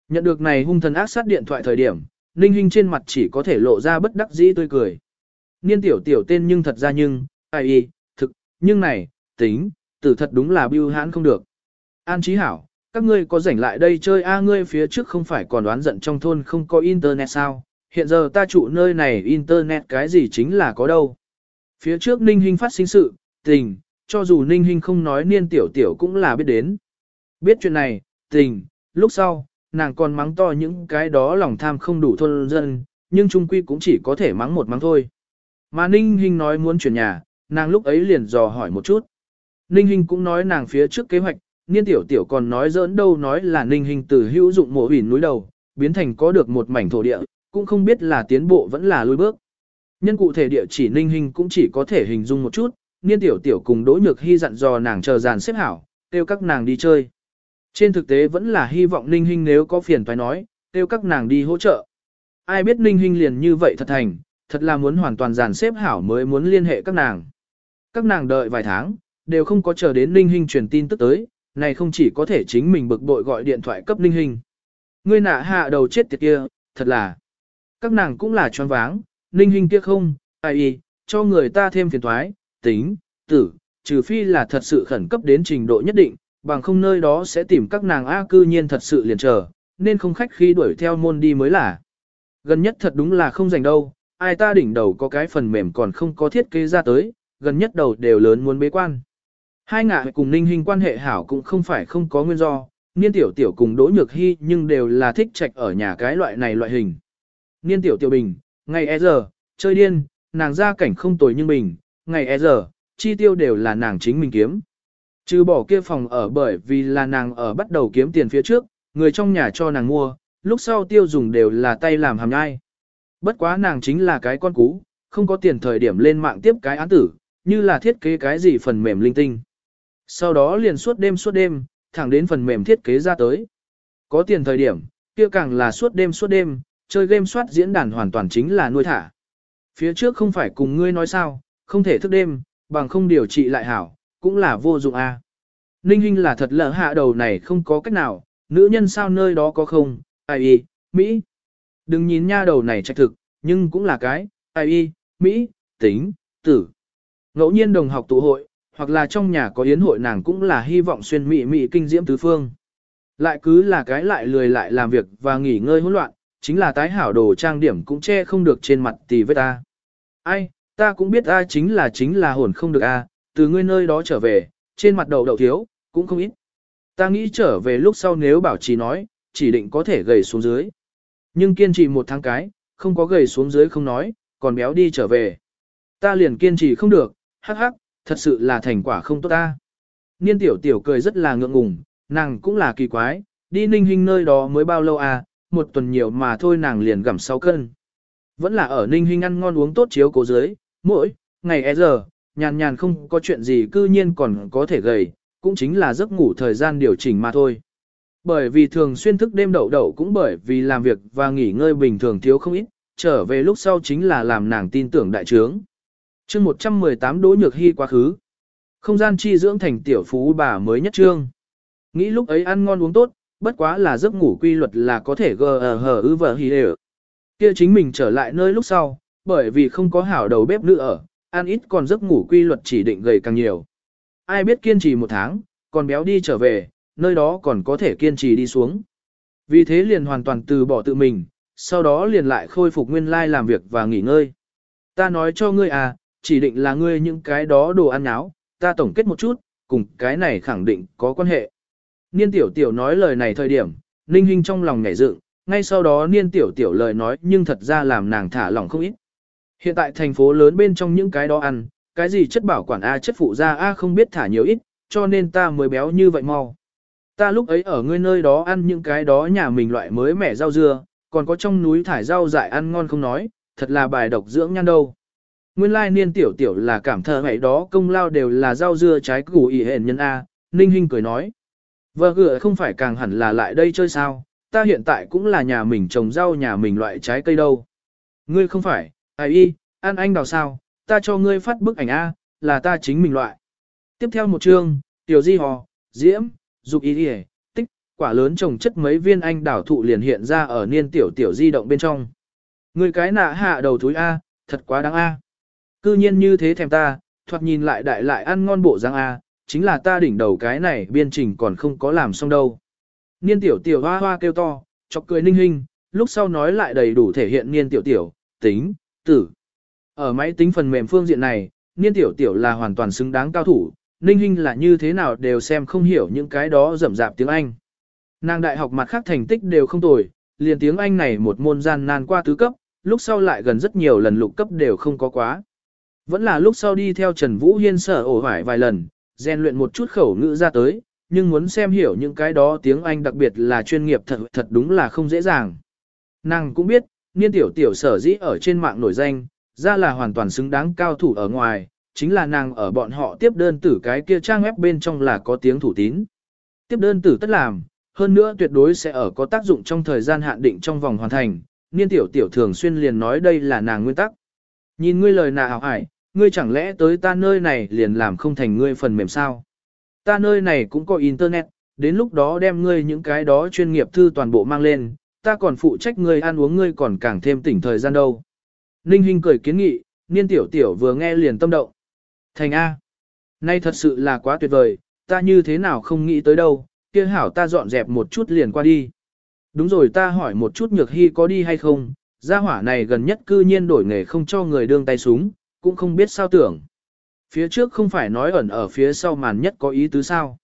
Nhận được này hung thần ác sát điện thoại thời điểm, Ninh Hinh trên mặt chỉ có thể lộ ra bất đắc dĩ tươi cười. Niên tiểu tiểu tên nhưng thật ra nhưng, ai y, thực, nhưng này, tính, tử thật đúng là bưu hãn không được. An trí Hảo, các ngươi có rảnh lại đây chơi a ngươi phía trước không phải còn đoán giận trong thôn không có internet sao, hiện giờ ta trụ nơi này internet cái gì chính là có đâu. Phía trước Ninh Hinh phát sinh sự, tình, cho dù Ninh Hinh không nói niên tiểu tiểu cũng là biết đến. Biết chuyện này, tình, lúc sau, nàng còn mắng to những cái đó lòng tham không đủ thôn dân, nhưng trung quy cũng chỉ có thể mắng một mắng thôi. Mà Ninh Hinh nói muốn chuyển nhà, nàng lúc ấy liền dò hỏi một chút. Ninh Hinh cũng nói nàng phía trước kế hoạch, niên tiểu tiểu còn nói dỡn đâu nói là Ninh Hinh từ hữu dụng mộ hủy núi đầu, biến thành có được một mảnh thổ địa, cũng không biết là tiến bộ vẫn là lùi bước. Nhân cụ thể địa chỉ Ninh Hinh cũng chỉ có thể hình dung một chút, niên tiểu tiểu cùng Đỗ Nhược Hy dặn dò nàng chờ dàn xếp hảo, kêu các nàng đi chơi. Trên thực tế vẫn là hy vọng Ninh Hinh nếu có phiền toái nói, kêu các nàng đi hỗ trợ. Ai biết Ninh Hinh liền như vậy thật thành, thật là muốn hoàn toàn dàn xếp hảo mới muốn liên hệ các nàng. Các nàng đợi vài tháng, đều không có chờ đến Ninh Hinh truyền tin tức tới, này không chỉ có thể chính mình bực bội gọi điện thoại cấp Ninh Hinh. Ngươi nạ hạ đầu chết tiệt kia, thật là. Các nàng cũng là choáng váng, Ninh Hinh kia không, ai y, cho người ta thêm phiền thoái, tính, tử, trừ phi là thật sự khẩn cấp đến trình độ nhất định, bằng không nơi đó sẽ tìm các nàng A cư nhiên thật sự liền chờ, nên không khách khi đuổi theo môn đi mới là. Gần nhất thật đúng là không dành đâu, ai ta đỉnh đầu có cái phần mềm còn không có thiết kế ra tới, gần nhất đầu đều lớn muốn bế quan. Hai ngạ cùng ninh hình quan hệ hảo cũng không phải không có nguyên do, niên tiểu tiểu cùng đỗ nhược hy nhưng đều là thích trạch ở nhà cái loại này loại hình. Niên tiểu tiểu bình, ngày e giờ, chơi điên, nàng ra cảnh không tồi nhưng bình, ngày e giờ, chi tiêu đều là nàng chính mình kiếm. Trừ bỏ kia phòng ở bởi vì là nàng ở bắt đầu kiếm tiền phía trước, người trong nhà cho nàng mua, lúc sau tiêu dùng đều là tay làm hàm nhai. Bất quá nàng chính là cái con cú, không có tiền thời điểm lên mạng tiếp cái án tử, như là thiết kế cái gì phần mềm linh tinh. Sau đó liền suốt đêm suốt đêm, thẳng đến phần mềm thiết kế ra tới. Có tiền thời điểm, kia càng là suốt đêm suốt đêm, chơi game soát diễn đàn hoàn toàn chính là nuôi thả. Phía trước không phải cùng ngươi nói sao, không thể thức đêm, bằng không điều trị lại hảo, cũng là vô dụng a. À. Ninh Hinh là thật lỡ hạ đầu này không có cách nào, nữ nhân sao nơi đó có không, ai y, Mỹ. Đừng nhìn nha đầu này trách thực, nhưng cũng là cái, ai y, Mỹ, tính, tử. Ngẫu nhiên đồng học tụ hội, hoặc là trong nhà có yến hội nàng cũng là hy vọng xuyên Mỹ Mỹ kinh diễm tứ phương. Lại cứ là cái lại lười lại làm việc và nghỉ ngơi hỗn loạn, chính là tái hảo đồ trang điểm cũng che không được trên mặt tỷ với ta. Ai, ta cũng biết a chính là chính là hồn không được a, từ ngươi nơi đó trở về, trên mặt đầu đầu thiếu, cũng không ít. Ta nghĩ trở về lúc sau nếu bảo trì nói, chỉ định có thể gầy xuống dưới. Nhưng kiên trì một tháng cái, không có gầy xuống dưới không nói, còn béo đi trở về. Ta liền kiên trì không được, hắc hắc, thật sự là thành quả không tốt ta. Niên tiểu tiểu cười rất là ngượng ngùng, nàng cũng là kỳ quái, đi ninh hình nơi đó mới bao lâu à, một tuần nhiều mà thôi nàng liền gặm 6 cân. Vẫn là ở ninh hình ăn ngon uống tốt chiếu cố dưới, mỗi, ngày e giờ, nhàn nhàn không có chuyện gì cư nhiên còn có thể gầy, cũng chính là giấc ngủ thời gian điều chỉnh mà thôi. Bởi vì thường xuyên thức đêm đậu đậu cũng bởi vì làm việc và nghỉ ngơi bình thường thiếu không ít, trở về lúc sau chính là làm nàng tin tưởng đại trướng. chương 118 Đỗ Nhược Hy quá khứ. Không gian chi dưỡng thành tiểu phú bà mới nhất trương. Nghĩ lúc ấy ăn ngon uống tốt, bất quá là giấc ngủ quy luật là có thể gờ ờ hờ ư vờ hì đều. Kia chính mình trở lại nơi lúc sau, bởi vì không có hảo đầu bếp nữ ở, ăn ít còn giấc ngủ quy luật chỉ định gầy càng nhiều. ai biết kiên trì một tháng, còn béo đi trở về, nơi đó còn có thể kiên trì đi xuống. Vì thế liền hoàn toàn từ bỏ tự mình, sau đó liền lại khôi phục nguyên lai làm việc và nghỉ ngơi. Ta nói cho ngươi à, chỉ định là ngươi những cái đó đồ ăn nháo, ta tổng kết một chút, cùng cái này khẳng định có quan hệ. Niên tiểu tiểu nói lời này thời điểm, Ninh Hinh trong lòng nhảy dựng, ngay sau đó niên tiểu tiểu lời nói nhưng thật ra làm nàng thả lỏng không ít. Hiện tại thành phố lớn bên trong những cái đó ăn, cái gì chất bảo quản A chất phụ ra A không biết thả nhiều ít, cho nên ta mới béo như vậy mau. Ta lúc ấy ở ngươi nơi đó ăn những cái đó nhà mình loại mới mẻ rau dưa, còn có trong núi thải rau dại ăn ngon không nói, thật là bài độc dưỡng nhan đâu. Nguyên lai niên tiểu tiểu là cảm thờ vậy đó công lao đều là rau dưa trái củ ỉ hển nhân A, Ninh Hinh cười nói. Vợ gửa không phải càng hẳn là lại đây chơi sao, ta hiện tại cũng là nhà mình trồng rau nhà mình loại trái cây đâu. Ngươi không phải, ai y, ăn anh đào sao, ta cho ngươi phát bức ảnh A, là ta chính mình loại. Tiếp theo một chương, tiểu di hò, diễm, dục ý đi tích, quả lớn trồng chất mấy viên anh đào thụ liền hiện ra ở niên tiểu tiểu di động bên trong. Ngươi cái nạ hạ đầu thúi A, thật quá đáng A. Cư nhiên như thế thèm ta, thoạt nhìn lại đại lại ăn ngon bộ răng A, chính là ta đỉnh đầu cái này biên trình còn không có làm xong đâu. Niên tiểu tiểu hoa hoa kêu to, chọc cười ninh hình, lúc sau nói lại đầy đủ thể hiện niên tiểu tiểu, tính, tử. Ở máy tính phần mềm phương diện này, niên tiểu tiểu là hoàn toàn xứng đáng cao thủ, ninh hình là như thế nào đều xem không hiểu những cái đó rậm rạp tiếng Anh. Nàng đại học mặt khác thành tích đều không tồi, liền tiếng Anh này một môn gian nan qua tứ cấp, lúc sau lại gần rất nhiều lần lục cấp đều không có quá. Vẫn là lúc sau đi theo Trần Vũ Hiên sở ổ hoài vài lần, rèn luyện một chút khẩu ngữ ra tới, nhưng muốn xem hiểu những cái đó tiếng Anh đặc biệt là chuyên nghiệp thật thật đúng là không dễ dàng. Nàng cũng biết, niên tiểu tiểu sở dĩ ở trên mạng nổi danh, ra là hoàn toàn xứng đáng cao thủ ở ngoài, chính là nàng ở bọn họ tiếp đơn tử cái kia trang web bên trong là có tiếng thủ tín. Tiếp đơn tử tất làm, hơn nữa tuyệt đối sẽ ở có tác dụng trong thời gian hạn định trong vòng hoàn thành, niên tiểu tiểu thường xuyên liền nói đây là nàng nguyên tắc. Nhìn ngươi lời nào ải, ngươi chẳng lẽ tới ta nơi này liền làm không thành ngươi phần mềm sao? Ta nơi này cũng có internet, đến lúc đó đem ngươi những cái đó chuyên nghiệp thư toàn bộ mang lên, ta còn phụ trách ngươi ăn uống ngươi còn càng thêm tỉnh thời gian đâu. Ninh Hinh cười kiến nghị, niên tiểu tiểu vừa nghe liền tâm động. Thành A. Nay thật sự là quá tuyệt vời, ta như thế nào không nghĩ tới đâu, kia hảo ta dọn dẹp một chút liền qua đi. Đúng rồi ta hỏi một chút nhược hy có đi hay không, gia hỏa này gần nhất cư nhiên đổi nghề không cho người đương tay súng, cũng không biết sao tưởng. Phía trước không phải nói ẩn ở phía sau màn nhất có ý tứ sao.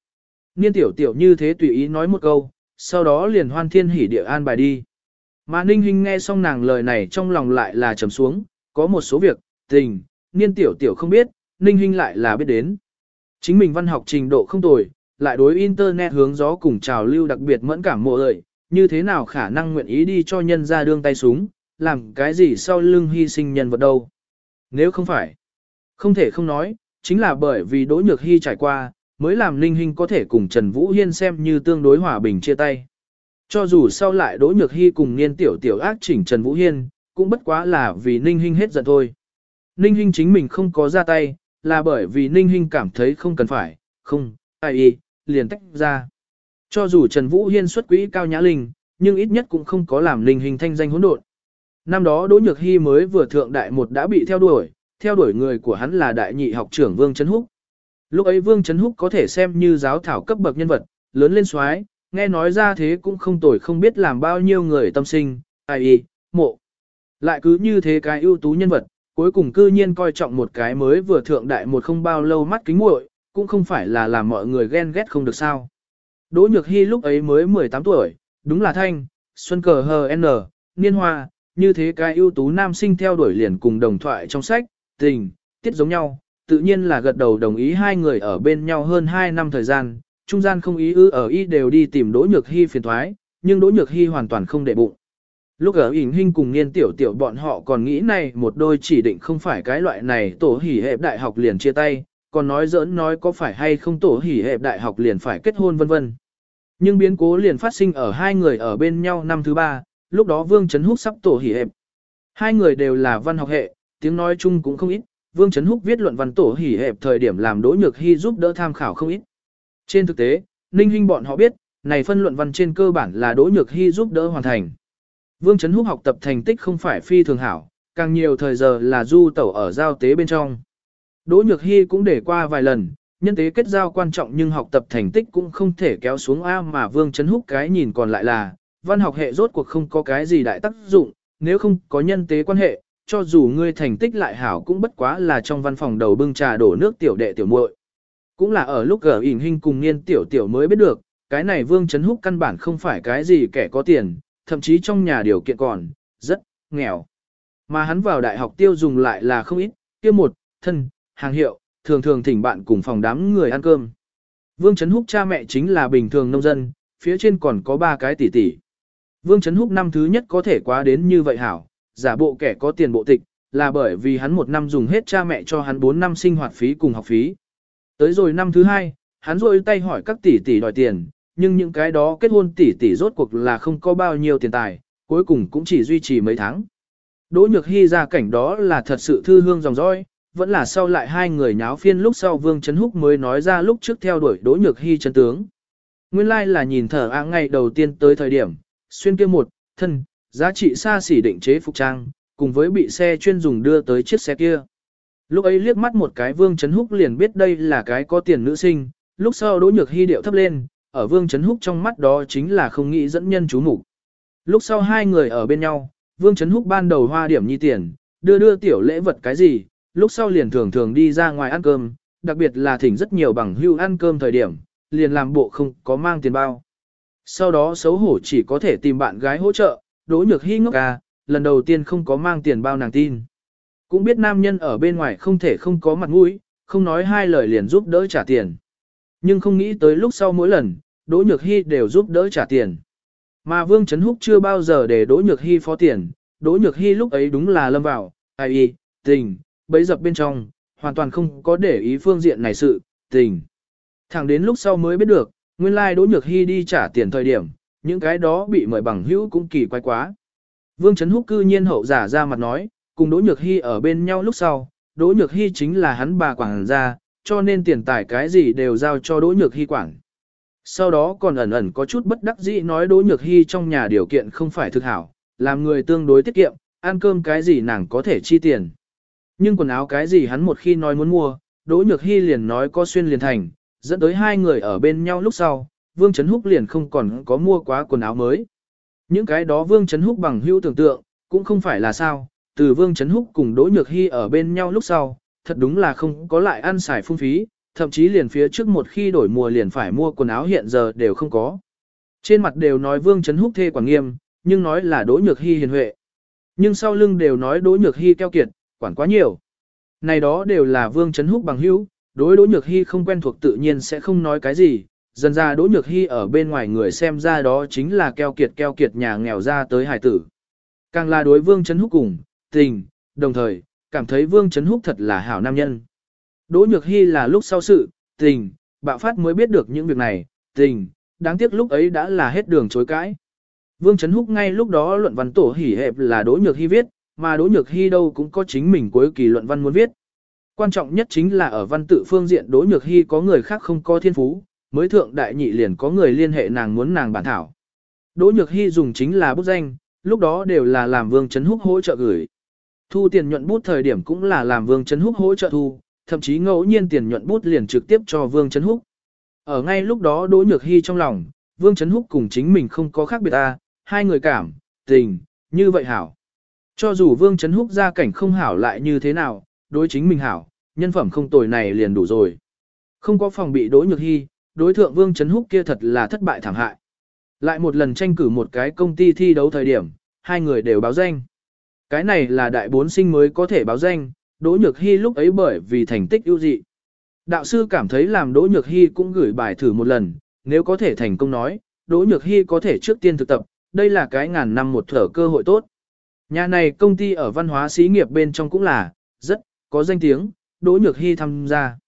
Niên tiểu tiểu như thế tùy ý nói một câu, sau đó liền hoan thiên hỉ địa an bài đi. Mà Ninh Hinh nghe xong nàng lời này trong lòng lại là trầm xuống, có một số việc, tình, niên tiểu tiểu không biết, Ninh Hinh lại là biết đến. Chính mình văn học trình độ không tồi, lại đối Internet hướng gió cùng trào lưu đặc biệt mẫn cảm mộ lợi, như thế nào khả năng nguyện ý đi cho nhân ra đương tay súng, làm cái gì sau lưng hy sinh nhân vật đâu. Nếu không phải, không thể không nói, chính là bởi vì Đỗ Nhược Hy trải qua, mới làm Ninh Hinh có thể cùng Trần Vũ Hiên xem như tương đối hòa bình chia tay. Cho dù sau lại Đỗ Nhược Hy cùng niên tiểu tiểu ác chỉnh Trần Vũ Hiên, cũng bất quá là vì Ninh Hinh hết giận thôi. Ninh Hinh chính mình không có ra tay, là bởi vì Ninh Hinh cảm thấy không cần phải, không, ai y, liền tách ra. Cho dù Trần Vũ Hiên xuất quỹ cao nhã linh, nhưng ít nhất cũng không có làm Ninh Hinh thanh danh hỗn độn. Năm đó Đỗ Nhược Hy mới vừa thượng đại một đã bị theo đuổi, theo đuổi người của hắn là đại nhị học trưởng Vương Trấn Húc. Lúc ấy Vương Trấn Húc có thể xem như giáo thảo cấp bậc nhân vật, lớn lên xoái, nghe nói ra thế cũng không tồi không biết làm bao nhiêu người tâm sinh, ai y, mộ. Lại cứ như thế cái ưu tú nhân vật, cuối cùng cư nhiên coi trọng một cái mới vừa thượng đại một không bao lâu mắt kính muội, cũng không phải là làm mọi người ghen ghét không được sao. Đỗ Nhược Hy lúc ấy mới 18 tuổi, đúng là thanh, xuân cờ hờ n, niên hoa, như thế cái ưu tú nam sinh theo đuổi liền cùng đồng thoại trong sách, tình, tiết giống nhau, tự nhiên là gật đầu đồng ý hai người ở bên nhau hơn 2 năm thời gian, trung gian không ý ư ở y đều đi tìm Đỗ Nhược Hy phiền thoái, nhưng Đỗ Nhược Hy hoàn toàn không để bụng. Lúc ở ỉn hình cùng niên tiểu tiểu bọn họ còn nghĩ này một đôi chỉ định không phải cái loại này tổ hỉ hẹp đại học liền chia tay, còn nói giỡn nói có phải hay không tổ hỉ hẹp đại học liền phải kết hôn vân vân. Nhưng biến cố liền phát sinh ở hai người ở bên nhau năm thứ ba, lúc đó Vương Trấn Húc sắp tổ hỉ hẹp. Hai người đều là văn học hệ, tiếng nói chung cũng không ít, Vương Trấn Húc viết luận văn tổ hỉ hẹp thời điểm làm Đỗ Nhược Hy giúp đỡ tham khảo không ít. Trên thực tế, Ninh Hinh bọn họ biết, này phân luận văn trên cơ bản là Đỗ Nhược Hy giúp đỡ hoàn thành. Vương Trấn Húc học tập thành tích không phải phi thường hảo, càng nhiều thời giờ là du tẩu ở giao tế bên trong. Đỗ Nhược Hy cũng để qua vài lần, nhân tế kết giao quan trọng nhưng học tập thành tích cũng không thể kéo xuống A mà Vương Chấn Húc cái nhìn còn lại là, văn học hệ rốt cuộc không có cái gì đại tác dụng, nếu không có nhân tế quan hệ, cho dù ngươi thành tích lại hảo cũng bất quá là trong văn phòng đầu bưng trà đổ nước tiểu đệ tiểu muội. Cũng là ở lúc gở ỉn hình cùng niên tiểu tiểu mới biết được, cái này Vương Chấn Húc căn bản không phải cái gì kẻ có tiền, thậm chí trong nhà điều kiện còn, rất, nghèo. Mà hắn vào đại học tiêu dùng lại là không ít, kia một, thân, hàng hiệu, thường thường thỉnh bạn cùng phòng đám người ăn cơm. Vương Trấn Húc cha mẹ chính là bình thường nông dân, phía trên còn có ba cái tỷ tỷ. Vương Trấn Húc năm thứ nhất có thể quá đến như vậy hảo, giả bộ kẻ có tiền bộ tịch, là bởi vì hắn một năm dùng hết cha mẹ cho hắn 4 năm sinh hoạt phí cùng học phí. Tới rồi năm thứ hai, hắn rôi tay hỏi các tỷ tỷ đòi tiền, nhưng những cái đó kết hôn tỷ tỷ rốt cuộc là không có bao nhiêu tiền tài, cuối cùng cũng chỉ duy trì mấy tháng. Đỗ Nhược Hy ra cảnh đó là thật sự thư hương dòng dõi, vẫn là sau lại hai người nháo phiên lúc sau Vương Trấn Húc mới nói ra lúc trước theo đuổi Đỗ Nhược Hy chân tướng. Nguyên lai like là nhìn thở áng ngày đầu tiên tới thời điểm, xuyên kia một, thân, giá trị xa xỉ định chế phục trang, cùng với bị xe chuyên dùng đưa tới chiếc xe kia. Lúc ấy liếc mắt một cái Vương Trấn Húc liền biết đây là cái có tiền nữ sinh, lúc sau Đỗ Nhược Hy điệu thấp lên, ở Vương Trấn Húc trong mắt đó chính là không nghĩ dẫn nhân chú mục. Lúc sau hai người ở bên nhau, Vương Trấn Húc ban đầu hoa điểm nhi tiền, đưa đưa tiểu lễ vật cái gì, lúc sau liền thường thường đi ra ngoài ăn cơm, đặc biệt là thỉnh rất nhiều bằng hưu ăn cơm thời điểm, liền làm bộ không có mang tiền bao. Sau đó xấu hổ chỉ có thể tìm bạn gái hỗ trợ, đỗ nhược hy ngốc à, lần đầu tiên không có mang tiền bao nàng tin. Cũng biết nam nhân ở bên ngoài không thể không có mặt mũi, không nói hai lời liền giúp đỡ trả tiền. Nhưng không nghĩ tới lúc sau mỗi lần, Đỗ Nhược Hy đều giúp đỡ trả tiền. Mà Vương Trấn Húc chưa bao giờ để Đỗ Nhược Hy phó tiền, Đỗ Nhược Hy lúc ấy đúng là lâm vào, ai y, tình, bấy dập bên trong, hoàn toàn không có để ý phương diện này sự, tình. Thẳng đến lúc sau mới biết được, nguyên lai like Đỗ Nhược Hy đi trả tiền thời điểm, những cái đó bị mời bằng hữu cũng kỳ quái quá. Vương Trấn Húc cư nhiên hậu giả ra mặt nói, cùng Đỗ Nhược Hy ở bên nhau lúc sau, Đỗ Nhược Hy chính là hắn bà quảng gia, cho nên tiền tài cái gì đều giao cho Đỗ Nhược Hy quảng. Sau đó còn ẩn ẩn có chút bất đắc dĩ nói Đỗ Nhược Hy trong nhà điều kiện không phải thực hảo, làm người tương đối tiết kiệm, ăn cơm cái gì nàng có thể chi tiền. Nhưng quần áo cái gì hắn một khi nói muốn mua, Đỗ Nhược Hy liền nói có xuyên liền thành, dẫn tới hai người ở bên nhau lúc sau, Vương Trấn Húc liền không còn có mua quá quần áo mới. Những cái đó Vương Trấn Húc bằng hữu tưởng tượng, cũng không phải là sao, từ Vương Trấn Húc cùng Đỗ Nhược Hy ở bên nhau lúc sau, thật đúng là không có lại ăn xài phung phí, thậm chí liền phía trước một khi đổi mùa liền phải mua quần áo hiện giờ đều không có. Trên mặt đều nói Vương Trấn Húc thê quản nghiêm, nhưng nói là Đỗ Nhược Hy hiền huệ. Nhưng sau lưng đều nói Đỗ Nhược Hy keo kiệt, quản quá nhiều. Này đó đều là Vương Trấn Húc bằng hữu, đối Đỗ Nhược Hy không quen thuộc tự nhiên sẽ không nói cái gì, dần ra Đỗ Nhược Hy ở bên ngoài người xem ra đó chính là keo kiệt keo kiệt nhà nghèo ra tới hải tử. Càng là đối Vương Trấn Húc cùng, tình, đồng thời, cảm thấy Vương Trấn Húc thật là hảo nam nhân. Đỗ Nhược Hy là lúc sau sự, tình, bạo phát mới biết được những việc này, tình, đáng tiếc lúc ấy đã là hết đường chối cãi. Vương Trấn Húc ngay lúc đó luận văn tổ hỉ hẹp là Đỗ Nhược Hy viết, mà Đỗ Nhược Hy đâu cũng có chính mình cuối kỳ luận văn muốn viết. Quan trọng nhất chính là ở văn tự phương diện Đỗ Nhược Hy có người khác không có thiên phú, mới thượng đại nhị liền có người liên hệ nàng muốn nàng bản thảo. Đỗ Nhược Hy dùng chính là bút danh, lúc đó đều là làm Vương Trấn Húc hỗ trợ gửi. Thu tiền nhuận bút thời điểm cũng là làm Vương Trấn Húc hỗ trợ thu, thậm chí ngẫu nhiên tiền nhuận bút liền trực tiếp cho Vương Trấn Húc. Ở ngay lúc đó Đỗ Nhược Hy trong lòng, Vương Trấn Húc cùng chính mình không có khác biệt à, hai người cảm, tình, như vậy hảo. Cho dù Vương Trấn Húc ra cảnh không hảo lại như thế nào, đối chính mình hảo, nhân phẩm không tồi này liền đủ rồi. Không có phòng bị Đỗ Nhược Hy, đối thượng Vương Trấn Húc kia thật là thất bại thảm hại. Lại một lần tranh cử một cái công ty thi đấu thời điểm, hai người đều báo danh. Cái này là đại bốn sinh mới có thể báo danh, Đỗ Nhược Hy lúc ấy bởi vì thành tích ưu dị. Đạo sư cảm thấy làm Đỗ Nhược Hy cũng gửi bài thử một lần, nếu có thể thành công nói, Đỗ Nhược Hy có thể trước tiên thực tập, đây là cái ngàn năm một thở cơ hội tốt. Nhà này công ty ở văn hóa xí nghiệp bên trong cũng là, rất, có danh tiếng, Đỗ Nhược Hy tham gia.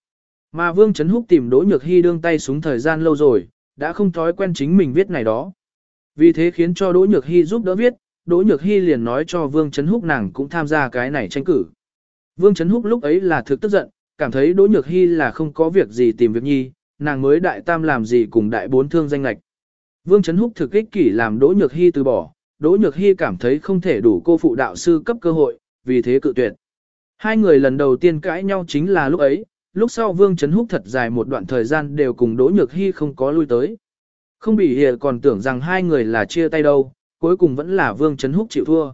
Mà Vương Trấn Húc tìm Đỗ Nhược Hy đương tay xuống thời gian lâu rồi, đã không thói quen chính mình viết này đó. Vì thế khiến cho Đỗ Nhược Hy giúp đỡ viết, Đỗ Nhược Hy liền nói cho Vương Trấn Húc nàng cũng tham gia cái này tranh cử. Vương Trấn Húc lúc ấy là thực tức giận, cảm thấy Đỗ Nhược Hy là không có việc gì tìm việc nhi, nàng mới đại tam làm gì cùng đại bốn thương danh lạch. Vương Trấn Húc thực ích kỷ làm Đỗ Nhược Hy từ bỏ, Đỗ Nhược Hy cảm thấy không thể đủ cô phụ đạo sư cấp cơ hội, vì thế cự tuyệt. Hai người lần đầu tiên cãi nhau chính là lúc ấy, lúc sau Vương Trấn Húc thật dài một đoạn thời gian đều cùng Đỗ Nhược Hy không có lui tới. Không bị hiểu còn tưởng rằng hai người là chia tay đâu, cuối cùng vẫn là Vương Trấn Húc chịu thua.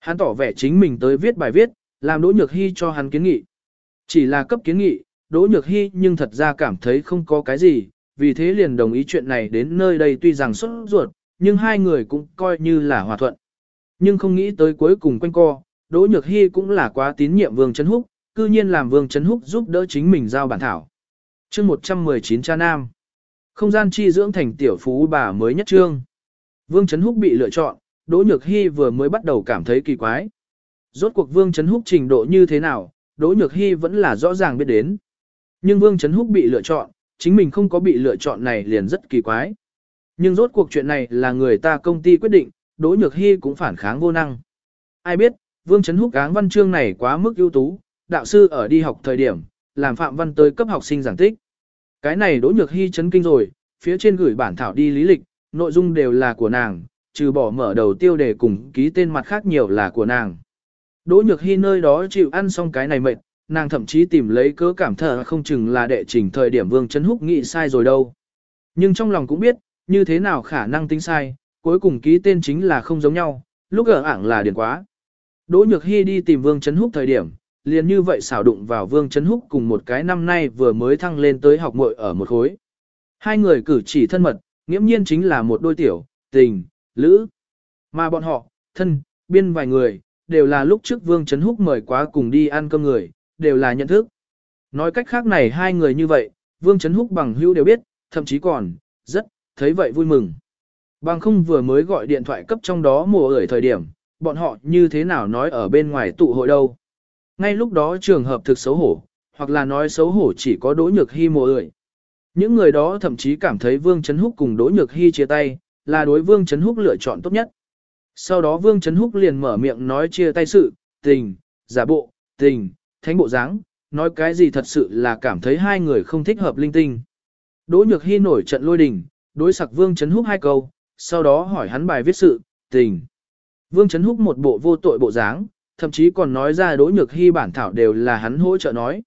Hắn tỏ vẻ chính mình tới viết bài viết, làm Đỗ Nhược Hy cho hắn kiến nghị. Chỉ là cấp kiến nghị, Đỗ Nhược Hy nhưng thật ra cảm thấy không có cái gì, vì thế liền đồng ý chuyện này đến nơi đây tuy rằng xuất ruột, nhưng hai người cũng coi như là hòa thuận. Nhưng không nghĩ tới cuối cùng quanh co, Đỗ Nhược Hy cũng là quá tín nhiệm Vương Trấn Húc, cư nhiên làm Vương Trấn Húc giúp đỡ chính mình giao bản thảo. chương 119 cha nam. Không gian chi dưỡng thành tiểu phú bà mới nhất trương. Vương Trấn Húc bị lựa chọn, Đỗ Nhược Hy vừa mới bắt đầu cảm thấy kỳ quái. Rốt cuộc Vương Trấn Húc trình độ như thế nào, Đỗ Nhược Hy vẫn là rõ ràng biết đến. Nhưng Vương Trấn Húc bị lựa chọn, chính mình không có bị lựa chọn này liền rất kỳ quái. Nhưng rốt cuộc chuyện này là người ta công ty quyết định, Đỗ Nhược Hy cũng phản kháng vô năng. Ai biết, Vương Trấn Húc áng văn chương này quá mức ưu tú, đạo sư ở đi học thời điểm, làm Phạm Văn tới cấp học sinh giảng tích. Cái này Đỗ Nhược Hy chấn kinh rồi, phía trên gửi bản thảo đi lý lịch, nội dung đều là của nàng, trừ bỏ mở đầu tiêu đề cùng ký tên mặt khác nhiều là của nàng. Đỗ Nhược Hy nơi đó chịu ăn xong cái này mệt, nàng thậm chí tìm lấy cớ cảm thở không chừng là đệ trình thời điểm Vương Trấn Húc nghĩ sai rồi đâu. Nhưng trong lòng cũng biết, như thế nào khả năng tính sai, cuối cùng ký tên chính là không giống nhau, lúc ở ảng là điển quá. Đỗ Nhược Hy đi tìm Vương Trấn Húc thời điểm, liền như vậy xảo đụng vào Vương Trấn Húc cùng một cái năm nay vừa mới thăng lên tới học muội ở một khối. Hai người cử chỉ thân mật, nghiễm nhiên chính là một đôi tiểu, tình, lữ. Mà bọn họ, thân, biên vài người, đều là lúc trước Vương Trấn Húc mời quá cùng đi ăn cơm người, đều là nhận thức. Nói cách khác này hai người như vậy, Vương Trấn Húc bằng hữu đều biết, thậm chí còn, rất, thấy vậy vui mừng. Bằng không vừa mới gọi điện thoại cấp trong đó mùa ở thời điểm, bọn họ như thế nào nói ở bên ngoài tụ hội đâu. Ngay lúc đó trường hợp thực xấu hổ, hoặc là nói xấu hổ chỉ có Đỗ Nhược Hy mồ ơi. Những người đó thậm chí cảm thấy Vương Trấn Húc cùng Đỗ Nhược Hy chia tay, là đối Vương Trấn Húc lựa chọn tốt nhất. Sau đó Vương Trấn Húc liền mở miệng nói chia tay sự, tình, giả bộ, tình, thánh bộ dáng, nói cái gì thật sự là cảm thấy hai người không thích hợp linh tinh. Đỗ Nhược Hy nổi trận lôi đình, đối sặc Vương Trấn Húc hai câu, sau đó hỏi hắn bài viết sự, tình. Vương Trấn Húc một bộ vô tội bộ dáng, thậm chí còn nói ra Đỗ Nhược Hy bản thảo đều là hắn hỗ trợ nói.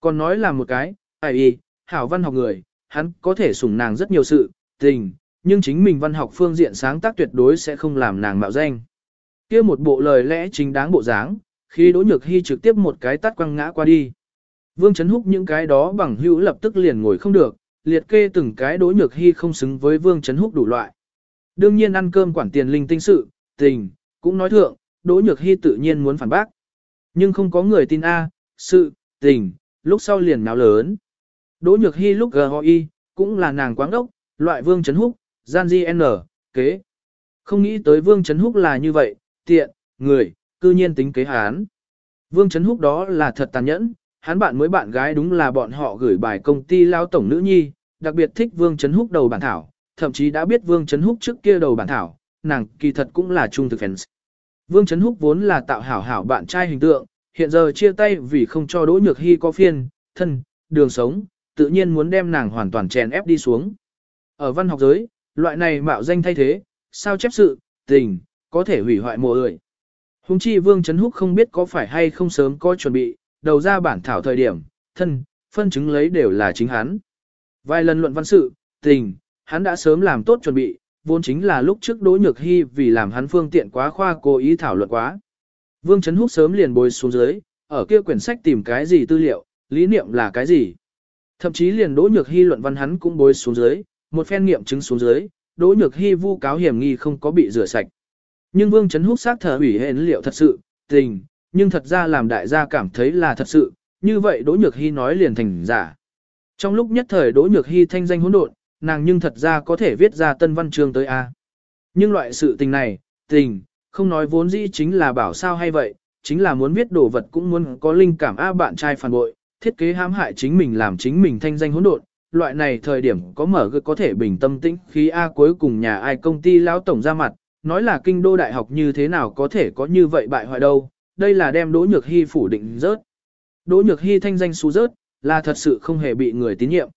Còn nói là một cái, ai y, hảo văn học người, hắn có thể sủng nàng rất nhiều sự, tình, nhưng chính mình văn học phương diện sáng tác tuyệt đối sẽ không làm nàng mạo danh. kia một bộ lời lẽ chính đáng bộ dáng, khi Đỗ Nhược Hy trực tiếp một cái tắt quăng ngã qua đi. Vương Trấn Húc những cái đó bằng hữu lập tức liền ngồi không được, liệt kê từng cái Đỗ Nhược Hy không xứng với Vương Trấn Húc đủ loại. Đương nhiên ăn cơm quản tiền linh tinh sự, tình, cũng nói thượng, Đỗ Nhược Hy tự nhiên muốn phản bác. Nhưng không có người tin A, sự, tình, lúc sau liền náo lớn. Đỗ Nhược Hy lúc GOI, cũng là nàng quáng đốc, loại Vương Trấn Húc, gian di n, kế. Không nghĩ tới Vương Trấn Húc là như vậy, tiện, người, cư nhiên tính kế hán. Vương Trấn Húc đó là thật tàn nhẫn, hắn bạn mới bạn gái đúng là bọn họ gửi bài công ty lao tổng nữ nhi, đặc biệt thích Vương Trấn Húc đầu bản thảo, thậm chí đã biết Vương Trấn Húc trước kia đầu bản thảo, nàng kỳ thật cũng là trung thực fans. Vương Trấn Húc vốn là tạo hảo hảo bạn trai hình tượng, hiện giờ chia tay vì không cho Đỗ Nhược Hy có phiên, thân, đường sống, tự nhiên muốn đem nàng hoàn toàn chèn ép đi xuống. Ở văn học giới, loại này mạo danh thay thế, sao chép sự, tình, có thể hủy hoại mùa ơi. Hùng chi Vương Trấn Húc không biết có phải hay không sớm có chuẩn bị, đầu ra bản thảo thời điểm, thân, phân chứng lấy đều là chính hắn. Vài lần luận văn sự, tình, hắn đã sớm làm tốt chuẩn bị, vốn chính là lúc trước Đỗ Nhược Hy vì làm hắn phương tiện quá khoa cố ý thảo luận quá. Vương Trấn Húc sớm liền bồi xuống dưới, ở kia quyển sách tìm cái gì tư liệu, lý niệm là cái gì. Thậm chí liền Đỗ Nhược Hy luận văn hắn cũng bồi xuống dưới, một phen nghiệm chứng xuống dưới, Đỗ Nhược Hy vu cáo hiểm nghi không có bị rửa sạch. Nhưng Vương Trấn Húc xác thở ủy hẹn liệu thật sự, tình, nhưng thật ra làm đại gia cảm thấy là thật sự, như vậy Đỗ Nhược Hy nói liền thành giả. Trong lúc nhất thời Đỗ Nhược Hy thanh danh hỗn độn, nàng nhưng thật ra có thể viết ra tân văn chương tới A. Nhưng loại sự tình này, tình, không nói vốn dĩ chính là bảo sao hay vậy, chính là muốn viết đồ vật cũng muốn có linh cảm A bạn trai phản bội, thiết kế hãm hại chính mình làm chính mình thanh danh hỗn độn. Loại này thời điểm có mở gợi có thể bình tâm tĩnh khi A cuối cùng nhà ai công ty lão tổng ra mặt, nói là kinh đô đại học như thế nào có thể có như vậy bại hoại đâu, đây là đem Đỗ Nhược Hy phủ định rớt. Đỗ Nhược Hy thanh danh xú rớt, là thật sự không hề bị người tín nhiệm.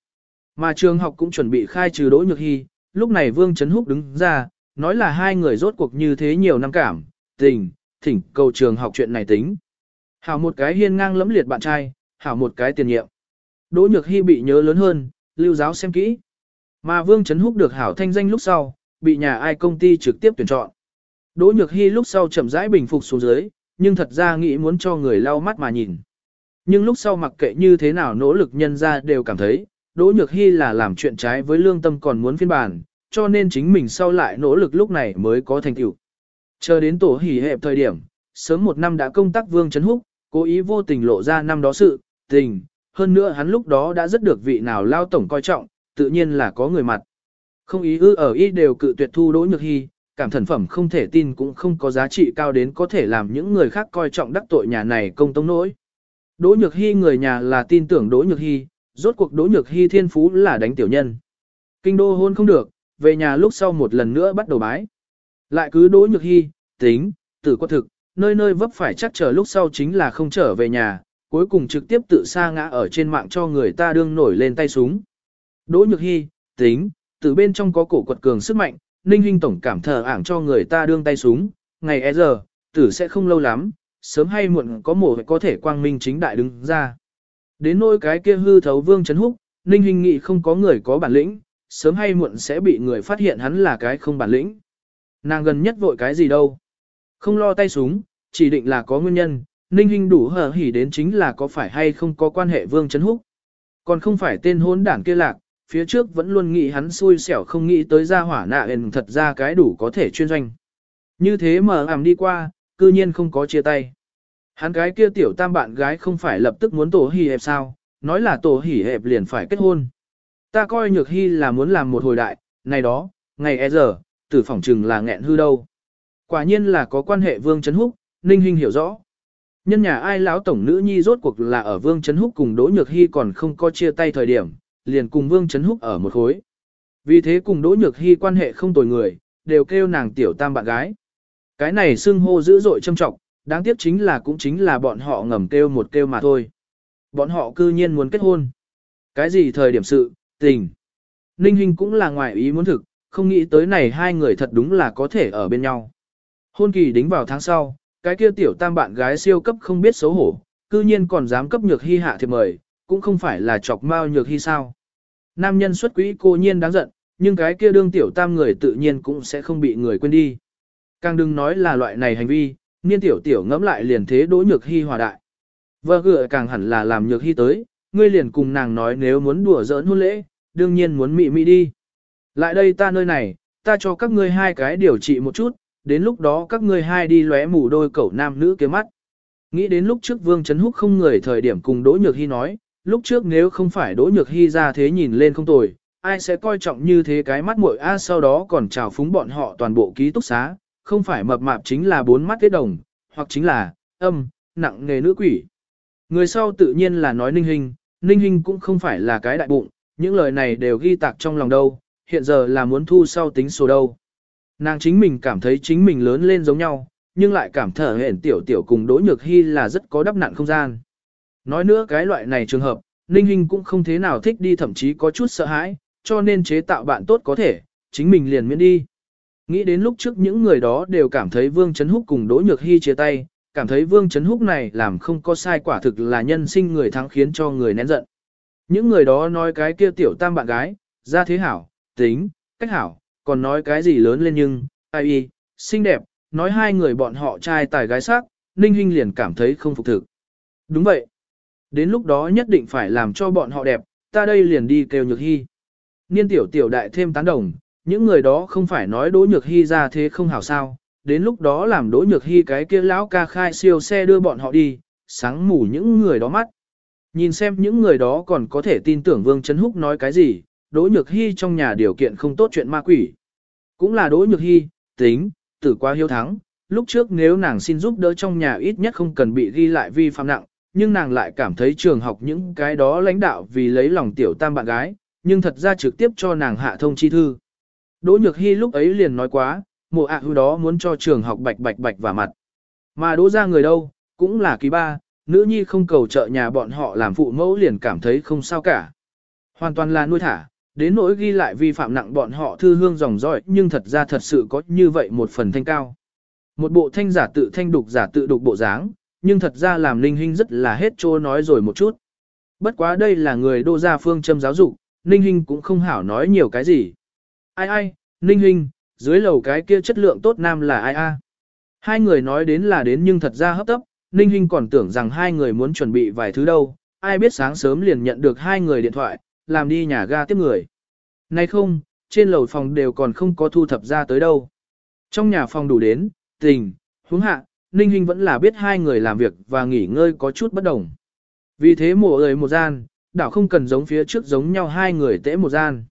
Mà trường học cũng chuẩn bị khai trừ Đỗ Nhược Hy, lúc này Vương Trấn Húc đứng ra, nói là hai người rốt cuộc như thế nhiều năm cảm, tình, thỉnh cầu trường học chuyện này tính. Hảo một cái hiên ngang lẫm liệt bạn trai, hảo một cái tiền nhiệm. Đỗ Nhược Hy bị nhớ lớn hơn, lưu giáo xem kỹ. Mà Vương Trấn Húc được hảo thanh danh lúc sau, bị nhà ai công ty trực tiếp tuyển chọn. Đỗ Nhược Hy lúc sau chậm rãi bình phục xuống dưới, nhưng thật ra nghĩ muốn cho người lau mắt mà nhìn. Nhưng lúc sau mặc kệ như thế nào nỗ lực nhân ra đều cảm thấy, Đỗ Nhược Hy là làm chuyện trái với lương tâm còn muốn phiên bản, cho nên chính mình sau lại nỗ lực lúc này mới có thành tựu. Chờ đến tổ hỉ hẹp thời điểm, sớm một năm đã công tác Vương Trấn Húc, cố ý vô tình lộ ra năm đó sự, tình, hơn nữa hắn lúc đó đã rất được vị nào lao tổng coi trọng, tự nhiên là có người mặt. Không ý ư ở ý đều cự tuyệt thu Đỗ Nhược Hy, cảm thần phẩm không thể tin cũng không có giá trị cao đến có thể làm những người khác coi trọng đắc tội nhà này công tông nỗi. Đỗ Nhược Hy người nhà là tin tưởng Đỗ Nhược Hy, rốt cuộc Đỗ Nhược Hy thiên phú là đánh tiểu nhân. Kinh đô hôn không được, về nhà lúc sau một lần nữa bắt đầu bái. Lại cứ Đỗ Nhược Hy, tính, tử có thực, nơi nơi vấp phải chắc chờ lúc sau chính là không trở về nhà, cuối cùng trực tiếp tự sa ngã ở trên mạng cho người ta đương nổi lên tay súng. Đỗ Nhược Hy, tính, từ bên trong có cổ quật cường sức mạnh, Ninh Hinh Tổng cảm thờ ảng cho người ta đương tay súng, ngày e giờ, tử sẽ không lâu lắm, sớm hay muộn có mổ có thể quang minh chính đại đứng ra. Đến nỗi cái kia hư thấu vương chấn húc, Ninh Hinh nghị không có người có bản lĩnh, sớm hay muộn sẽ bị người phát hiện hắn là cái không bản lĩnh. Nàng gần nhất vội cái gì đâu. Không lo tay súng, chỉ định là có nguyên nhân, Ninh Hinh đủ hờ hỉ đến chính là có phải hay không có quan hệ vương chấn húc. Còn không phải tên hôn đảng kia lạc, phía trước vẫn luôn nghĩ hắn xui xẻo không nghĩ tới ra hỏa nạ ền thật ra cái đủ có thể chuyên doanh. Như thế mà ảm đi qua, cư nhiên không có chia tay. Hắn cái kia tiểu tam bạn gái không phải lập tức muốn tổ hỉ hẹp sao, nói là tổ hỉ hẹp liền phải kết hôn. Ta coi nhược hy là muốn làm một hồi đại, này đó, ngày e giờ, tử phỏng trừng là nghẹn hư đâu. Quả nhiên là có quan hệ Vương Trấn Húc, Ninh Hinh hiểu rõ. Nhân nhà ai lão tổng nữ nhi rốt cuộc là ở Vương Trấn Húc cùng Đỗ Nhược Hy còn không có chia tay thời điểm, liền cùng Vương Trấn Húc ở một khối. Vì thế cùng Đỗ Nhược Hy quan hệ không tồi người, đều kêu nàng tiểu tam bạn gái. Cái này xưng hô dữ dội châm trọng, đáng tiếc chính là cũng chính là bọn họ ngầm kêu một kêu mà thôi. Bọn họ cư nhiên muốn kết hôn. Cái gì thời điểm sự, tình. Ninh Hinh cũng là ngoài ý muốn thực, không nghĩ tới này hai người thật đúng là có thể ở bên nhau. Hôn kỳ đính vào tháng sau, cái kia tiểu tam bạn gái siêu cấp không biết xấu hổ, cư nhiên còn dám cấp nhược hy hạ thiệp mời, cũng không phải là chọc mao nhược hy sao. Nam nhân xuất quỹ cô nhiên đáng giận, nhưng cái kia đương tiểu tam người tự nhiên cũng sẽ không bị người quên đi. Càng đừng nói là loại này hành vi, niên tiểu tiểu ngẫm lại liền thế đỗ nhược hy hòa đại. Vợ gựa càng hẳn là làm nhược hy tới, ngươi liền cùng nàng nói nếu muốn đùa giỡn hôn lễ, đương nhiên muốn mị mị đi. Lại đây ta nơi này, ta cho các ngươi hai cái điều trị một chút, đến lúc đó các ngươi hai đi lóe mù đôi cẩu nam nữ kia mắt. Nghĩ đến lúc trước Vương Trấn Húc không người thời điểm cùng Đỗ Nhược Hy nói, lúc trước nếu không phải Đỗ Nhược Hy ra thế nhìn lên không tồi, ai sẽ coi trọng như thế cái mắt muội a sau đó còn chào phúng bọn họ toàn bộ ký túc xá, không phải mập mạp chính là bốn mắt tiết đồng, hoặc chính là, âm, nặng nghề nữ quỷ. Người sau tự nhiên là nói ninh hình, ninh hình cũng không phải là cái đại bụng, những lời này đều ghi tạc trong lòng đâu, hiện giờ là muốn thu sau tính số đâu. Nàng chính mình cảm thấy chính mình lớn lên giống nhau, nhưng lại cảm thở hển tiểu tiểu cùng Đỗ Nhược Hy là rất có đắp nặn không gian. Nói nữa cái loại này trường hợp, Ninh Hinh cũng không thế nào thích đi thậm chí có chút sợ hãi, cho nên chế tạo bạn tốt có thể, chính mình liền miễn đi. Nghĩ đến lúc trước những người đó đều cảm thấy Vương Trấn Húc cùng Đỗ Nhược Hy chia tay, cảm thấy Vương Trấn Húc này làm không có sai quả thực là nhân sinh người thắng khiến cho người nén giận. Những người đó nói cái kia tiểu tam bạn gái, ra thế hảo, tính, cách hảo, còn nói cái gì lớn lên nhưng, ai y, xinh đẹp, nói hai người bọn họ trai tài gái sắc, Ninh Hinh liền cảm thấy không phục thực. Đúng vậy. Đến lúc đó nhất định phải làm cho bọn họ đẹp, ta đây liền đi kêu nhược hy. Niên tiểu tiểu đại thêm tán đồng, những người đó không phải nói đỗ nhược hy ra thế không hảo sao, đến lúc đó làm đỗ nhược hy cái kia lão ca khai siêu xe đưa bọn họ đi, sáng mù những người đó mắt. Nhìn xem những người đó còn có thể tin tưởng Vương Trấn Húc nói cái gì, đỗ nhược hy trong nhà điều kiện không tốt chuyện ma quỷ. Cũng là đỗ nhược hy, tính, tử quá hiếu thắng, lúc trước nếu nàng xin giúp đỡ trong nhà ít nhất không cần bị ghi lại vi phạm nặng, nhưng nàng lại cảm thấy trường học những cái đó lãnh đạo vì lấy lòng tiểu tam bạn gái, nhưng thật ra trực tiếp cho nàng hạ thông chi thư. Đỗ Nhược Hy lúc ấy liền nói quá, mộ ạ à đó muốn cho trường học bạch bạch bạch vào mặt. Mà đỗ ra người đâu, cũng là kỳ ba, nữ nhi không cầu trợ nhà bọn họ làm phụ mẫu liền cảm thấy không sao cả. Hoàn toàn là nuôi thả, đến nỗi ghi lại vi phạm nặng bọn họ thư hương dòng dõi nhưng thật ra thật sự có như vậy một phần thanh cao. Một bộ thanh giả tự thanh đục giả tự đục bộ dáng, nhưng thật ra làm Ninh Hinh rất là hết trô nói rồi một chút. Bất quá đây là người đô gia phương châm giáo dục, Ninh Hinh cũng không hảo nói nhiều cái gì. Ai ai, Ninh Hinh, dưới lầu cái kia chất lượng tốt nam là ai a? Hai người nói đến là đến nhưng thật ra hấp tấp, Ninh Hinh còn tưởng rằng hai người muốn chuẩn bị vài thứ đâu, ai biết sáng sớm liền nhận được hai người điện thoại, làm đi nhà ga tiếp người. Nay không, trên lầu phòng đều còn không có thu thập ra tới đâu. Trong nhà phòng đủ đến, tình, huống hạ, Ninh Hinh vẫn là biết hai người làm việc và nghỉ ngơi có chút bất đồng. Vì thế mùa ơi một gian, đảo không cần giống phía trước giống nhau hai người tễ một gian.